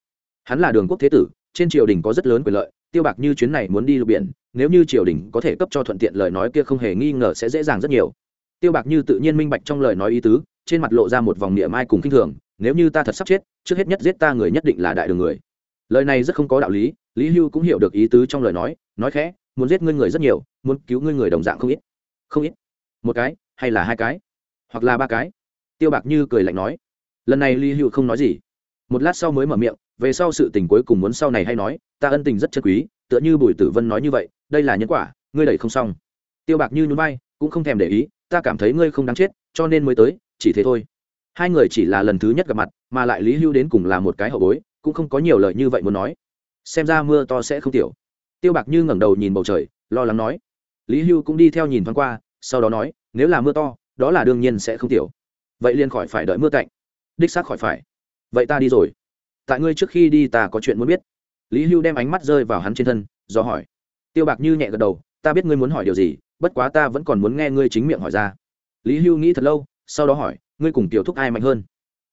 Hắn là đường quốc thế tử, trên triều đình có rất lớn quyền lợi tiêu bạc như chuyến này muốn đi lục biển, nếu như triều đình có thể cấp cho thuận tiện lời nói kia không hề nghi ngờ sẽ dễ dàng rất nhiều. Tiêu bạc như tự nhiên minh bạch trong lời nói ý tứ, trên mặt lộ ra một vòng niệm ai cùng khinh thường, nếu như ta thật sắp chết, trước hết nhất giết ta người nhất định là đại đường người. Lời này rất không có đạo lý lý hưu cũng hiểu được ý tứ trong lời nói nói khẽ, muốn giết ngươi người rất nhiều, muốn cứu ngươi người đồng dạng không ít. Không ít. Một cái, hay là hai cái, hoặc là ba cái. Tiêu bạc như cười lạnh nói. Lần này lý hưu không nói gì. Một lát sau mới mở miệng về sau sự tình cuối cùng muốn sau này hay nói, ta ân tình rất chân quý, tựa như bùi tử vân nói như vậy, đây là nhân quả, ngươi đẩy không xong. Tiêu bạc như nhún vai, cũng không thèm để ý, ta cảm thấy ngươi không đáng chết, cho nên mới tới, chỉ thế thôi. Hai người chỉ là lần thứ nhất gặp mặt, mà lại lý hưu đến cùng là một cái hậu bối, cũng không có nhiều lời như vậy muốn nói. Xem ra mưa to sẽ không tiểu. Tiêu bạc như ngẩng đầu nhìn bầu trời, lo lắng nói. Lý hưu cũng đi theo nhìn thoáng qua, sau đó nói, nếu là mưa to, đó là đương nhiên sẽ không tiểu. Vậy liền khỏi phải đợi mưa cạnh đích xác khỏi phải. Vậy ta đi rồi tại ngươi trước khi đi ta có chuyện muốn biết. Lý hưu đem ánh mắt rơi vào hắn trên thân, do hỏi. Tiêu bạc như nhẹ gật đầu, ta biết ngươi muốn hỏi điều gì, bất quá ta vẫn còn muốn nghe ngươi chính miệng hỏi ra. Lý hưu nghĩ thật lâu, sau đó hỏi, ngươi cùng tiểu thúc ai mạnh hơn?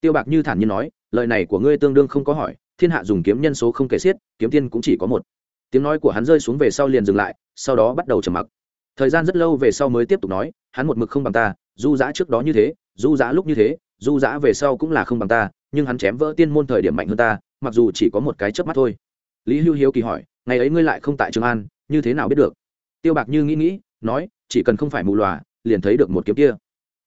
Tiêu bạc như thản nhiên nói, lời này của ngươi tương đương không có hỏi, thiên hạ dùng kiếm nhân số không kể xiết, kiếm tiên cũng chỉ có một. Tiếng nói của hắn rơi xuống về sau liền dừng lại, sau đó bắt đầu trầm mặc. Thời gian rất lâu về sau mới tiếp tục nói, hắn một mực không bằng ta, du giã trước đó như thế, du giã lúc như thế, du giã về sau cũng là không bằng ta nhưng hắn chém vỡ tiên môn thời điểm mạnh hơn ta, mặc dù chỉ có một cái chớp mắt thôi. Lý hưu hiếu kỳ hỏi, ngày ấy ngươi lại không tại trường an, như thế nào biết được? Tiêu bạc như nghĩ nghĩ, nói, chỉ cần không phải mù lòa, liền thấy được một kiếm kia.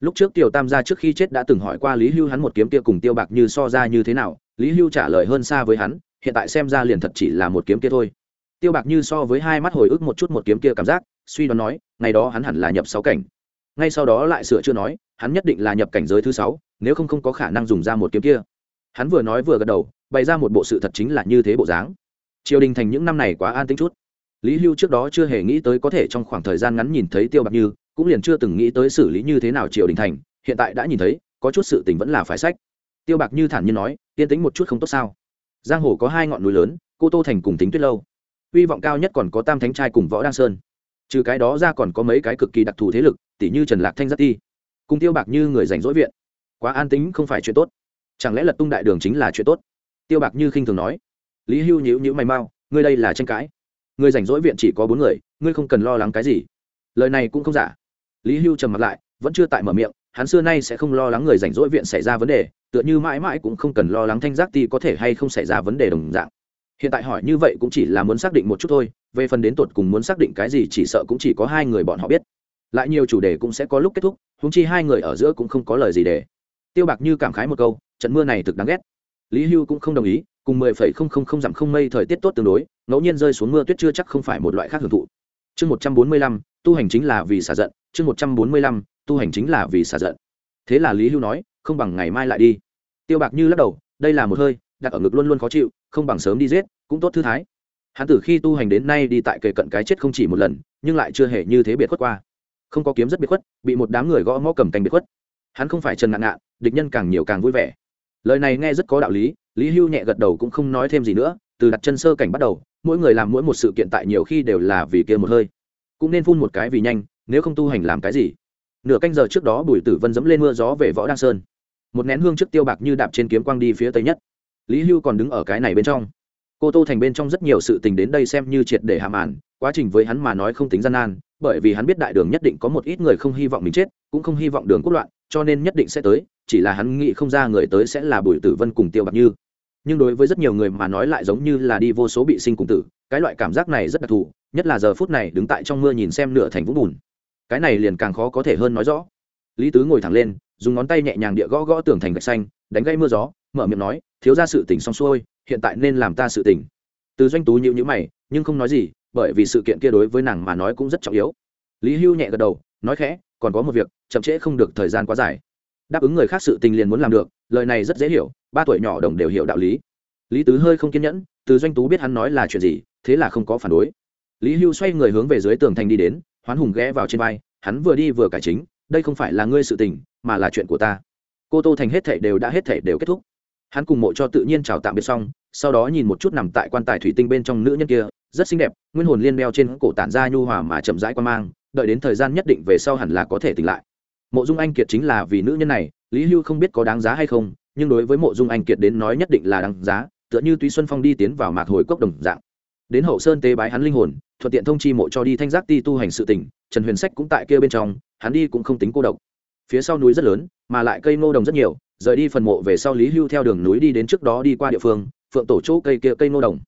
Lúc trước tiểu tam gia trước khi chết đã từng hỏi qua lý hưu hắn một kiếm kia cùng tiêu bạc như so ra như thế nào, lý hưu trả lời hơn xa với hắn, hiện tại xem ra liền thật chỉ là một kiếm kia thôi. Tiêu bạc như so với hai mắt hồi ức một chút một kiếm kia cảm giác, suy đoán nói, ngày đó hắn hẳn là nhập sáu cảnh. Ngay sau đó lại sửa chưa nói, hắn nhất định là nhập cảnh giới thứ sáu, nếu không không có khả năng dùng ra một kiếm kia hắn vừa nói vừa gật đầu, bày ra một bộ sự thật chính là như thế bộ dáng. Triều đình thành những năm này quá an tĩnh chút. Lý hưu trước đó chưa hề nghĩ tới có thể trong khoảng thời gian ngắn nhìn thấy tiêu bạc như, cũng liền chưa từng nghĩ tới xử lý như thế nào triều đình thành, hiện tại đã nhìn thấy, có chút sự tình vẫn là phải sách. Tiêu bạc như thản nhiên nói yên tính một chút không tốt sao? Giang hồ có hai ngọn núi lớn, cô tô thành cùng tính tuyết lâu. Hy vọng cao nhất còn có tam thánh trai cùng võ đăng sơn. Trừ cái đó ra còn có mấy cái cực kỳ đặc thù thế lực tỷ như trần lạc thanh giác ti. Cùng tiêu bạc như người rảnh rỗi viện. Quá an tính không phải chuyện tốt chẳng lẽ lật tung đại đường chính là chuyện tốt? Tiêu bạc như khinh thường nói. Lý hưu nhữ nhữ mày mau, ngươi đây là tranh cãi. Người rảnh rỗi viện chỉ có bốn người, ngươi không cần lo lắng cái gì. Lời này cũng không giả. Lý hưu trầm mặt lại, vẫn chưa tại mở miệng, hắn xưa nay sẽ không lo lắng người rảnh rỗi viện xảy ra vấn đề, tựa như mãi mãi cũng không cần lo lắng thanh giác ti có thể hay không xảy ra vấn đề đồng dạng. Hiện tại hỏi như vậy cũng chỉ là muốn xác định một chút thôi, về phần đến tột cùng muốn xác định cái gì chỉ sợ cũng chỉ có hai người bọn họ biết. Lại nhiều chủ đề cũng sẽ có lúc kết thúc húng chi hai người ở giữa cũng không có lời gì để. Tiêu bạc như cảm khái một câu trận mưa này thực đáng ghét. Lý hưu cũng không đồng ý, cùng mười phẩy không không không dặm không mây thời tiết tốt tương đối, ngẫu nhiên rơi xuống mưa tuyết chưa chắc không phải một loại khác hưởng thụ. Chương một trăm bốn mươi lăm, tu hành chính là vì xả giận, chương một trăm bốn mươi lăm, tu hành chính là vì xả giận. Thế là lý hưu nói, không bằng ngày mai lại đi. Tiêu bạc như lắc đầu, đây là một hơi, đặt ở ngực luôn luôn khó chịu, không bằng sớm đi giết, cũng tốt thư thái. Hắn từ khi tu hành đến nay đi tại kề cận cái chết không chỉ một lần, nhưng lại chưa hề như thế biệt khuất qua. Không có kiếm rất biệt khuất, bị một đám người gõ mõ cầm cành biệt khuất. Hắn không phải trần ngạn ngạn, địch nhân càng nhiều càng vui vẻ lời này nghe rất có đạo lý lý hưu nhẹ gật đầu cũng không nói thêm gì nữa, từ đặt chân sơ cảnh bắt đầu, mỗi người làm mỗi một sự kiện tại nhiều khi đều là vì kia một hơi. Cũng nên phun một cái vì nhanh, nếu không tu hành làm cái gì. Nửa canh giờ trước đó bùi tử vân dẫm lên mưa gió về võ đăng sơn. Một nén hương trước tiêu bạc như đạp trên kiếm quang đi phía tây nhất. Lý hưu còn đứng ở cái này bên trong. Cô tô thành bên trong rất nhiều sự tình đến đây xem như triệt để hàm ản quá trình với hắn mà nói không tính gian nan, bởi vì hắn biết đại đường nhất định có một ít người không hy vọng mình chết, cũng không hy vọng đường quốc loạn cho nên nhất định sẽ tới, chỉ là hắn nghĩ không ra người tới sẽ là bùi tử vân cùng tiêu bạc như. Nhưng đối với rất nhiều người mà nói lại giống như là đi vô số bị sinh cùng tử, cái loại cảm giác này rất đặc thù, nhất là giờ phút này đứng tại trong mưa nhìn xem nửa thành vũng bùn. Cái này liền càng khó có thể hơn nói rõ. Lý tứ ngồi thẳng lên, dùng ngón tay nhẹ nhàng địa gõ gõ tường thành gạch xanh, đánh gây mưa gió, mở miệng nói, thiếu ra sự tỉnh xong xuôi, hiện tại nên làm ta sự tỉnh từ doanh tú nhịu nhữ mày, nhưng không nói gì, bởi vì sự kiện kia đối với nàng mà nói cũng rất trọng yếu. Lý hưu nhẹ gật đầu, nói khẽ, còn có một việc chậm trễ không được thời gian quá dài. Đáp ứng người khác sự tình liền muốn làm được, lời này rất dễ hiểu, ba tuổi nhỏ đồng đều hiểu đạo lý. Lý tứ hơi không kiên nhẫn, từ doanh tú biết hắn nói là chuyện gì, thế là không có phản đối. Lý hưu xoay người hướng về dưới tường thành đi đến, hoán hùng ghé vào trên vai, hắn vừa đi vừa cải chính, đây không phải là ngươi sự tình, mà là chuyện của ta. Cô tô thành hết thể đều đã hết thể đều kết thúc. Hắn cùng mộ cho tự nhiên chào tạm biệt xong, sau đó nhìn một chút nằm tại quan tài thủy tinh bên trong nữ nhân kia, rất xinh đẹp, nguyên hồn liên đeo trên cổ tản ra nhu hòa mà chậm rãi quan mang, đợi đến thời gian nhất định về sau hẳn là có thể tỉnh lại mộ dung anh kiệt chính là vì nữ nhân này, lý hưu không biết có đáng giá hay không, nhưng đối với mộ dung anh kiệt đến nói nhất định là đáng giá, tựa như túy xuân phong đi tiến vào mạc hồi cốc đồng dạng. Đến hậu sơn tế bái hắn linh hồn, thuận tiện thông chi mộ cho đi thanh giác ti tu hành sự tỉnh trần huyền sách cũng tại kia bên trong, hắn đi cũng không tính cô độc. Phía sau núi rất lớn, mà lại cây ngô đồng rất nhiều, rời đi phần mộ về sau lý hưu theo đường núi đi đến trước đó đi qua địa phương, phượng tổ chỗ cây kia cây ngô đồng.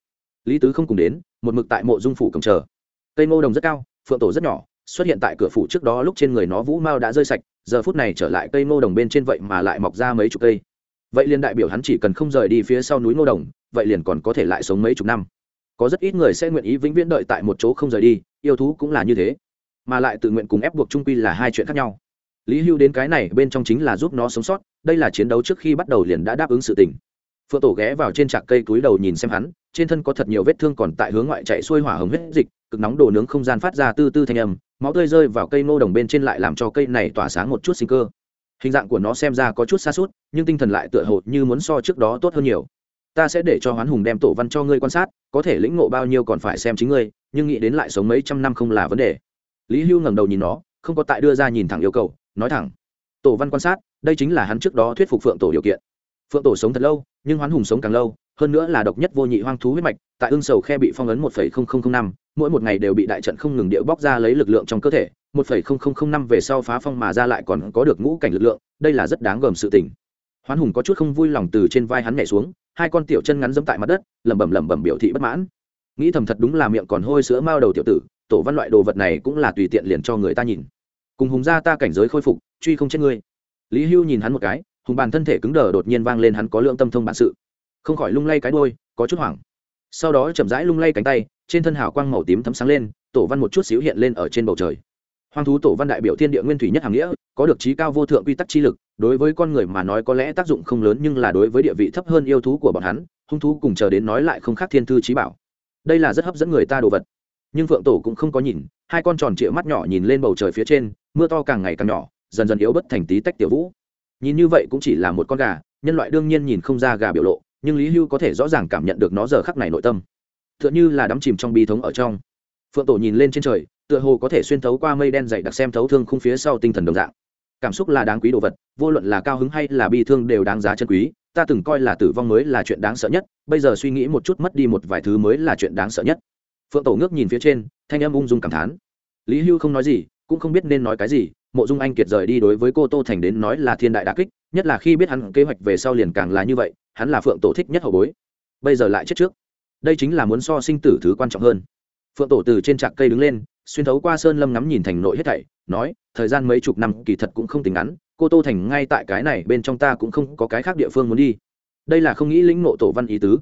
Lý tứ không cùng đến, một mực tại mộ dung phủ cầm chờ. Cây ngô đồng rất cao, phượng tổ rất nhỏ xuất hiện tại cửa phủ trước đó lúc trên người nó vũ mao đã rơi sạch, giờ phút này trở lại cây ngô đồng bên trên vậy mà lại mọc ra mấy chục cây. Vậy liền đại biểu hắn chỉ cần không rời đi phía sau núi ngô đồng, vậy liền còn có thể lại sống mấy chục năm. Có rất ít người sẽ nguyện ý vĩnh viễn đợi tại một chỗ không rời đi, yêu thú cũng là như thế. Mà lại tự nguyện cùng ép buộc trung quy là hai chuyện khác nhau. Lý hưu đến cái này bên trong chính là giúp nó sống sót, đây là chiến đấu trước khi bắt đầu liền đã đáp ứng sự tình phượng tổ ghé vào trên trạc cây túi đầu nhìn xem hắn, trên thân có thật nhiều vết thương còn tại hướng ngoại chạy xuôi hỏa hồng huyết dịch, cực nóng đồ nướng không gian phát ra tư tư thanh âm, máu tươi rơi vào cây ngô đồng bên trên lại làm cho cây này tỏa sáng một chút sinh cơ. Hình dạng của nó xem ra có chút xa suốt, nhưng tinh thần lại tựa hồ như muốn so trước đó tốt hơn nhiều. Ta sẽ để cho hoán hùng đem tổ văn cho ngươi quan sát, có thể lĩnh ngộ bao nhiêu còn phải xem chính ngươi, nhưng nghĩ đến lại sống mấy trăm năm không là vấn đề. Lý hưu ngẩng đầu nhìn nó, không có tại đưa ra nhìn thẳng yêu cầu, nói thẳng. Tổ văn quan sát, đây chính là hắn trước đó thuyết phục phượng tổ điều kiện. Phượng tổ sống thật lâu nhưng hoán hùng sống càng lâu, hơn nữa là độc nhất vô nhị hoang thú huyết mạch, tại ương sầu khe bị phong ấn một năm, mỗi một ngày đều bị đại trận không ngừng điệu bóc ra lấy lực lượng trong cơ thể, một năm về sau phá phong mà ra lại còn có được ngũ cảnh lực lượng, đây là rất đáng gờm sự tình. Hoán hùng có chút không vui lòng từ trên vai hắn nhảy xuống, hai con tiểu chân ngắn dẫm tại mặt đất, lẩm bẩm lẩm bẩm biểu thị bất mãn. Nghĩ thầm thật đúng là miệng còn hôi sữa mao đầu tiểu tử, tổ văn loại đồ vật này cũng là tùy tiện liền cho người ta nhìn. Cùng hùng gia ta cảnh giới khôi phục, truy không chết ngươi. Lý hưu nhìn hắn một cái hùng bàn thân thể cứng đờ đột nhiên vang lên hắn có lượng tâm thông bản sự. Không khỏi lung lay cái đôi có chút hoảng. Sau đó chậm rãi lung lay cánh tay, trên thân hào quang màu tím thấm sáng lên, tổ văn một chút xíu hiện lên ở trên bầu trời. Hoang thú tổ văn đại biểu thiên địa nguyên thủy nhất hàng nghĩa, có được trí cao vô thượng quy tắc chi lực, đối với con người mà nói có lẽ tác dụng không lớn nhưng là đối với địa vị thấp hơn yêu thú của bọn hắn, hung thú cùng chờ đến nói lại không khác thiên thư trí bảo. Đây là rất hấp dẫn người ta đồ vật. Nhưng phượng tổ cũng không có nhìn, hai con tròn trịa mắt nhỏ nhìn lên bầu trời phía trên, mưa to càng ngày càng nhỏ, dần dần yếu bất thành tí tách tiểu vũ nhìn như vậy cũng chỉ là một con gà, nhân loại đương nhiên nhìn không ra gà biểu lộ, nhưng lý hưu có thể rõ ràng cảm nhận được nó giờ khắc này nội tâm. T h ư ợ n như là đắm chìm trong bi thống ở trong. Phượng tổ nhìn lên trên trời, tựa hồ có thể xuyên thấu qua mây đen dày đặc xem thấu thương khung phía sau tinh thần đồng dạng. Cảm xúc là đáng quý đồ vật, vô luận là cao hứng hay là bi thương đều đáng giá chân quý, ta từng coi là tử vong mới là chuyện đáng sợ nhất, bây giờ suy nghĩ một chút mất đi một vài thứ mới là chuyện đáng sợ nhất. Phượng tổ ngước nhìn phía trên, thanh âm ung dung cảm thán. Lý hưu không nói gì, cũng không biết nên nói cái gì mộ dung anh kiệt rời đi đối với cô tô thành đến nói là thiên đại đà kích, nhất là khi biết hắn kế hoạch về sau liền càng là như vậy, hắn là phượng tổ thích nhất hậu bối. Bây giờ lại chết trước. Đây chính là muốn so sinh tử thứ quan trọng hơn. Phượng tổ từ trên trạc cây đứng lên, xuyên thấu qua sơn lâm ngắm nhìn thành nội hết thảy, nói, thời gian mấy chục năm kỳ thật cũng không tính ngắn, cô tô thành ngay tại cái này bên trong ta cũng không có cái khác địa phương muốn đi. Đây là không nghĩ lĩnh nộ tổ văn ý tứ.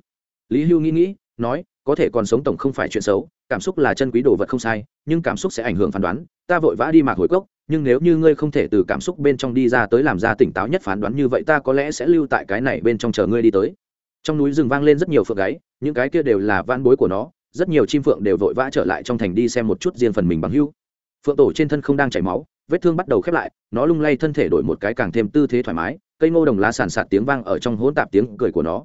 Lý hưu nghĩ nghĩ, nói, có thể còn sống tổng không phải chuyện xấu, cảm xúc là chân quý đồ vật không sai, nhưng cảm xúc sẽ ảnh hưởng phán đoán, ta vội vã đi mạc hồi cốc nhưng nếu như ngươi không thể từ cảm xúc bên trong đi ra tới làm ra tỉnh táo nhất phán đoán như vậy ta có lẽ sẽ lưu tại cái này bên trong chờ ngươi đi tới. Trong núi rừng vang lên rất nhiều phượng gáy, những cái kia đều là van bối của nó, rất nhiều chim phượng đều vội vã trở lại trong thành đi xem một chút riêng phần mình bằng hưu phượng tổ trên thân không đang chảy máu, vết thương bắt đầu khép lại, nó lung lay thân thể đổi một cái càng thêm tư thế thoải mái, cây ngô đồng lá sàn sạt tiếng vang ở trong hỗn tạp tiếng cười của nó.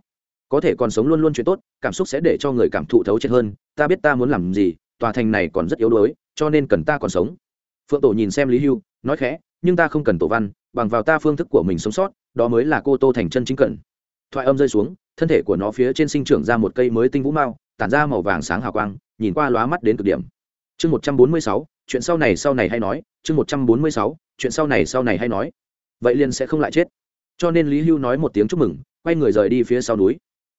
Có thể còn sống luôn luôn chuyện tốt, cảm xúc sẽ để cho người cảm thụ thấu chết hơn, ta biết ta muốn làm gì, tòa thành này còn rất yếu đuối, cho nên cần ta còn sống phượng tổ nhìn xem lý hưu, nói khẽ, nhưng ta không cần tổ văn, bằng vào ta phương thức của mình sống sót, đó mới là cô tô thành chân chính cần. Thoại âm rơi xuống, thân thể của nó phía trên sinh trưởng ra một cây mới tinh vũ mao, tản ra màu vàng sáng hào quang, nhìn qua lóa mắt đến cực điểm. Chương một trăm bốn mươi sáu, chuyện sau này sau này hay nói, chương một trăm bốn mươi sáu, chuyện sau này sau này hay nói. Vậy liền sẽ không lại chết. Cho nên lý hưu nói một tiếng chúc mừng, quay người rời đi phía sau núi.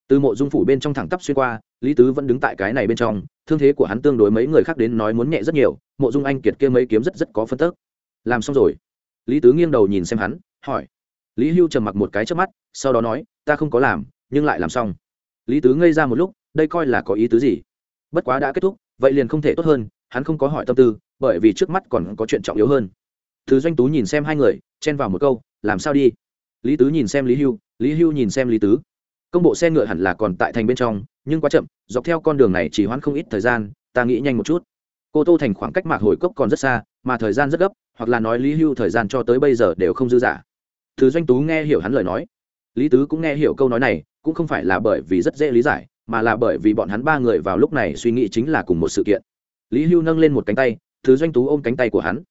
Từ mộ dung phủ bên trong thẳng tắp xuyên qua, lý tứ vẫn đứng tại cái này bên trong thương thế của hắn tương đối mấy người khác đến nói muốn nhẹ rất nhiều, mộ dung anh kiệt kia mấy kiếm rất rất có phân tức. Làm xong rồi. Lý tứ nghiêng đầu nhìn xem hắn, hỏi. Lý hưu trầm mặc một cái trước mắt, sau đó nói, ta không có làm, nhưng lại làm xong. Lý tứ ngây ra một lúc, đây coi là có ý tứ gì? Bất quá đã kết thúc, vậy liền không thể tốt hơn, hắn không có hỏi tâm tư, bởi vì trước mắt còn có chuyện trọng yếu hơn. Thứ doanh tú nhìn xem hai người, chen vào một câu, làm sao đi? Lý tứ nhìn xem lý hưu lý hưu nhìn xem lý tứ công bộ xe ngựa hẳn là còn tại thành bên trong, nhưng quá chậm, dọc theo con đường này chỉ hoãn không ít thời gian, ta nghĩ nhanh một chút. Cô tô thành khoảng cách mạc hồi cốc còn rất xa, mà thời gian rất gấp, hoặc là nói lý hưu thời gian cho tới bây giờ đều không dư dả. Thứ doanh tú nghe hiểu hắn lời nói. Lý tứ cũng nghe hiểu câu nói này, cũng không phải là bởi vì rất dễ lý giải, mà là bởi vì bọn hắn ba người vào lúc này suy nghĩ chính là cùng một sự kiện. Lý hưu nâng lên một cánh tay, thứ doanh tú ôm cánh tay của hắn.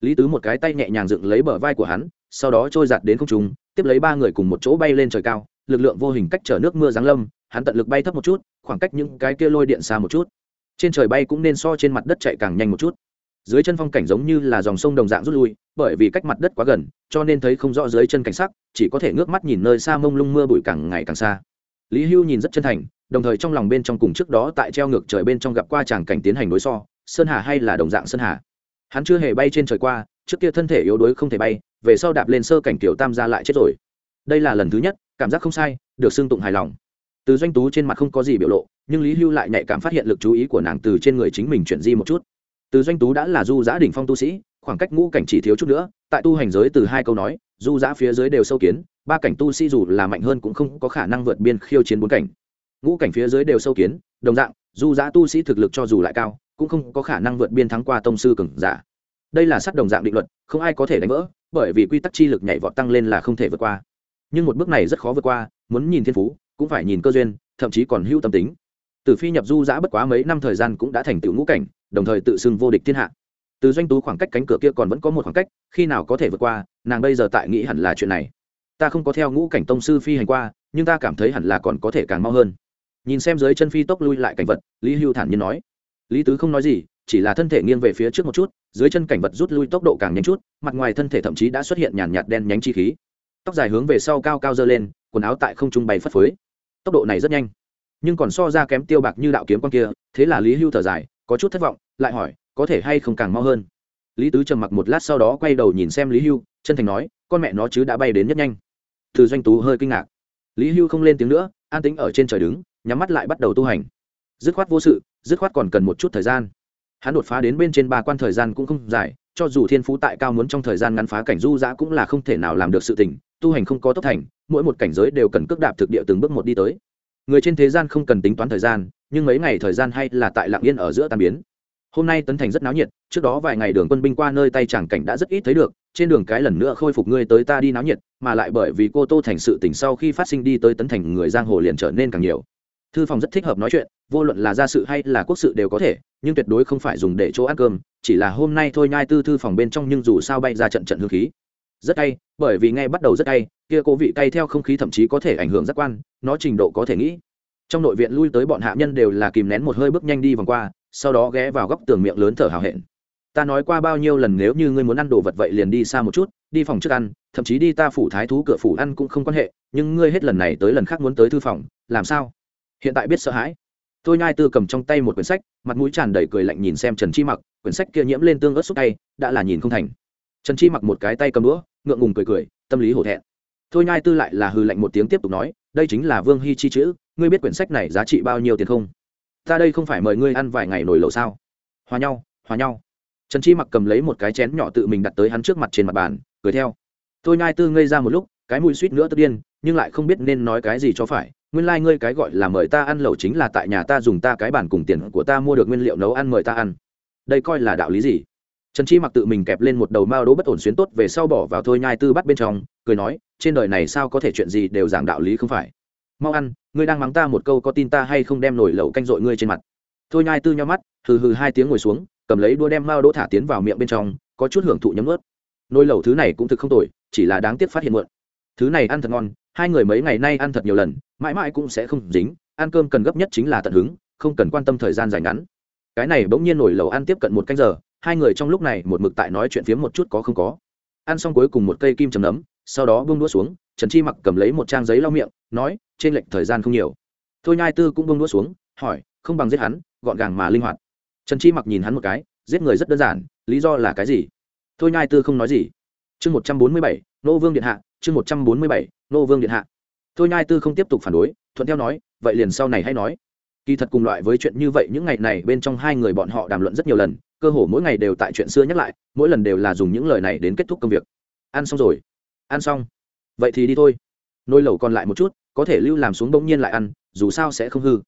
Lý tứ một cái tay nhẹ nhàng dựng lấy bờ vai của hắn, sau đó trôi giặt đến không trung, tiếp lấy ba người cùng một chỗ bay lên trời cao lực lượng vô hình cách chở nước mưa giáng lâm, hắn tận lực bay thấp một chút, khoảng cách những cái kia lôi điện xa một chút. Trên trời bay cũng nên so trên mặt đất chạy càng nhanh một chút. Dưới chân phong cảnh giống như là dòng sông đồng dạng rút lui, bởi vì cách mặt đất quá gần, cho nên thấy không rõ dưới chân cảnh sắc, chỉ có thể ngước mắt nhìn nơi xa mông lung mưa bụi càng ngày càng xa. Lý hưu nhìn rất chân thành, đồng thời trong lòng bên trong cùng trước đó tại treo ngược trời bên trong gặp qua chàng cảnh tiến hành đối so, sơn hà hay là đồng dạng sơn hà. Hắn chưa hề bay trên trời qua, trước kia thân thể yếu đuối không thể bay, về sau đạp lên sơ cảnh kiểu tam gia lại chết rồi. Đây là lần thứ nhất cảm giác không sai, được xưng tụng hài lòng. Từ doanh tú trên mặt không có gì biểu lộ, nhưng lý hưu lại nhạy cảm phát hiện lực chú ý của nàng từ trên người chính mình chuyển di một chút. Từ doanh tú đã là du giã đỉnh phong tu sĩ, khoảng cách ngũ cảnh chỉ thiếu chút nữa, tại tu hành giới từ hai câu nói, du giã phía dưới đều sâu kiến, ba cảnh tu sĩ dù là mạnh hơn cũng không có khả năng vượt biên khiêu chiến bốn cảnh. Ngũ cảnh phía dưới đều sâu kiến, đồng dạng, du giã tu sĩ thực lực cho dù lại cao, cũng không có khả năng vượt biên thắng qua tông sư cường giả. Đây là sắt đồng dạng định luật, không ai có thể đánh vỡ, bởi vì quy tắc chi lực nhảy vọt tăng lên là không thể vượt qua nhưng một bước này rất khó vượt qua, muốn nhìn thiên phú, cũng phải nhìn cơ duyên, thậm chí còn hưu tâm tính. Từ phi nhập du giã bất quá mấy năm thời gian cũng đã thành tựu ngũ cảnh, đồng thời tự xưng vô địch thiên hạ. Từ doanh tú khoảng cách cánh cửa kia còn vẫn có một khoảng cách, khi nào có thể vượt qua, nàng bây giờ tại nghĩ hẳn là chuyện này. Ta không có theo ngũ cảnh tông sư phi hành qua, nhưng ta cảm thấy hẳn là còn có thể càng mau hơn. Nhìn xem dưới chân phi tốc lui lại cảnh vật, lý hưu thản nhiên nói. Lý tứ không nói gì, chỉ là thân thể nghiêng về phía trước một chút, dưới chân cảnh vật rút lui tốc độ càng nhanh chút, mặt ngoài thân thể thậm chí đã xuất hiện nhàn nhạt đen nhánh chi khí tóc dài hướng về sau cao cao dơ lên, quần áo tại không trung bay phất phới. Tốc độ này rất nhanh, nhưng còn so ra kém tiêu bạc như đạo kiếm con kia, thế là lý hưu thở dài, có chút thất vọng, lại hỏi, có thể hay không càng mau hơn? Lý tứ trầm mặc một lát sau đó quay đầu nhìn xem lý hưu, chân thành nói, con mẹ nó chứ đã bay đến nhất nhanh. Từ doanh tú hơi kinh ngạc. Lý hưu không lên tiếng nữa, an tĩnh ở trên trời đứng, nhắm mắt lại bắt đầu tu hành. Dứt khoát vô sự, dứt khoát còn cần một chút thời gian. Hắn đột phá đến bên trên ba quan thời gian cũng không dài cho dù thiên phú tại cao muốn trong thời gian ngắn phá cảnh du giã cũng là không thể nào làm được sự tình, tu hành không có tốc thành, mỗi một cảnh giới đều cần cước đạp thực địa từng bước một đi tới. Người trên thế gian không cần tính toán thời gian, nhưng mấy ngày thời gian hay là tại lạng yên ở giữa tan biến. Hôm nay tấn thành rất náo nhiệt, trước đó vài ngày đường quân binh qua nơi tay tràng cảnh đã rất ít thấy được, trên đường cái lần nữa khôi phục ngươi tới ta đi náo nhiệt, mà lại bởi vì cô tô thành sự tỉnh sau khi phát sinh đi tới tấn thành người giang hồ liền trở nên càng nhiều. Thư phòng rất thích hợp nói chuyện, vô luận là gia sự hay là quốc sự đều có thể, nhưng tuyệt đối không phải dùng để chỗ ăn cơm chỉ là hôm nay thôi nhai tư thư phòng bên trong nhưng dù sao bay ra trận trận hương khí. Rất cay bởi vì ngay bắt đầu rất cay kia cố vị cay theo không khí thậm chí có thể ảnh hưởng giác quan, nó trình độ có thể nghĩ. Trong nội viện lui tới bọn hạ nhân đều là kìm nén một hơi bước nhanh đi vòng qua, sau đó ghé vào góc tường miệng lớn thở hào hẹn. Ta nói qua bao nhiêu lần nếu như ngươi muốn ăn đồ vật vậy liền đi xa một chút, đi phòng trước ăn, thậm chí đi ta phủ thái thú cửa phủ ăn cũng không quan hệ, nhưng ngươi hết lần này tới lần khác muốn tới thư phòng, làm sao? Hiện tại biết sợ hãi. Tôi nhai tư cầm trong tay một quyển sách, mặt mũi tràn đầy cười lạnh nhìn xem trần chi mặc quyển sách kia nhiễm lên tương ớt xúc tay, đã là nhìn không thành. Trần chi mặc một cái tay cầm đũa, ngượng ngùng cười cười, tâm lý hổ thẹn. Thôi nhai tư lại là hư lạnh một tiếng tiếp tục nói, đây chính là vương hy chi chữ, ngươi biết quyển sách này giá trị bao nhiêu tiền không? Ta đây không phải mời ngươi ăn vài ngày nổi lẩu sao? Hòa nhau hòa nhau. Trần chi mặc cầm lấy một cái chén nhỏ tự mình đặt tới hắn trước mặt trên mặt bàn, cười theo. Thôi nhai tư ngây ra một lúc, cái mùi suýt nữa tức điên, nhưng lại không biết nên nói cái gì cho phải. Nguyên lai、like、ngươi cái gọi là mời ta ăn lẩu chính là tại nhà ta dùng ta cái bản cùng tiền của ta mua được nguyên liệu nấu ăn mời ta ăn đây coi là đạo lý gì? Trần chi mặc tự mình kẹp lên một đầu mao đỗ bất ổn xuyến tốt về sau bỏ vào thôi nhai tư bắt bên trong, cười nói, trên đời này sao có thể chuyện gì đều giảng đạo lý không phải? Mau ăn, ngươi đang mắng ta một câu có tin ta hay không đem nổi lẩu canh dội ngươi trên mặt. Thôi nhai tư nhau mắt, hừ hừ hai tiếng ngồi xuống, cầm lấy đua đem mao đỗ thả tiến vào miệng bên trong, có chút hưởng thụ nhấm ướt. Nồi lẩu thứ này cũng thực không tồi, chỉ là đáng tiếc phát hiện muộn. Thứ này ăn thật ngon, hai người mấy ngày nay ăn thật nhiều lần, mãi mãi cũng sẽ không dính, ăn cơm cần gấp nhất chính là tận hứng, không cần quan tâm thời gian dài ngắn cái này bỗng nhiên nổi lầu ăn tiếp cận một canh giờ, hai người trong lúc này một mực tại nói chuyện phiếm một chút có không có. Ăn xong cuối cùng một cây kim chấm nấm, sau đó bông đũa xuống, trần chi mặc cầm lấy một trang giấy lau miệng, nói, trên lệnh thời gian không nhiều. Thôi nhai tư cũng bông đũa xuống, hỏi, không bằng giết hắn, gọn gàng mà linh hoạt. Trần chi mặc nhìn hắn một cái, giết người rất đơn giản, lý do là cái gì? Thôi nhai tư không nói gì. Chương một trăm bốn mươi bảy, nô vương điện hạ, chương một trăm bốn mươi bảy, nô vương điện hạ. Thôi nhai tư không tiếp tục phản đối, thuận theo nói, vậy liền sau này hay nói kỳ thật cùng loại với chuyện như vậy, những ngày này bên trong hai người bọn họ đàm luận rất nhiều lần, cơ hồ mỗi ngày đều tại chuyện xưa nhắc lại, mỗi lần đều là dùng những lời này đến kết thúc công việc. Ăn xong rồi. Ăn xong. Vậy thì đi thôi. Nồi lẩu còn lại một chút, có thể lưu làm xuống bỗng nhiên lại ăn, dù sao sẽ không hư.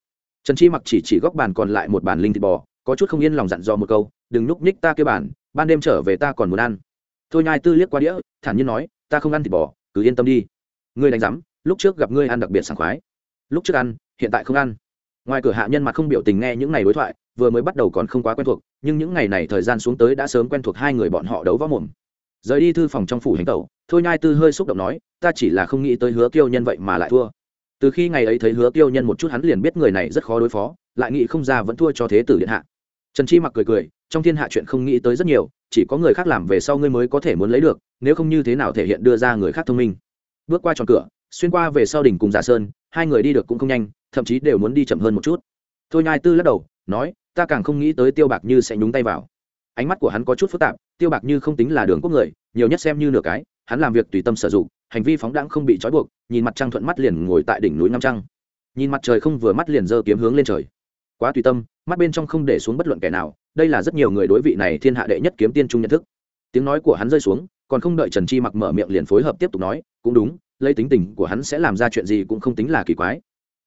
Trần chi mặc chỉ chỉ góc bàn còn lại một bàn linh thịt bò, có chút không yên lòng dặn dò một câu, đừng núp ních ta kêu bàn, ban đêm trở về ta còn muốn ăn. Thôi nhai tư liếc qua đĩa, thản nhiên nói, ta không ăn thịt bò, cứ yên tâm đi. Ngươi đánh giám lúc trước gặp ngươi ăn đặc biệt sảng khoái. Lúc trước ăn, hiện tại không ăn ngoài cửa hạ nhân mặt không biểu tình nghe những ngày đối thoại, vừa mới bắt đầu còn không quá quen thuộc, nhưng những ngày này thời gian xuống tới đã sớm quen thuộc hai người bọn họ đấu võ mồm. Rời đi thư phòng trong phủ hành tẩu, thôi nhai tư hơi xúc động nói, ta chỉ là không nghĩ tới hứa kiêu nhân vậy mà lại thua. Từ khi ngày ấy thấy hứa kiêu nhân một chút hắn liền biết người này rất khó đối phó, lại nghĩ không ra vẫn thua cho thế tử điện hạ. Trần chi mặc cười cười, trong thiên hạ chuyện không nghĩ tới rất nhiều, chỉ có người khác làm về sau ngươi mới có thể muốn lấy được, nếu không như thế nào thể hiện đưa ra người khác thông minh. Bước qua tròn cửa, xuyên qua về sau đỉnh cùng giả sơn, hai người đi được cũng không nhanh thậm chí đều muốn đi chậm hơn một chút. Thôi nhai tư lắc đầu, nói, ta càng không nghĩ tới tiêu bạc như sẽ nhúng tay vào. Ánh mắt của hắn có chút phức tạp, tiêu bạc như không tính là đường quốc người, nhiều nhất xem như nửa cái, hắn làm việc tùy tâm sử dụng, hành vi phóng đãng không bị trói buộc, nhìn mặt trăng thuận mắt liền ngồi tại đỉnh núi năm trăng. Nhìn mặt trời không vừa mắt liền giơ kiếm hướng lên trời. Quá tùy tâm, mắt bên trong không để xuống bất luận kẻ nào, đây là rất nhiều người đối vị này thiên hạ đệ nhất kiếm tiên trung nhận thức. Tiếng nói của hắn rơi xuống, còn không đợi trần chi mặc mở miệng liền phối hợp tiếp tục nói, cũng đúng, lấy tính tình của hắn sẽ làm ra chuyện gì cũng không tính là kỳ quái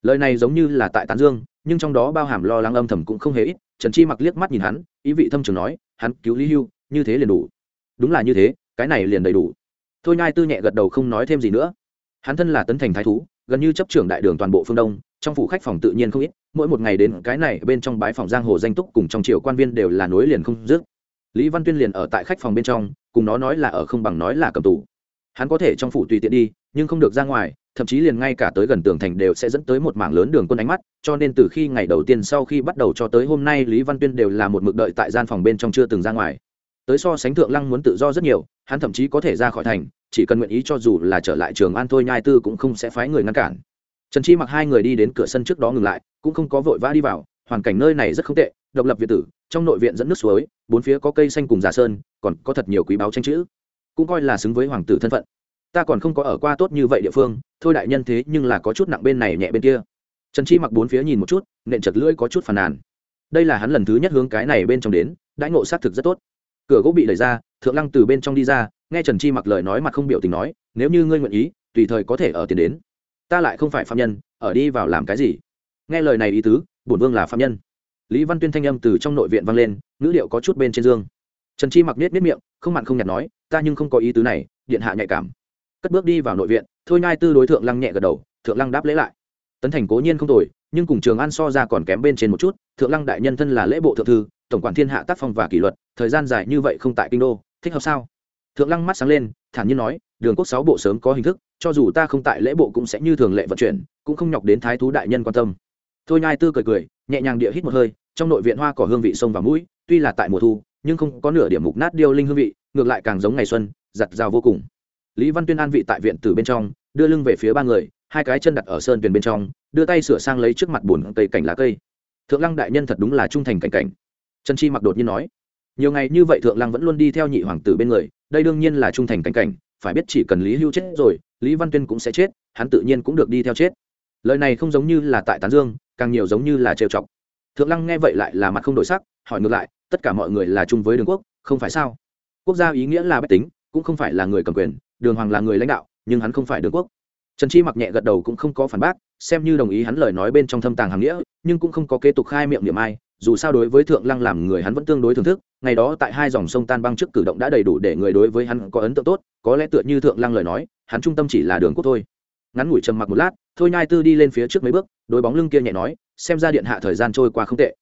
lời này giống như là tại tán dương, nhưng trong đó bao hàm lo lắng âm thầm cũng không hề ít. Trần chi mặc liếc mắt nhìn hắn, ý vị thâm trường nói, hắn cứu lý hưu, như thế liền đủ. Đúng là như thế, cái này liền đầy đủ. Thôi nhai tư nhẹ gật đầu không nói thêm gì nữa. Hắn thân là tấn thành thái thú, gần như chấp trưởng đại đường toàn bộ phương đông, trong phủ khách phòng tự nhiên không ít, mỗi một ngày đến cái này bên trong bái phòng giang hồ danh túc cùng trong triều quan viên đều là nối liền không dứt. Lý văn tuyên liền ở tại khách phòng bên trong, cùng nó nói là ở không bằng nói là cầm tù. Hắn có thể trong phủ tùy tiện đi, nhưng không được ra ngoài thậm chí liền ngay cả tới gần tường thành đều sẽ dẫn tới một mảng lớn đường quân ánh mắt, cho nên từ khi ngày đầu tiên sau khi bắt đầu cho tới hôm nay, lý văn tuyên đều là một mực đợi tại gian phòng bên trong chưa từng ra ngoài. Tới so sánh thượng lăng muốn tự do rất nhiều, hắn thậm chí có thể ra khỏi thành, chỉ cần nguyện ý cho dù là trở lại trường an thôi, nhai tư cũng không sẽ phái người ngăn cản. Trần chi mặc hai người đi đến cửa sân trước đó ngừng lại, cũng không có vội vã đi vào, hoàn cảnh nơi này rất không tệ, độc lập viện tử, trong nội viện dẫn nước suối, bốn phía có cây xanh cùng giả sơn, còn có thật nhiều quý báu tranh chữ. Cũng coi là xứng với hoàng tử thân phận ta còn không có ở qua tốt như vậy địa phương, thôi đại nhân thế nhưng là có chút nặng bên này nhẹ bên kia. Trần chi mặc bốn phía nhìn một chút, nện chật lưỡi có chút phàn nàn. Đây là hắn lần thứ nhất hướng cái này bên trong đến, đãi ngộ xác thực rất tốt. Cửa gỗ bị đẩy ra, thượng lăng từ bên trong đi ra, nghe trần chi mặc lời nói mặt không biểu tình nói, nếu như ngươi nguyện ý, tùy thời có thể ở tiền đến. Ta lại không phải phạm nhân, ở đi vào làm cái gì? Nghe lời này ý tứ, bổn vương là phạm nhân. Lý văn tuyên thanh âm từ trong nội viện vang lên, ngữ liệu có chút bên trên dương. Trần chi mặc nết nết miệng, không mặn không nhạt nói, ta nhưng không có ý tứ này, điện hạ nhạy cảm cất bước đi vào nội viện, thôi nhai tư đối thượng lăng nhẹ gật đầu, thượng lăng đáp lễ lại. Tấn thành cố nhiên không tồi, nhưng cùng trường an so ra còn kém bên trên một chút, thượng lăng đại nhân thân là lễ bộ thượng thư, tổng quản thiên hạ tác phong và kỷ luật, thời gian dài như vậy không tại kinh đô, thích hợp sao? Thượng lăng mắt sáng lên, thản nhiên nói, đường quốc sáu bộ sớm có hình thức, cho dù ta không tại lễ bộ cũng sẽ như thường lệ vận chuyển, cũng không nhọc đến thái thú đại nhân quan tâm. Thôi nhai tư cười cười, nhẹ nhàng địa hít một hơi, trong nội viện hoa cỏ hương vị sông và mũi, tuy là tại mùa thu, nhưng không có nửa điểm mục nát điêu linh hương vị, ngược lại càng giống ngày xuân, giặt rào vô cùng lý văn tuyên an vị tại viện từ bên trong, đưa lưng về phía ba người, hai cái chân đặt ở sơn tuyền bên trong, đưa tay sửa sang lấy trước mặt bùn cây cảnh lá cây. Thượng lăng đại nhân thật đúng là trung thành cảnh cảnh. Trần chi mặc đột nhiên nói, nhiều ngày như vậy thượng lăng vẫn luôn đi theo nhị hoàng tử bên người, đây đương nhiên là trung thành cảnh cảnh, phải biết chỉ cần lý hưu chết rồi, lý văn tuyên cũng sẽ chết, hắn tự nhiên cũng được đi theo chết. Lời này không giống như là tại tán dương, càng nhiều giống như là trêu chọc. Thượng lăng nghe vậy lại là mặt không đổi sắc, hỏi ngược lại, tất cả mọi người là chung với đường quốc, không phải sao? Quốc gia ý nghĩa là bách tính, cũng không phải là người cầm quyền đường hoàng là người lãnh đạo, nhưng hắn không phải đường quốc. Trần chi mặc nhẹ gật đầu cũng không có phản bác, xem như đồng ý hắn lời nói bên trong thâm tàng hàng nghĩa, nhưng cũng không có kế tục khai miệng niệm ai, dù sao đối với thượng lăng làm người hắn vẫn tương đối thưởng thức, ngày đó tại hai dòng sông tan băng trước cử động đã đầy đủ để người đối với hắn có ấn tượng tốt, có lẽ tựa như thượng lăng lời nói, hắn trung tâm chỉ là đường quốc thôi. Ngắn ngủi trầm mặc một lát, thôi nhai tư đi lên phía trước mấy bước, đối bóng lưng kia nhẹ nói, xem ra điện hạ thời gian trôi qua không tệ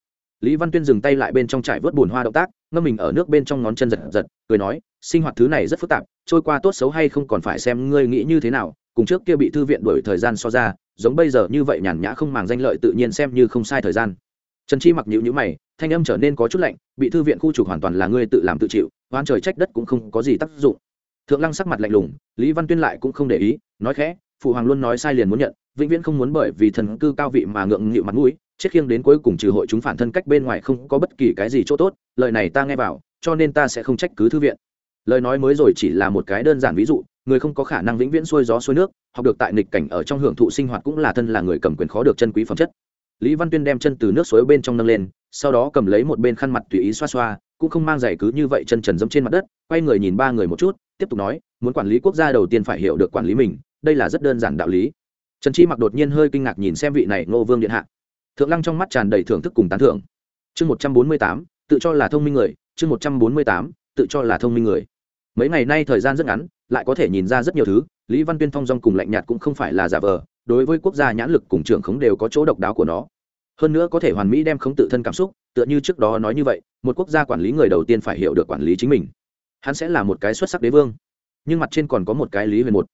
lý văn tuyên dừng tay lại bên trong trải vớt bùn hoa động tác, ngâm mình ở nước bên trong ngón chân giật giật, cười nói, sinh hoạt thứ này rất phức tạp, trôi qua tốt xấu hay không còn phải xem ngươi nghĩ như thế nào, cùng trước kia bị thư viện đổi thời gian so ra, giống bây giờ như vậy nhàn nhã không màng danh lợi tự nhiên xem như không sai thời gian. Trần chi mặc nhịu nhữ mày, thanh âm trở nên có chút lạnh, bị thư viện khu trục hoàn toàn là ngươi tự làm tự chịu hoan trời trách đất cũng không có gì tác dụng. Thượng lăng sắc mặt lạnh lùng, lý văn tuyên lại cũng không để ý, nói khẽ, phụ hoàng luôn nói sai liền muốn nhận, vĩnh viễn không muốn bởi vì thần cư cao vị mà ngượng nghịu mặt mũi chết khiêng đến cuối cùng trừ hội chúng phản thân cách bên ngoài không có bất kỳ cái gì chỗ tốt, lời này ta nghe vào, cho nên ta sẽ không trách cứ thư viện. Lời nói mới rồi chỉ là một cái đơn giản ví dụ, người không có khả năng vĩnh viễn xuôi gió xuôi nước, học được tại nghịch cảnh ở trong hưởng thụ sinh hoạt cũng là thân là người cầm quyền khó được chân quý phẩm chất. Lý văn tuyên đem chân từ nước suối bên trong nâng lên, sau đó cầm lấy một bên khăn mặt tùy ý xoa xoa, cũng không mang giày cứ như vậy chân trần dẫm trên mặt đất, quay người nhìn ba người một chút, tiếp tục nói, muốn quản lý quốc gia đầu tiên phải hiểu được quản lý mình, đây là rất đơn giản đạo lý. Trần chi mặc đột nhiên hơi kinh ngạc nhìn xem vị này ngô vương điện hạ thượng lăng trong mắt tràn đầy thưởng thức cùng tán thưởng. Chương một trăm bốn mươi tám, tự cho là thông minh người. Chương một trăm bốn mươi tám, tự cho là thông minh người. Mấy ngày nay thời gian rất ngắn, lại có thể nhìn ra rất nhiều thứ. Lý văn tuyên phong dong cùng lạnh nhạt cũng không phải là giả vờ. Đối với quốc gia nhãn lực cùng trưởng khống đều có chỗ độc đáo của nó. Hơn nữa có thể hoàn mỹ đem khống tự thân cảm xúc, tựa như trước đó nói như vậy, một quốc gia quản lý người đầu tiên phải hiểu được quản lý chính mình. Hắn sẽ là một cái xuất sắc đế vương. Nhưng mặt trên còn có một cái lý huyền một.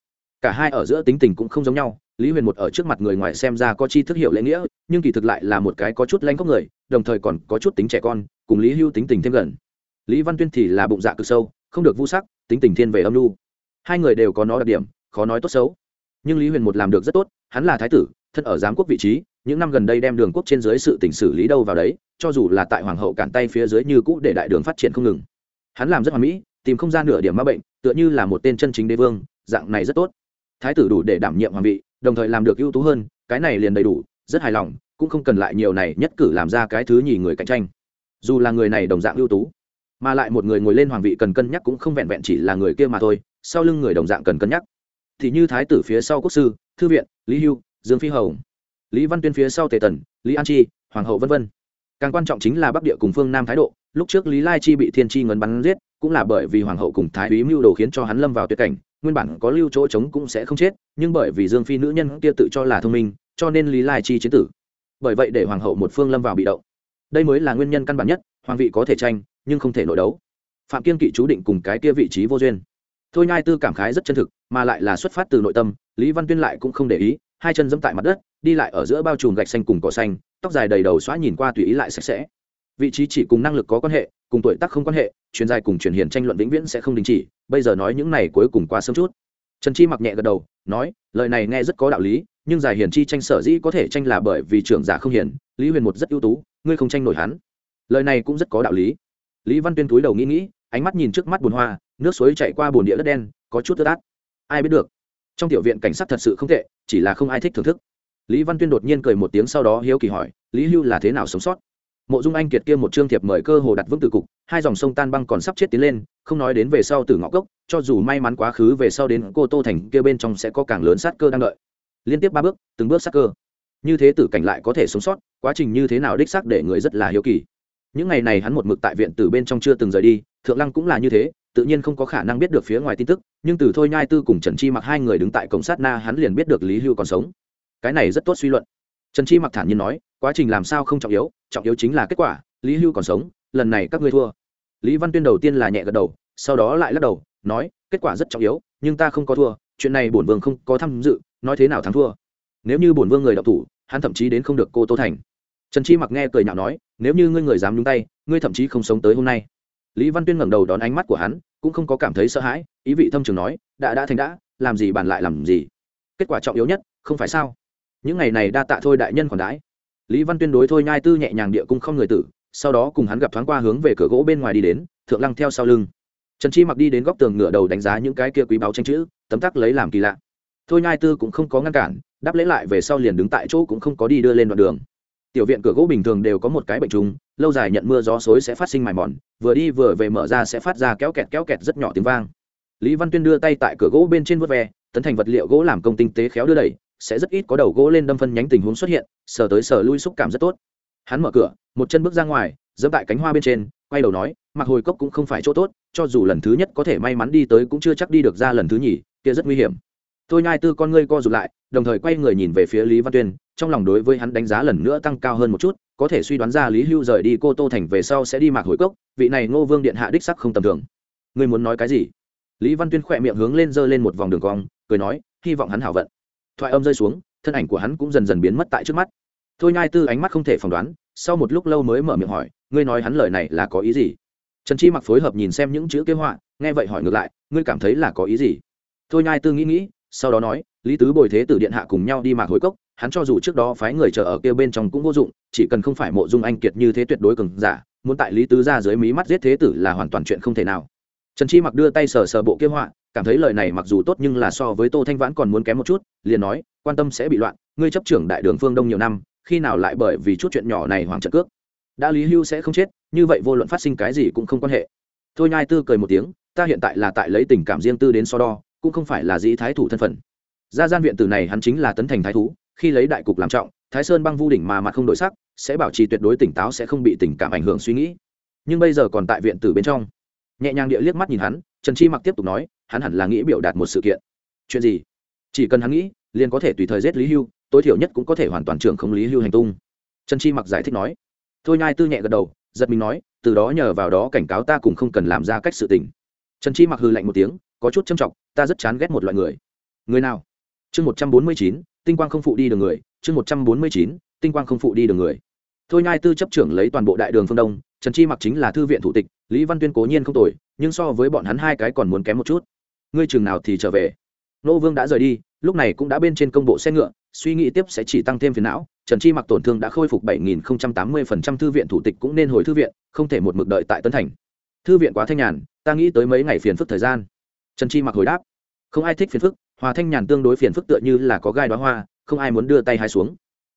Cả hai ở giữa tính tình cũng không giống nhau lý huyền một ở trước mặt người ngoài xem ra có chi thức hiệu lễ nghĩa, nhưng kỳ thực lại là một cái có chút lanh gốc người, đồng thời còn có chút tính trẻ con, cùng lý hưu tính tình thêm gần. Lý văn tuyên thì là bụng dạ cực sâu, không được vu sắc, tính tình thiên về âm lưu hai người đều có nó đặc điểm, khó nói tốt xấu. Nhưng lý huyền một làm được rất tốt, hắn là thái tử, thân ở giám quốc vị trí, những năm gần đây đem đường quốc trên dưới sự tỉnh xử lý đâu vào đấy, cho dù là tại hoàng hậu cản tay phía dưới như cũ để đại đường phát triển không ngừng. Hắn làm rất hoàn mỹ, tìm không ra nửa điểm ma bệnh, tựa như là một tên chân chính đế vương, dạng này rất tốt. Thái tử đủ để đảm nhiệm hoàng vị đồng thời làm được ưu tú hơn, cái này liền đầy đủ, rất hài lòng, cũng không cần lại nhiều này nhất cử làm ra cái thứ nhì người cạnh tranh. Dù là người này đồng dạng ưu tú, mà lại một người ngồi lên hoàng vị cần cân nhắc cũng không vẹn vẹn chỉ là người kia mà thôi, sau lưng người đồng dạng cần cân nhắc. Thì như thái tử phía sau quốc sư, thư viện, lý hưu, dương phi hầu lý văn tuyên phía sau tề tần, lý an chi, hoàng hậu v v càng quan trọng chính là bắc địa cùng phương nam thái độ, lúc trước lý lai chi bị thiên chi ngấn bắn giết, cũng là bởi vì hoàng hậu cùng thái úy mưu đồ khiến cho hắn lâm vào tuyệt cảnh nguyên bản có lưu chỗ trống cũng sẽ không chết, nhưng bởi vì dương phi nữ nhân kia tự cho là thông minh, cho nên lý lai chi chiến tử. Bởi vậy để hoàng hậu một phương lâm vào bị động. Đây mới là nguyên nhân căn bản nhất, hoàng vị có thể tranh, nhưng không thể nội đấu. Phạm kiên kỵ chú định cùng cái kia vị trí vô duyên. Thôi nhai tư cảm khái rất chân thực, mà lại là xuất phát từ nội tâm, lý văn tuyên lại cũng không để ý, hai chân dẫm tại mặt đất, đi lại ở giữa bao trùm gạch xanh cùng cỏ xanh, tóc dài đầy đầu xóa nhìn qua tùy ý lại sạch sẽ. Vị trí chỉ cùng năng lực có quan hệ cùng tuổi tác không quan hệ, truyền dài cùng truyền hiền tranh luận vĩnh viễn sẽ không đình chỉ, bây giờ nói những này cuối cùng quá sớm chút. Trần chi mặc nhẹ gật đầu, nói, lời này nghe rất có đạo lý, nhưng giải hiền chi tranh sở dĩ có thể tranh là bởi vì trưởng giả không hiền, lý huyền một rất ưu tú, ngươi không tranh nổi hắn. Lời này cũng rất có đạo lý. Lý văn tuyên túi đầu nghĩ nghĩ, ánh mắt nhìn trước mắt bùn hoa, nước suối chạy qua bồn địa đất đen, có chút tơ tát. ai biết được, trong tiểu viện cảnh sát thật sự không tệ, chỉ là không ai thích thưởng thức. Lý văn tuyên đột nhiên cười một tiếng sau đó hiếu kỳ hỏi, lý hưu là thế nào sống sót? Mộ dung anh kiệt kia một chương thiệp mời cơ hồ đặt vững từ cục, hai dòng sông tan băng còn sắp chết tiến lên, không nói đến về sau từ ngõ cốc, cho dù may mắn quá khứ về sau đến cô tô thành kia bên trong sẽ có càng lớn sát cơ đang đợi. Liên tiếp ba bước, từng bước sát cơ. Như thế tử cảnh lại có thể sống sót, quá trình như thế nào đích xác để người rất là hiếu kỳ. Những ngày này hắn một mực tại viện từ bên trong chưa từng rời đi, thượng lăng cũng là như thế, tự nhiên không có khả năng biết được phía ngoài tin tức, nhưng từ thôi nhai tư cùng trần chi mặc hai người đứng tại cổng sát na hắn liền biết được lý hưu còn sống. Cái này rất tốt suy luận. Trần chi mặc thản nhiên nói quá trình làm sao không trọng yếu trọng yếu chính là kết quả, lý hưu còn sống, lần này các ngươi thua. Lý văn tuyên đầu tiên là nhẹ gật đầu, sau đó lại lắc đầu, nói, kết quả rất trọng yếu, nhưng ta không có thua, chuyện này bổn vương không có tham dự, nói thế nào thắng thua. Nếu như bổn vương người đọc thủ, hắn thậm chí đến không được cô tô thành. Trần chi mặc nghe cười nhạo nói, nếu như ngươi người dám nhúng tay, ngươi thậm chí không sống tới hôm nay. Lý văn tuyên ngẩng đầu đón ánh mắt của hắn, cũng không có cảm thấy sợ hãi, ý vị thâm trường nói, đã đã thành đã, làm gì bàn lại làm gì. Kết quả trọng yếu nhất, không phải sao? Những ngày này đa tạ thôi đại nhân còn đãi lý văn tuyên đối thôi nhai tư nhẹ nhàng địa cung không người tử, sau đó cùng hắn gặp thoáng qua hướng về cửa gỗ bên ngoài đi đến, thượng lăng theo sau lưng. Trần chi mặc đi đến góc tường ngửa đầu đánh giá những cái kia quý báu tranh chữ, tấm tắc lấy làm kỳ lạ. Thôi nhai tư cũng không có ngăn cản, đáp lễ lại về sau liền đứng tại chỗ cũng không có đi đưa lên đoạn đường. Tiểu viện cửa gỗ bình thường đều có một cái bệnh trùng, lâu dài nhận mưa gió xối sẽ phát sinh mài mòn, vừa đi vừa về mở ra sẽ phát ra kéo kẹt kéo kẹt rất nhỏ tiếng vang. Lý văn tuyên đưa tay tại cửa gỗ bên trên vớt ve, tấn thành vật liệu gỗ làm công tinh tế khéo đưa đẩy sẽ rất ít có đầu gỗ lên đâm phân nhánh tình huống xuất hiện, sờ tới sờ lui xúc cảm rất tốt. Hắn mở cửa, một chân bước ra ngoài dẫm tại cánh hoa bên trên, quay đầu nói mặc hồi cốc cũng không phải chỗ tốt, cho dù lần thứ nhất có thể may mắn đi tới cũng chưa chắc đi được ra lần thứ nhì, kia rất nguy hiểm. Tôi nhai tư con ngươi co rụt lại, đồng thời quay người nhìn về phía lý văn tuyên, trong lòng đối với hắn đánh giá lần nữa tăng cao hơn một chút, có thể suy đoán ra lý hưu rời đi cô tô thành về sau sẽ đi mạc hồi cốc, vị này ngô vương điện hạ đích sắc không tầm thường. Ngươi muốn nói cái gì? Lý văn tuyên khỏe miệng hướng lên giơ lên một vòng đường cong, cười nói, hy vọng hắn hảo vận thoại âm rơi xuống, thân ảnh của hắn cũng dần dần biến mất tại trước mắt. Thôi nhai tư ánh mắt không thể phỏng đoán, sau một lúc lâu mới mở miệng hỏi, ngươi nói hắn lời này là có ý gì? Trần chi mặc phối hợp nhìn xem những chữ kế họa, nghe vậy hỏi ngược lại, ngươi cảm thấy là có ý gì? Thôi nhai tư nghĩ nghĩ, sau đó nói, lý tứ bồi thế tử điện hạ cùng nhau đi mạc hối cốc, hắn cho dù trước đó phái người chờ ở kia bên trong cũng vô dụng, chỉ cần không phải mộ dung anh kiệt như thế tuyệt đối cường giả, muốn tại lý tứ ra dưới mí mắt giết thế tử là hoàn toàn chuyện không thể nào. Trần chi mặc đưa tay sờ sờ bộ kế họa cảm thấy lời này mặc dù tốt nhưng là so với tô thanh vãn còn muốn kém một chút, liền nói, quan tâm sẽ bị loạn, ngươi chấp trưởng đại đường phương đông nhiều năm, khi nào lại bởi vì chút chuyện nhỏ này hoàng trận cước? Đã lý hưu sẽ không chết, như vậy vô luận phát sinh cái gì cũng không quan hệ. Thôi nhai tư cười một tiếng, ta hiện tại là tại lấy tình cảm riêng tư đến so đo, cũng không phải là dĩ thái thủ thân phận. Gia gian viện tử này hắn chính là tấn thành thái thú, khi lấy đại cục làm trọng, thái sơn băng vu đỉnh mà mặt không đổi sắc, sẽ bảo trì tuyệt đối tỉnh táo sẽ không bị tình cảm ảnh hưởng suy nghĩ. Nhưng bây giờ còn tại viện tử bên trong. Nhẹ nhàng địa liếc mắt nhìn hắn, trần chi mặc tiếp tục nói hắn hẳn là nghĩ biểu đạt một sự kiện. Chuyện gì? Chỉ cần hắn nghĩ, liền có thể tùy thời giết lý hưu, tối thiểu nhất cũng có thể hoàn toàn trưởng không lý hưu hành tung. Trần chi mặc giải thích nói. Thôi nhai tư nhẹ gật đầu, giật mình nói, từ đó nhờ vào đó cảnh cáo ta cùng không cần làm ra cách sự tình. Trần chi mặc hư lạnh một tiếng, có chút châm trọng ta rất chán ghét một loại người. Người nào? Chương một trăm bốn mươi chín, tinh quang không phụ đi đường người, chương một trăm bốn mươi chín, tinh quang không phụ đi đường người. Thôi nhai tư chấp trưởng lấy toàn bộ đại đường phương đông, trần chi mặc chính là thư viện thủ tịch, lý văn tuyên cố nhiên không tồi, nhưng so với bọn hắn hai cái còn muốn kém một chút ngươi chừng nào thì trở về. Nô vương đã rời đi, lúc này cũng đã bên trên công bộ xe ngựa, suy nghĩ tiếp sẽ chỉ tăng thêm phiền não. Trần chi mặc tổn thương đã khôi phục bảy nghìn tám mươi phần trăm thư viện thủ tịch cũng nên hồi thư viện, không thể một mực đợi tại tân thành. Thư viện quá thanh nhàn, ta nghĩ tới mấy ngày phiền phức thời gian. Trần chi mặc hồi đáp. Không ai thích phiền phức, hòa thanh nhàn tương đối phiền phức tựa như là có gai đoá hoa, không ai muốn đưa tay hai xuống.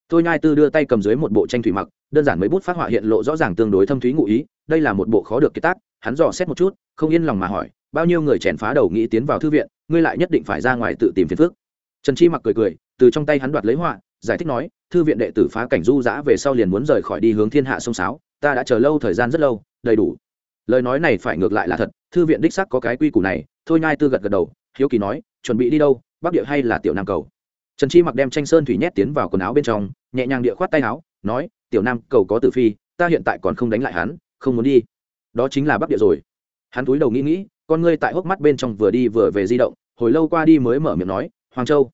Tôi nhai tư đưa tay cầm dưới một bộ tranh thủy mặc, đơn giản mấy bút phát họa hiện lộ rõ ràng tương đối thâm thúy ngụ ý, đây là một bộ khó được kiệt tác, hắn dò xét một chút, không yên lòng mà hỏi bao nhiêu người chèn phá đầu nghĩ tiến vào thư viện, ngươi lại nhất định phải ra ngoài tự tìm phiền phức. Trần chi mặc cười cười, từ trong tay hắn đoạt lấy họa, giải thích nói, thư viện đệ tử phá cảnh du giã về sau liền muốn rời khỏi đi hướng thiên hạ sông sáo, ta đã chờ lâu thời gian rất lâu, đầy đủ. Lời nói này phải ngược lại là thật, thư viện đích sắc có cái quy củ này, thôi nhai tư gật gật đầu, hiếu kỳ nói, chuẩn bị đi đâu, bắc địa hay là tiểu nam cầu? Trần chi mặc đem tranh sơn thủy nhét tiến vào quần áo bên trong, nhẹ nhàng địa khoát tay áo, nói, tiểu nam cầu có tử phi, ta hiện tại còn không đánh lại hắn, không muốn đi. Đó chính là bắc địa rồi. Hắn túi đầu nghĩ nghĩ con ngươi tại hốc mắt bên trong vừa đi vừa về di động, hồi lâu qua đi mới mở miệng nói, hoàng châu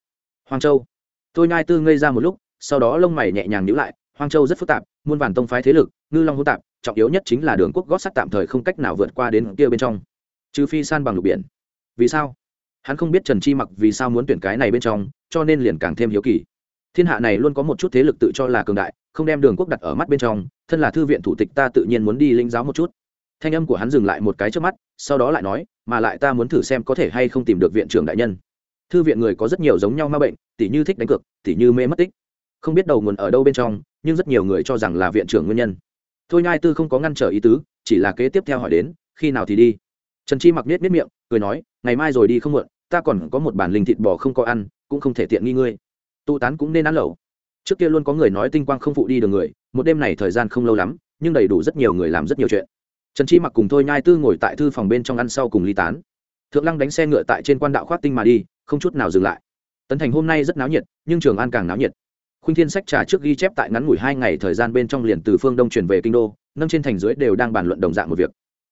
hoàng châu. Tôi nhai tư ngây ra một lúc, sau đó lông mày nhẹ nhàng nhữ lại, hoàng châu rất phức tạp, muôn vàn tông phái thế lực, ngư long hỗn tạp, trọng yếu nhất chính là đường quốc gót sắt tạm thời không cách nào vượt qua đến kia bên trong. Trừ phi san bằng lục biển. Vì sao? Hắn không biết trần chi mặc vì sao muốn tuyển cái này bên trong, cho nên liền càng thêm hiếu kỳ. Thiên hạ này luôn có một chút thế lực tự cho là cường đại, không đem đường quốc đặt ở mắt bên trong, thân là thư viện thủ tịch ta tự nhiên muốn đi linh giáo một chút thanh âm của hắn dừng lại một cái trước mắt, sau đó lại nói, mà lại ta muốn thử xem có thể hay không tìm được viện trưởng đại nhân. Thư viện người có rất nhiều giống nhau ma bệnh, tỉ như thích đánh cược, tỉ như mê mất tích. Không biết đầu nguồn ở đâu bên trong, nhưng rất nhiều người cho rằng là viện trưởng nguyên nhân. Thôi nhai tư không có ngăn trở ý tứ, chỉ là kế tiếp theo hỏi đến, khi nào thì đi? Trần chi mặc biết biết miệng, cười nói, ngày mai rồi đi không muộn, ta còn có một bản linh thịt bò không có ăn, cũng không thể tiện nghi ngươi. Tụ tán cũng nên ăn lẩu. Trước kia luôn có người nói tinh quang không phụ đi được người, một đêm này thời gian không lâu lắm, nhưng đầy đủ rất nhiều người làm rất nhiều chuyện trần chi mặc cùng thôi nhai tư ngồi tại thư phòng bên trong ăn sau cùng ly tán. Thượng lăng đánh xe ngựa tại trên quan đạo khoát tinh mà đi, không chút nào dừng lại. Tấn thành hôm nay rất náo nhiệt, nhưng trường an càng náo nhiệt. Khuynh thiên sách trà trước ghi chép tại ngắn ngủi hai ngày thời gian bên trong liền từ phương đông chuyển về kinh đô, nâng trên thành dưới đều đang bàn luận đồng dạng một việc.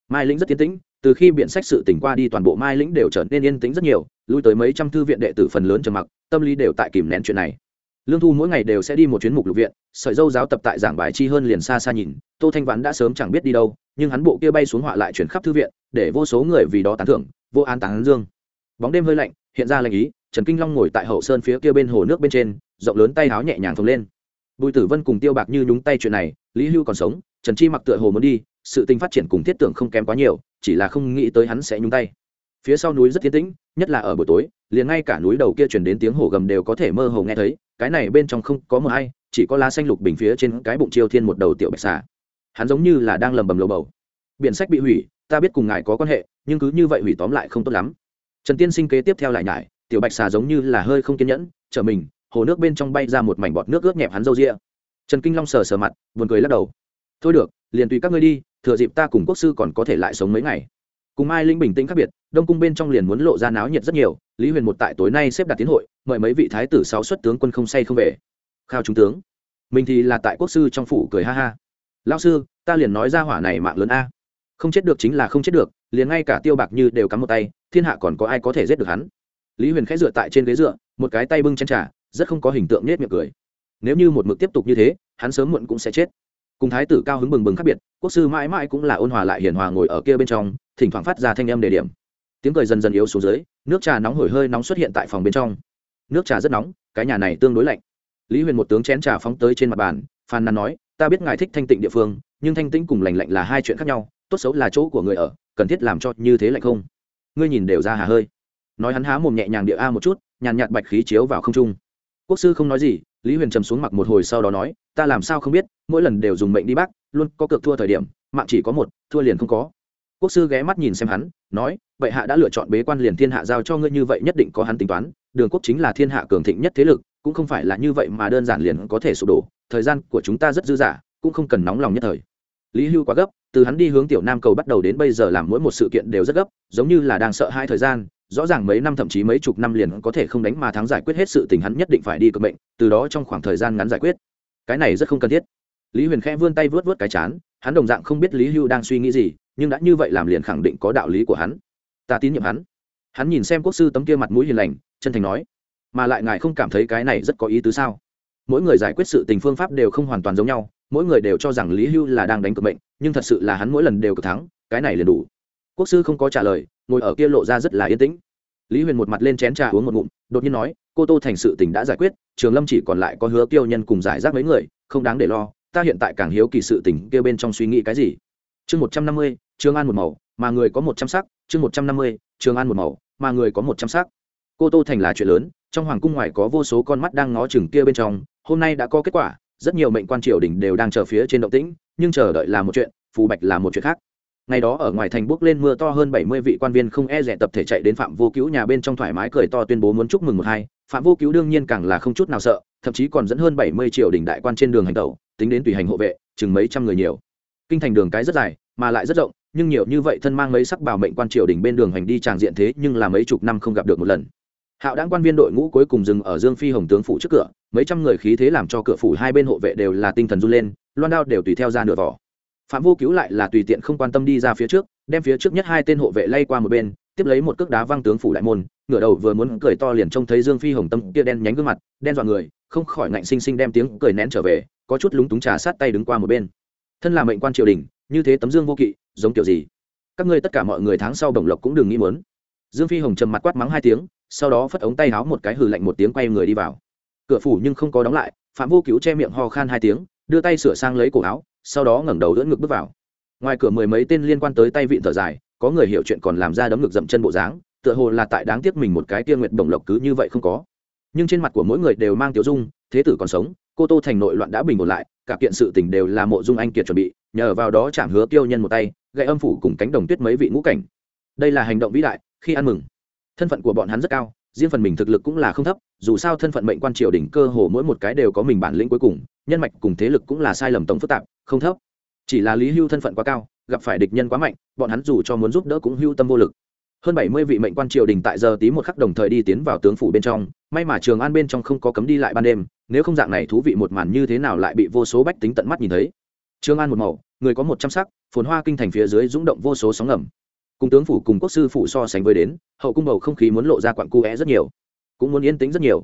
Mai lĩnh rất tiến tĩnh, từ khi biện sách sự tỉnh qua đi toàn bộ mai lĩnh đều trở nên yên tĩnh rất nhiều, lui tới mấy trăm thư viện đệ tử phần lớn trầm mặc, tâm lý đều tại kìm nén chuyện này lương thu mỗi ngày đều sẽ đi một chuyến mục lục viện, sợi dâu giáo tập tại giảng bài chi hơn liền xa xa nhìn, tô thanh vãn đã sớm chẳng biết đi đâu, nhưng hắn bộ kia bay xuống họa lại chuyển khắp thư viện, để vô số người vì đó tán thưởng, vô an tán dương. Bóng đêm hơi lạnh, hiện ra lạnh ý, trần kinh long ngồi tại hậu sơn phía kia bên hồ nước bên trên, rộng lớn tay áo nhẹ nhàng phồng lên. Bùi tử vân cùng tiêu bạc như nhúng tay chuyện này, lý hưu còn sống, trần chi mặc tựa hồ muốn đi, sự tình phát triển cùng thiết tưởng không kém quá nhiều, chỉ là không nghĩ tới hắn sẽ nhúng tay. Phía sau núi rất tiến tĩnh nhất là ở buổi tối, liền ngay cả núi đầu kia chuyển đến tiếng hổ gầm đều có thể mơ hồ nghe thấy, cái này bên trong không có mờ hay chỉ có lá xanh lục bình phía trên cái bụng chiêu thiên một đầu tiểu bạch xà. Hắn giống như là đang lầm bầm lầu bầu. Biển sách bị hủy, ta biết cùng ngài có quan hệ, nhưng cứ như vậy hủy tóm lại không tốt lắm. Trần tiên sinh kế tiếp theo lại nhải, tiểu bạch xà giống như là hơi không kiên nhẫn trở mình, hồ nước bên trong bay ra một mảnh bọt nước ướt nhẹp hắn râu ria. Trần kinh long sờ sờ mặt, buồn cười lắc đầu. Thôi được, liền tùy các ngươi đi, thừa dịp ta cùng quốc sư còn có thể lại sống mấy ngày cùng ai linh bình tĩnh khác biệt, đông cung bên trong liền muốn lộ ra náo nhiệt rất nhiều, lý huyền một tại tối nay xếp đặt tiến hội, mời mấy vị thái tử sáu xuất tướng quân không say không về. Khao trung tướng, mình thì là tại quốc sư trong phủ cười ha ha. Lao sư, ta liền nói ra hỏa này mạng lớn a. Không chết được chính là không chết được, liền ngay cả tiêu bạc như đều cắm một tay, thiên hạ còn có ai có thể giết được hắn? Lý huyền khẽ dựa tại trên ghế dựa, một cái tay bưng chân trà, rất không có hình tượng nết miệng cười. Nếu như một mực tiếp tục như thế, hắn sớm muộn cũng sẽ chết cùng thái tử cao hứng bừng bừng khác biệt, quốc sư mãi mãi cũng là ôn hòa lại hiền hòa ngồi ở kia bên trong, thỉnh thoảng phát ra thanh âm đề điểm. Tiếng cười dần dần yếu xuống dưới, nước trà nóng hổi hơi nóng xuất hiện tại phòng bên trong. Nước trà rất nóng, cái nhà này tương đối lạnh. Lý huyền một tướng chén trà phóng tới trên mặt bàn phan nàn nói, ta biết ngài thích thanh tịnh địa phương, nhưng thanh tĩnh cùng lành lạnh là hai chuyện khác nhau, tốt xấu là chỗ của người ở, cần thiết làm cho như thế lạnh không? Ngươi nhìn đều ra hà hơi. Nói hắn há mồm nhẹ nhàng địa a một chút, nhàn nhạt bạch khí chiếu vào không trung. Quốc sư không nói gì lý huyền trầm xuống mặc một hồi sau đó nói, ta làm sao không biết, mỗi lần đều dùng mệnh đi bác, luôn có cược thua thời điểm, mạng chỉ có một, thua liền không có. Quốc sư ghé mắt nhìn xem hắn, nói vậy hạ đã lựa chọn bế quan liền thiên hạ giao cho ngươi như vậy nhất định có hắn tính toán, đường quốc chính là thiên hạ cường thịnh nhất thế lực, cũng không phải là như vậy mà đơn giản liền có thể sụp đổ, thời gian của chúng ta rất dư dả, cũng không cần nóng lòng nhất thời. Lý hưu quá gấp, từ hắn đi hướng tiểu nam cầu bắt đầu đến bây giờ làm mỗi một sự kiện đều rất gấp, giống như là đang sợ hai thời gian rõ ràng mấy năm thậm chí mấy chục năm liền có thể không đánh mà thắng giải quyết hết sự tình hắn nhất định phải đi cực mệnh từ đó trong khoảng thời gian ngắn giải quyết. Cái này rất không cần thiết. Lý huyền khẽ vươn tay vớt vớt cái chán, hắn đồng dạng không biết lý hưu đang suy nghĩ gì, nhưng đã như vậy làm liền khẳng định có đạo lý của hắn. Ta tín nhiệm hắn. Hắn nhìn xem quốc sư tấm kia mặt mũi hiền lành, chân thành nói, mà lại ngài không cảm thấy cái này rất có ý tứ sao? Mỗi người giải quyết sự tình phương pháp đều không hoàn toàn giống nhau, mỗi người đều cho rằng lý hưu là đang đánh cực mệnh nhưng thật sự là hắn mỗi lần đều cực thắng, cái này liền đủ quốc sư không có trả lời, ngồi ở kia lộ ra rất là yên tĩnh. Lý huyền một mặt lên chén trà uống một ngụm, đột nhiên nói, cô tô thành sự tình đã giải quyết, trường lâm chỉ còn lại có hứa tiêu nhân cùng giải rác mấy người, không đáng để lo, ta hiện tại càng hiếu kỳ sự tình kia bên trong suy nghĩ cái gì. Chương một trăm năm mươi, trường an một màu, mà người có một trăm sắc, chương một trăm năm mươi, trường an một màu, mà người có một trăm sắc. Cô tô thành là chuyện lớn, trong hoàng cung ngoài có vô số con mắt đang ngó chừng kia bên trong, hôm nay đã có kết quả, rất nhiều mệnh quan triều đình đều đang chờ phía trên động tĩnh, nhưng chờ đợi là một chuyện, phù bạch là một chuyện khác ngày đó ở ngoài thành bước lên mưa to hơn bảy mươi vị quan viên không e rẻ tập thể chạy đến phạm vô cứu nhà bên trong thoải mái cười to tuyên bố muốn chúc mừng một hai. Phạm vô cứu đương nhiên càng là không chút nào sợ, thậm chí còn dẫn hơn bảy mươi triệu đỉnh đại quan trên đường hành tẩu, tính đến tùy hành hộ vệ, chừng mấy trăm người nhiều. Kinh thành đường cái rất dài, mà lại rất rộng, nhưng nhiều như vậy thân mang mấy sắc bảo mệnh quan triều đình bên đường hành đi tràng diện thế nhưng là mấy chục năm không gặp được một lần. Hạo đáng quan viên đội ngũ cuối cùng dừng ở dương phi hồng tướng phủ trước cửa, mấy trăm người khí thế làm cho cửa phủ hai bên hộ vệ đều là tinh thần run lên, loan đao đều tùy theo ra nửa vỏ phạm vô cứu lại là tùy tiện không quan tâm đi ra phía trước, đem phía trước nhất hai tên hộ vệ lay qua một bên, tiếp lấy một cước đá văng tướng phủ đại môn, ngửa đầu vừa muốn cười to liền trông thấy dương phi hồng tâm kia đen nhánh gương mặt, đen dọa người, không khỏi ngạnh sinh sinh đem tiếng cười nén trở về, có chút lúng túng trà sát tay đứng qua một bên. Thân là mệnh quan triều đình, như thế tấm dương vô kỵ, giống kiểu gì? Các ngươi tất cả mọi người tháng sau đồng lộc cũng đừng nghĩ muốn. Dương phi hồng trầm mặt quát mắng hai tiếng, sau đó phất ống tay háo một cái hừ lạnh một tiếng quay người đi vào. Cửa phủ nhưng không có đóng lại, phạm vô cứu che miệng ho khan hai tiếng, đưa tay sửa sang lấy cổ áo sau đó ngẩng đầu đỡ ngực bước vào. Ngoài cửa mười mấy tên liên quan tới tay vịn thở dài, có người hiểu chuyện còn làm ra đấm ngực dậm chân bộ dáng, tựa hồ là tại đáng tiếc mình một cái tiên nguyệt đồng lộc cứ như vậy không có. Nhưng trên mặt của mỗi người đều mang tiểu dung, thế tử còn sống, cô tô thành nội loạn đã bình ổn lại, cả kiện sự tình đều là mộ dung anh kiệt chuẩn bị, nhờ vào đó chạm hứa tiêu nhân một tay, gậy âm phủ cùng cánh đồng tuyết mấy vị ngũ cảnh. Đây là hành động vĩ đại, khi ăn mừng. Thân phận của bọn hắn rất cao, riêng phần mình thực lực cũng là không thấp dù sao thân phận mệnh quan triều đỉnh cơ hồ mỗi một cái đều có mình bản lĩnh cuối cùng, nhân mạch cùng thế lực cũng là sai lầm tổng phức tạp, không thấp. Chỉ là lý hưu thân phận quá cao, gặp phải địch nhân quá mạnh, bọn hắn dù cho muốn giúp đỡ cũng hưu tâm vô lực. Hơn bảy mươi vị mệnh quan triều đình tại giờ tí một khắc đồng thời đi tiến vào tướng phủ bên trong, may mà trường an bên trong không có cấm đi lại ban đêm, nếu không dạng này thú vị một màn như thế nào lại bị vô số bách tính tận mắt nhìn thấy. Trường an một màu, người có một trăm sắc, phồn hoa kinh thành phía dưới rúng động vô số sóng ngầm. Cùng tướng phủ cùng quốc sư phủ so sánh với đến, hậu cung bầu không khí muốn lộ ra quặn cu é rất nhiều cũng muốn yên tĩnh rất nhiều.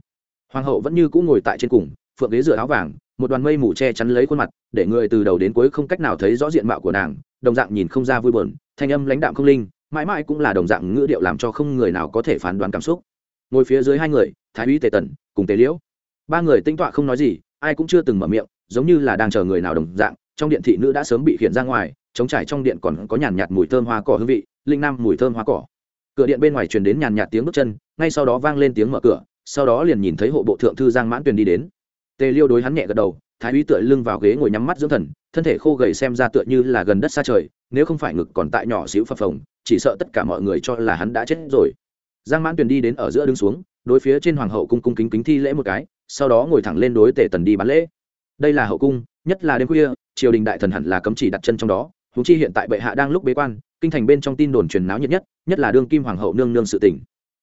Hoàng hậu vẫn như cũng ngồi tại trên cùng, phượng ghế dựa áo vàng, một đoàn mây mù che chắn lấy khuôn mặt, để người từ đầu đến cuối không cách nào thấy rõ diện mạo của nàng, đồng dạng nhìn không ra vui buồn, thanh âm lãnh đạm không linh, mãi mãi cũng là đồng dạng ngữ điệu làm cho không người nào có thể phán đoán cảm xúc. Ngồi phía dưới hai người, thái úy tề tần cùng tề liễu. Ba người tinh tọa không nói gì, ai cũng chưa từng mở miệng, giống như là đang chờ người nào đồng dạng, trong điện thị nữ đã sớm bị khiển ra ngoài chống trải trong điện còn có nhàn nhạt mùi thơm hoa cỏ hương vị, linh nam mùi thơm hoa cỏ cửa điện bên ngoài truyền đến nhàn nhạt tiếng bước chân, ngay sau đó vang lên tiếng mở cửa, sau đó liền nhìn thấy hộ bộ thượng thư giang mãn tuyền đi đến. Tề liêu đối hắn nhẹ gật đầu, thái úy tựa lưng vào ghế ngồi nhắm mắt dưỡng thần, thân thể khô gầy xem ra tựa như là gần đất xa trời, nếu không phải ngực còn tại nhỏ xíu phập phồng, chỉ sợ tất cả mọi người cho là hắn đã chết rồi. Giang mãn tuyền đi đến ở giữa đứng xuống, đối phía trên hoàng hậu cung cung kính kính thi lễ một cái, sau đó ngồi thẳng lên đối tề tần đi bán lễ. Đây là hậu cung, nhất là đêm khuya, triều đình đại thần hẳn là cấm chỉ đặt chân trong đó húng chi hiện tại bệ hạ đang lúc bế quan kinh thành bên trong tin đồn truyền náo nhiệt nhất nhất là đương kim hoàng hậu nương nương sự tỉnh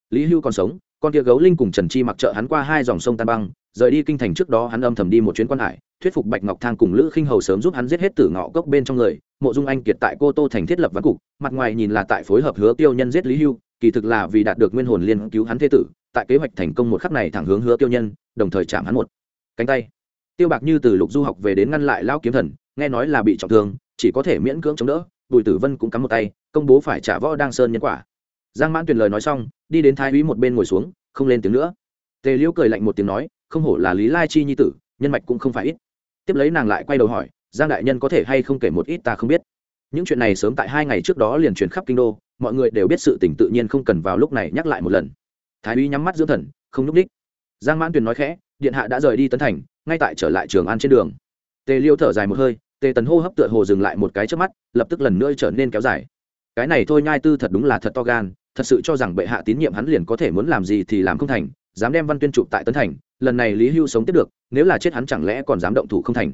lý hưu còn sống, con kia gấu linh cùng trần chi mặc trợ hắn qua hai dòng sông tan băng, rời đi kinh thành trước đó hắn âm thầm đi một chuyến quan hải, thuyết phục bạch ngọc thang cùng lữ khinh hầu sớm giúp hắn giết hết tử ngọ cốc bên trong người, mộ dung anh kiệt tại cô tô thành thiết lập văn cục, mặt ngoài nhìn là tại phối hợp hứa tiêu nhân giết lý hưu, kỳ thực là vì đạt được nguyên hồn liên cứu hắn thế tử, tại kế hoạch thành công một khắc này thẳng hướng hứa tiêu nhân, đồng thời chạm hắn một cánh tay. Tiêu bạc như từ lục du học về đến ngăn lại lao kiếm thần, nghe nói là bị trọng thương, chỉ có thể miễn cưỡng chống đỡ bùi tử vân cũng cắm một tay, công bố phải trả võ đang sơn nhân quả. Giang mãn tuyền lời nói xong, đi đến thái úy một bên ngồi xuống, không lên tiếng nữa. Tề liễu cười lạnh một tiếng nói, không hổ là lý lai chi nhi tử, nhân mạch cũng không phải ít. Tiếp lấy nàng lại quay đầu hỏi, giang đại nhân có thể hay không kể một ít ta không biết? Những chuyện này sớm tại hai ngày trước đó liền truyền khắp kinh đô, mọi người đều biết sự tình tự nhiên không cần vào lúc này nhắc lại một lần. Thái úy nhắm mắt dưỡng thần, không nhúc đích giang mãn tuyền nói khẽ, điện hạ đã rời đi tấn thành, ngay tại trở lại trường an trên đường. Tề liêu thở dài một hơi tề tần hô hấp tựa hồ dừng lại một cái trước mắt, lập tức lần nữa trở nên kéo dài. Cái này thôi nhai tư thật đúng là thật to gan, thật sự cho rằng bệ hạ tín nhiệm hắn liền có thể muốn làm gì thì làm không thành, dám đem văn tuyên chụp tại tấn thành, lần này lý hưu sống tiếp được, nếu là chết hắn chẳng lẽ còn dám động thủ không thành.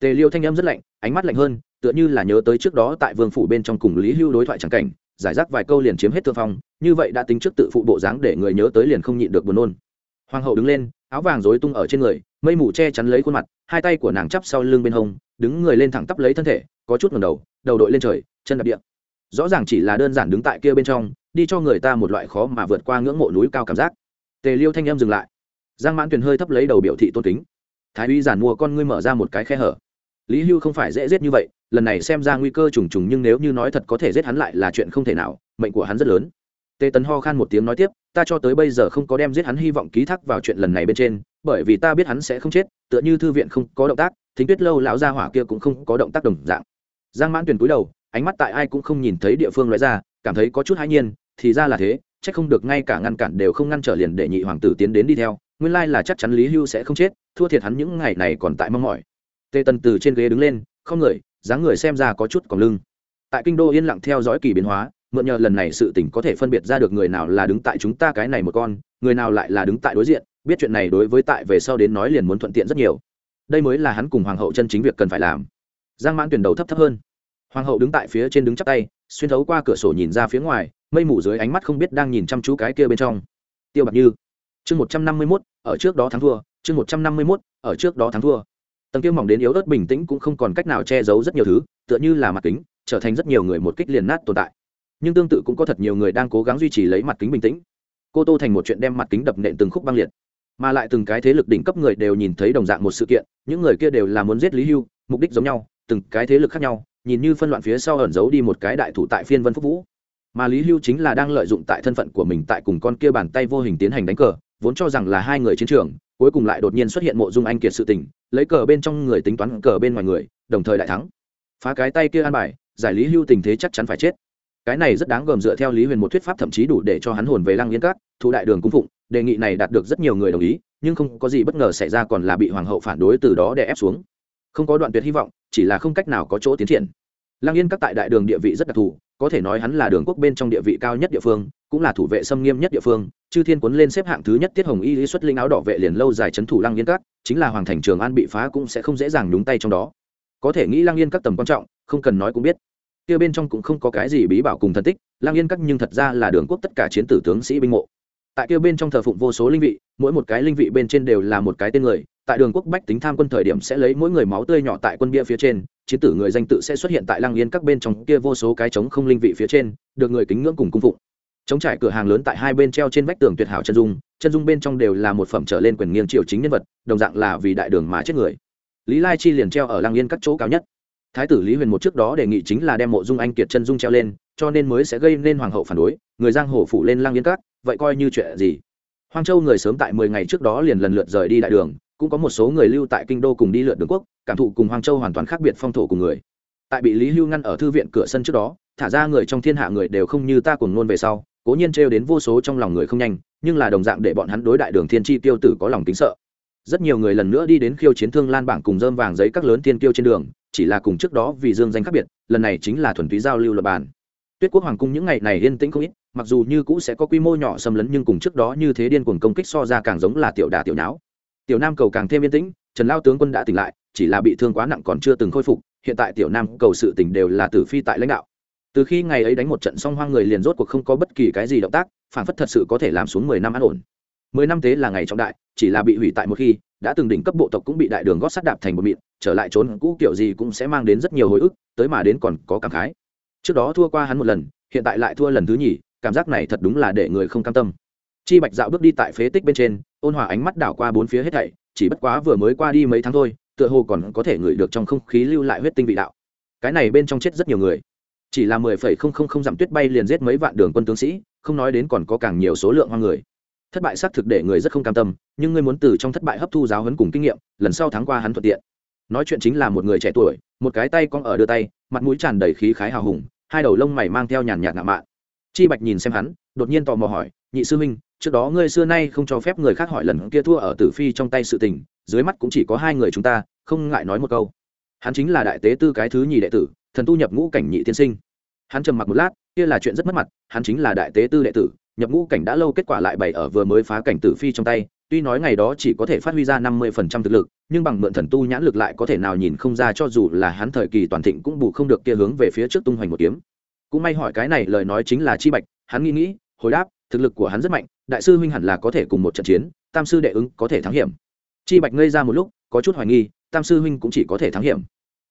Tề liêu thanh âm rất lạnh, ánh mắt lạnh hơn, tựa như là nhớ tới trước đó tại vương phủ bên trong cùng lý hưu đối thoại chẳng cảnh, giải rác vài câu liền chiếm hết thượng phong, như vậy đã tính trước tự phụ bộ dáng để người nhớ tới liền không nhịn được buồn nôn. Hoàng hậu đứng lên, áo vàng rối tung ở trên người, mây mù che chắn lấy khuôn mặt, hai tay của nàng chắp sau lưng bên hông đứng người lên thẳng tắp lấy thân thể, có chút ngầm đầu đầu đội lên trời, chân đập địa. Rõ ràng chỉ là đơn giản đứng tại kia bên trong, đi cho người ta một loại khó mà vượt qua ngưỡng mộ núi cao cảm giác. Tề liêu thanh em dừng lại. Giang mãn tuyền hơi thấp lấy đầu biểu thị tôn kính. Thái uy giản mua con ngươi mở ra một cái khe hở. Lý hưu không phải dễ giết như vậy, lần này xem ra nguy cơ trùng trùng nhưng nếu như nói thật có thể giết hắn lại là chuyện không thể nào, mệnh của hắn rất lớn. Tề tấn ho khan một tiếng nói tiếp, ta cho tới bây giờ không có đem giết hắn hy vọng ký thác vào chuyện lần này bên trên bởi vì ta biết hắn sẽ không chết, tựa như thư viện không có động tác, thính tuyết lâu lão gia hỏa kia cũng không có động tác đồng dạng. Giang mãn tuyển cúi đầu, ánh mắt tại ai cũng không nhìn thấy địa phương loại ra, cảm thấy có chút hãi nhiên, thì ra là thế, chắc không được ngay cả ngăn cản đều không ngăn trở liền để nhị hoàng tử tiến đến đi theo, nguyên lai là chắc chắn lý hưu sẽ không chết, thua thiệt hắn những ngày này còn tại mong mỏi. Tề tần từ trên ghế đứng lên, không người, dáng người xem ra có chút còn lưng. Tại kinh đô yên lặng theo dõi kỳ biến hóa, mượn nhờ lần này sự tỉnh có thể phân biệt ra được người nào là đứng tại chúng ta cái này một con, người nào lại là đứng tại đối diện biết chuyện này đối với tại về sau đến nói liền muốn thuận tiện rất nhiều. Đây mới là hắn cùng hoàng hậu chân chính việc cần phải làm. Giang mãn tuyển đầu thấp thấp hơn. Hoàng hậu đứng tại phía trên đứng chắp tay, xuyên thấu qua cửa sổ nhìn ra phía ngoài, mây mù dưới ánh mắt không biết đang nhìn chăm chú cái kia bên trong. Tiêu bạc như. Chương một trăm năm mươi mốt, ở trước đó thắng thua, chương một trăm năm mươi mốt, ở trước đó thắng thua. Tầng kia mỏng đến yếu ớt bình tĩnh cũng không còn cách nào che giấu rất nhiều thứ, tựa như là mặt kính, trở thành rất nhiều người một kích liền nát tồn tại. Nhưng tương tự cũng có thật nhiều người đang cố gắng duy trì lấy mặt kính bình tĩnh. Cô tô thành một chuyện đem mặt kính đập nện từng khúc băng liệt mà lại từng cái thế lực đỉnh cấp người đều nhìn thấy đồng dạng một sự kiện, những người kia đều là muốn giết lý hưu, mục đích giống nhau, từng cái thế lực khác nhau, nhìn như phân loạn phía sau ẩn giấu đi một cái đại thủ tại phiên vân phúc vũ. Mà lý hưu chính là đang lợi dụng tại thân phận của mình tại cùng con kia bàn tay vô hình tiến hành đánh cờ, vốn cho rằng là hai người chiến trường, cuối cùng lại đột nhiên xuất hiện mộ dung anh kiệt sự tình, lấy cờ bên trong người tính toán cờ bên ngoài người, đồng thời đại thắng. Phá cái tay kia an bài, giải lý hưu tình thế chắc chắn phải chết. Cái này rất đáng gờm dựa theo lý huyền một thuyết pháp thậm chí đủ để cho hắn hồn về lăng yên các, Thu đại đường cung phụng đề nghị này đạt được rất nhiều người đồng ý, nhưng không có gì bất ngờ xảy ra còn là bị hoàng hậu phản đối từ đó để ép xuống. Không có đoạn tuyệt hy vọng, chỉ là không cách nào có chỗ tiến triển. Lăng yên các tại đại đường địa vị rất đặc thù, có thể nói hắn là đường quốc bên trong địa vị cao nhất địa phương, cũng là thủ vệ xâm nghiêm nhất địa phương. Chư thiên cuốn lên xếp hạng thứ nhất tiết hồng y lý xuất linh áo đỏ vệ liền lâu dài c h ấ n thủ lăng yên các, chính là hoàng thành trường an bị phá cũng sẽ không dễ dàng nhúng tay trong đó. Có thể nghĩ lăng yên các tầm quan trọng, không cần nói cũng biết. Kia bên trong cũng không có cái gì bí bảo cùng thân tích, lăng yên các nhưng thật ra là đường quốc tất cả chiến tử tướng sĩ binh mộ tại kia bên trong thờ phụng vô số linh vị, mỗi một cái linh vị bên trên đều là một cái tên người. Tại đường quốc bách tính tham quân thời điểm sẽ lấy mỗi người máu tươi nhỏ tại quân bia phía trên, chiến tử người danh tự sẽ xuất hiện tại lăng yên các bên trong kia vô số cái trống không linh vị phía trên, được người kính ngưỡng cùng cung phụng. Chống trải cửa hàng lớn tại hai bên treo trên vách tường tuyệt hảo chân dung chân dung bên trong đều là một phẩm trở lên quyền nghiêng triều chính nhân vật, đồng dạng là vì đại đường mà chết người. Lý lai chi liền treo ở lăng yên các chỗ cao nhất. Thái tử lý huyền một trước đó đề nghị chính là đem mộ dung anh kiệt chân dung treo lên, cho nên mới sẽ gây nên hoàng hậu phản đối, người giang hồ phủ lên lăng yên các vậy coi như chuyện gì? Hoang châu người sớm tại mười ngày trước đó liền lần lượt rời đi đại đường, cũng có một số người lưu tại kinh đô cùng đi lượt đường quốc, cảm thụ cùng hoang châu hoàn toàn khác biệt phong thổ cùng người. Tại bị lý hưu ngăn ở thư viện cửa sân trước đó, thả ra người trong thiên hạ người đều không như ta cùng nôn về sau, cố nhiên trêu đến vô số trong lòng người không nhanh, nhưng là đồng dạng để bọn hắn đối đại đường thiên tri tiêu tử có lòng kính sợ. Rất nhiều người lần nữa đi đến khiêu chiến thương lan bảng cùng dơm vàng giấy các lớn thiên tiêu trên đường, chỉ là cùng trước đó vì dương danh khác biệt, lần này chính là thuần túy giao lưu luật bàn. Tuyết quốc hoàng cung những ngày này yên tĩnh không ít mặc dù như cũ sẽ có quy mô nhỏ xâm lấn nhưng cùng trước đó như thế điên cuồng công kích so ra càng giống là tiểu đà tiểu não tiểu nam cầu càng thêm yên tĩnh, trần lao tướng quân đã tỉnh lại, chỉ là bị thương quá nặng còn chưa từng khôi phục, hiện tại tiểu nam cầu sự tỉnh đều là tử phi tại lãnh đạo. Từ khi ngày ấy đánh một trận xong hoang người liền rốt cuộc không có bất kỳ cái gì động tác, phản phất thật sự có thể làm xuống mười năm an ổn. Mười năm tế là ngày trọng đại, chỉ là bị hủy tại một khi, đã từng đỉnh cấp bộ tộc cũng bị đại đường gót sắt đạp thành một mịn, trở lại trốn cũ kiểu gì cũng sẽ mang đến rất nhiều hồi ức, tới mà đến còn có cảm khái. Trước đó thua qua hắn một lần, hiện tại lại thua lần thứ nhì cảm giác này thật đúng là để người không cam tâm. Chi bạch dạo bước đi tại phế tích bên trên, ôn hòa ánh mắt đảo qua bốn phía hết thảy, chỉ bất quá vừa mới qua đi mấy tháng thôi, tựa hồ còn có thể ngửi được trong không khí lưu lại huyết tinh vị đạo. Cái này bên trong chết rất nhiều người. Chỉ là mười phẩy không không không dặm tuyết bay liền giết mấy vạn đường quân tướng sĩ, không nói đến còn có càng nhiều số lượng hoang người. Thất bại xác thực để người rất không cam tâm, nhưng ngươi muốn từ trong thất bại hấp thu giáo huấn cùng kinh nghiệm, lần sau tháng qua hắn thuận tiện. Nói chuyện chính là một người trẻ tuổi, một cái tay con ở đưa tay, mặt mũi tràn đầy khí khái hào hùng, hai đầu lông mày mang theo nhàn nhạt ngạo mạn chi bạch nhìn xem hắn, đột nhiên tò mò hỏi, nhị sư huynh, trước đó ngươi xưa nay không cho phép người khác hỏi lần kia thua ở tử phi trong tay sự tình, dưới mắt cũng chỉ có hai người chúng ta, không ngại nói một câu. Hắn chính là đại tế tư cái thứ nhì đệ tử, thần tu nhập ngũ cảnh nhị tiên sinh. Hắn trầm mặc một lát, kia là chuyện rất mất mặt, hắn chính là đại tế tư đệ tử, nhập ngũ cảnh đã lâu kết quả lại bày ở vừa mới phá cảnh tử phi trong tay, tuy nói ngày đó chỉ có thể phát huy ra năm mươi phần trăm thực lực, nhưng bằng mượn thần tu nhãn lực lại có thể nào nhìn không ra cho dù là hắn thời kỳ toàn thịnh cũng bù không được kia hướng về phía trước tung hoành một kiếm cũng may hỏi cái này lời nói chính là chi bạch, hắn nghĩ nghĩ, hồi đáp, thực lực của hắn rất mạnh, đại sư huynh hẳn là có thể cùng một trận chiến, tam sư đệ ứng có thể thắng hiểm. Chi bạch ngây ra một lúc, có chút hoài nghi, tam sư huynh cũng chỉ có thể thắng hiểm.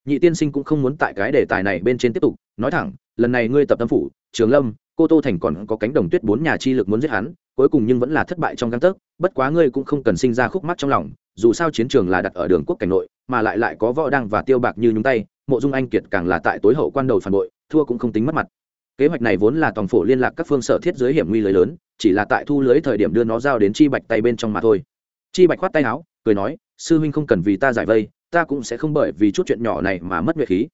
Nhị tiên sinh cũng không muốn tại cái đề tài này bên trên tiếp tục, nói thẳng, lần này ngươi tập tâm phủ, trường lâm, cô tô thành còn có cánh đồng tuyết bốn nhà chi lực muốn giết hắn, cuối cùng nhưng vẫn là thất bại trong găng tấc, bất quá ngươi cũng không cần sinh ra khúc mắt trong lòng, dù sao chiến trường là đặt ở đường quốc cảnh nội, mà lại lại có võ đăng và tiêu bạc như nhúng tay, mộ dung anh kiệt càng là tại tối hậu quan đầu phản bội thua cũng không tính mất mặt. Kế hoạch này vốn là toàn phổ liên lạc các phương sở thiết giới hiểm nguy lưới lớn, chỉ là tại thu lưới thời điểm đưa nó giao đến chi bạch tay bên trong mà thôi. Chi bạch khoát tay áo, cười nói, sư huynh không cần vì ta giải vây, ta cũng sẽ không bởi vì chút chuyện nhỏ này mà mất nhuệ khí.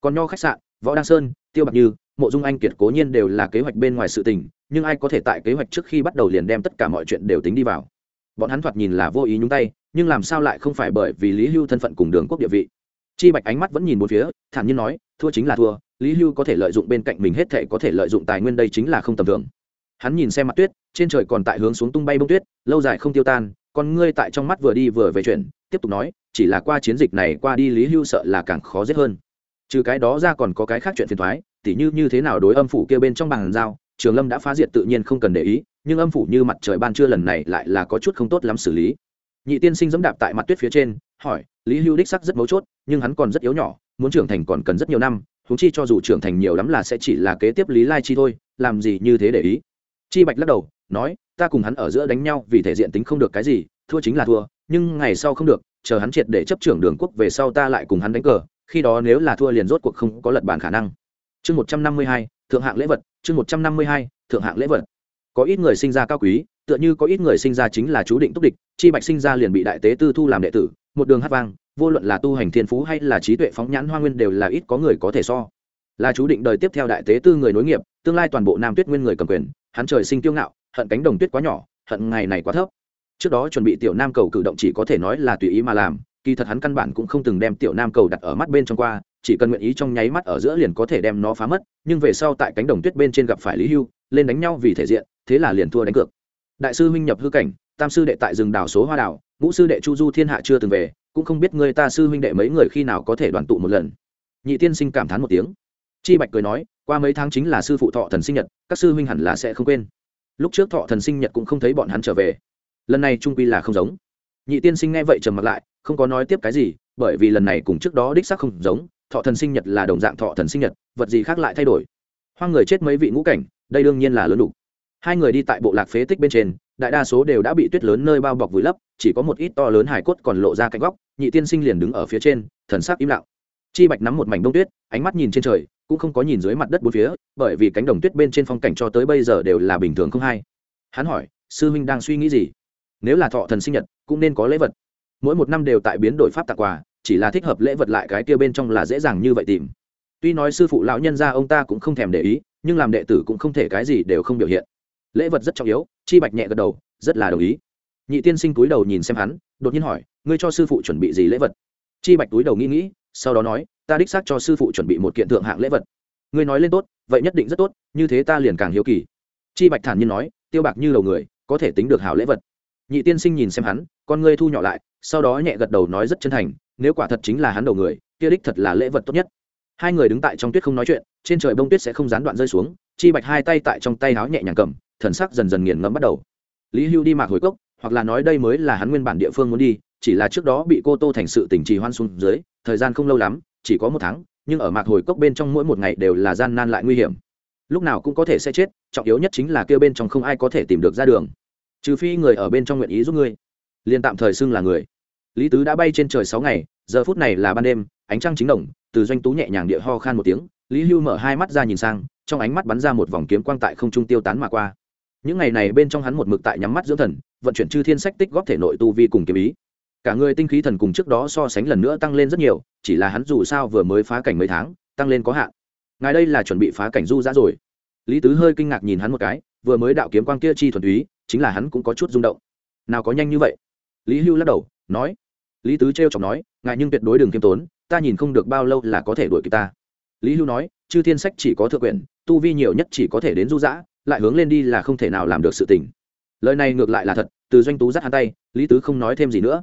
Còn nho khách sạn, võ đăng sơn, tiêu bạc như, mộ dung anh kiệt cố nhiên đều là kế hoạch bên ngoài sự tình, nhưng ai có thể tại kế hoạch trước khi bắt đầu liền đem tất cả mọi chuyện đều tính đi vào. Bọn hắn thoạt nhìn là vô ý nhúng tay, nhưng làm sao lại không phải bởi vì lý hưu thân phận cùng đường quốc địa vị. Chi bạch ánh mắt vẫn nhìn một phía, thản nhiên nói, thua chính là thua lý hưu có thể lợi dụng bên cạnh mình hết thể có thể lợi dụng tài nguyên đây chính là không tầm thường. Hắn nhìn xem mặt tuyết, trên trời còn tại hướng xuống tung bay bông tuyết, lâu dài không tiêu tan còn ngươi tại trong mắt vừa đi vừa về chuyển tiếp tục nói, chỉ là qua chiến dịch này qua đi lý hưu sợ là càng khó giết hơn. Trừ cái đó ra còn có cái khác chuyện phiền thoái tỉ như như thế nào đối âm phủ kia bên trong bàn giao, trường lâm đã phá diệt tự nhiên không cần để ý, nhưng âm phủ như mặt trời ban trưa lần này lại là có chút không tốt lắm xử lý. Nhị tiên sinh dẫm đạp tại mặt tuyết phía trên, hỏi, lý hưu đích sắc rất mấu chốt, nhưng hắn còn rất yếu nhỏ, muốn trưởng thành còn cần rất nhiều năm huống chi cho dù trưởng thành nhiều lắm là sẽ chỉ là kế tiếp lý lai chi thôi, làm gì như thế để ý? Chi bạch lắc đầu, nói, ta cùng hắn ở giữa đánh nhau vì thể diện tính không được cái gì, thua chính là thua, nhưng ngày sau không được, chờ hắn triệt để chấp trưởng đường quốc về sau ta lại cùng hắn đánh cờ, khi đó nếu là thua liền rốt cuộc không có lật bàn khả năng. Chương một trăm năm mươi hai, thượng hạng lễ vật, chương một trăm năm mươi hai, thượng hạng lễ vật. Có ít người sinh ra cao quý, tựa như có ít người sinh ra chính là chú định túc địch, chi bạch sinh ra liền bị đại tế tư thu làm đệ tử, một đường hát vang vô luận là tu hành thiên phú hay là trí tuệ phóng nhãn hoa nguyên đều là ít có người có thể so. Là chú định đời tiếp theo đại tế tư người nối nghiệp, tương lai toàn bộ nam tuyết nguyên người cầm quyền, hắn trời sinh tiêu ngạo, hận cánh đồng tuyết quá nhỏ, hận ngày này quá thấp. Trước đó chuẩn bị tiểu nam cầu cử động chỉ có thể nói là tùy ý mà làm, kỳ thật hắn căn bản cũng không từng đem tiểu nam cầu đặt ở mắt bên trong qua, chỉ cần nguyện ý trong nháy mắt ở giữa liền có thể đem nó phá mất, nhưng về sau tại cánh đồng tuyết bên trên gặp phải lý hưu, lên đánh nhau vì thể diện, thế là liền thua đánh cược. Đại sư minh nhập hư cảnh, tam sư đệ tại rừng đảo số hoa đảo, ngũ sư đệ chu du thiên hạ chưa từng về cũng không biết người ta sư huynh đệ mấy người khi nào có thể đoàn tụ một lần. Nhị tiên sinh cảm thán một tiếng. Chi bạch cười nói, qua mấy tháng chính là sư phụ thọ thần sinh nhật, các sư huynh hẳn là sẽ không quên. Lúc trước thọ thần sinh nhật cũng không thấy bọn hắn trở về. Lần này trung quy là không giống. Nhị tiên sinh nghe vậy trầm mặt lại, không có nói tiếp cái gì, bởi vì lần này cùng trước đó đích xác không giống, thọ thần sinh nhật là đồng dạng thọ thần sinh nhật, vật gì khác lại thay đổi. Hoang người chết mấy vị ngũ cảnh, đây đương nhiên là lớn đủ. Hai người đi tại bộ lạc phế tích bên trên, đại đa số đều đã bị tuyết lớn nơi bao bọc vùi lấp, chỉ có một ít to lớn hải cốt còn lộ ra cạnh góc nhị tiên sinh liền đứng ở phía trên, thần sắc im lặng. Chi bạch nắm một mảnh đông tuyết, ánh mắt nhìn trên trời, cũng không có nhìn dưới mặt đất bốn phía, bởi vì cánh đồng tuyết bên trên phong cảnh cho tới bây giờ đều là bình thường không hay. Hắn hỏi, sư huynh đang suy nghĩ gì? Nếu là thọ thần sinh nhật, cũng nên có lễ vật. Mỗi một năm đều tại biến đổi pháp tặng quà, chỉ là thích hợp lễ vật lại cái kia bên trong là dễ dàng như vậy tìm. Tuy nói sư phụ lão nhân ra ông ta cũng không thèm để ý, nhưng làm đệ tử cũng không thể cái gì đều không biểu hiện. Lễ vật rất trọng yếu, chi bạch nhẹ gật đầu, rất là đồng ý. Nhị tiên sinh túi đầu nhìn xem hắn đột nhiên hỏi, ngươi cho sư phụ chuẩn bị gì lễ vật? Chi bạch túi đầu nghĩ nghĩ, sau đó nói, ta đích xác cho sư phụ chuẩn bị một kiện thượng hạng lễ vật. Ngươi nói lên tốt, vậy nhất định rất tốt, như thế ta liền càng hiếu kỳ. Chi bạch thản nhiên nói, tiêu bạc như đầu người, có thể tính được hảo lễ vật. Nhị tiên sinh nhìn xem hắn, con ngươi thu nhỏ lại. Sau đó nhẹ gật đầu nói rất chân thành, nếu quả thật chính là hắn đầu người, kia đích thật là lễ vật tốt nhất. Hai người đứng tại trong tuyết không nói chuyện, trên trời bông tuyết sẽ không gián đoạn rơi xuống, chi bạch hai tay tại trong tay háo nhẹ nhàng cầm, thần sắc dần dần nghiền ngẫm bắt đầu. Lý hưu đi mạc hồi cốc hoặc là nói đây mới là hắn nguyên bản địa phương muốn đi, chỉ là trước đó bị cô tô thành sự tỉnh trì hoan xuống dưới, thời gian không lâu lắm, chỉ có một tháng, nhưng ở mạc hồi cốc bên trong mỗi một ngày đều là gian nan lại nguy hiểm. Lúc nào cũng có thể sẽ chết, trọng yếu nhất chính là kêu bên trong không ai có thể tìm được ra đường. Trừ phi người ở bên trong nguyện ý giúp ngươi. Liền tạm thời xưng là người. Lý tứ đã bay trên trời sáu ngày, giờ phút này là ban đêm, ánh trăng chính đồng, từ doanh tú nhẹ nhàng địa ho khan một tiếng, lý hưu mở hai mắt ra nhìn sang, trong ánh mắt bắn ra một vòng kiếm quang tại không trung tiêu tán mà qua. Những ngày này bên trong hắn một mực tại nhắm mắt dưỡng thần vận chuyển chư thiên sách tích góp thể nội tu vi cùng kiếm ý. Cả người tinh khí thần cùng trước đó so sánh lần nữa tăng lên rất nhiều, chỉ là hắn dù sao vừa mới phá cảnh mấy tháng, tăng lên có hạn. Ngài đây là chuẩn bị phá cảnh du ra rồi. Lý tứ hơi kinh ngạc nhìn hắn một cái, vừa mới đạo kiếm quang kia chi thuần túy, chính là hắn cũng có chút rung động. Nào có nhanh như vậy? Lý hưu lắc đầu, nói. Lý tứ t r chọc nói, ngài nhưng tuyệt đối đừng k i ê m tốn, ta nhìn không được bao lâu là có thể đuổi kịp ta. Lý hưu nói, chư thiên sách chỉ có thượng quyền tu vi nhiều nhất chỉ có thể đến du giã, lại hướng lên đi là không thể nào làm được sự tình lời này ngược lại là thật, từ doanh tú dắt hắn tay, lý tứ không nói thêm gì nữa.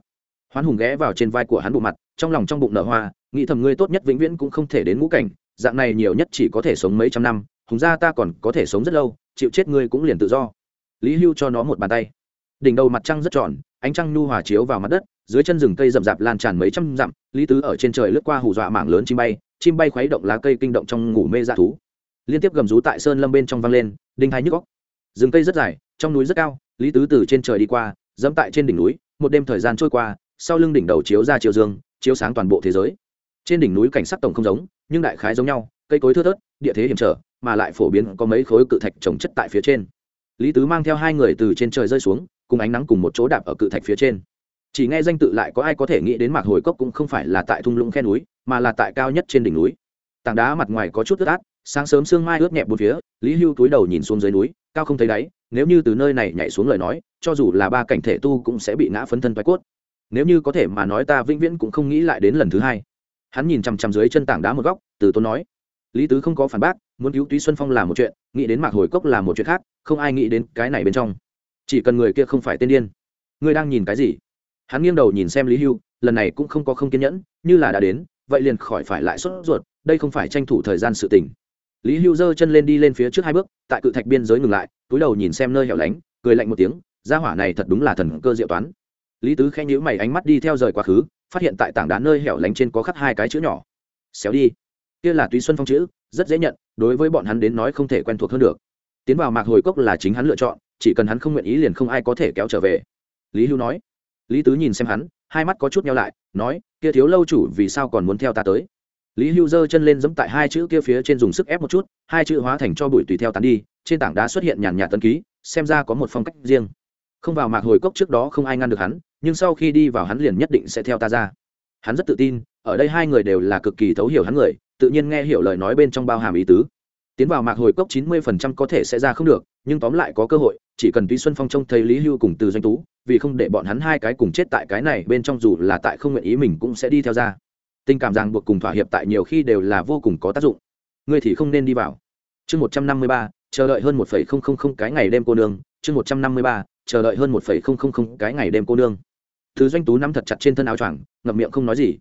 Hoán hùng ghé vào trên vai của hắn bộ mặt, trong lòng trong bụng nở hoa, nghĩ thầm ngươi tốt nhất vĩnh viễn cũng không thể đến ngũ cảnh, dạng này nhiều nhất chỉ có thể sống mấy trăm năm, hùng ra ta còn có thể sống rất lâu, chịu chết ngươi cũng liền tự do. Lý hưu cho nó một bàn tay. Đỉnh đầu mặt trăng rất tròn, ánh trăng nhu hòa chiếu vào mặt đất, dưới chân rừng cây rậm rạp lan tràn mấy trăm dặm, lý tứ ở trên trời lướt qua hù dọa mảng lớn chim bay chim bay khuấy động lá cây kinh động trong ngủ mê dạ thú. Liên tiếp gầm rú tại sơn lâm bên trong vang lên, đinh hai nhức góc rừng cây rất dài, trong núi rất cao lý tứ từ trên trời đi qua, dẫm tại trên đỉnh núi, một đêm thời gian trôi qua, sau lưng đỉnh đầu chiếu ra chiều dương, chiếu sáng toàn bộ thế giới. Trên đỉnh núi cảnh sắc tổng không giống, nhưng đại khái giống nhau, cây cối thưa thớt, địa thế hiểm trở, mà lại phổ biến có mấy khối cự thạch trồng chất tại phía trên. Lý tứ mang theo hai người từ trên trời rơi xuống, cùng ánh nắng cùng một chỗ đạp ở cự thạch phía trên. Chỉ nghe danh tự lại có ai có thể nghĩ đến mạc hồi cốc cũng không phải là tại thung lũng khe núi, mà là tại cao nhất trên đỉnh núi. Tảng đá mặt ngoài có chút ướt át, sáng sớm sương mai ướt nhẹ bốn phía, lý hưu túi đầu nhìn xuống dưới núi, cao không thấy đáy nếu như từ nơi này nhảy xuống lời nói, cho dù là ba cảnh thể tu cũng sẽ bị ngã phấn thân toái cốt. Nếu như có thể mà nói ta vĩnh viễn cũng không nghĩ lại đến lần thứ hai. Hắn nhìn chằm chằm dưới chân tảng đá một góc, từ tôn nói, lý tứ không có phản bác, muốn cứu túy xuân phong là một chuyện, nghĩ đến mạc hồi cốc là một chuyện khác, không ai nghĩ đến cái này bên trong. Chỉ cần người kia không phải tên điên. Ngươi đang nhìn cái gì? Hắn nghiêng đầu nhìn xem lý hưu, lần này cũng không có không kiên nhẫn, như là đã đến, vậy liền khỏi phải lại sốt ruột, đây không phải tranh thủ thời gian sự tình lý hưu giơ chân lên đi lên phía trước hai bước, tại cự thạch biên giới ngừng lại, túi đầu nhìn xem nơi hẻo lánh, cười lạnh một tiếng Ra hỏa này thật đúng là thần cơ diệu toán. Lý tứ khen nhữ mày ánh mắt đi theo rời quá khứ, phát hiện tại tảng đá nơi hẻo lánh trên có khắc hai cái chữ nhỏ. Xéo đi. Kia là túy xuân phong chữ, rất dễ nhận, đối với bọn hắn đến nói không thể quen thuộc hơn được. Tiến vào mạc hồi cốc là chính hắn lựa chọn, chỉ cần hắn không nguyện ý liền không ai có thể kéo trở về. Lý hưu nói. Lý tứ nhìn xem hắn, hai mắt có chút nhau lại, nói, kia thiếu lâu chủ vì sao còn muốn theo ta tới? Lý hưu giơ chân lên giẫm tại hai chữ kia phía trên dùng sức ép một chút, hai chữ hóa thành cho bụi tùy theo tán đi, trên tảng đá xuất hiện nhàn nhạt tân ký, xem ra có một phong cách riêng. Không vào mạc hồi cốc trước đó không ai ngăn được hắn, nhưng sau khi đi vào hắn liền nhất định sẽ theo ta ra. Hắn rất tự tin, ở đây hai người đều là cực kỳ thấu hiểu hắn người, tự nhiên nghe hiểu lời nói bên trong bao hàm ý tứ. Tiến vào mạc hồi cốc chín mươi phần trăm có thể sẽ ra không được, nhưng tóm lại có cơ hội, chỉ cần tuy xuân phong trông thấy lý hưu cùng từ doanh tú, vì không để bọn hắn hai cái cùng chết tại cái này bên trong dù là tại không nguyện ý mình cũng sẽ đi theo ra tình cảm ràng buộc cùng thỏa hiệp tại nhiều khi đều là vô cùng có tác dụng. Ngươi thì không nên đi vào. Chương một trăm năm mươi ba, chờ đợi hơn một phẩy không không không cái ngày đêm cô nương. Chương một trăm năm mươi ba, chờ đợi hơn một phẩy không không không cái ngày đêm cô nương. Thứ doanh tú nắm thật chặt trên thân áo choàng, ngậm miệng không nói gì.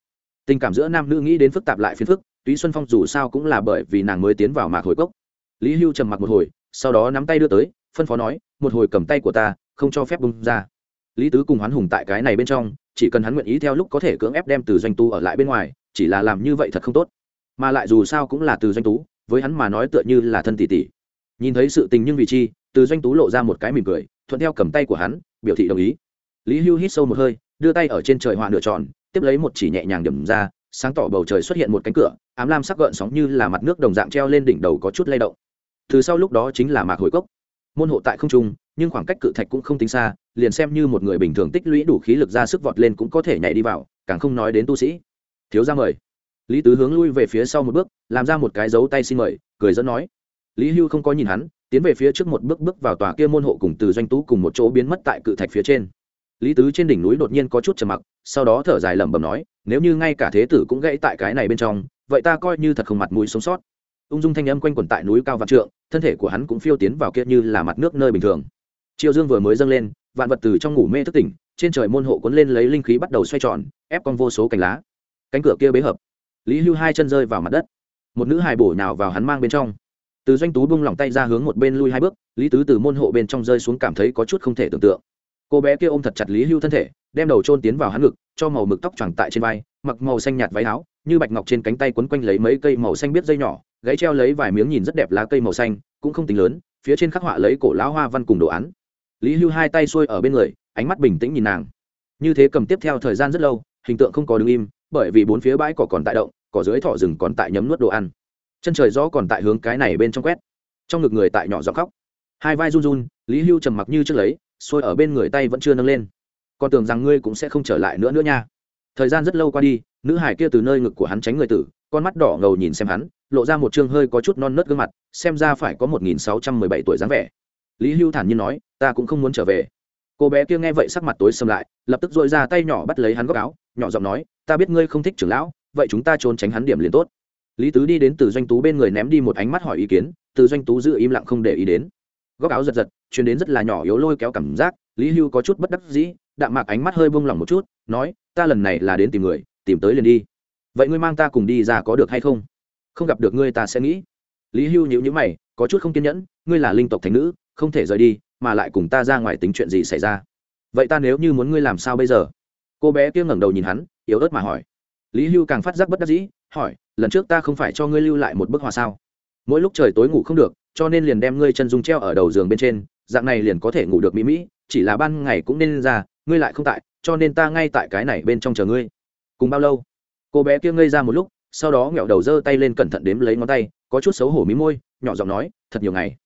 Tình cảm giữa nam nữ nghĩ đến phức tạp lại phiền phức, túy xuân phong dù sao cũng là bởi vì nàng mới tiến vào mạc hồi cốc. Lý hưu trầm mặc một hồi, sau đó nắm tay đưa tới, phân phó nói, một hồi cầm tay của ta, không cho phép bung ra. Lý tứ cùng hoán hùng tại cái này bên trong chỉ cần hắn nguyện ý theo lúc có thể cưỡng ép đem từ doanh tu ở lại bên ngoài, chỉ là làm như vậy thật không tốt. Mà lại dù sao cũng là từ doanh tú, với hắn mà nói tựa như là thân tỷ tỷ. Nhìn thấy sự tình nhưng vì chi, từ doanh tú lộ ra một cái mỉm cười, thuận theo cầm tay của hắn, biểu thị đồng ý. Lý hưu hít sâu một hơi, đưa tay ở trên trời họa nửa tròn, tiếp lấy một chỉ nhẹ nhàng điểm ra, sáng tỏ bầu trời xuất hiện một cánh cửa, ám lam sắc gợn sóng như là mặt nước đồng dạng treo lên đỉnh đầu có chút lay động. Từ sau lúc đó chính là mạc hồi cốc. Môn hộ tại không trung, nhưng khoảng cách cự thạch cũng không tính xa liền xem như một người bình thường tích lũy đủ khí lực ra sức vọt lên cũng có thể nhảy đi vào, càng không nói đến tu sĩ. Thiếu ra mời. Lý tứ hướng lui về phía sau một bước, làm ra một cái dấu tay xin mời, cười dẫn nói. Lý hưu không có nhìn hắn, tiến về phía trước một bước bước vào tòa kia môn hộ cùng từ doanh tú cùng một chỗ biến mất tại cự thạch phía trên. Lý tứ trên đỉnh núi đột nhiên có chút trầm mặc, sau đó thở dài lẩm bẩm nói, nếu như ngay cả thế tử cũng gãy tại cái này bên trong, vậy ta coi như thật không mặt mũi sống sót. Ung dung thanh âm quanh quẩn tại núi cao vạn trượng, thân thể của hắn cũng phiêu tiến vào kia như là mặt nước nơi bình thường. Triệu dương vừa mới dâng lên vạn vật từ trong ngủ mê thức tỉnh, trên trời môn hộ cuốn lên lấy linh khí bắt đầu xoay tròn, ép con vô số cành lá. Cánh cửa kia bế hợp. Lý hưu hai chân rơi vào mặt đất. Một nữ hài bổ nào vào hắn mang bên trong. Từ doanh tú bung lỏng tay ra hướng một bên lui hai bước, lý tứ từ môn hộ bên trong rơi xuống cảm thấy có chút không thể tưởng tượng. Cô bé kia ôm thật chặt lý hưu thân thể, đem đầu trôn tiến vào hắn ngực, cho màu mực tóc choàng tại trên vai, mặc màu xanh nhạt váy áo, như bạch ngọc trên cánh tay quấn quanh lấy mấy cây màu xanh biết dây nhỏ gãy treo lấy vài miếng nhìn rất đẹp lá cây màu xanh, cũng không tính lớn, phía trên khắc họa lấy cổ lão hoa văn cùng đồ án lý hưu hai tay xuôi ở bên người, ánh mắt bình tĩnh nhìn nàng. Như thế cầm tiếp theo thời gian rất lâu, hình tượng không có đứng im, bởi vì bốn phía bãi cỏ còn tại động, cỏ dưới thỏ rừng còn tại nhấm nuốt đồ ăn. Chân trời gió còn tại hướng cái này bên trong quét. Trong ngực người tại nhỏ giọng khóc. Hai vai run run, lý hưu trầm mặc như trước lấy, xuôi ở bên người tay vẫn chưa nâng lên. Còn tưởng rằng ngươi cũng sẽ không trở lại nữa nữa nha. Thời gian rất lâu qua đi, nữ hải kia từ nơi ngực của hắn tránh người tử, con mắt đỏ ngầu nhìn xem hắn, lộ ra một chương hơi có chút non nớt gương mặt, xem ra phải có một nghìn sáu trăm mười bảy tuổi dáng vẻ lý hưu thản nhiên nói, ta cũng không muốn trở về. Cô bé kia nghe vậy sắc mặt tối xâm lại, lập tức dội ra tay nhỏ bắt lấy hắn góc áo, nhỏ giọng nói, ta biết ngươi không thích trưởng lão, vậy chúng ta trốn tránh hắn điểm liền tốt. Lý tứ đi đến từ doanh tú bên người ném đi một ánh mắt hỏi ý kiến, từ doanh tú giữ im lặng không để ý đến. Góc áo giật giật chuyển đến rất là nhỏ yếu lôi kéo cảm giác, lý hưu có chút bất đắc dĩ, đạm mạc ánh mắt hơi bông lỏng một chút, nói, ta lần này là đến tìm người, tìm tới liền đi. Vậy ngươi mang ta cùng đi ra có được hay không? Không gặp được ngươi ta sẽ nghĩ. Lý hưu nhữ nhữ mày, có chút không kiên nhẫn, ngươi là linh tộc thành nữ không thể rời đi, mà lại cùng ta ra ngoài tính chuyện gì xảy ra. Vậy ta nếu như muốn ngươi làm sao bây giờ? Cô bé kia ngẩng đầu nhìn hắn, yếu ớt mà hỏi. Lý hưu càng phát giác bất đắc dĩ, hỏi, lần trước ta không phải cho ngươi lưu lại một bức họa sao? Mỗi lúc trời tối ngủ không được, cho nên liền đem ngươi chân dung treo ở đầu giường bên trên, dạng này liền có thể ngủ được mỹ mỹ, chỉ là ban ngày cũng nên ra, ngươi lại không tại, cho nên ta ngay tại cái này bên trong chờ ngươi. Cùng bao lâu? Cô bé kia ngây ra một lúc, sau đó nghẹo đầu giơ tay lên cẩn thận đếm lấy ngón tay, có chút xấu hổ mí môi, nhỏ giọng nói, thật nhiều ngày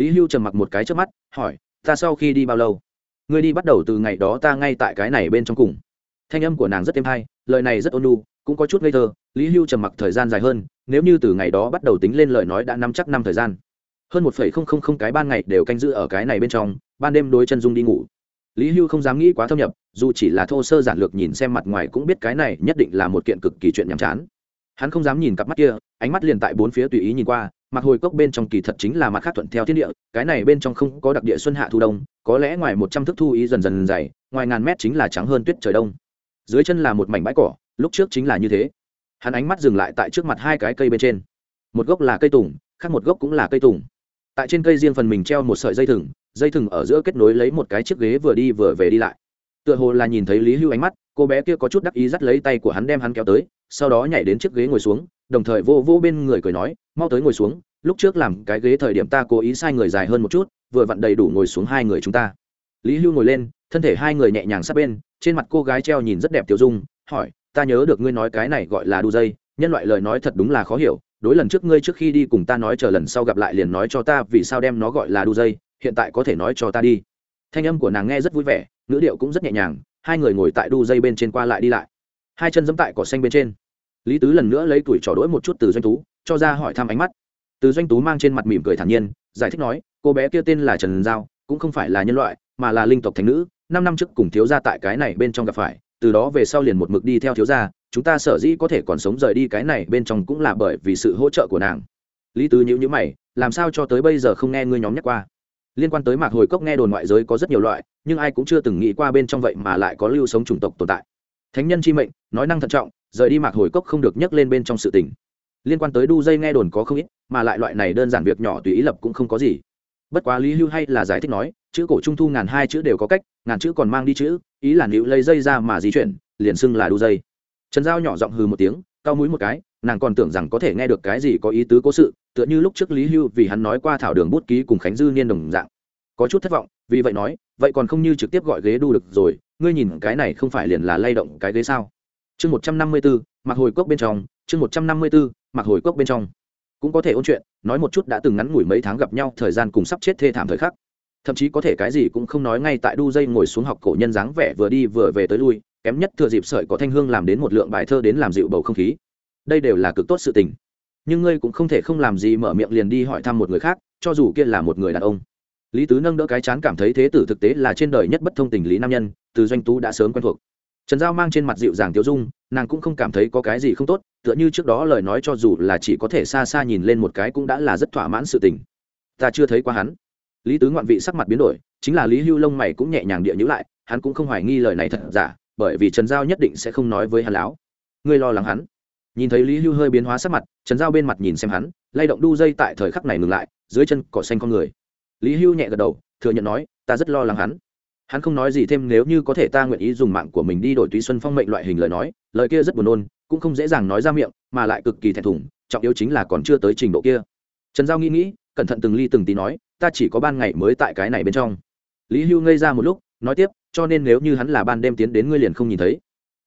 lý hưu trầm mặc một cái trước mắt, hỏi, ta sau khi đi bao lâu? Ngươi đi bắt đầu từ ngày đó ta ngay tại cái này bên trong cùng. Thanh âm của nàng rất êm hay, lời này rất ôn lu cũng có chút ngây thơ, lý hưu trầm mặc thời gian dài hơn, nếu như từ ngày đó bắt đầu tính lên lời nói đã nắm chắc năm thời gian. Hơn một phẩy không không không cái ban ngày đều canh giữ ở cái này bên trong, ban đêm đối chân dung đi ngủ. Lý hưu không dám nghĩ quá thâm nhập, dù chỉ là thô sơ giản lược nhìn xem mặt ngoài cũng biết cái này nhất định là một kiện cực kỳ chuyện nhàm chán. Hắn không dám nhìn cặp mắt kia, ánh mắt liền tại bốn phía tùy ý nhìn qua mặc hồi cốc bên trong kỳ thật chính là mặt khác thuận theo thiên địa, cái này bên trong không có đặc địa xuân hạ thu đông, có lẽ ngoài một trăm thước thu ý dần dần dày, ngoài ngàn mét chính là trắng hơn tuyết trời đông. Dưới chân là một mảnh bãi cỏ, lúc trước chính là như thế. Hắn ánh mắt dừng lại tại trước mặt hai cái cây bên trên. Một gốc là cây tùng, khác một gốc cũng là cây tùng. Tại trên cây riêng phần mình treo một sợi dây thừng dây thừng ở giữa kết nối lấy một cái chiếc ghế vừa đi vừa về đi lại. Tựa hồ là nhìn thấy lý hưu ánh mắt, cô bé kia có chút đắc ý dắt lấy tay của hắn đem hắn kéo tới, sau đó nhảy đến chiếc ghế ngồi xuống đồng thời vô vô bên người cười nói, mau tới ngồi xuống, lúc trước làm cái ghế thời điểm ta cố ý sai người dài hơn một chút, vừa vặn đầy đủ ngồi xuống hai người chúng ta. Lý hưu ngồi lên, thân thể hai người nhẹ nhàng sát bên, trên mặt cô gái treo nhìn rất đẹp tiểu dung, hỏi, ta nhớ được ngươi nói cái này gọi là đu dây, nhân loại lời nói thật đúng là khó hiểu, đối lần trước ngươi trước khi đi cùng ta nói chờ lần sau gặp lại liền nói cho ta vì sao đem nó gọi là đu dây, hiện tại có thể nói cho ta đi. Thanh âm của nàng nghe rất vui vẻ, ngữ điệu cũng rất nhẹ nhàng, hai người ngồi tại đu dây bên trên qua lại đi lại. Hai chân dẫm tại cỏ xanh bên trên lý tứ lần nữa lấy tuổi trò đỗi một chút từ doanh tú, cho ra hỏi thăm ánh mắt. Từ doanh tú mang trên mặt mỉm cười thản nhiên, giải thích nói, cô bé kia tên là trần giao, cũng không phải là nhân loại, mà là linh tộc thành nữ, năm năm trước cùng thiếu gia tại cái này bên trong gặp phải, từ đó về sau liền một mực đi theo thiếu gia, chúng ta sở dĩ có thể còn sống rời đi cái này bên trong cũng là bởi vì sự hỗ trợ của nàng. Lý tứ nhữ nhữ mày, làm sao cho tới bây giờ không nghe ngươi nhóm nhắc qua? Liên quan tới mạc hồi cốc nghe đồn ngoại giới có rất nhiều loại, nhưng ai cũng chưa từng nghĩ qua bên trong vậy mà lại có lưu sống chủng tộc tồn tại. Thánh nhân chi mệnh, nói năng thận trọng rời đi mạc hồi cốc không được nhắc lên bên trong sự tình. Liên quan tới đu dây nghe đồn có không ít, mà lại loại này đơn giản việc nhỏ tùy ý lập cũng không có gì. Bất quá lý hưu hay là giải thích nói, chữ cổ trung thu ngàn hai chữ đều có cách, ngàn chữ còn mang đi chữ, ý là nữ lấy dây ra mà di chuyển, liền xưng là đu dây. Trần giao nhỏ giọng hừ một tiếng, cau mũi một cái, nàng còn tưởng rằng có thể nghe được cái gì có ý tứ cố sự, tựa như lúc trước lý hưu vì hắn nói qua thảo đường bút ký cùng khánh dư niên đồng dạng. Có chút thất vọng, vì vậy nói, vậy còn không như trực tiếp gọi ghế đu được rồi, ngươi nhìn cái này không phải liền là lay động cái ghế sao? Chương một trăm năm mươi bốn mặc hồi cốc bên trong, chương một trăm năm mươi bốn mặc hồi cốc bên trong. Cũng có thể ôn chuyện, nói một chút đã từng ngắn ngủi mấy tháng gặp nhau, thời gian cùng sắp chết thê thảm thời khắc. Thậm chí có thể cái gì cũng không nói ngay tại đu dây ngồi xuống học cổ nhân dáng vẻ vừa đi vừa về tới lui, kém nhất thừa dịp sợi có thanh hương làm đến một lượng bài thơ đến làm dịu bầu không khí. Đây đều là cực tốt sự tình. Nhưng ngươi cũng không thể không làm gì mở miệng liền đi hỏi thăm một người khác, cho dù kia là một người đàn ông. Lý tứ nâng đỡ cái chán cảm thấy thế tử thực tế là trên đời nhất bất thông tình lý nam nhân, từ doanh tú đã sớm quen thuộc trần giao mang trên mặt dịu dàng tiêu dung, nàng cũng không cảm thấy có cái gì không tốt, tựa như trước đó lời nói cho dù là chỉ có thể xa xa nhìn lên một cái cũng đã là rất thỏa mãn sự tình. Ta chưa thấy qua hắn. Lý tứ ngoạn vị sắc mặt biến đổi, chính là lý hưu lông mày cũng nhẹ nhàng địa nhữ lại, hắn cũng không hoài nghi lời này thật giả, bởi vì trần giao nhất định sẽ không nói với hắn láo. Ngươi lo lắng hắn. Nhìn thấy lý hưu hơi biến hóa sắc mặt, trần giao bên mặt nhìn xem hắn, lay động đu dây tại thời khắc này ngừng lại, dưới chân cỏ xanh con người. Lý hưu nhẹ gật đầu, thừa nhận nói, ta rất lo lắng hắn hắn không nói gì thêm nếu như có thể ta nguyện ý dùng mạng của mình đi đổi túy xuân phong mệnh loại hình lời nói, lời kia rất buồn nôn, cũng không dễ dàng nói ra miệng, mà lại cực kỳ thẹn thùng, trọng yếu chính là còn chưa tới trình độ kia. Trần giao nghĩ nghĩ, cẩn thận từng ly từng tí nói, ta chỉ có ban ngày mới tại cái này bên trong. Lý hưu ngây ra một lúc, nói tiếp, cho nên nếu như hắn là ban đêm tiến đến ngươi liền không nhìn thấy.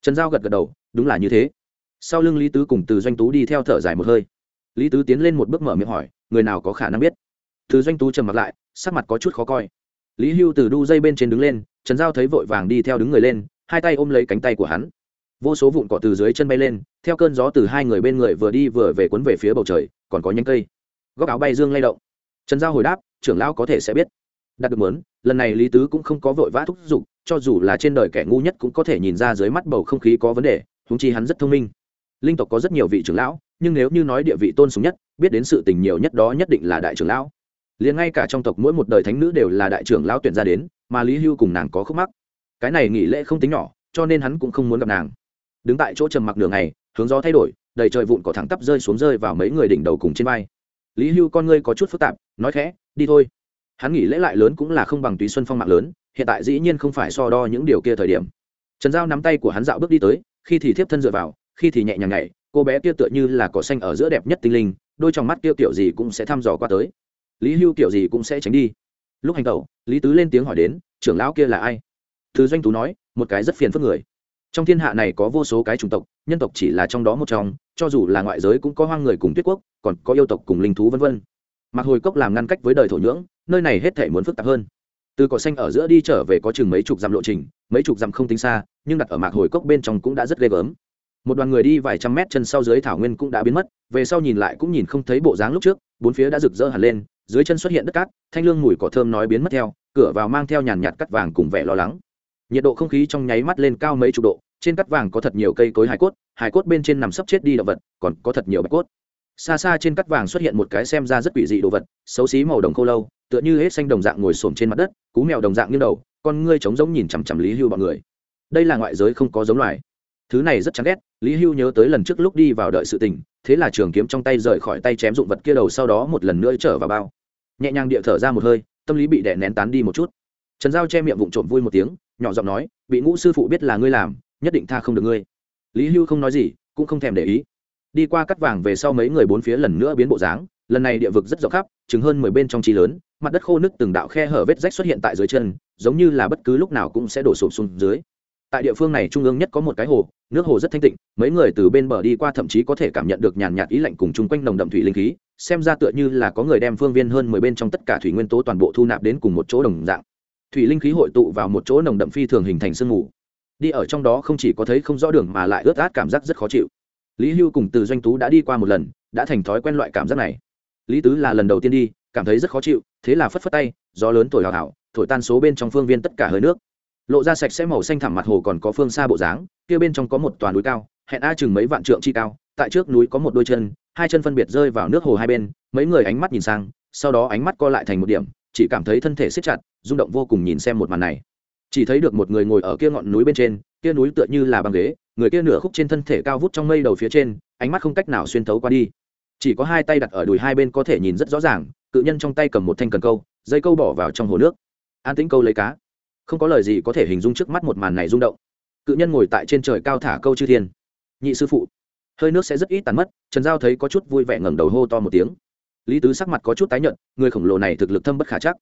Trần giao gật gật đầu, đúng là như thế. Sau lưng lý tứ cùng từ doanh tú đi theo thở dài một hơi. Lý tứ tiến lên một bước mở miệng hỏi, người nào có khả năng biết? Từ doanh tú trầm mặt lại, sắc mặt có chút khó coi lý hưu từ đu dây bên trên đứng lên, trần giao thấy vội vàng đi theo đứng người lên, hai tay ôm lấy cánh tay của hắn. Vô số vụn cỏ từ dưới chân bay lên, theo cơn gió từ hai người bên người vừa đi vừa về cuốn về phía bầu trời, còn có nhánh cây. Góc áo bay dương lay động. Trần giao hồi đáp, trưởng lão có thể sẽ biết. Đạt được mớn lần này lý tứ cũng không có vội vã thúc giục, cho dù là trên đời kẻ ngu nhất cũng có thể nhìn ra dưới mắt bầu không khí có vấn đề húng chi hắn rất thông minh. Linh tộc có rất nhiều vị trưởng lão, nhưng nếu như nói địa vị tôn sùng nhất, biết đến sự tình nhiều nhất đó nhất định là đại trưởng lão liền ngay cả trong tộc mỗi một đời thánh nữ đều là đại trưởng lão tuyển ra đến, mà lý hưu cùng nàng có khúc mắc. Cái này nghỉ lễ không tính nhỏ, cho nên hắn cũng không muốn gặp nàng. Đứng tại chỗ trầm mặc đường này hướng gió thay đổi, đầy trời vụn cỏ thẳng tắp rơi xuống rơi vào mấy người đỉnh đầu cùng trên vai. Lý hưu con ngươi có chút phức tạp, nói khẽ, đi thôi. Hắn nghỉ lễ lại lớn cũng là không bằng túy xuân phong mạng lớn, hiện tại dĩ nhiên không phải so đo những điều kia thời điểm. Trần giao nắm tay của hắn dạo bước đi tới, khi thì thiếp thân dựa vào, khi thì nhẹ nhàng nhảy, cô bé kia tựa như là cỏ xanh ở giữa đẹp nhất tinh linh, đôi trong mắt kia kiểu gì cũng sẽ thăm dò qua tới lý hưu kiểu gì cũng sẽ tránh đi. Lúc hành tẩu, lý tứ lên tiếng hỏi đến, trưởng lão kia là ai? Thứ doanh tú nói, một cái rất phiền phức người. Trong thiên hạ này có vô số cái chủng tộc, nhân tộc chỉ là trong đó một trong, cho dù là ngoại giới cũng có hoang người cùng tuyết quốc, còn có yêu tộc cùng linh thú vân vân. Mặc hồi cốc làm ngăn cách với đời thổ nhưỡng, nơi này hết thể muốn phức tạp hơn. Từ cỏ xanh ở giữa đi trở về có chừng mấy chục dặm lộ trình, mấy chục dặm không tính xa, nhưng đặt ở mạc hồi cốc bên trong cũng đã rất ghê gớm. Một đoàn người đi vài trăm mét chân sau dưới thảo nguyên cũng đã biến mất, về sau nhìn lại cũng nhìn không thấy bộ dáng lúc trước, bốn phía đã rực rỡ hẳn lên dưới chân xuất hiện đất cát, thanh lương mùi cỏ thơm nói biến mất theo, cửa vào mang theo nhàn nhạt cắt vàng cùng vẻ lo lắng. Nhiệt độ không khí trong nháy mắt lên cao mấy chục độ, trên cắt vàng có thật nhiều cây cối hải cốt hải cốt bên trên nằm sấp chết đi động vật, còn có thật nhiều bạch cốt. Xa xa trên cắt vàng xuất hiện một cái xem ra rất quỷ dị đồ vật, xấu xí màu đồng khô lâu, tựa như hết xanh đồng dạng ngồi xổm trên mặt đất, cú mèo đồng dạng như đầu, con ngươi trống giống nhìn chằm chằm lý hưu bọn người. Đây là ngoại giới không có giống loài thứ này rất chán ghét, lý hưu nhớ tới lần trước lúc đi vào đợi sự tình, thế là trường kiếm trong tay rời khỏi tay chém dụng vật kia đầu sau đó một lần nữa trở vào bao. Nhẹ nhàng địa thở ra một hơi, tâm lý bị đè nén tán đi một chút. Trần giao che miệng vụng trộm vui một tiếng, nhỏ giọng nói bị ngũ sư phụ biết là ngươi làm, nhất định tha không được ngươi. Lý hưu không nói gì, cũng không thèm để ý. Đi qua cắt vàng về sau mấy người bốn phía lần nữa biến bộ dáng, lần này địa vực rất rộng khắp chứng hơn mười bên trong trí lớn, mặt đất khô nứt từng đạo khe hở vết rách xuất hiện tại dưới chân, giống như là bất cứ lúc nào cũng sẽ đổ sụp xuống dưới tại địa phương này trung ương nhất có một cái hồ, nước hồ rất thanh tịnh, mấy người từ bên bờ đi qua thậm chí có thể cảm nhận được nhàn nhạt ý lạnh cùng chung quanh nồng đậm thủy linh khí, xem ra tựa như là có người đem phương viên hơn mười bên trong tất cả thủy nguyên tố toàn bộ thu nạp đến cùng một chỗ đồng dạng. Thủy linh khí hội tụ vào một chỗ nồng đậm phi thường hình thành sương mù. Đi ở trong đó không chỉ có thấy không rõ đường mà lại ướt át cảm giác rất khó chịu. Lý hưu cùng từ doanh tú đã đi qua một lần, đã thành thói quen loại cảm giác này. Lý tứ là lần đầu tiên đi, cảm thấy rất khó chịu, thế là phất phất tay, gió lớn thổi hào hào, thổi tan số bên trong phương viên tất cả hơi nước lộ ra sạch sẽ màu xanh thẳm mặt hồ còn có phương xa bộ dáng, kia bên trong có một toàn núi cao, hẹn a chừng mấy vạn trượng chi cao, tại trước núi có một đôi chân, hai chân phân biệt rơi vào nước hồ hai bên, mấy người ánh mắt nhìn sang, sau đó ánh mắt co lại thành một điểm, chỉ cảm thấy thân thể siết chặt, rung động vô cùng nhìn xem một màn này. Chỉ thấy được một người ngồi ở kia ngọn núi bên trên, kia núi tựa như là băng ghế, người kia nửa khúc trên thân thể cao vút trong mây đầu phía trên, ánh mắt không cách nào xuyên thấu qua đi. Chỉ có hai tay đặt ở đùi hai bên có thể nhìn rất rõ ràng, cự nhân trong tay cầm một thanh cần câu, dây câu bỏ vào trong hồ nước. An tĩnh câu lấy cá không có lời gì có thể hình dung trước mắt một màn này rung động. Cự nhân ngồi tại trên trời cao thả câu chư thiên. Nhị sư phụ, hơi nước sẽ rất ít tàn mất, trần giao thấy có chút vui vẻ ngẩng đầu hô to một tiếng. Lý tứ sắc mặt có chút tái nhợt, người khổng lồ này thực lực thâm bất khả chắc.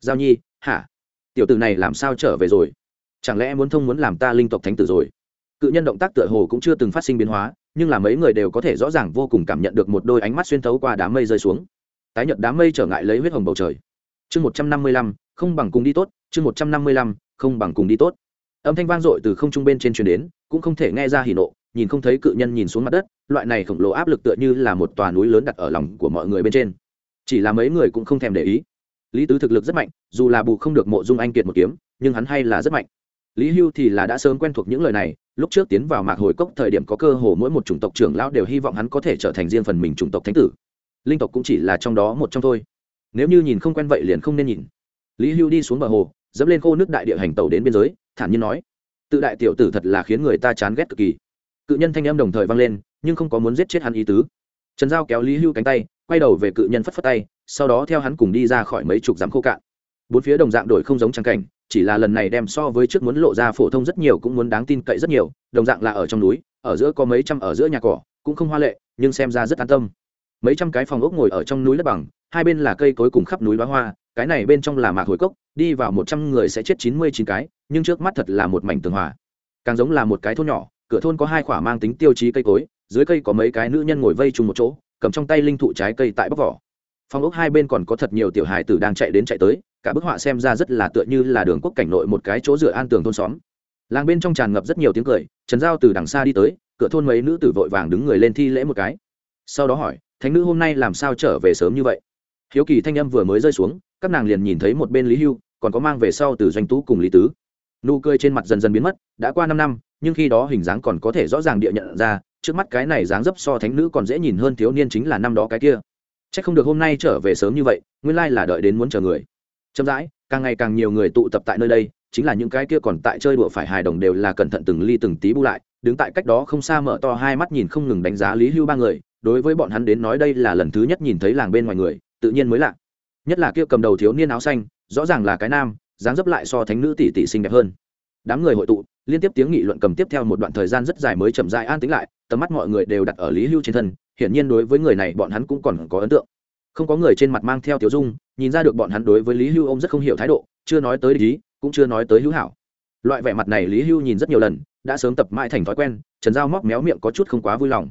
Giao nhi, hả? Tiểu tử này làm sao trở về rồi? Chẳng lẽ muốn thông muốn làm ta linh tộc thánh tử rồi? Cự nhân động tác tựa hồ cũng chưa từng phát sinh biến hóa, nhưng là mấy người đều có thể rõ ràng vô cùng cảm nhận được một đôi ánh mắt xuyên thấu qua đám mây rơi xuống. Tái nhợt đám mây trở ngại lấy huyết hồng bầu trời. Chương một trăm năm mươi lăm không bằng cùng đi tốt, chương một trăm năm mươi lăm, không bằng cùng đi tốt. Âm thanh vang dội từ không trung bên trên truyền đến, cũng không thể nghe ra hỉ nộ, nhìn không thấy cự nhân nhìn xuống mặt đất, loại này khổng lồ áp lực tựa như là một tòa núi lớn đặt ở lòng của mọi người bên trên. Chỉ là mấy người cũng không thèm để ý. Lý tứ thực lực rất mạnh, dù là bù không được mộ dung anh kiệt một kiếm, nhưng hắn hay là rất mạnh. Lý hưu thì là đã sớm quen thuộc những lời này, lúc trước tiến vào mạc hồi cốc thời điểm có cơ hồ mỗi một chủng tộc trưởng lão đều hy vọng hắn có thể trở thành riêng phần mình chủng tộc thánh tử. Linh tộc cũng chỉ là trong đó một trong thôi. Nếu như nhìn không quen vậy liền không nên nhìn lý hưu đi xuống bờ hồ, dẫm lên khô nước đại địa hành tàu đến biên giới, thản nhiên nói, tự đại tiểu tử thật là khiến người ta chán ghét cực kỳ. Cự nhân thanh em đồng thời vang lên, nhưng không có muốn giết chết hắn ý tứ. Trần giao kéo lý hưu cánh tay, quay đầu về cự nhân phất phất tay, sau đó theo hắn cùng đi ra khỏi mấy chục dặm khô cạn. Bốn phía đồng dạng đổi không giống trang cảnh, chỉ là lần này đem so với trước muốn lộ ra phổ thông rất nhiều cũng muốn đáng tin cậy rất nhiều, đồng dạng là ở trong núi, ở giữa có mấy trăm ở giữa nhà cỏ, cũng không hoa lệ, nhưng xem ra rất an tâm. Mấy trăm cái phòng ốc ngồi ở trong núi đất bằng, hai bên là cây cối cùng khắp núi bá hoa cái này bên trong là mạc hồi cốc, đi vào một trăm người sẽ chết chín mươi chín cái, nhưng trước mắt thật là một mảnh tường hòa. Càng giống là một cái thôn nhỏ, cửa thôn có hai khỏa mang tính tiêu chí cây cối, dưới cây có mấy cái nữ nhân ngồi vây chung một chỗ, cầm trong tay linh thụ trái cây tại bóc vỏ. Phòng ốc hai bên còn có thật nhiều tiểu hài tử đang chạy đến chạy tới, cả bức họa xem ra rất là tựa như là đường quốc cảnh nội một cái chỗ dựa an tường thôn xóm. Làng bên trong tràn ngập rất nhiều tiếng cười, trần giao từ đằng xa đi tới, cửa thôn mấy nữ tử vội vàng đứng người lên thi lễ một cái. Sau đó hỏi, thánh nữ hôm nay làm sao trở về sớm như vậy? Hiếu kỳ thanh âm vừa mới rơi xuống các nàng liền nhìn thấy một bên lý hưu, còn có mang về sau từ doanh tú cùng lý tứ. Nụ cười trên mặt dần dần biến mất, đã qua năm năm, nhưng khi đó hình dáng còn có thể rõ ràng địa nhận ra, trước mắt cái này dáng dấp so thánh nữ còn dễ nhìn hơn thiếu niên chính là năm đó cái kia. C h ắ c không được hôm nay trở về sớm như vậy, nguyên lai là đợi đến muốn chờ người. Chậm rãi, càng ngày càng nhiều người tụ tập tại nơi đây, chính là những cái kia còn tại chơi đùa phải hài đồng đều là cẩn thận từng ly từng tí bu lại, đứng tại cách đó không xa mở to hai mắt nhìn không ngừng đánh giá lý hưu ba người, đối với bọn hắn đến nói đây là lần thứ nhất nhìn thấy làng bên ngoài người, tự nhiên mới lạ nhất là kia cầm đầu thiếu niên áo xanh, rõ ràng là cái nam, dáng dấp lại so thánh nữ tỷ tỷ xinh đẹp hơn. Đám người hội tụ, liên tiếp tiếng nghị luận cầm tiếp theo một đoạn thời gian rất dài mới chậm dài an tĩnh lại, tầm mắt mọi người đều đặt ở lý hưu trên thân, hiển nhiên đối với người này bọn hắn cũng còn có ấn tượng. Không có người trên mặt mang theo tiểu dung, nhìn ra được bọn hắn đối với lý hưu ông rất không hiểu thái độ, chưa nói tới lý cũng chưa nói tới hữu hảo. Loại vẻ mặt này lý hưu nhìn rất nhiều lần, đã sớm tập mãi thành thói quen, trần giao móc méo miệng có chút không quá vui lòng.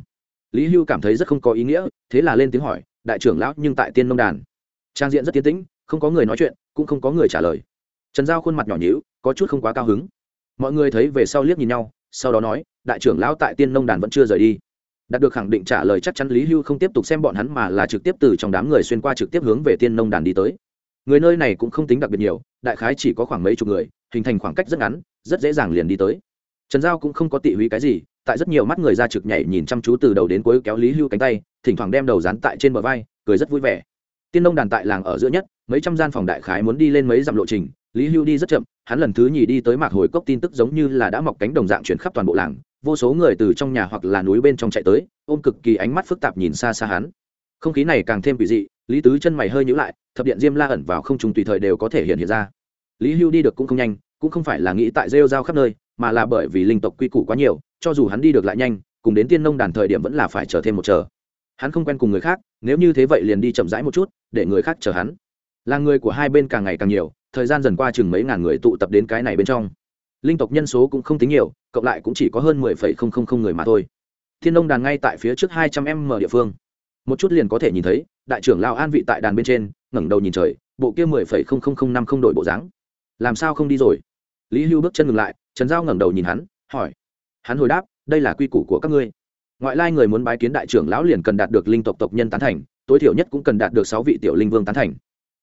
Lý hưu cảm thấy rất không có ý nghĩa, thế là lên tiếng hỏi, đại trưởng lão, nhưng tại tiên nông đàn trang diện rất tiến tĩnh, không có người nói chuyện, cũng không có người trả lời. Trần giao khuôn mặt nhỏ nhữ có chút không quá cao hứng. Mọi người thấy về sau liếc nhìn nhau, sau đó nói, đại trưởng lão tại tiên nông đàn vẫn chưa rời đi. Đạt được khẳng định trả lời chắc chắn lý hưu không tiếp tục xem bọn hắn mà là trực tiếp từ trong đám người xuyên qua trực tiếp hướng về tiên nông đàn đi tới. Người nơi này cũng không tính đặc biệt nhiều, đại khái chỉ có khoảng mấy chục người, hình thành khoảng cách rất ngắn, rất dễ dàng liền đi tới. Trần giao cũng không có tị húy cái gì, tại rất nhiều mắt người ra trực nhảy nhìn chăm chú từ đầu đến cuối kéo lý hưu cánh tay, thỉnh thoảng đem đầu dán tại trên bờ vai, cười rất vui vẻ tiên nông đàn tại làng ở giữa nhất, mấy trăm gian phòng đại khái muốn đi lên mấy dặm lộ trình, lý hưu đi rất chậm, hắn lần thứ nhì đi tới mạc hồi cốc tin tức giống như là đã mọc cánh đồng dạng chuyển khắp toàn bộ làng, vô số người từ trong nhà hoặc là núi bên trong chạy tới, ôm cực kỳ ánh mắt phức tạp nhìn xa xa hắn. Không khí này càng thêm kỳ dị, lý tứ chân mày hơi nhữ lại, thập điện diêm la ẩn vào không trùng tùy thời đều có thể hiện hiện ra. Lý hưu đi được cũng không nhanh, cũng không phải là nghĩ tại rêu rao khắp nơi, mà là bởi vì linh tộc quy củ quá nhiều, cho dù hắn đi được lại nhanh, cùng đến tiên nông đàn thời điểm vẫn là phải chờ thêm một chờ hắn không quen cùng người khác, nếu như thế vậy liền đi chậm rãi một chút, để người khác chờ hắn. Là người của hai bên càng ngày càng nhiều, thời gian dần qua chừng mấy ngàn người tụ tập đến cái này bên trong. Linh tộc nhân số cũng không tính nhiều, cộng lại cũng chỉ có hơn mười phẩy không không không người mà thôi. Thiên đông đàn ngay tại phía trước hai trăm m địa phương. Một chút liền có thể nhìn thấy, đại trưởng lao an vị tại đàn bên trên, ngẩng đầu nhìn trời, bộ kia mười phẩy không không không năm không đổi bộ dáng. Làm sao không đi rồi? Lý hưu bước chân ngừng lại, trần giao ngẩng đầu nhìn hắn, hỏi. Hắn hồi đáp, đây là quy củ của các ngươi ngoại lai người muốn bái kiến đại trưởng lão liền cần đạt được linh tộc tộc nhân tán thành, tối thiểu nhất cũng cần đạt được sáu vị tiểu linh vương tán thành.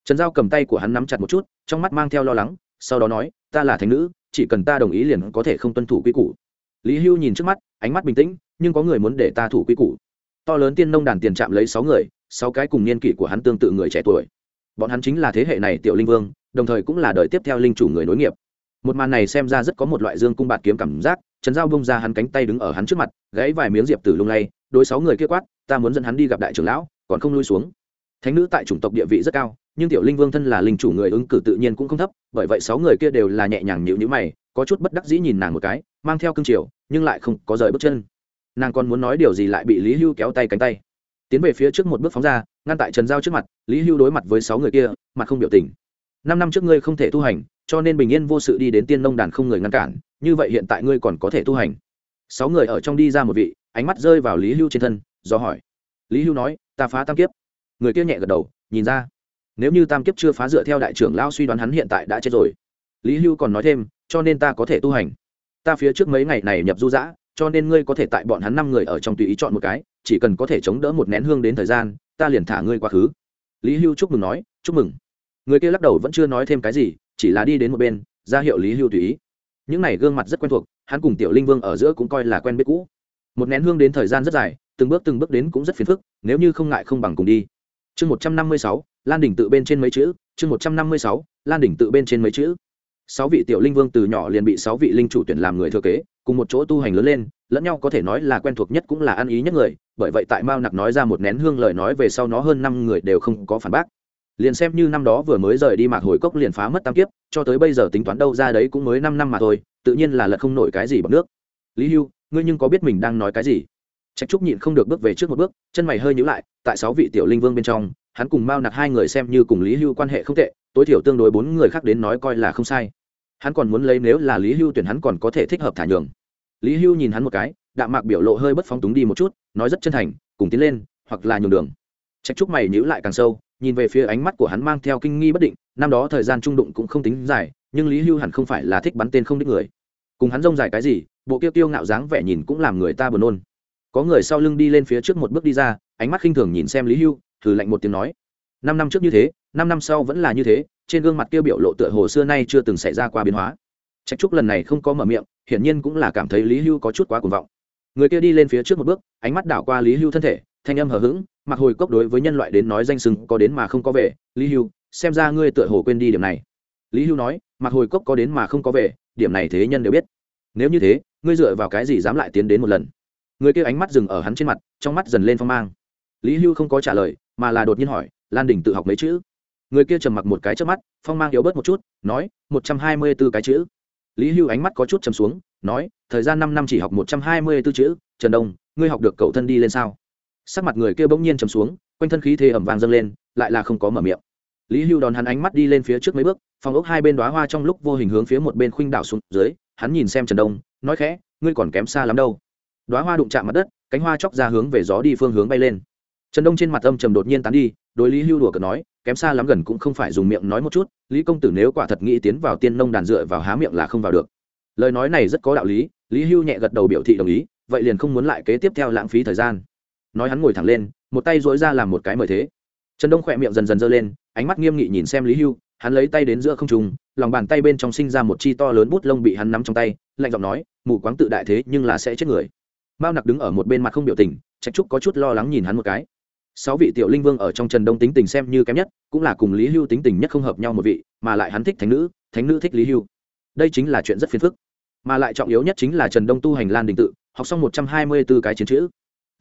Trần giao cầm tay của hắn nắm chặt một chút, trong mắt mang theo lo lắng, sau đó nói, ta là thánh nữ, chỉ cần ta đồng ý liền có thể không tuân thủ quy củ. Lý hưu nhìn trước mắt, ánh mắt bình tĩnh, nhưng có người muốn để ta thủ quy củ. To lớn tiên nông đàn tiền chạm lấy sáu người, sáu cái cùng niên kỷ của hắn tương tự người trẻ tuổi. Bọn hắn chính là thế hệ này tiểu linh vương, đồng thời cũng là đời tiếp theo linh chủ người nối nghiệp. Một màn này xem ra rất có một loại dương cung bạt kiếm cảm giác trần giao bông ra hắn cánh tay đứng ở hắn trước mặt, gãy vài miếng diệp tử lung lay, đối sáu người kia quát, ta muốn dẫn hắn đi gặp đại trưởng lão, còn không lui xuống. Thánh nữ tại chủng tộc địa vị rất cao, nhưng tiểu linh vương thân là linh chủ người ứng cử tự nhiên cũng không thấp, bởi vậy sáu người kia đều là nhẹ nhàng nhịu nhữ mày, có chút bất đắc dĩ nhìn nàng một cái, mang theo cương triều, nhưng lại không có rời bước chân. Nàng còn muốn nói điều gì lại bị lý hưu kéo tay cánh tay. Tiến về phía trước một bước phóng ra, ngăn tại trần giao trước mặt, lý hưu đối mặt với sáu người kia, mặt không biểu tình năm năm trước ngươi không thể tu hành, cho nên bình yên vô sự đi đến tiên nông đàn không người ngăn cản, như vậy hiện tại ngươi còn có thể tu hành. Sáu người ở trong đi ra một vị, ánh mắt rơi vào lý hưu trên thân, do hỏi. Lý hưu nói, ta phá tam kiếp. Người kia nhẹ gật đầu, nhìn ra. Nếu như tam kiếp chưa phá dựa theo đại trưởng lao suy đoán hắn hiện tại đã chết rồi. Lý hưu còn nói thêm, cho nên ta có thể tu hành. Ta phía trước mấy ngày này nhập du dã, cho nên ngươi có thể tại bọn hắn năm người ở trong tùy ý chọn một cái, chỉ cần có thể chống đỡ một nén hương đến thời gian, ta liền thả ngươi quá khứ. Lý hưu chúc mừng nói, chúc mừng người kia lắc đầu vẫn chưa nói thêm cái gì, chỉ là đi đến một bên, ra hiệu lý hưu tùy ý. Những này gương mặt rất quen thuộc, hắn cùng tiểu linh vương ở giữa cũng coi là quen biết cũ. Một nén hương đến thời gian rất dài, từng bước từng bước đến cũng rất phiền phức, nếu như không ngại không bằng cùng đi. Chương một trăm năm mươi sáu, lan đỉnh tự bên trên mấy chữ, chương một trăm năm mươi sáu, lan đỉnh tự bên trên mấy chữ. Sáu vị tiểu linh vương từ nhỏ liền bị sáu vị linh chủ tuyển làm người thừa kế, cùng một chỗ tu hành lớn lên, lẫn nhau có thể nói là quen thuộc nhất cũng là ăn ý nhất người, bởi vậy tại mao nặc nói ra một nén hương lời nói về sau nó hơn năm người đều không có phản bác liền xem như năm đó vừa mới rời đi mạc hồi cốc liền phá mất tam kiếp, cho tới bây giờ tính toán đâu ra đấy cũng mới năm năm mà thôi, tự nhiên là lật không nổi cái gì bằng nước. Lý hưu, ngươi nhưng có biết mình đang nói cái gì? Trạch trúc nhịn không được bước về trước một bước, chân mày hơi nhữ lại, tại sáu vị tiểu linh vương bên trong, hắn cùng mao nặc hai người xem như cùng lý hưu quan hệ không tệ, tối thiểu tương đối bốn người khác đến nói coi là không sai. Hắn còn muốn lấy nếu là lý hưu tuyển hắn còn có thể thích hợp thả nhường. Lý hưu nhìn hắn một cái, đạm mạc biểu lộ hơi bất phóng túng đi một chút, nói rất chân thành, cùng tiến lên, hoặc là nhường đường trạch trúc mày nhữ lại càng sâu, nhìn về phía ánh mắt của hắn mang theo kinh nghi bất định, năm đó thời gian trung đụng cũng không tính dài, nhưng lý hưu hẳn không phải là thích bắn tên không đích người. Cùng hắn rông dài cái gì, bộ tiêu tiêu ngạo dáng vẻ nhìn cũng làm người ta buồn nôn. Có người sau lưng đi lên phía trước một bước đi ra, ánh mắt khinh thường nhìn xem lý hưu, thử lạnh một tiếng nói. Năm năm trước như thế, năm năm sau vẫn là như thế, trên gương mặt kia biểu lộ tựa hồ xưa nay chưa từng xảy ra qua biến hóa. Trách trúc lần này không có mở miệng, hiển nhiên cũng là cảm thấy lý hưu có chút quá cuồng vọng. Người kia đi lên phía trước một bước, ánh mắt đảo qua lý hưu thân thể thanh âm hờ hững mặc hồi cốc đối với nhân loại đến nói danh sừng có đến mà không có về, lý hưu, xem ra ngươi tựa hồ quên đi điểm này. Lý hưu nói mặc hồi cốc có đến mà không có về, điểm này thế nhân đều biết. Nếu như thế, ngươi dựa vào cái gì dám lại tiến đến một lần? Người kia ánh mắt dừng ở hắn trên mặt, trong mắt dần lên phong mang. Lý hưu không có trả lời, mà là đột nhiên hỏi, lan đình tự học mấy chữ? Người kia trầm mặc một cái trước mắt, phong mang yếu bớt một chút, nói, một trăm hai mươi b ố cái chữ. Lý hưu ánh mắt có chút chầm xuống, nói, thời gian năm năm chỉ học một trăm hai mươi b ố chữ, trần đông, ngươi học được cậu thân đi lên sao? Sắc mặt người kia bỗng nhiên chầm xuống, quanh thân khí thế ẩm vàng dâng lên, lại là không có mở miệng. Lý hưu đón hắn ánh mắt đi lên phía trước mấy bước, phòng ốc hai bên đoá hoa trong lúc vô hình hướng phía một bên khuynh đảo xuống dưới, hắn nhìn xem trần đông, nói khẽ, ngươi còn kém xa lắm đâu. Đoá hoa đụng chạm mặt đất, cánh hoa chóc ra hướng về gió đi phương hướng bay lên. Trần đông trên mặt âm trầm đột nhiên tán đi, đối lý hưu đùa cợt nói, kém xa lắm gần cũng không phải dùng miệng nói một chút, lý công tử nếu quả thật nghĩ tiến vào tiên nông đàn dựa vào há miệng là không vào được. Lời nói này rất có đạo lý lý hưu nhẹ gật đầu biểu thị đồng ý, vậy liền không muốn lại kế tiếp theo lãng phí thời gian nói hắn ngồi thẳng lên, một tay dối ra làm một cái mời thế. Trần đông khỏe miệng dần dần dơ lên, ánh mắt nghiêm nghị nhìn xem lý hưu, hắn lấy tay đến giữa không trùng lòng bàn tay bên trong sinh ra một chi to lớn bút lông bị hắn nắm trong tay, lạnh giọng nói mù quáng tự đại thế nhưng là sẽ chết người. Mao nặc đứng ở một bên mặt không biểu tình, trạch trúc có chút lo lắng nhìn hắn một cái. Sáu vị tiểu linh vương ở trong trần đông tính tình xem như kém nhất, cũng là cùng lý hưu tính tình nhất không hợp nhau một vị, mà lại hắn thích thánh nữ thánh nữ thích lý hưu. Đây chính là chuyện rất phiền phức. Mà lại trọng yếu nhất chính là trần đông tu hành lan đình tự, học xong một trăm hai mươi b ố cái chiến chữ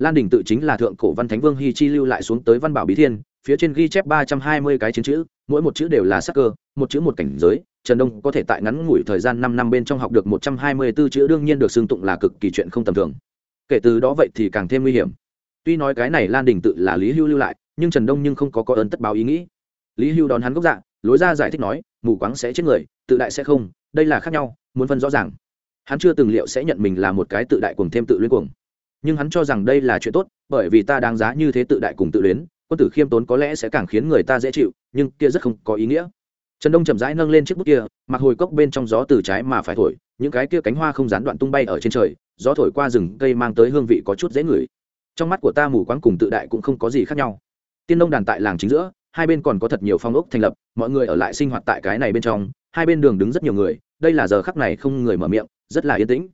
lan đình tự chính là thượng cổ văn thánh vương hy chi lưu lại xuống tới văn bảo bí thiên, phía trên ghi chép ba trăm hai mươi cái chiến chữ, mỗi một chữ đều là sắc cơ, một chữ một cảnh giới. Trần đông có thể tại ngắn ngủi thời gian năm năm bên trong học được một trăm hai mươi b ố chữ, đương nhiên được xưng tụng là cực kỳ chuyện không tầm thường. Kể từ đó vậy thì càng thêm nguy hiểm. Tuy nói cái này lan đình tự là lý hưu lưu lại, nhưng trần đông nhưng không có có ơn tất báo ý nghĩ. Lý hưu đón hắn gốc dạ lối ra giải thích nói, mù quáng sẽ chết người, tự đại sẽ không, đây là khác nhau, muốn phân rõ ràng. Hắn chưa từng liệu sẽ nhận mình là một cái tự đại cùng thêm tự luyên cuồng nhưng hắn cho rằng đây là chuyện tốt, bởi vì ta đáng giá như thế tự đại cùng tự luyến, quân tử khiêm tốn có lẽ sẽ càng khiến người ta dễ chịu, nhưng kia rất không có ý nghĩa. Trần đông chậm rãi nâng lên chiếc bút kia, mặc hồi cốc bên trong gió từ trái mà phải thổi, những cái kia cánh hoa không gián đoạn tung bay ở trên trời, gió thổi qua rừng cây mang tới hương vị có chút dễ ngửi. Trong mắt của ta mù quáng cùng tự đại cũng không có gì khác nhau. Tiên đông đàn tại làng chính giữa, hai bên còn có thật nhiều phong ốc thành lập, mọi người ở lại sinh hoạt tại cái này bên trong, hai bên đường đứng rất nhiều người, đây là giờ khắc này không người mở miệng, rất là yên tĩnh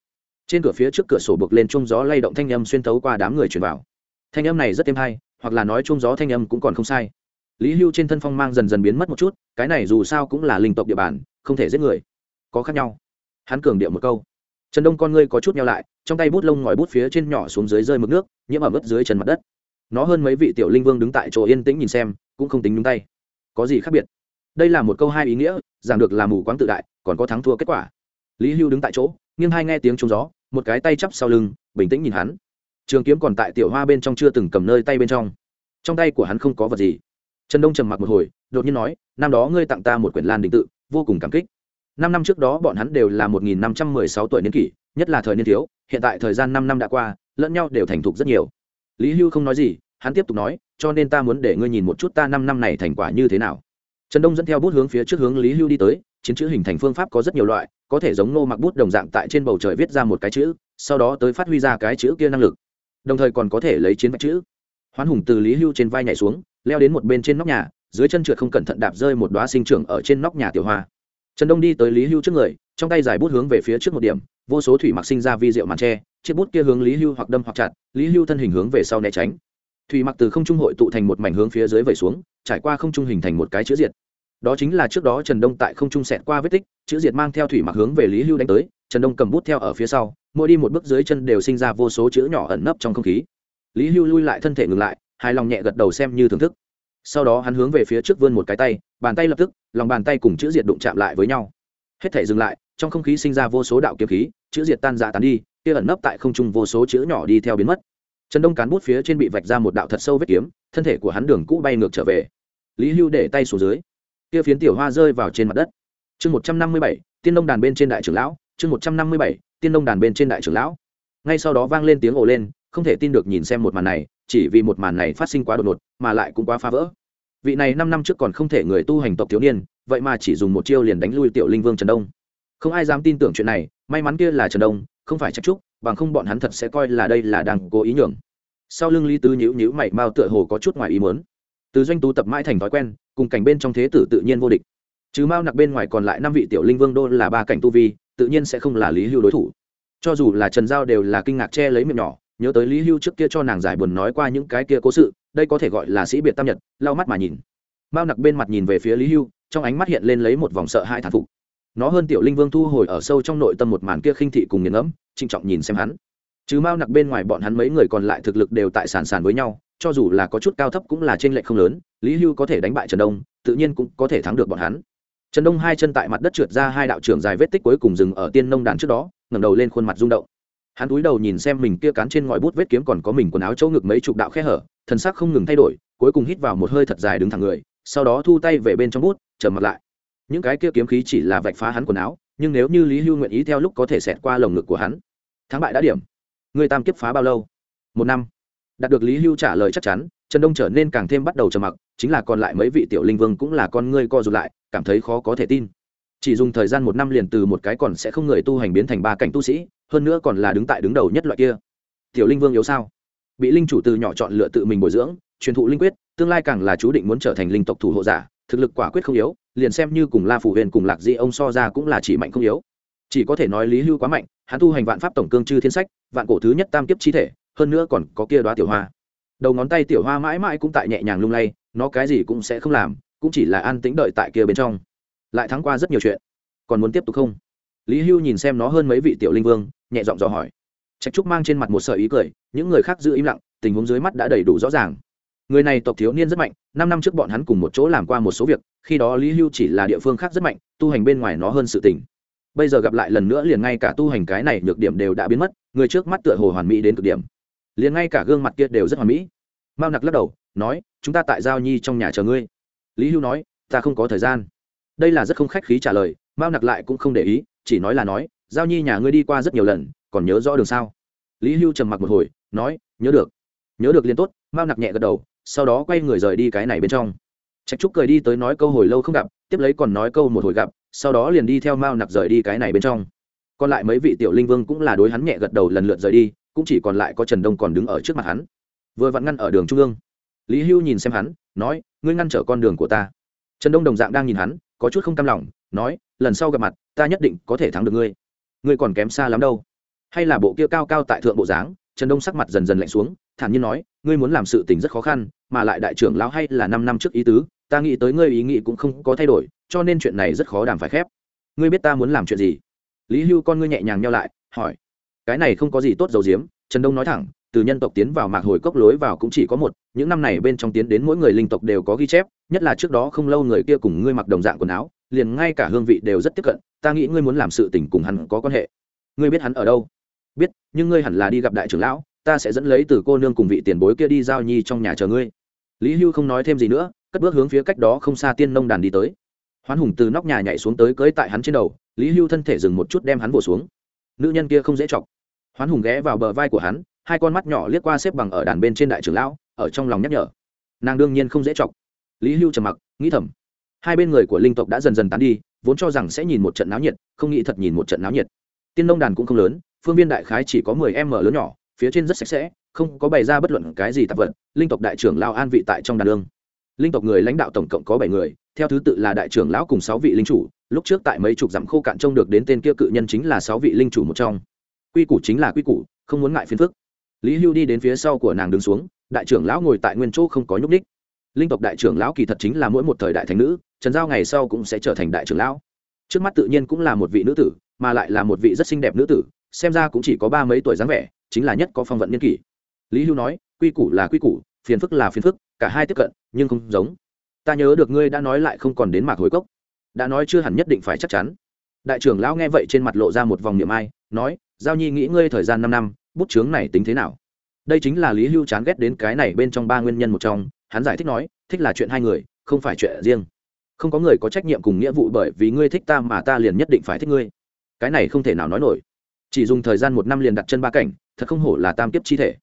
trên cửa phía trước cửa sổ bực lên chung gió lay động thanh âm xuyên tấu qua đám người truyền vào. Thanh âm này rất êm hay, hoặc là nói chung gió thanh âm cũng còn không sai. Lý hưu trên thân phong mang dần dần biến mất một chút, cái này dù sao cũng là linh tộc địa bàn, không thể giết người. Có khác nhau. Hắn cường điệu một câu. Trần đông con ngươi có chút nhau lại, trong tay bút lông ngòi bút phía trên nhỏ xuống dưới rơi mực nước, nhiễm ở mức dưới trần mặt đất. Nó hơn mấy vị tiểu linh vương đứng tại chỗ yên tĩnh nhìn xem, cũng không tính nhúng tay. Có gì khác biệt? Đây là một câu hai ý nghĩa rằng được là mù quáng tự đại, còn có thắng thua kết quả. Lý hưu đứng tại chỗ, nghiêng hai nghe tiếng trúng gió một cái tay chắp sau lưng, bình tĩnh nhìn hắn. Trường kiếm còn tại tiểu hoa bên trong chưa từng cầm nơi tay bên trong. Trong tay của hắn không có vật gì. Trần đông trầm mặc một hồi, đột nhiên nói, năm đó ngươi tặng ta một quyển lan đình tự, vô cùng cảm kích. Năm năm trước đó bọn hắn đều là một nghìn năm trăm mười sáu tuổi niên kỷ, nhất là thời niên thiếu, hiện tại thời gian năm năm đã qua, lẫn nhau đều thành thục rất nhiều. Lý hưu không nói gì, hắn tiếp tục nói, cho nên ta muốn để ngươi nhìn một chút ta năm năm này thành quả như thế nào trần đông dẫn theo bút hướng phía trước hướng lý hưu đi tới, chiến chữ hình thành phương pháp có rất nhiều loại, có thể giống nô mặc bút đồng dạng tại trên bầu trời viết ra một cái chữ, sau đó tới phát huy ra cái chữ kia năng lực. Đồng thời còn có thể lấy chiến vạch chữ. Hoán hùng từ lý hưu trên vai nhảy xuống, leo đến một bên trên nóc nhà, dưới chân trượt không cẩn thận đạp rơi một đoá sinh trưởng ở trên nóc nhà tiểu hoa. Trần đông đi tới lý hưu trước người, trong tay giải bút hướng về phía trước một điểm, vô số thủy mặc sinh ra vi diệu màn tre, chiếc bút kia hướng lý hưu hoặc đâm hoặc chặt, lý hưu thân hình hướng về sau né tránh thủy mặc từ không trung hội tụ thành một mảnh hướng phía dưới vẩy xuống, trải qua không trung hình thành một cái chữ diệt. Đó chính là trước đó trần đông tại không trung xẹt qua vết tích, chữ diệt mang theo thủy mặc hướng về lý hưu đánh tới, trần đông cầm bút theo ở phía sau, mỗi đi một bước dưới chân đều sinh ra vô số chữ nhỏ ẩn nấp trong không khí. Lý hưu lui lại thân thể ngừng lại, hài lòng nhẹ gật đầu xem như thưởng thức. Sau đó hắn hướng về phía trước vươn một cái tay, bàn tay lập tức, lòng bàn tay cùng chữ diệt đụng chạm lại với nhau. Hết thể dừng lại, trong không khí sinh ra vô số đạo kiếm khí, chữ diệt tan dạ tán đi, kia ẩn nấp tại không trung vô số chữ nhỏ đi theo biến mất trần đông cán bút phía trên bị vạch ra một đạo thật sâu vết kiếm, thân thể của hắn đường cũ bay ngược trở về. Lý hưu để tay xuống dưới. Kia phiến tiểu hoa rơi vào trên mặt đất. Chương một trăm năm mươi bảy, tiên đông đàn bên trên đại trưởng lão. Chương một trăm năm mươi bảy, tiên đông đàn bên trên đại trưởng lão. Ngay sau đó vang lên tiếng ồ lên, không thể tin được nhìn xem một màn này, chỉ vì một màn này phát sinh quá đột ngột, mà lại cũng quá phá vỡ. Vị này năm năm trước còn không thể người tu hành tộc thiếu niên, vậy mà chỉ dùng một chiêu liền đánh lui tiểu linh vương trần đông. Không ai dám tin tưởng chuyện này, may mắn kia là trần đông không phải trách trúc, bằng không bọn hắn thật sẽ coi là đây là đang cố ý nhường. Sau lưng lý tứ nhữ nhữ mày mao tựa hồ có chút ngoài ý muốn. Từ doanh tú tập mãi thành thói quen, cùng cảnh bên trong thế tử tự nhiên vô địch. Chứ mao nặc bên ngoài còn lại năm vị tiểu linh vương đô là ba cảnh tu vi, tự nhiên sẽ không là lý hưu đối thủ. Cho dù là trần giao đều là kinh ngạc che lấy miệng nhỏ, nhớ tới lý hưu trước kia cho nàng giải buồn nói qua những cái kia cố sự, đây có thể gọi là sĩ biệt tam nhật, lau mắt mà nhìn. Mao nặc bên mặt nhìn về phía lý hưu, trong ánh mắt hiện lên lấy một vòng sợ hai thản phục nó hơn tiểu linh vương thu hồi ở sâu trong nội tâm một màn kia khinh thị cùng nghiền ngẫm, trịnh trọng nhìn xem hắn. Chứ mao nặc bên ngoài bọn hắn mấy người còn lại thực lực đều tại sàn sàn với nhau, cho dù là có chút cao thấp cũng là trên lệch không lớn, lý hưu có thể đánh bại trần đông, tự nhiên cũng có thể thắng được bọn hắn. Trần đông hai chân tại mặt đất trượt ra hai đạo trưởng dài vết tích cuối cùng dừng ở tiên nông đàn trước đó, ngẩng đầu lên khuôn mặt rung động. Hắn cúi đầu nhìn xem mình kia cán trên ngòi bút vết kiếm còn có mình quần áo chỗ ngực mấy chục đạo khe hở, thần sắc không ngừng thay đổi, cuối cùng hít vào một hơi thật dài đứng thẳng người, sau đó thu tay về bên trong bút trở mặt lại những cái kia kiếm khí chỉ là vạch phá hắn quần áo, nhưng nếu như lý hưu nguyện ý theo lúc có thể xẹt qua lồng ngực của hắn, thắng bại đã điểm. Người tam kiếp phá bao lâu? Một năm. Đạt được lý hưu trả lời chắc chắn, trần đông trở nên càng thêm bắt đầu trầm mặc, chính là còn lại mấy vị tiểu linh vương cũng là con ngươi co rụt lại, cảm thấy khó có thể tin. Chỉ dùng thời gian một năm liền từ một cái còn sẽ không người tu hành biến thành ba cảnh tu sĩ, hơn nữa còn là đứng tại đứng đầu nhất loại kia. Tiểu linh vương yếu sao? Bị linh chủ từ nhỏ chọn lựa tự mình bồi dưỡng, truyền thụ linh quyết, tương lai càng là chú định muốn trở thành linh tộc thủ hộ giả, thực lực quả quyết không yếu liền xem như cùng la phủ huyền cùng lạc dĩ ông so ra cũng là chỉ mạnh không yếu. Chỉ có thể nói lý hưu quá mạnh, hắn tu hành vạn pháp tổng cương chư thiên sách, vạn cổ thứ nhất tam kiếp chi thể, hơn nữa còn có kia đoá tiểu hoa. Đầu ngón tay tiểu hoa mãi mãi cũng tại nhẹ nhàng lung lay, nó cái gì cũng sẽ không làm, cũng chỉ là an tĩnh đợi tại kia bên trong. Lại thắng qua rất nhiều chuyện. Còn muốn tiếp tục không? Lý hưu nhìn xem nó hơn mấy vị tiểu linh vương, nhẹ giọng dò hỏi. Trạch trúc mang trên mặt một sợi ý cười, những người khác giữ im lặng, tình huống dưới mắt đã đầy đủ rõ ràng người này tộc thiếu niên rất mạnh, năm năm trước bọn hắn cùng một chỗ làm qua một số việc, khi đó lý hưu chỉ là địa phương khác rất mạnh, tu hành bên ngoài nó hơn sự tình. Bây giờ gặp lại lần nữa liền ngay cả tu hành cái này nhược điểm đều đã biến mất, người trước mắt tựa hồ hoàn mỹ đến cực điểm. Liền ngay cả gương mặt kia đều rất hoàn mỹ. Mao nặc lắc đầu, nói, chúng ta tại giao nhi trong nhà chờ ngươi. Lý hưu nói, ta không có thời gian. Đây là rất không khách khí trả lời, mao nặc lại cũng không để ý, chỉ nói là nói, giao nhi nhà ngươi đi qua rất nhiều lần, còn nhớ rõ đường sao? Lý hưu trầm mặc một hồi, nói, nhớ được. Nhớ được liền tốt. Mao nặc nhẹ gật đầu sau đó quay người rời đi cái này bên trong. Trạch trúc cười đi tới nói câu hồi lâu không gặp, tiếp lấy còn nói câu một hồi gặp, sau đó liền đi theo mao nặc rời đi cái này bên trong. Còn lại mấy vị tiểu linh vương cũng là đối hắn nhẹ gật đầu lần lượt rời đi, cũng chỉ còn lại có trần đông còn đứng ở trước mặt hắn. Vừa vặn ngăn ở đường trung ương. Lý hưu nhìn xem hắn, nói, ngươi ngăn trở con đường của ta. Trần đông đồng dạng đang nhìn hắn, có chút không cam lòng, nói, lần sau gặp mặt, ta nhất định có thể thắng được ngươi. Ngươi còn kém xa lắm đâu. Hay là bộ kia cao cao tại thượng bộ dáng trần đông sắc mặt dần dần lạnh xuống, thản nhiên nói, ngươi muốn làm sự tình rất khó khăn, mà lại đại trưởng lão hay là năm năm trước ý tứ, ta nghĩ tới ngươi ý nghĩ cũng không có thay đổi, cho nên chuyện này rất khó đàm phải khép. Ngươi biết ta muốn làm chuyện gì? Lý hưu con ngươi nhẹ nhàng nhau lại, hỏi, cái này không có gì tốt dầu diếm. Trần đông nói thẳng, từ nhân tộc tiến vào mạc hồi cốc lối vào cũng chỉ có một, những năm này bên trong tiến đến mỗi người linh tộc đều có ghi chép, nhất là trước đó không lâu người kia cùng ngươi mặc đồng dạng quần áo, liền ngay cả hương vị đều rất tiếp cận, ta nghĩ ngươi muốn làm sự tình cùng hắn có quan hệ. Ngươi biết hắn ở đâu? Biết, nhưng ngươi hẳn là đi gặp đại trưởng lão, ta sẽ dẫn lấy từ cô nương cùng vị tiền bối kia đi giao nhi trong nhà chờ ngươi. Lý hưu không nói thêm gì nữa, cất bước hướng phía cách đó không xa tiên nông đàn đi tới. Hoán hùng từ nóc nhà nhảy xuống tới cưới tại hắn trên đầu, lý hưu thân thể dừng một chút đem hắn vỗ xuống. Nữ nhân kia không dễ chọc. Hoán hùng ghé vào bờ vai của hắn, hai con mắt nhỏ liếc qua xếp bằng ở đàn bên trên đại trưởng lão, ở trong lòng nhắc nhở. Nàng đương nhiên không dễ chọc. Lý hưu trầm mặc, nghĩ thầm. Hai bên người của linh tộc đã dần dần tán đi, vốn cho rằng sẽ nhìn một trận náo nhiệt, không nghĩ thật nhìn một trận náo nhiệt. Tiên nông đàn cũng không lớn phương viên đại khái chỉ có mười m lớn nhỏ, phía trên rất sạch sẽ, không có bày ra bất luận cái gì tạp vật, linh tộc đại trưởng lao an vị tại trong đàn lương linh tộc người lãnh đạo tổng cộng có bảy người, theo thứ tự là đại trưởng lão cùng sáu vị linh chủ, lúc trước tại mấy chục dặm khô cạn trông được đến tên kia cự nhân chính là sáu vị linh chủ một trong. Quy củ chính là quy củ, không muốn ngại phiền phức. Lý hưu đi đến phía sau của nàng đứng xuống, đại trưởng lão ngồi tại nguyên chỗ không có nhúc ních linh tộc đại trưởng lão kỳ thật chính là mỗi một thời đại thành nữ, trần giao ngày sau cũng sẽ trở thành đại trưởng lão. Trước mắt tự nhiên cũng là một vị nữ tử, mà lại là một vị rất xinh đẹp nữ tử xem ra cũng chỉ có ba mấy tuổi dáng vẻ, chính là nhất có phong vận niên kỷ. Lý hưu nói, quy củ là quy củ, phiền phức là phiền phức, cả hai tiếp cận, nhưng không giống. Ta nhớ được ngươi đã nói lại không còn đến mạc hồi cốc. Đã nói chưa hẳn nhất định phải chắc chắn. Đại trưởng lão nghe vậy trên mặt lộ ra một vòng niệm ai, nói, giao nhi nghĩ ngươi thời gian năm năm, bút chướng này tính thế nào? Đây chính là lý hưu chán ghét đến cái này bên trong ba nguyên nhân một trong, hắn giải thích nói, thích là chuyện hai người, không phải chuyện riêng. Không có người có trách nhiệm cùng nghĩa vụ bởi vì ngươi thích ta mà ta liền nhất định phải thích ngươi. Cái này không thể nào nói nổi chỉ dùng thời gian một năm liền đặt chân ba cảnh, thật không hổ là tam kiếp chi thể.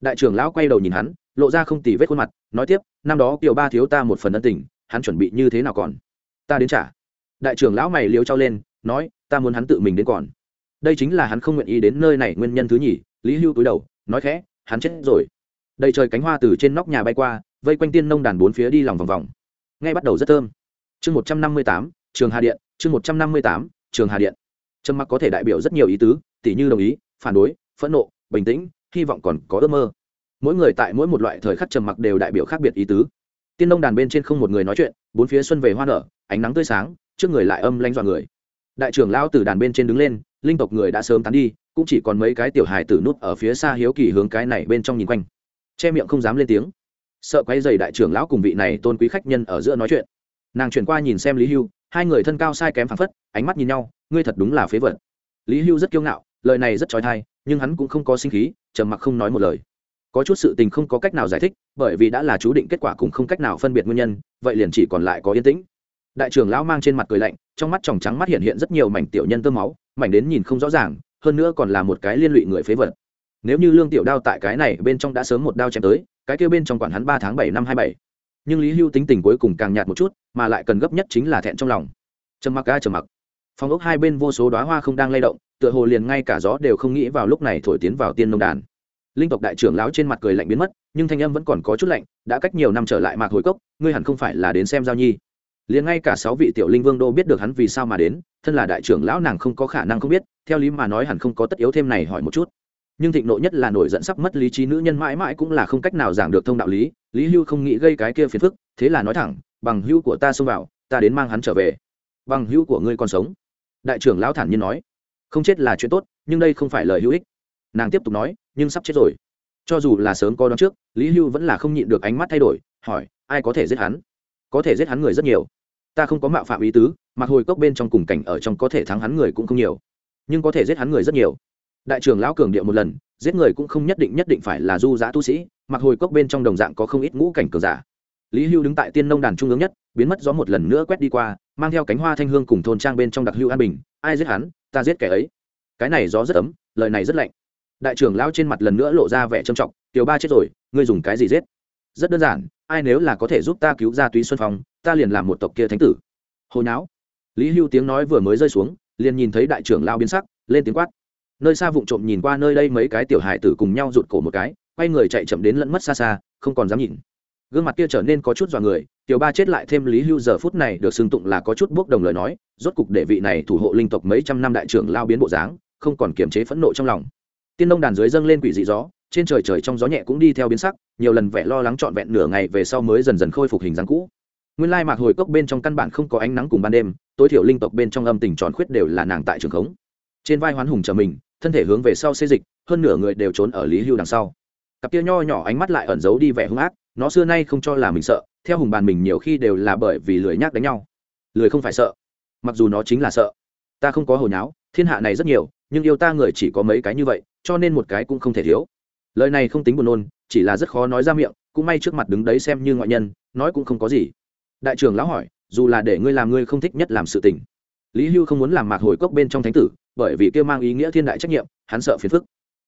Đại trưởng lão quay đầu nhìn hắn, lộ ra không tì vết khuôn mặt, nói tiếp, năm đó kiều ba thiếu ta một phần ân tình, hắn chuẩn bị như thế nào còn? Ta đến trả. Đại trưởng lão mày liếu trao lên, nói, ta muốn hắn tự mình đến còn. Đây chính là hắn không nguyện ý đến nơi này nguyên nhân thứ nhì, lý hưu túi đầu, nói khẽ, hắn chết rồi. Đầy trời cánh hoa từ trên nóc nhà bay qua, vây quanh tiên nông đàn bốn phía đi lòng vòng vòng. Ngay bắt đầu rất thơm. Chương một trăm năm mươi tám, trường hà điện, chương một trăm năm mươi tám, trường hà điện. Trầm mặc có thể đại biểu rất nhiều ý tứ tỉ như đồng ý, phản đối, phẫn nộ, bình tĩnh, hy vọng còn có ước mơ. Mỗi người tại mỗi một loại thời khắc trầm mặc đều đại biểu khác biệt ý tứ. Tiên nông đàn bên trên không một người nói chuyện, bốn phía xuân về hoa nở, ánh nắng tươi sáng, trước người lại âm lanh dọa người. Đại trưởng lão từ đàn bên trên đứng lên, linh tộc người đã sớm tán đi, cũng chỉ còn mấy cái tiểu hài tử nút ở phía xa hiếu kỳ hướng cái này bên trong nhìn quanh. Che miệng không dám lên tiếng. Sợ quay dày đại trưởng lão cùng vị này tôn quý khách nhân ở giữa nói chuyện. Nàng chuyển qua nhìn xem lý hưu, hai người thân cao sai kém phảng phất, ánh mắt nhìn nhau, ngươi thật đúng là phế vật. Lý hưu rất kiêu ngạo lời này rất trói thai, nhưng hắn cũng không có sinh khí, trầm mặc không nói một lời. Có chút sự tình không có cách nào giải thích, bởi vì đã là chú định kết quả cũng không cách nào phân biệt nguyên nhân, vậy liền chỉ còn lại có yên tĩnh. Đại trưởng lão mang trên mặt cười lạnh, trong mắt tròng trắng mắt hiện hiện rất nhiều mảnh tiểu nhân tơ máu, mảnh đến nhìn không rõ ràng, hơn nữa còn là một cái liên lụy người phế vật. Nếu như lương tiểu đao tại cái này bên trong đã sớm một đao chém tới, cái kia bên trong quản hắn ba tháng bảy năm hai bảy. Nhưng lý hưu tính tình cuối cùng càng nhạt một chút, mà lại cần gấp nhất chính là thẹn trong lòng. Trầm mặc ca trầm mặc. Phòng ốc hai bên vô số đoá hoa không đang lay động tựa hồ liền ngay cả gió đều không nghĩ vào lúc này thổi tiến vào tiên nông đàn. Linh tộc đại trưởng lão trên mặt cười lạnh biến mất, nhưng thanh âm vẫn còn có chút lạnh, đã cách nhiều năm trở lại mạc hồi cốc, ngươi hẳn không phải là đến xem giao nhi. Liền ngay cả sáu vị tiểu linh vương đô biết được hắn vì sao mà đến, thân là đại trưởng lão nàng không có khả năng không biết, theo lý mà nói hẳn không có tất yếu thêm này hỏi một chút. Nhưng thịnh nộ nhất là nổi giận sắp mất lý trí nữ nhân mãi mãi cũng là không cách nào giảng được thông đạo lý lý hưu không nghĩ gây cái kia phiền phức, thế là nói thẳng, bằng hưu của ta xông vào, ta đến mang hắn trở về. Bằng hưu của ngươi còn sống. Đại trưởng lão thản nhiên nói không chết là chuyện tốt, nhưng đây không phải lời hữu ích. Nàng tiếp tục nói, nhưng sắp chết rồi. Cho dù là sớm có đón trước, lý hưu vẫn là không nhịn được ánh mắt thay đổi, hỏi, ai có thể giết hắn? Có thể giết hắn người rất nhiều. Ta không có mạo phạm ý tứ, mặc hồi cốc bên trong cùng cảnh ở trong có thể thắng hắn người cũng không nhiều. Nhưng có thể giết hắn người rất nhiều. Đại trưởng lão cường điệu một lần, giết người cũng không nhất định nhất định phải là du giã tu sĩ, mặc hồi cốc bên trong đồng dạng có không ít ngũ cảnh cường giả. Lý hưu đứng tại tiên nông đàn trung ương nhất, biến mất gió một lần nữa quét đi qua, mang theo cánh hoa thanh hương cùng thôn trang bên trong đặc hưu an bình ai giết hắn, ta giết kẻ ấy. Cái này gió rất ấm, lời này rất lạnh. Đại trưởng lão trên mặt lần nữa lộ ra vẻ trầm trọng, tiểu ba chết rồi, ngươi dùng cái gì giết? Rất đơn giản, ai nếu là có thể giúp ta cứu ra túy xuân phong, ta liền làm một tộc kia thánh tử. Hồi não lý hưu tiếng nói vừa mới rơi xuống, liền nhìn thấy đại trưởng lao biến sắc, lên tiếng quát. Nơi xa vụng trộm nhìn qua nơi đây mấy cái tiểu hải tử cùng nhau rụt cổ một cái, quay người chạy chậm đến lẫn mất xa xa, không còn dám nhìn gương mặt kia trở nên có chút dọa người, tiểu ba chết lại thêm lý hưu giờ phút này được xưng tụng là có chút bốc đồng lời nói, rốt cục để vị này thủ hộ linh tộc mấy trăm năm đại trưởng lao biến bộ dáng, không còn kiềm chế phẫn nộ trong lòng. Tiên đông đàn dưới dâng lên quỷ dị gió, trên trời trời trong gió nhẹ cũng đi theo biến sắc, nhiều lần vẻ lo lắng trọn vẹn nửa ngày về sau mới dần dần khôi phục hình dáng cũ. Nguyên lai mạc hồi cốc bên trong căn bản không có ánh nắng cùng ban đêm, tối thiểu linh tộc bên trong âm tình tròn khuyết đều là nàng tại trường khống. Trên vai hoán hùng trở mình, thân thể hướng về sau xê dịch, hơn nửa người đều trốn ở lý hưu đằng sau. Cặp kia nho nhỏ ánh mắt lại ẩn giấu đi vẻ hung ác nó xưa nay không cho là mình sợ, theo hùng bàn mình nhiều khi đều là bởi vì lười nhác đánh nhau. Lười không phải sợ, mặc dù nó chính là sợ. Ta không có hồi nháo, thiên hạ này rất nhiều, nhưng yêu ta người chỉ có mấy cái như vậy, cho nên một cái cũng không thể thiếu. Lời này không tính buồn nôn, chỉ là rất khó nói ra miệng, cũng may trước mặt đứng đấy xem như ngoại nhân, nói cũng không có gì. Đại trưởng lão hỏi, dù là để ngươi làm ngươi không thích nhất làm sự tình. Lý hưu không muốn làm mạc hồi cốc bên trong thánh tử, bởi vì kia mang ý nghĩa thiên đại trách nhiệm, hắn sợ phiền phức.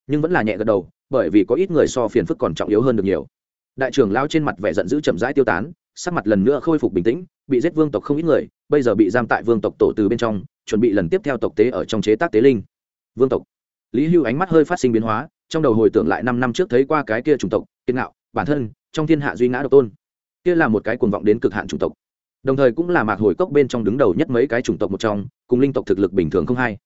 Nhưng vẫn là nhẹ gật đầu, bởi vì có ít người so phiền phức còn trọng yếu hơn được nhiều đại trưởng lao trên mặt vẻ giận dữ chậm rãi tiêu tán, sắc mặt lần nữa khôi phục bình tĩnh, bị giết vương tộc không ít người, bây giờ bị giam tại vương tộc tổ từ bên trong, chuẩn bị lần tiếp theo tộc tế ở trong chế tác tế linh. Vương tộc. Lý hưu ánh mắt hơi phát sinh biến hóa, trong đầu hồi tưởng lại năm năm trước thấy qua cái kia chủng tộc, kiên ngạo, bản thân, trong thiên hạ duy ngã độc tôn. Kia là một cái cuồng vọng đến cực hạn chủng tộc. Đồng thời cũng là mạc hồi cốc bên trong đứng đầu nhất mấy cái chủng tộc một trong, cùng linh tộc thực lực bình thường không hay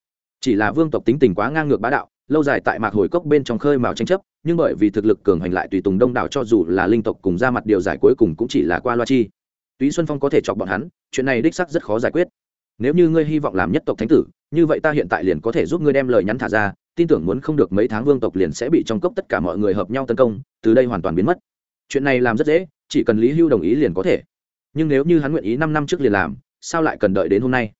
chỉ là vương tộc tính tình quá ngang ngược bá đạo lâu dài tại mạc hồi cốc bên trong khơi mào tranh chấp, nhưng bởi vì thực lực cường hành lại tùy tùng đông đảo cho dù là linh tộc cùng ra mặt điều giải cuối cùng cũng chỉ là qua loa chi. Túy xuân phong có thể chọc bọn hắn, chuyện này đích sắc rất khó giải quyết. Nếu như ngươi hy vọng làm nhất tộc thánh tử, như vậy ta hiện tại liền có thể giúp ngươi đem lời nhắn thả ra, tin tưởng muốn không được mấy tháng vương tộc liền sẽ bị trong cốc tất cả mọi người hợp nhau tấn công, từ đây hoàn toàn biến mất. Chuyện này làm rất dễ, chỉ cần lý hưu đồng ý liền có thể. Nhưng nếu như hắn nguyện ý năm năm trước liền làm, sao lại cần đợi đến hôm nay?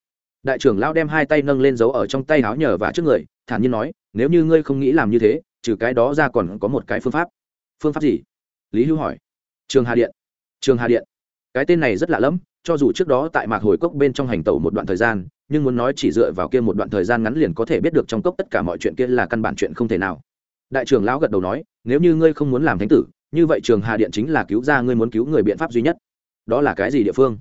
Đại trưởng lão đem hai tay nâng lên giấu ở trong tay áo nhờ và trước người, thản nhiên nói, nếu như ngươi không nghĩ làm như thế, trừ cái đó ra còn có một cái phương pháp. Phương pháp gì? Lý hưu hỏi. Trường hà điện. Trường hà điện. Cái tên này rất lạ lẫm, cho dù trước đó tại mạc hồi cốc bên trong hành tẩu một đoạn thời gian, nhưng muốn nói chỉ dựa vào kia một đoạn thời gian ngắn liền có thể biết được trong cốc tất cả mọi chuyện kia là căn bản chuyện không thể nào. Đại trưởng lão gật đầu nói, nếu như ngươi không muốn làm thánh tử, như vậy trường hà điện chính là cứu ra ngươi muốn cứu người biện pháp duy nhất. Đó là cái gì địa phương?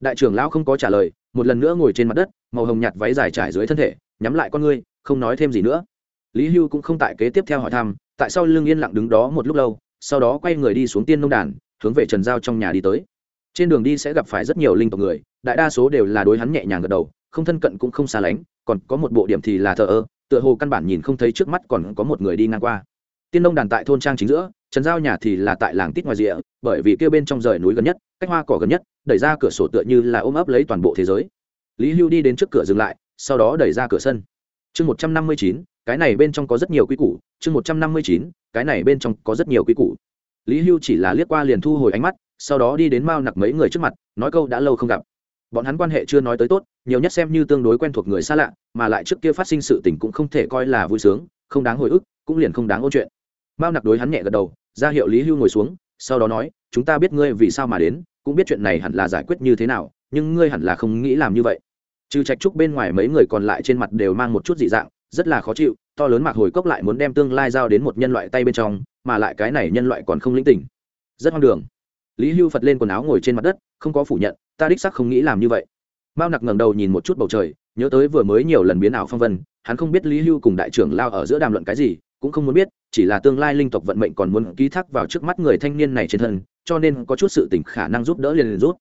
Đại trưởng lão không có trả lời một lần nữa ngồi trên mặt đất, màu hồng nhạt váy dài trải dưới thân thể, nhắm lại con ngươi, không nói thêm gì nữa. Lý hưu cũng không tại kế tiếp theo hỏi thăm, tại sao Lương yên lặng đứng đó một lúc lâu, sau đó quay người đi xuống tiên nông đàn, hướng về trần giao trong nhà đi tới. Trên đường đi sẽ gặp phải rất nhiều linh tộc người, đại đa số đều là đối hắn nhẹ nhàng gật đầu, không thân cận cũng không xa lánh, còn có một bộ điểm thì là thờ ơ, tựa hồ căn bản nhìn không thấy trước mắt còn có một người đi ngang qua. Tiên nông đàn tại thôn trang chính giữa, trần giao nhà thì là tại làng tít ngoài rìa, bởi vì kia bên trong rời núi gần nhất, cách hoa cỏ gần nhất đẩy ra cửa sổ tựa như là ôm ấp lấy toàn bộ thế giới. Lý hưu đi đến trước cửa dừng lại, sau đó đẩy ra cửa sân. Chương một trăm năm mươi chín, cái này bên trong có rất nhiều quy củ. Chương một trăm năm mươi chín, cái này bên trong có rất nhiều quy củ. Lý hưu chỉ là liếc qua liền thu hồi ánh mắt, sau đó đi đến mao nặc mấy người trước mặt, nói câu đã lâu không gặp. Bọn hắn quan hệ chưa nói tới tốt, nhiều nhất xem như tương đối quen thuộc người xa lạ, mà lại trước kia phát sinh sự tình cũng không thể coi là vui sướng, không đáng hồi ức, cũng liền không đáng ôn chuyện. Mao nặc đối hắn nhẹ gật đầu, ra hiệu lý hưu ngồi xuống, sau đó nói, chúng ta biết ngươi vì sao mà đến cũng biết chuyện này hẳn là giải quyết như thế nào, nhưng ngươi hẳn là không nghĩ làm như vậy. Trừ trạch trúc bên ngoài mấy người còn lại trên mặt đều mang một chút dị dạng, rất là khó chịu, to lớn mạc hồi cốc lại muốn đem tương lai giao đến một nhân loại tay bên trong, mà lại cái này nhân loại còn không lĩnh tỉnh. Rất hoang đường. Lý hưu phật lên quần áo ngồi trên mặt đất, không có phủ nhận, ta đích sắc không nghĩ làm như vậy. Mao nặc ngẩng đầu nhìn một chút bầu trời, nhớ tới vừa mới nhiều lần biến ảo phong vân, hắn không biết lý hưu cùng đại trưởng lao ở giữa đàm luận cái gì, cũng không muốn biết, chỉ là tương lai linh tộc vận mệnh còn muốn ký thác vào trước mắt người thanh niên này trên thân cho nên có chút sự tỉnh khả năng giúp đỡ liền liền rút.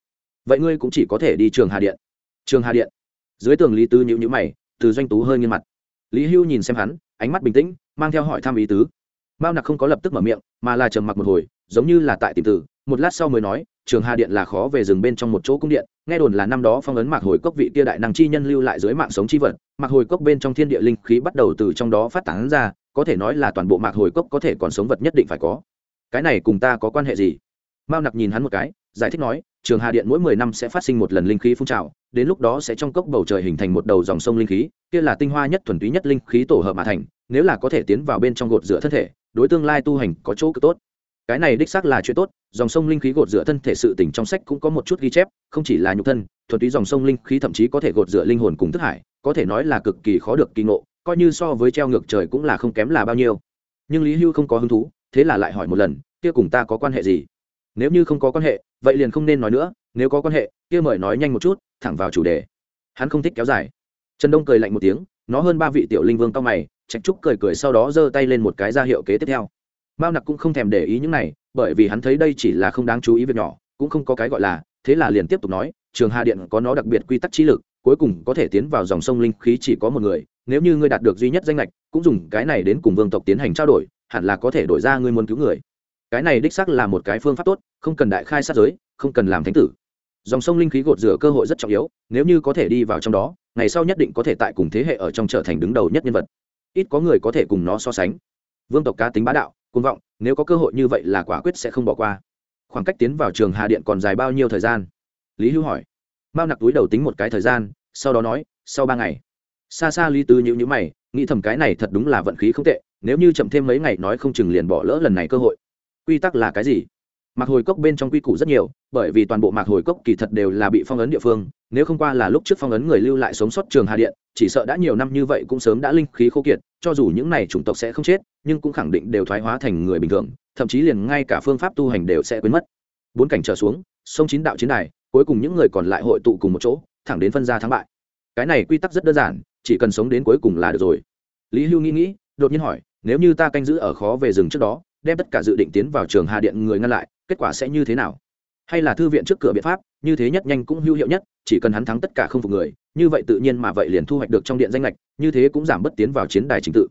Vậy ngươi cũng chỉ có thể đi trường hà điện. Trường hà điện. Dưới tường lý tư nhữ nhữ mày, từ doanh tú hơi nghiêng mặt. Lý hưu nhìn xem hắn, ánh mắt bình tĩnh, mang theo hỏi thăm ý tứ. Mao nặc không có lập tức mở miệng, mà là trầm mặc một hồi, giống như là tại tìm từ. Một lát sau mới nói, trường hà điện là khó về rừng bên trong một chỗ cung điện, nghe đồn là năm đó phong ấn mạc hồi cốc vị kia đại năng chi nhân lưu lại dưới mạng sống chi vật. Mạc hồi cốc bên trong thiên địa linh khí bắt đầu từ trong đó phát tán ra, có thể nói là toàn bộ mạc hồi cốc có thể còn sống vật nhất định phải có. Cái này cùng ta có quan hệ gì? Mao nặc nhìn hắn một cái, giải thích nói, trường hà điện mỗi mười năm sẽ phát sinh một lần linh khí phun trào, đến lúc đó sẽ trong cốc bầu trời hình thành một đầu dòng sông linh khí, kia là tinh hoa nhất thuần túy nhất linh khí tổ hợp mà thành, nếu là có thể tiến vào bên trong gột rửa thân thể, đối tương lai tu hành có chỗ cực tốt. Cái này đích xác là chuyện tốt, dòng sông linh khí gột rửa thân thể sự tỉnh trong sách cũng có một chút ghi chép, không chỉ là nhục thân, thuần túy dòng sông linh khí thậm chí có thể gột rửa linh hồn cùng thức hải, có thể nói là cực kỳ khó được kỳ ngộ, coi như so với treo ngược trời cũng là không kém là bao nhiêu. Nhưng lý hưu không có hứng thú, thế là lại hỏi một lần, kia cùng ta có quan hệ gì? Nếu như không có quan hệ, vậy liền không nên nói nữa, nếu có quan hệ, kia mời nói nhanh một chút, thẳng vào chủ đề. Hắn không thích kéo dài. Trần đông cười lạnh một tiếng, nó hơn ba vị tiểu linh vương cao mày, trạch trúc cười cười sau đó giơ tay lên một cái ra hiệu kế tiếp theo. Mao nặc cũng không thèm để ý những này, bởi vì hắn thấy đây chỉ là không đáng chú ý việc nhỏ, cũng không có cái gọi là, thế là liền tiếp tục nói, trường hà điện có nó đặc biệt quy tắc trí lực, cuối cùng có thể tiến vào dòng sông linh khí chỉ có một người, nếu như ngươi đạt được duy nhất danh lệch cũng dùng cái này đến cùng vương tộc tiến hành trao đổi, hẳn là có thể đổi ra ngươi muốn cứu người cái này đích xác là một cái phương pháp tốt, không cần đại khai sát giới, không cần làm thánh tử. Dòng sông linh khí gột rửa cơ hội rất trọng yếu, nếu như có thể đi vào trong đó, ngày sau nhất định có thể tại cùng thế hệ ở trong trở thành đứng đầu nhất nhân vật. Ít có người có thể cùng nó so sánh. Vương tộc cá tính bá đạo côn vọng, nếu có cơ hội như vậy là quả quyết sẽ không bỏ qua. Khoảng cách tiến vào trường hà điện còn dài bao nhiêu thời gian? Lý hữu hỏi. Mao nặc túi đầu tính một cái thời gian, sau đó nói, sau ba ngày. Xa xa lý tứ nhữ nhữ mày, nghĩ thầm cái này thật đúng là vận khí không tệ, nếu như chậm thêm mấy ngày nói không chừng liền bỏ lỡ lần này cơ hội quy tắc là cái gì? Mạc hồi cốc bên trong quy củ rất nhiều, bởi vì toàn bộ mạc hồi cốc kỳ thật đều là bị phong ấn địa phương, nếu không qua là lúc trước phong ấn người lưu lại sống sót trường hà điện, chỉ sợ đã nhiều năm như vậy cũng sớm đã linh khí khô kiệt, cho dù những này chủng tộc sẽ không chết, nhưng cũng khẳng định đều thoái hóa thành người bình thường, thậm chí liền ngay cả phương pháp tu hành đều sẽ quên mất. Bốn cảnh trở xuống, sông chín đạo chiến đài, cuối cùng những người còn lại hội tụ cùng một chỗ, thẳng đến phân ra thắng bại. Cái này quy tắc rất đơn giản, chỉ cần sống đến cuối cùng là được rồi. Lý hưu nghĩ nghĩ, đột nhiên hỏi, nếu như ta canh giữ ở khó về rừng trước đó đem tất cả dự định tiến vào trường hà điện người ngăn lại, kết quả sẽ như thế nào? Hay là thư viện trước cửa biện pháp, như thế nhất nhanh cũng hữu hiệu nhất, chỉ cần hắn thắng tất cả không phục người, như vậy tự nhiên mà vậy liền thu hoạch được trong điện danh lệch, như thế cũng giảm bất tiến vào chiến đài trình tự.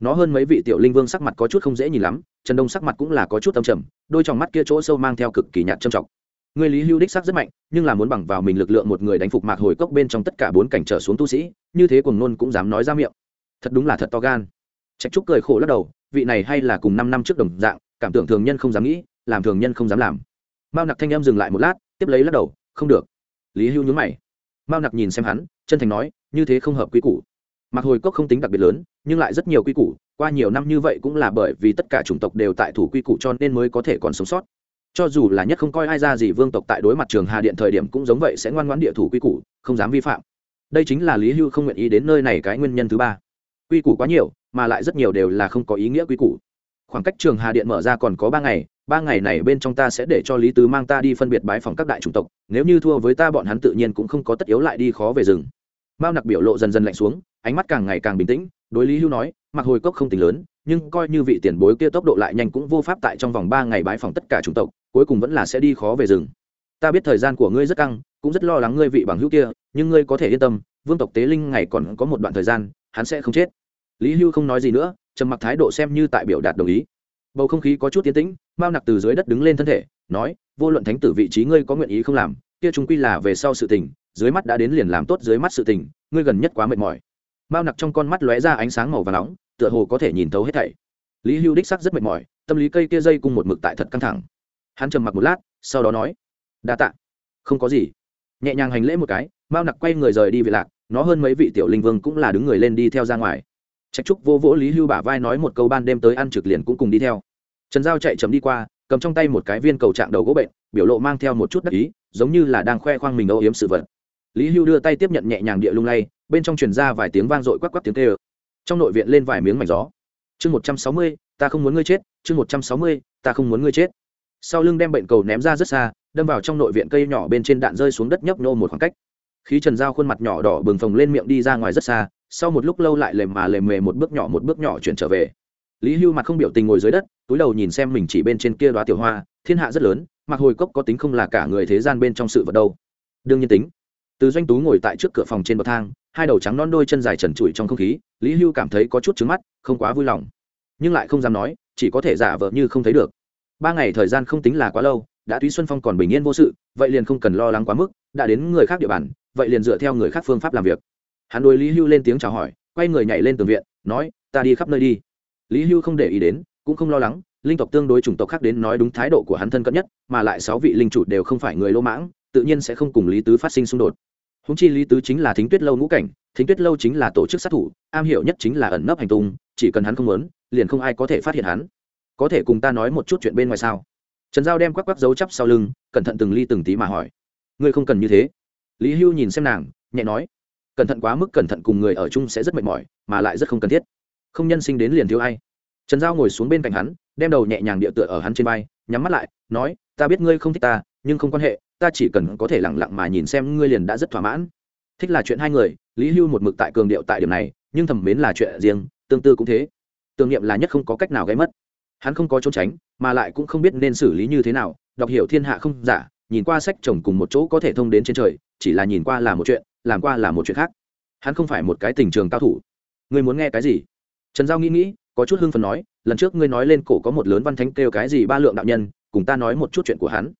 Nó hơn mấy vị tiểu linh vương sắc mặt có chút không dễ nhìn lắm, trần đông sắc mặt cũng là có chút tâm trầm, đôi trong mắt kia chỗ sâu mang theo cực kỳ nhạt trầm trọng. Người lý hưu đích sắc rất mạnh, nhưng là muốn bằng vào mình lực lượng một người đánh phục mạc hồi cốc bên trong tất cả bốn cảnh trở xuống tu sĩ, như thế cùng nôn cũng dám nói ra miệng. Thật đúng là thật to gan trạch trúc cười khổ lắc đầu, vị này hay là cùng năm năm trước đồng dạng, cảm tưởng thường nhân không dám nghĩ, làm thường nhân không dám làm. Mao nặc thanh em dừng lại một lát, tiếp lấy lắc đầu, không được. Lý hưu nhún mày. Mao nặc nhìn xem hắn, chân thành nói, như thế không hợp quy củ. Mặc hồi cốc không tính đặc biệt lớn, nhưng lại rất nhiều quy củ, qua nhiều năm như vậy cũng là bởi vì tất cả chủng tộc đều tại thủ quy củ cho nên mới có thể còn sống sót. Cho dù là nhất không coi ai ra gì vương tộc tại đối mặt trường hà điện thời điểm cũng giống vậy sẽ ngoan ngoãn địa thủ quy củ, không dám vi phạm. Đây chính là lý hưu không nguyện ý đến nơi này cái nguyên nhân thứ ba quy củ quá nhiều, mà lại rất nhiều đều là không có ý nghĩa quy củ. Khoảng cách trường hà điện mở ra còn có ba ngày ba ngày này bên trong ta sẽ để cho lý tứ mang ta đi phân biệt bái phòng các đại chủng tộc, nếu như thua với ta bọn hắn tự nhiên cũng không có tất yếu lại đi khó về rừng. Mao nặc biểu lộ dần dần lạnh xuống, ánh mắt càng ngày càng bình tĩnh, đối lý hưu nói, mặc hồi cốc không tính lớn, nhưng coi như vị tiền bối kia tốc độ lại nhanh cũng vô pháp tại trong vòng ba ngày bái phòng tất cả chủng tộc, cuối cùng vẫn là sẽ đi khó về rừng. Ta biết thời gian của ngươi rất căng, cũng rất lo lắng ngươi vị bằng hữu kia, nhưng ngươi có thể yên tâm, vương tộc tế linh ngày còn có một đoạn thời gian, hắn sẽ không chết lý hưu không nói gì nữa, trầm mặc thái độ xem như tại biểu đạt đồng ý. Bầu không khí có chút tiến tĩnh, mao nặc từ dưới đất đứng lên thân thể, nói, vô luận thánh tử vị trí ngươi có nguyện ý không làm, kia chúng quy là về sau sự tình, dưới mắt đã đến liền làm tốt dưới mắt sự tình, ngươi gần nhất quá mệt mỏi. Mao nặc trong con mắt lóe ra ánh sáng màu và nóng, tựa hồ có thể nhìn thấu hết thảy. Lý hưu đích sắc rất mệt mỏi, tâm lý cây kia dây cùng một mực tại thật căng thẳng. Hắn trầm mặc một lát, sau đó nói, đa tạ. Không có gì. Nhẹ nhàng hành lễ một cái, mao nặc quay người rời đi về lạc, nó hơn mấy vị tiểu linh vương cũng là đứng người lên đi theo ra ngoài trạch trúc vô vỗ lý hưu bả vai nói một câu ban đêm tới ăn trực liền cũng cùng đi theo. Trần giao chạy chấm đi qua, cầm trong tay một cái viên cầu trạng đầu gỗ bệnh, biểu lộ mang theo một chút đắc ý, giống như là đang khoe khoang mình âu yếm sự vật. Lý hưu đưa tay tiếp nhận nhẹ nhàng địa lung lay, bên trong truyền ra vài tiếng vang dội quắc quắc tiếng tê ơ trong nội viện lên vài miếng mảnh gió. Chương một trăm sáu mươi, ta không muốn ngươi chết, chương một trăm sáu mươi, ta không muốn ngươi chết. Sau lưng đem bệnh cầu ném ra rất xa, đâm vào trong nội viện cây nhỏ bên trên đạn rơi xuống đất nhấp nô một khoảng cách. Khí trần giao khuôn mặt nhỏ đỏ bừng phồng lên miệng đi ra ngoài rất xa sau một lúc lâu lại lềm mà lềm mề một bước nhỏ một bước nhỏ chuyển trở về. Lý hưu mặt không biểu tình ngồi dưới đất, túi đầu nhìn xem mình chỉ bên trên kia đoá tiểu hoa, thiên hạ rất lớn, mặc hồi cốc có tính không là cả người thế gian bên trong sự vật đâu. Đương nhiên tính. Từ doanh tú ngồi tại trước cửa phòng trên bậc thang, hai đầu trắng non đôi chân dài trần trụi trong không khí, lý hưu cảm thấy có chút trứng mắt, không quá vui lòng. Nhưng lại không dám nói, chỉ có thể giả vờ như không thấy được. Ba ngày thời gian không tính là quá lâu, đã túy xuân phong còn bình yên vô sự, vậy liền không cần lo lắng quá mức, đã đến người khác địa bàn, vậy liền dựa theo người khác phương pháp làm việc hắn đối lý hưu lên tiếng chào hỏi, quay người nhảy lên tường viện, nói, ta đi khắp nơi đi. Lý hưu không để ý đến, cũng không lo lắng, linh tộc tương đối chủng tộc khác đến nói đúng thái độ của hắn thân cận nhất, mà lại sáu vị linh chủ đều không phải người lỗ mãng, tự nhiên sẽ không cùng lý tứ phát sinh xung đột. Húng chi lý tứ chính là thính tuyết lâu ngũ cảnh, thính tuyết lâu chính là tổ chức sát thủ, am hiểu nhất chính là ẩn nấp hành tung, chỉ cần hắn không muốn, liền không ai có thể phát hiện hắn. Có thể cùng ta nói một chút chuyện bên ngoài sao? Trần giao đem quắc quắc dấu chắp sau lưng, cẩn thận từng ly từng tí mà hỏi. Ngươi không cần như thế. Lý hưu nhìn xem nàng, nhẹ nói cẩn thận quá mức cẩn thận cùng người ở chung sẽ rất mệt mỏi, mà lại rất không cần thiết. Không nhân sinh đến liền thiếu ai. Trần giao ngồi xuống bên cạnh hắn, đem đầu nhẹ nhàng địa tựa ở hắn trên vai, nhắm mắt lại, nói, ta biết ngươi không thích ta, nhưng không quan hệ, ta chỉ cần có thể lẳng lặng mà nhìn xem ngươi liền đã rất thỏa mãn. Thích là chuyện hai người, lý hưu một mực tại cường điệu tại điểm này, nhưng thầm mến là chuyện riêng, tương tư cũng thế. Tưởng niệm là nhất không có cách nào gây mất. Hắn không có trốn tránh, mà lại cũng không biết nên xử lý như thế nào, đọc hiểu thiên hạ không giả, nhìn qua sách chồng cùng một chỗ có thể thông đến trên trời, chỉ là nhìn qua là một chuyện làm qua là một chuyện khác. Hắn không phải một cái tình trường cao thủ. Ngươi muốn nghe cái gì? Trần giao nghĩ nghĩ, có chút hưng phần nói, lần trước ngươi nói lên cổ có một lớn văn thánh kêu cái gì ba lượng đạo nhân, cùng ta nói một chút chuyện của hắn.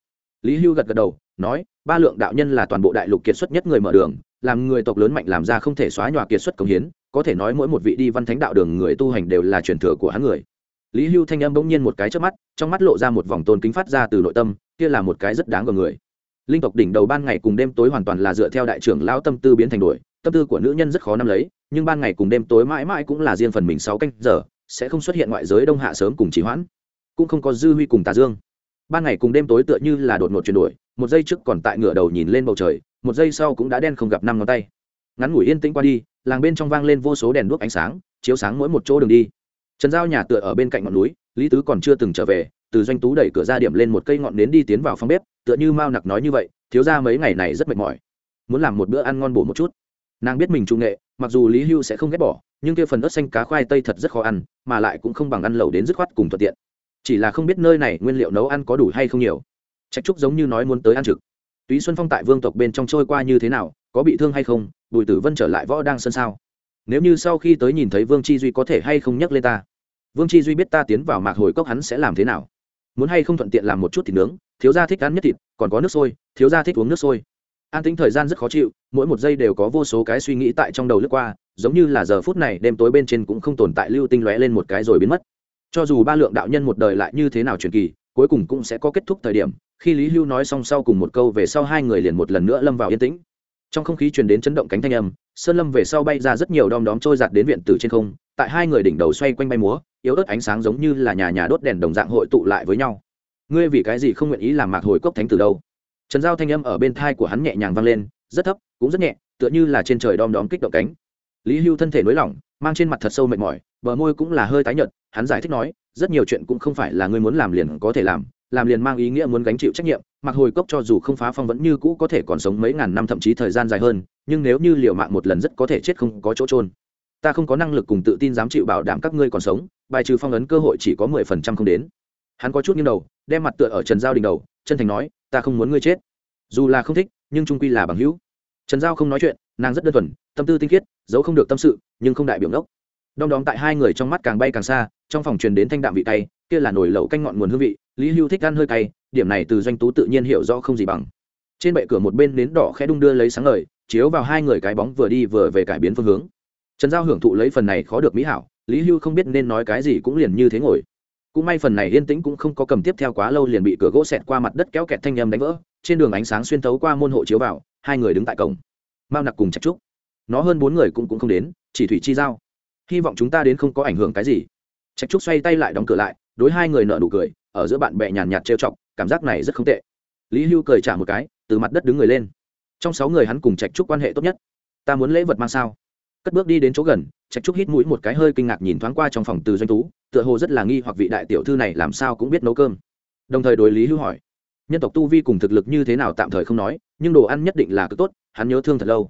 Lý hưu gật gật đầu, nói, ba lượng đạo nhân là toàn bộ đại lục kiệt xuất nhất người mở đường, làm người tộc lớn mạnh làm ra không thể xóa nhòa kiệt xuất công hiến, có thể nói mỗi một vị đi văn thánh đạo đường người tu hành đều là truyền thừa của hắn người. Lý hưu thanh âm bỗng nhiên một cái trước mắt, trong mắt lộ ra một vòng tôn kính phát ra từ nội tâm, kia là một cái rất đáng gờ người linh tộc đỉnh đầu ban ngày cùng đêm tối hoàn toàn là dựa theo đại trưởng lão tâm tư biến thành đổi tâm tư của nữ nhân rất khó nắm lấy, nhưng ban ngày cùng đêm tối mãi mãi cũng là riêng phần mình sáu canh giờ, sẽ không xuất hiện ngoại giới đông hạ sớm cùng trì hoãn, cũng không có dư huy cùng tà dương. Ban ngày cùng đêm tối tựa như là đột ngột chuyển đổi, một giây trước còn tại ngửa đầu nhìn lên bầu trời, một giây sau cũng đã đen không gặp năm ngón tay. Ngắn ngủi yên tĩnh qua đi, làng bên trong vang lên vô số đèn đuốc ánh sáng, chiếu sáng mỗi một chỗ đường đi. Trần giao nhà tựa ở bên cạnh ngọn núi, lý tứ còn chưa từng trở về từ doanh tú đẩy cửa ra điểm lên một cây ngọn nến đi tiến vào phòng bếp, tựa như mao nặc nói như vậy, thiếu ra mấy ngày này rất mệt mỏi. Muốn làm một bữa ăn ngon bổ một chút. Nàng biết mình trung nghệ, mặc dù lý hưu sẽ không ghét bỏ, nhưng kia phần ớt xanh cá khoai tây thật rất khó ăn, mà lại cũng không bằng ăn lẩu đến dứt khoát cùng thuận tiện. Chỉ là không biết nơi này nguyên liệu nấu ăn có đủ hay không nhiều. Trạch trúc giống như nói muốn tới ăn trực. Túy xuân phong tại vương tộc bên trong trôi qua như thế nào, có bị thương hay không, bùi tử vân trở lại võ đang sân sao? Nếu như sau khi tới nhìn thấy vương chi duy có thể hay không nhắc lên ta? Vương chi duy biết ta tiến vào mạc hồi cốc hắn sẽ làm thế nào? Muốn hay không thuận tiện làm một chút thịt nướng, thiếu gia thích ăn nhất thịt, còn có nước sôi, thiếu gia thích uống nước sôi. An tính thời gian rất khó chịu, mỗi một giây đều có vô số cái suy nghĩ tại trong đầu lướt qua, giống như là giờ phút này đêm tối bên trên cũng không tồn tại lưu tinh lóe lên một cái rồi biến mất. Cho dù ba lượng đạo nhân một đời lại như thế nào truyền kỳ, cuối cùng cũng sẽ có kết thúc thời điểm, khi lý hưu nói xong sau cùng một câu về sau hai người liền một lần nữa lâm vào yên tĩnh. Trong không khí truyền đến chấn động cánh thanh âm, sơn lâm về sau bay ra rất nhiều đom đóm trôi giạt đến viện từ trên không, tại hai người đỉnh đầu xoay quanh bay múa yếu ớt ánh sáng giống như là nhà nhà đốt đèn đồng dạng hội tụ lại với nhau. Ngươi vì cái gì không nguyện ý làm mạc hồi cốc thánh từ đâu? Trần giao thanh âm ở bên thai của hắn nhẹ nhàng vang lên, rất thấp, cũng rất nhẹ, tựa như là trên trời đom đóm kích động cánh. Lý hưu thân thể nới lỏng, mang trên mặt thật sâu mệt mỏi, bờ môi cũng là hơi tái nhợt, hắn giải thích nói, rất nhiều chuyện cũng không phải là ngươi muốn làm liền có thể làm làm liền mang ý nghĩa muốn gánh chịu trách nhiệm mặc hồi cốc cho dù không phá phong vẫn như cũ có thể còn sống mấy ngàn năm thậm chí thời gian dài hơn, nhưng nếu như liệu mạng một lần rất có thể chết không có chỗ trôn ta không có năng lực cùng tự tin dám chịu bảo đảm các ngươi còn sống bài trừ phong ấn cơ hội chỉ có mười phần trăm không đến. Hắn có chút nghiêng đầu, đem mặt tựa ở trần giao đình đầu, chân thành nói, ta không muốn ngươi chết. Dù là không thích, nhưng trung quy là bằng hữu. Trần giao không nói chuyện, nàng rất đơn thuần, tâm tư tinh khiết, giấu không được tâm sự, nhưng không đại biểu ngốc. Đong đóm tại hai người trong mắt càng bay càng xa, trong phòng truyền đến thanh đạm vị cay, kia là nồi lẩu canh ngọn nguồn hương vị, lý hưu thích ăn hơi cay, điểm này từ doanh tú tự nhiên hiểu rõ không gì bằng. Trên bệ cửa một bên nến đỏ khẽ đung đưa lấy sáng ngời, chiếu vào hai người cái bóng vừa đi vừa về cải biến phương hướng. Trần giao hưởng thụ lấy phần này khó được mỹ hảo lý hưu không biết nên nói cái gì cũng liền như thế ngồi. Cũng may phần này yên tĩnh cũng không có cầm tiếp theo quá lâu liền bị cửa gỗ xẹt qua mặt đất kéo kẹt thanh âm đánh vỡ, trên đường ánh sáng xuyên thấu qua môn hộ chiếu vào, hai người đứng tại cổng. Mao nặc cùng chặt trúc. Nó hơn bốn người cũng cũng không đến, chỉ thủy chi giao. Hy vọng chúng ta đến không có ảnh hưởng cái gì. Trạch trúc xoay tay lại đóng cửa lại, đối hai người nợ nụ cười, ở giữa bạn bè nhàn nhạt trêu chọc, cảm giác này rất không tệ. Lý hưu cười trả một cái, từ mặt đất đứng người lên. Trong sáu người hắn cùng trạch trúc quan hệ tốt nhất. Ta muốn lễ vật mang sao? Cất bước đi đến chỗ gần, trạch trúc hít mũi một cái hơi kinh ngạc nhìn thoáng qua trong phòng từ doanh tú, tựa hồ rất là nghi hoặc vị đại tiểu thư này làm sao cũng biết nấu cơm. Đồng thời đối lý hưu hỏi, nhân tộc tu vi cùng thực lực như thế nào tạm thời không nói, nhưng đồ ăn nhất định là cực tốt, hắn nhớ thương thật lâu.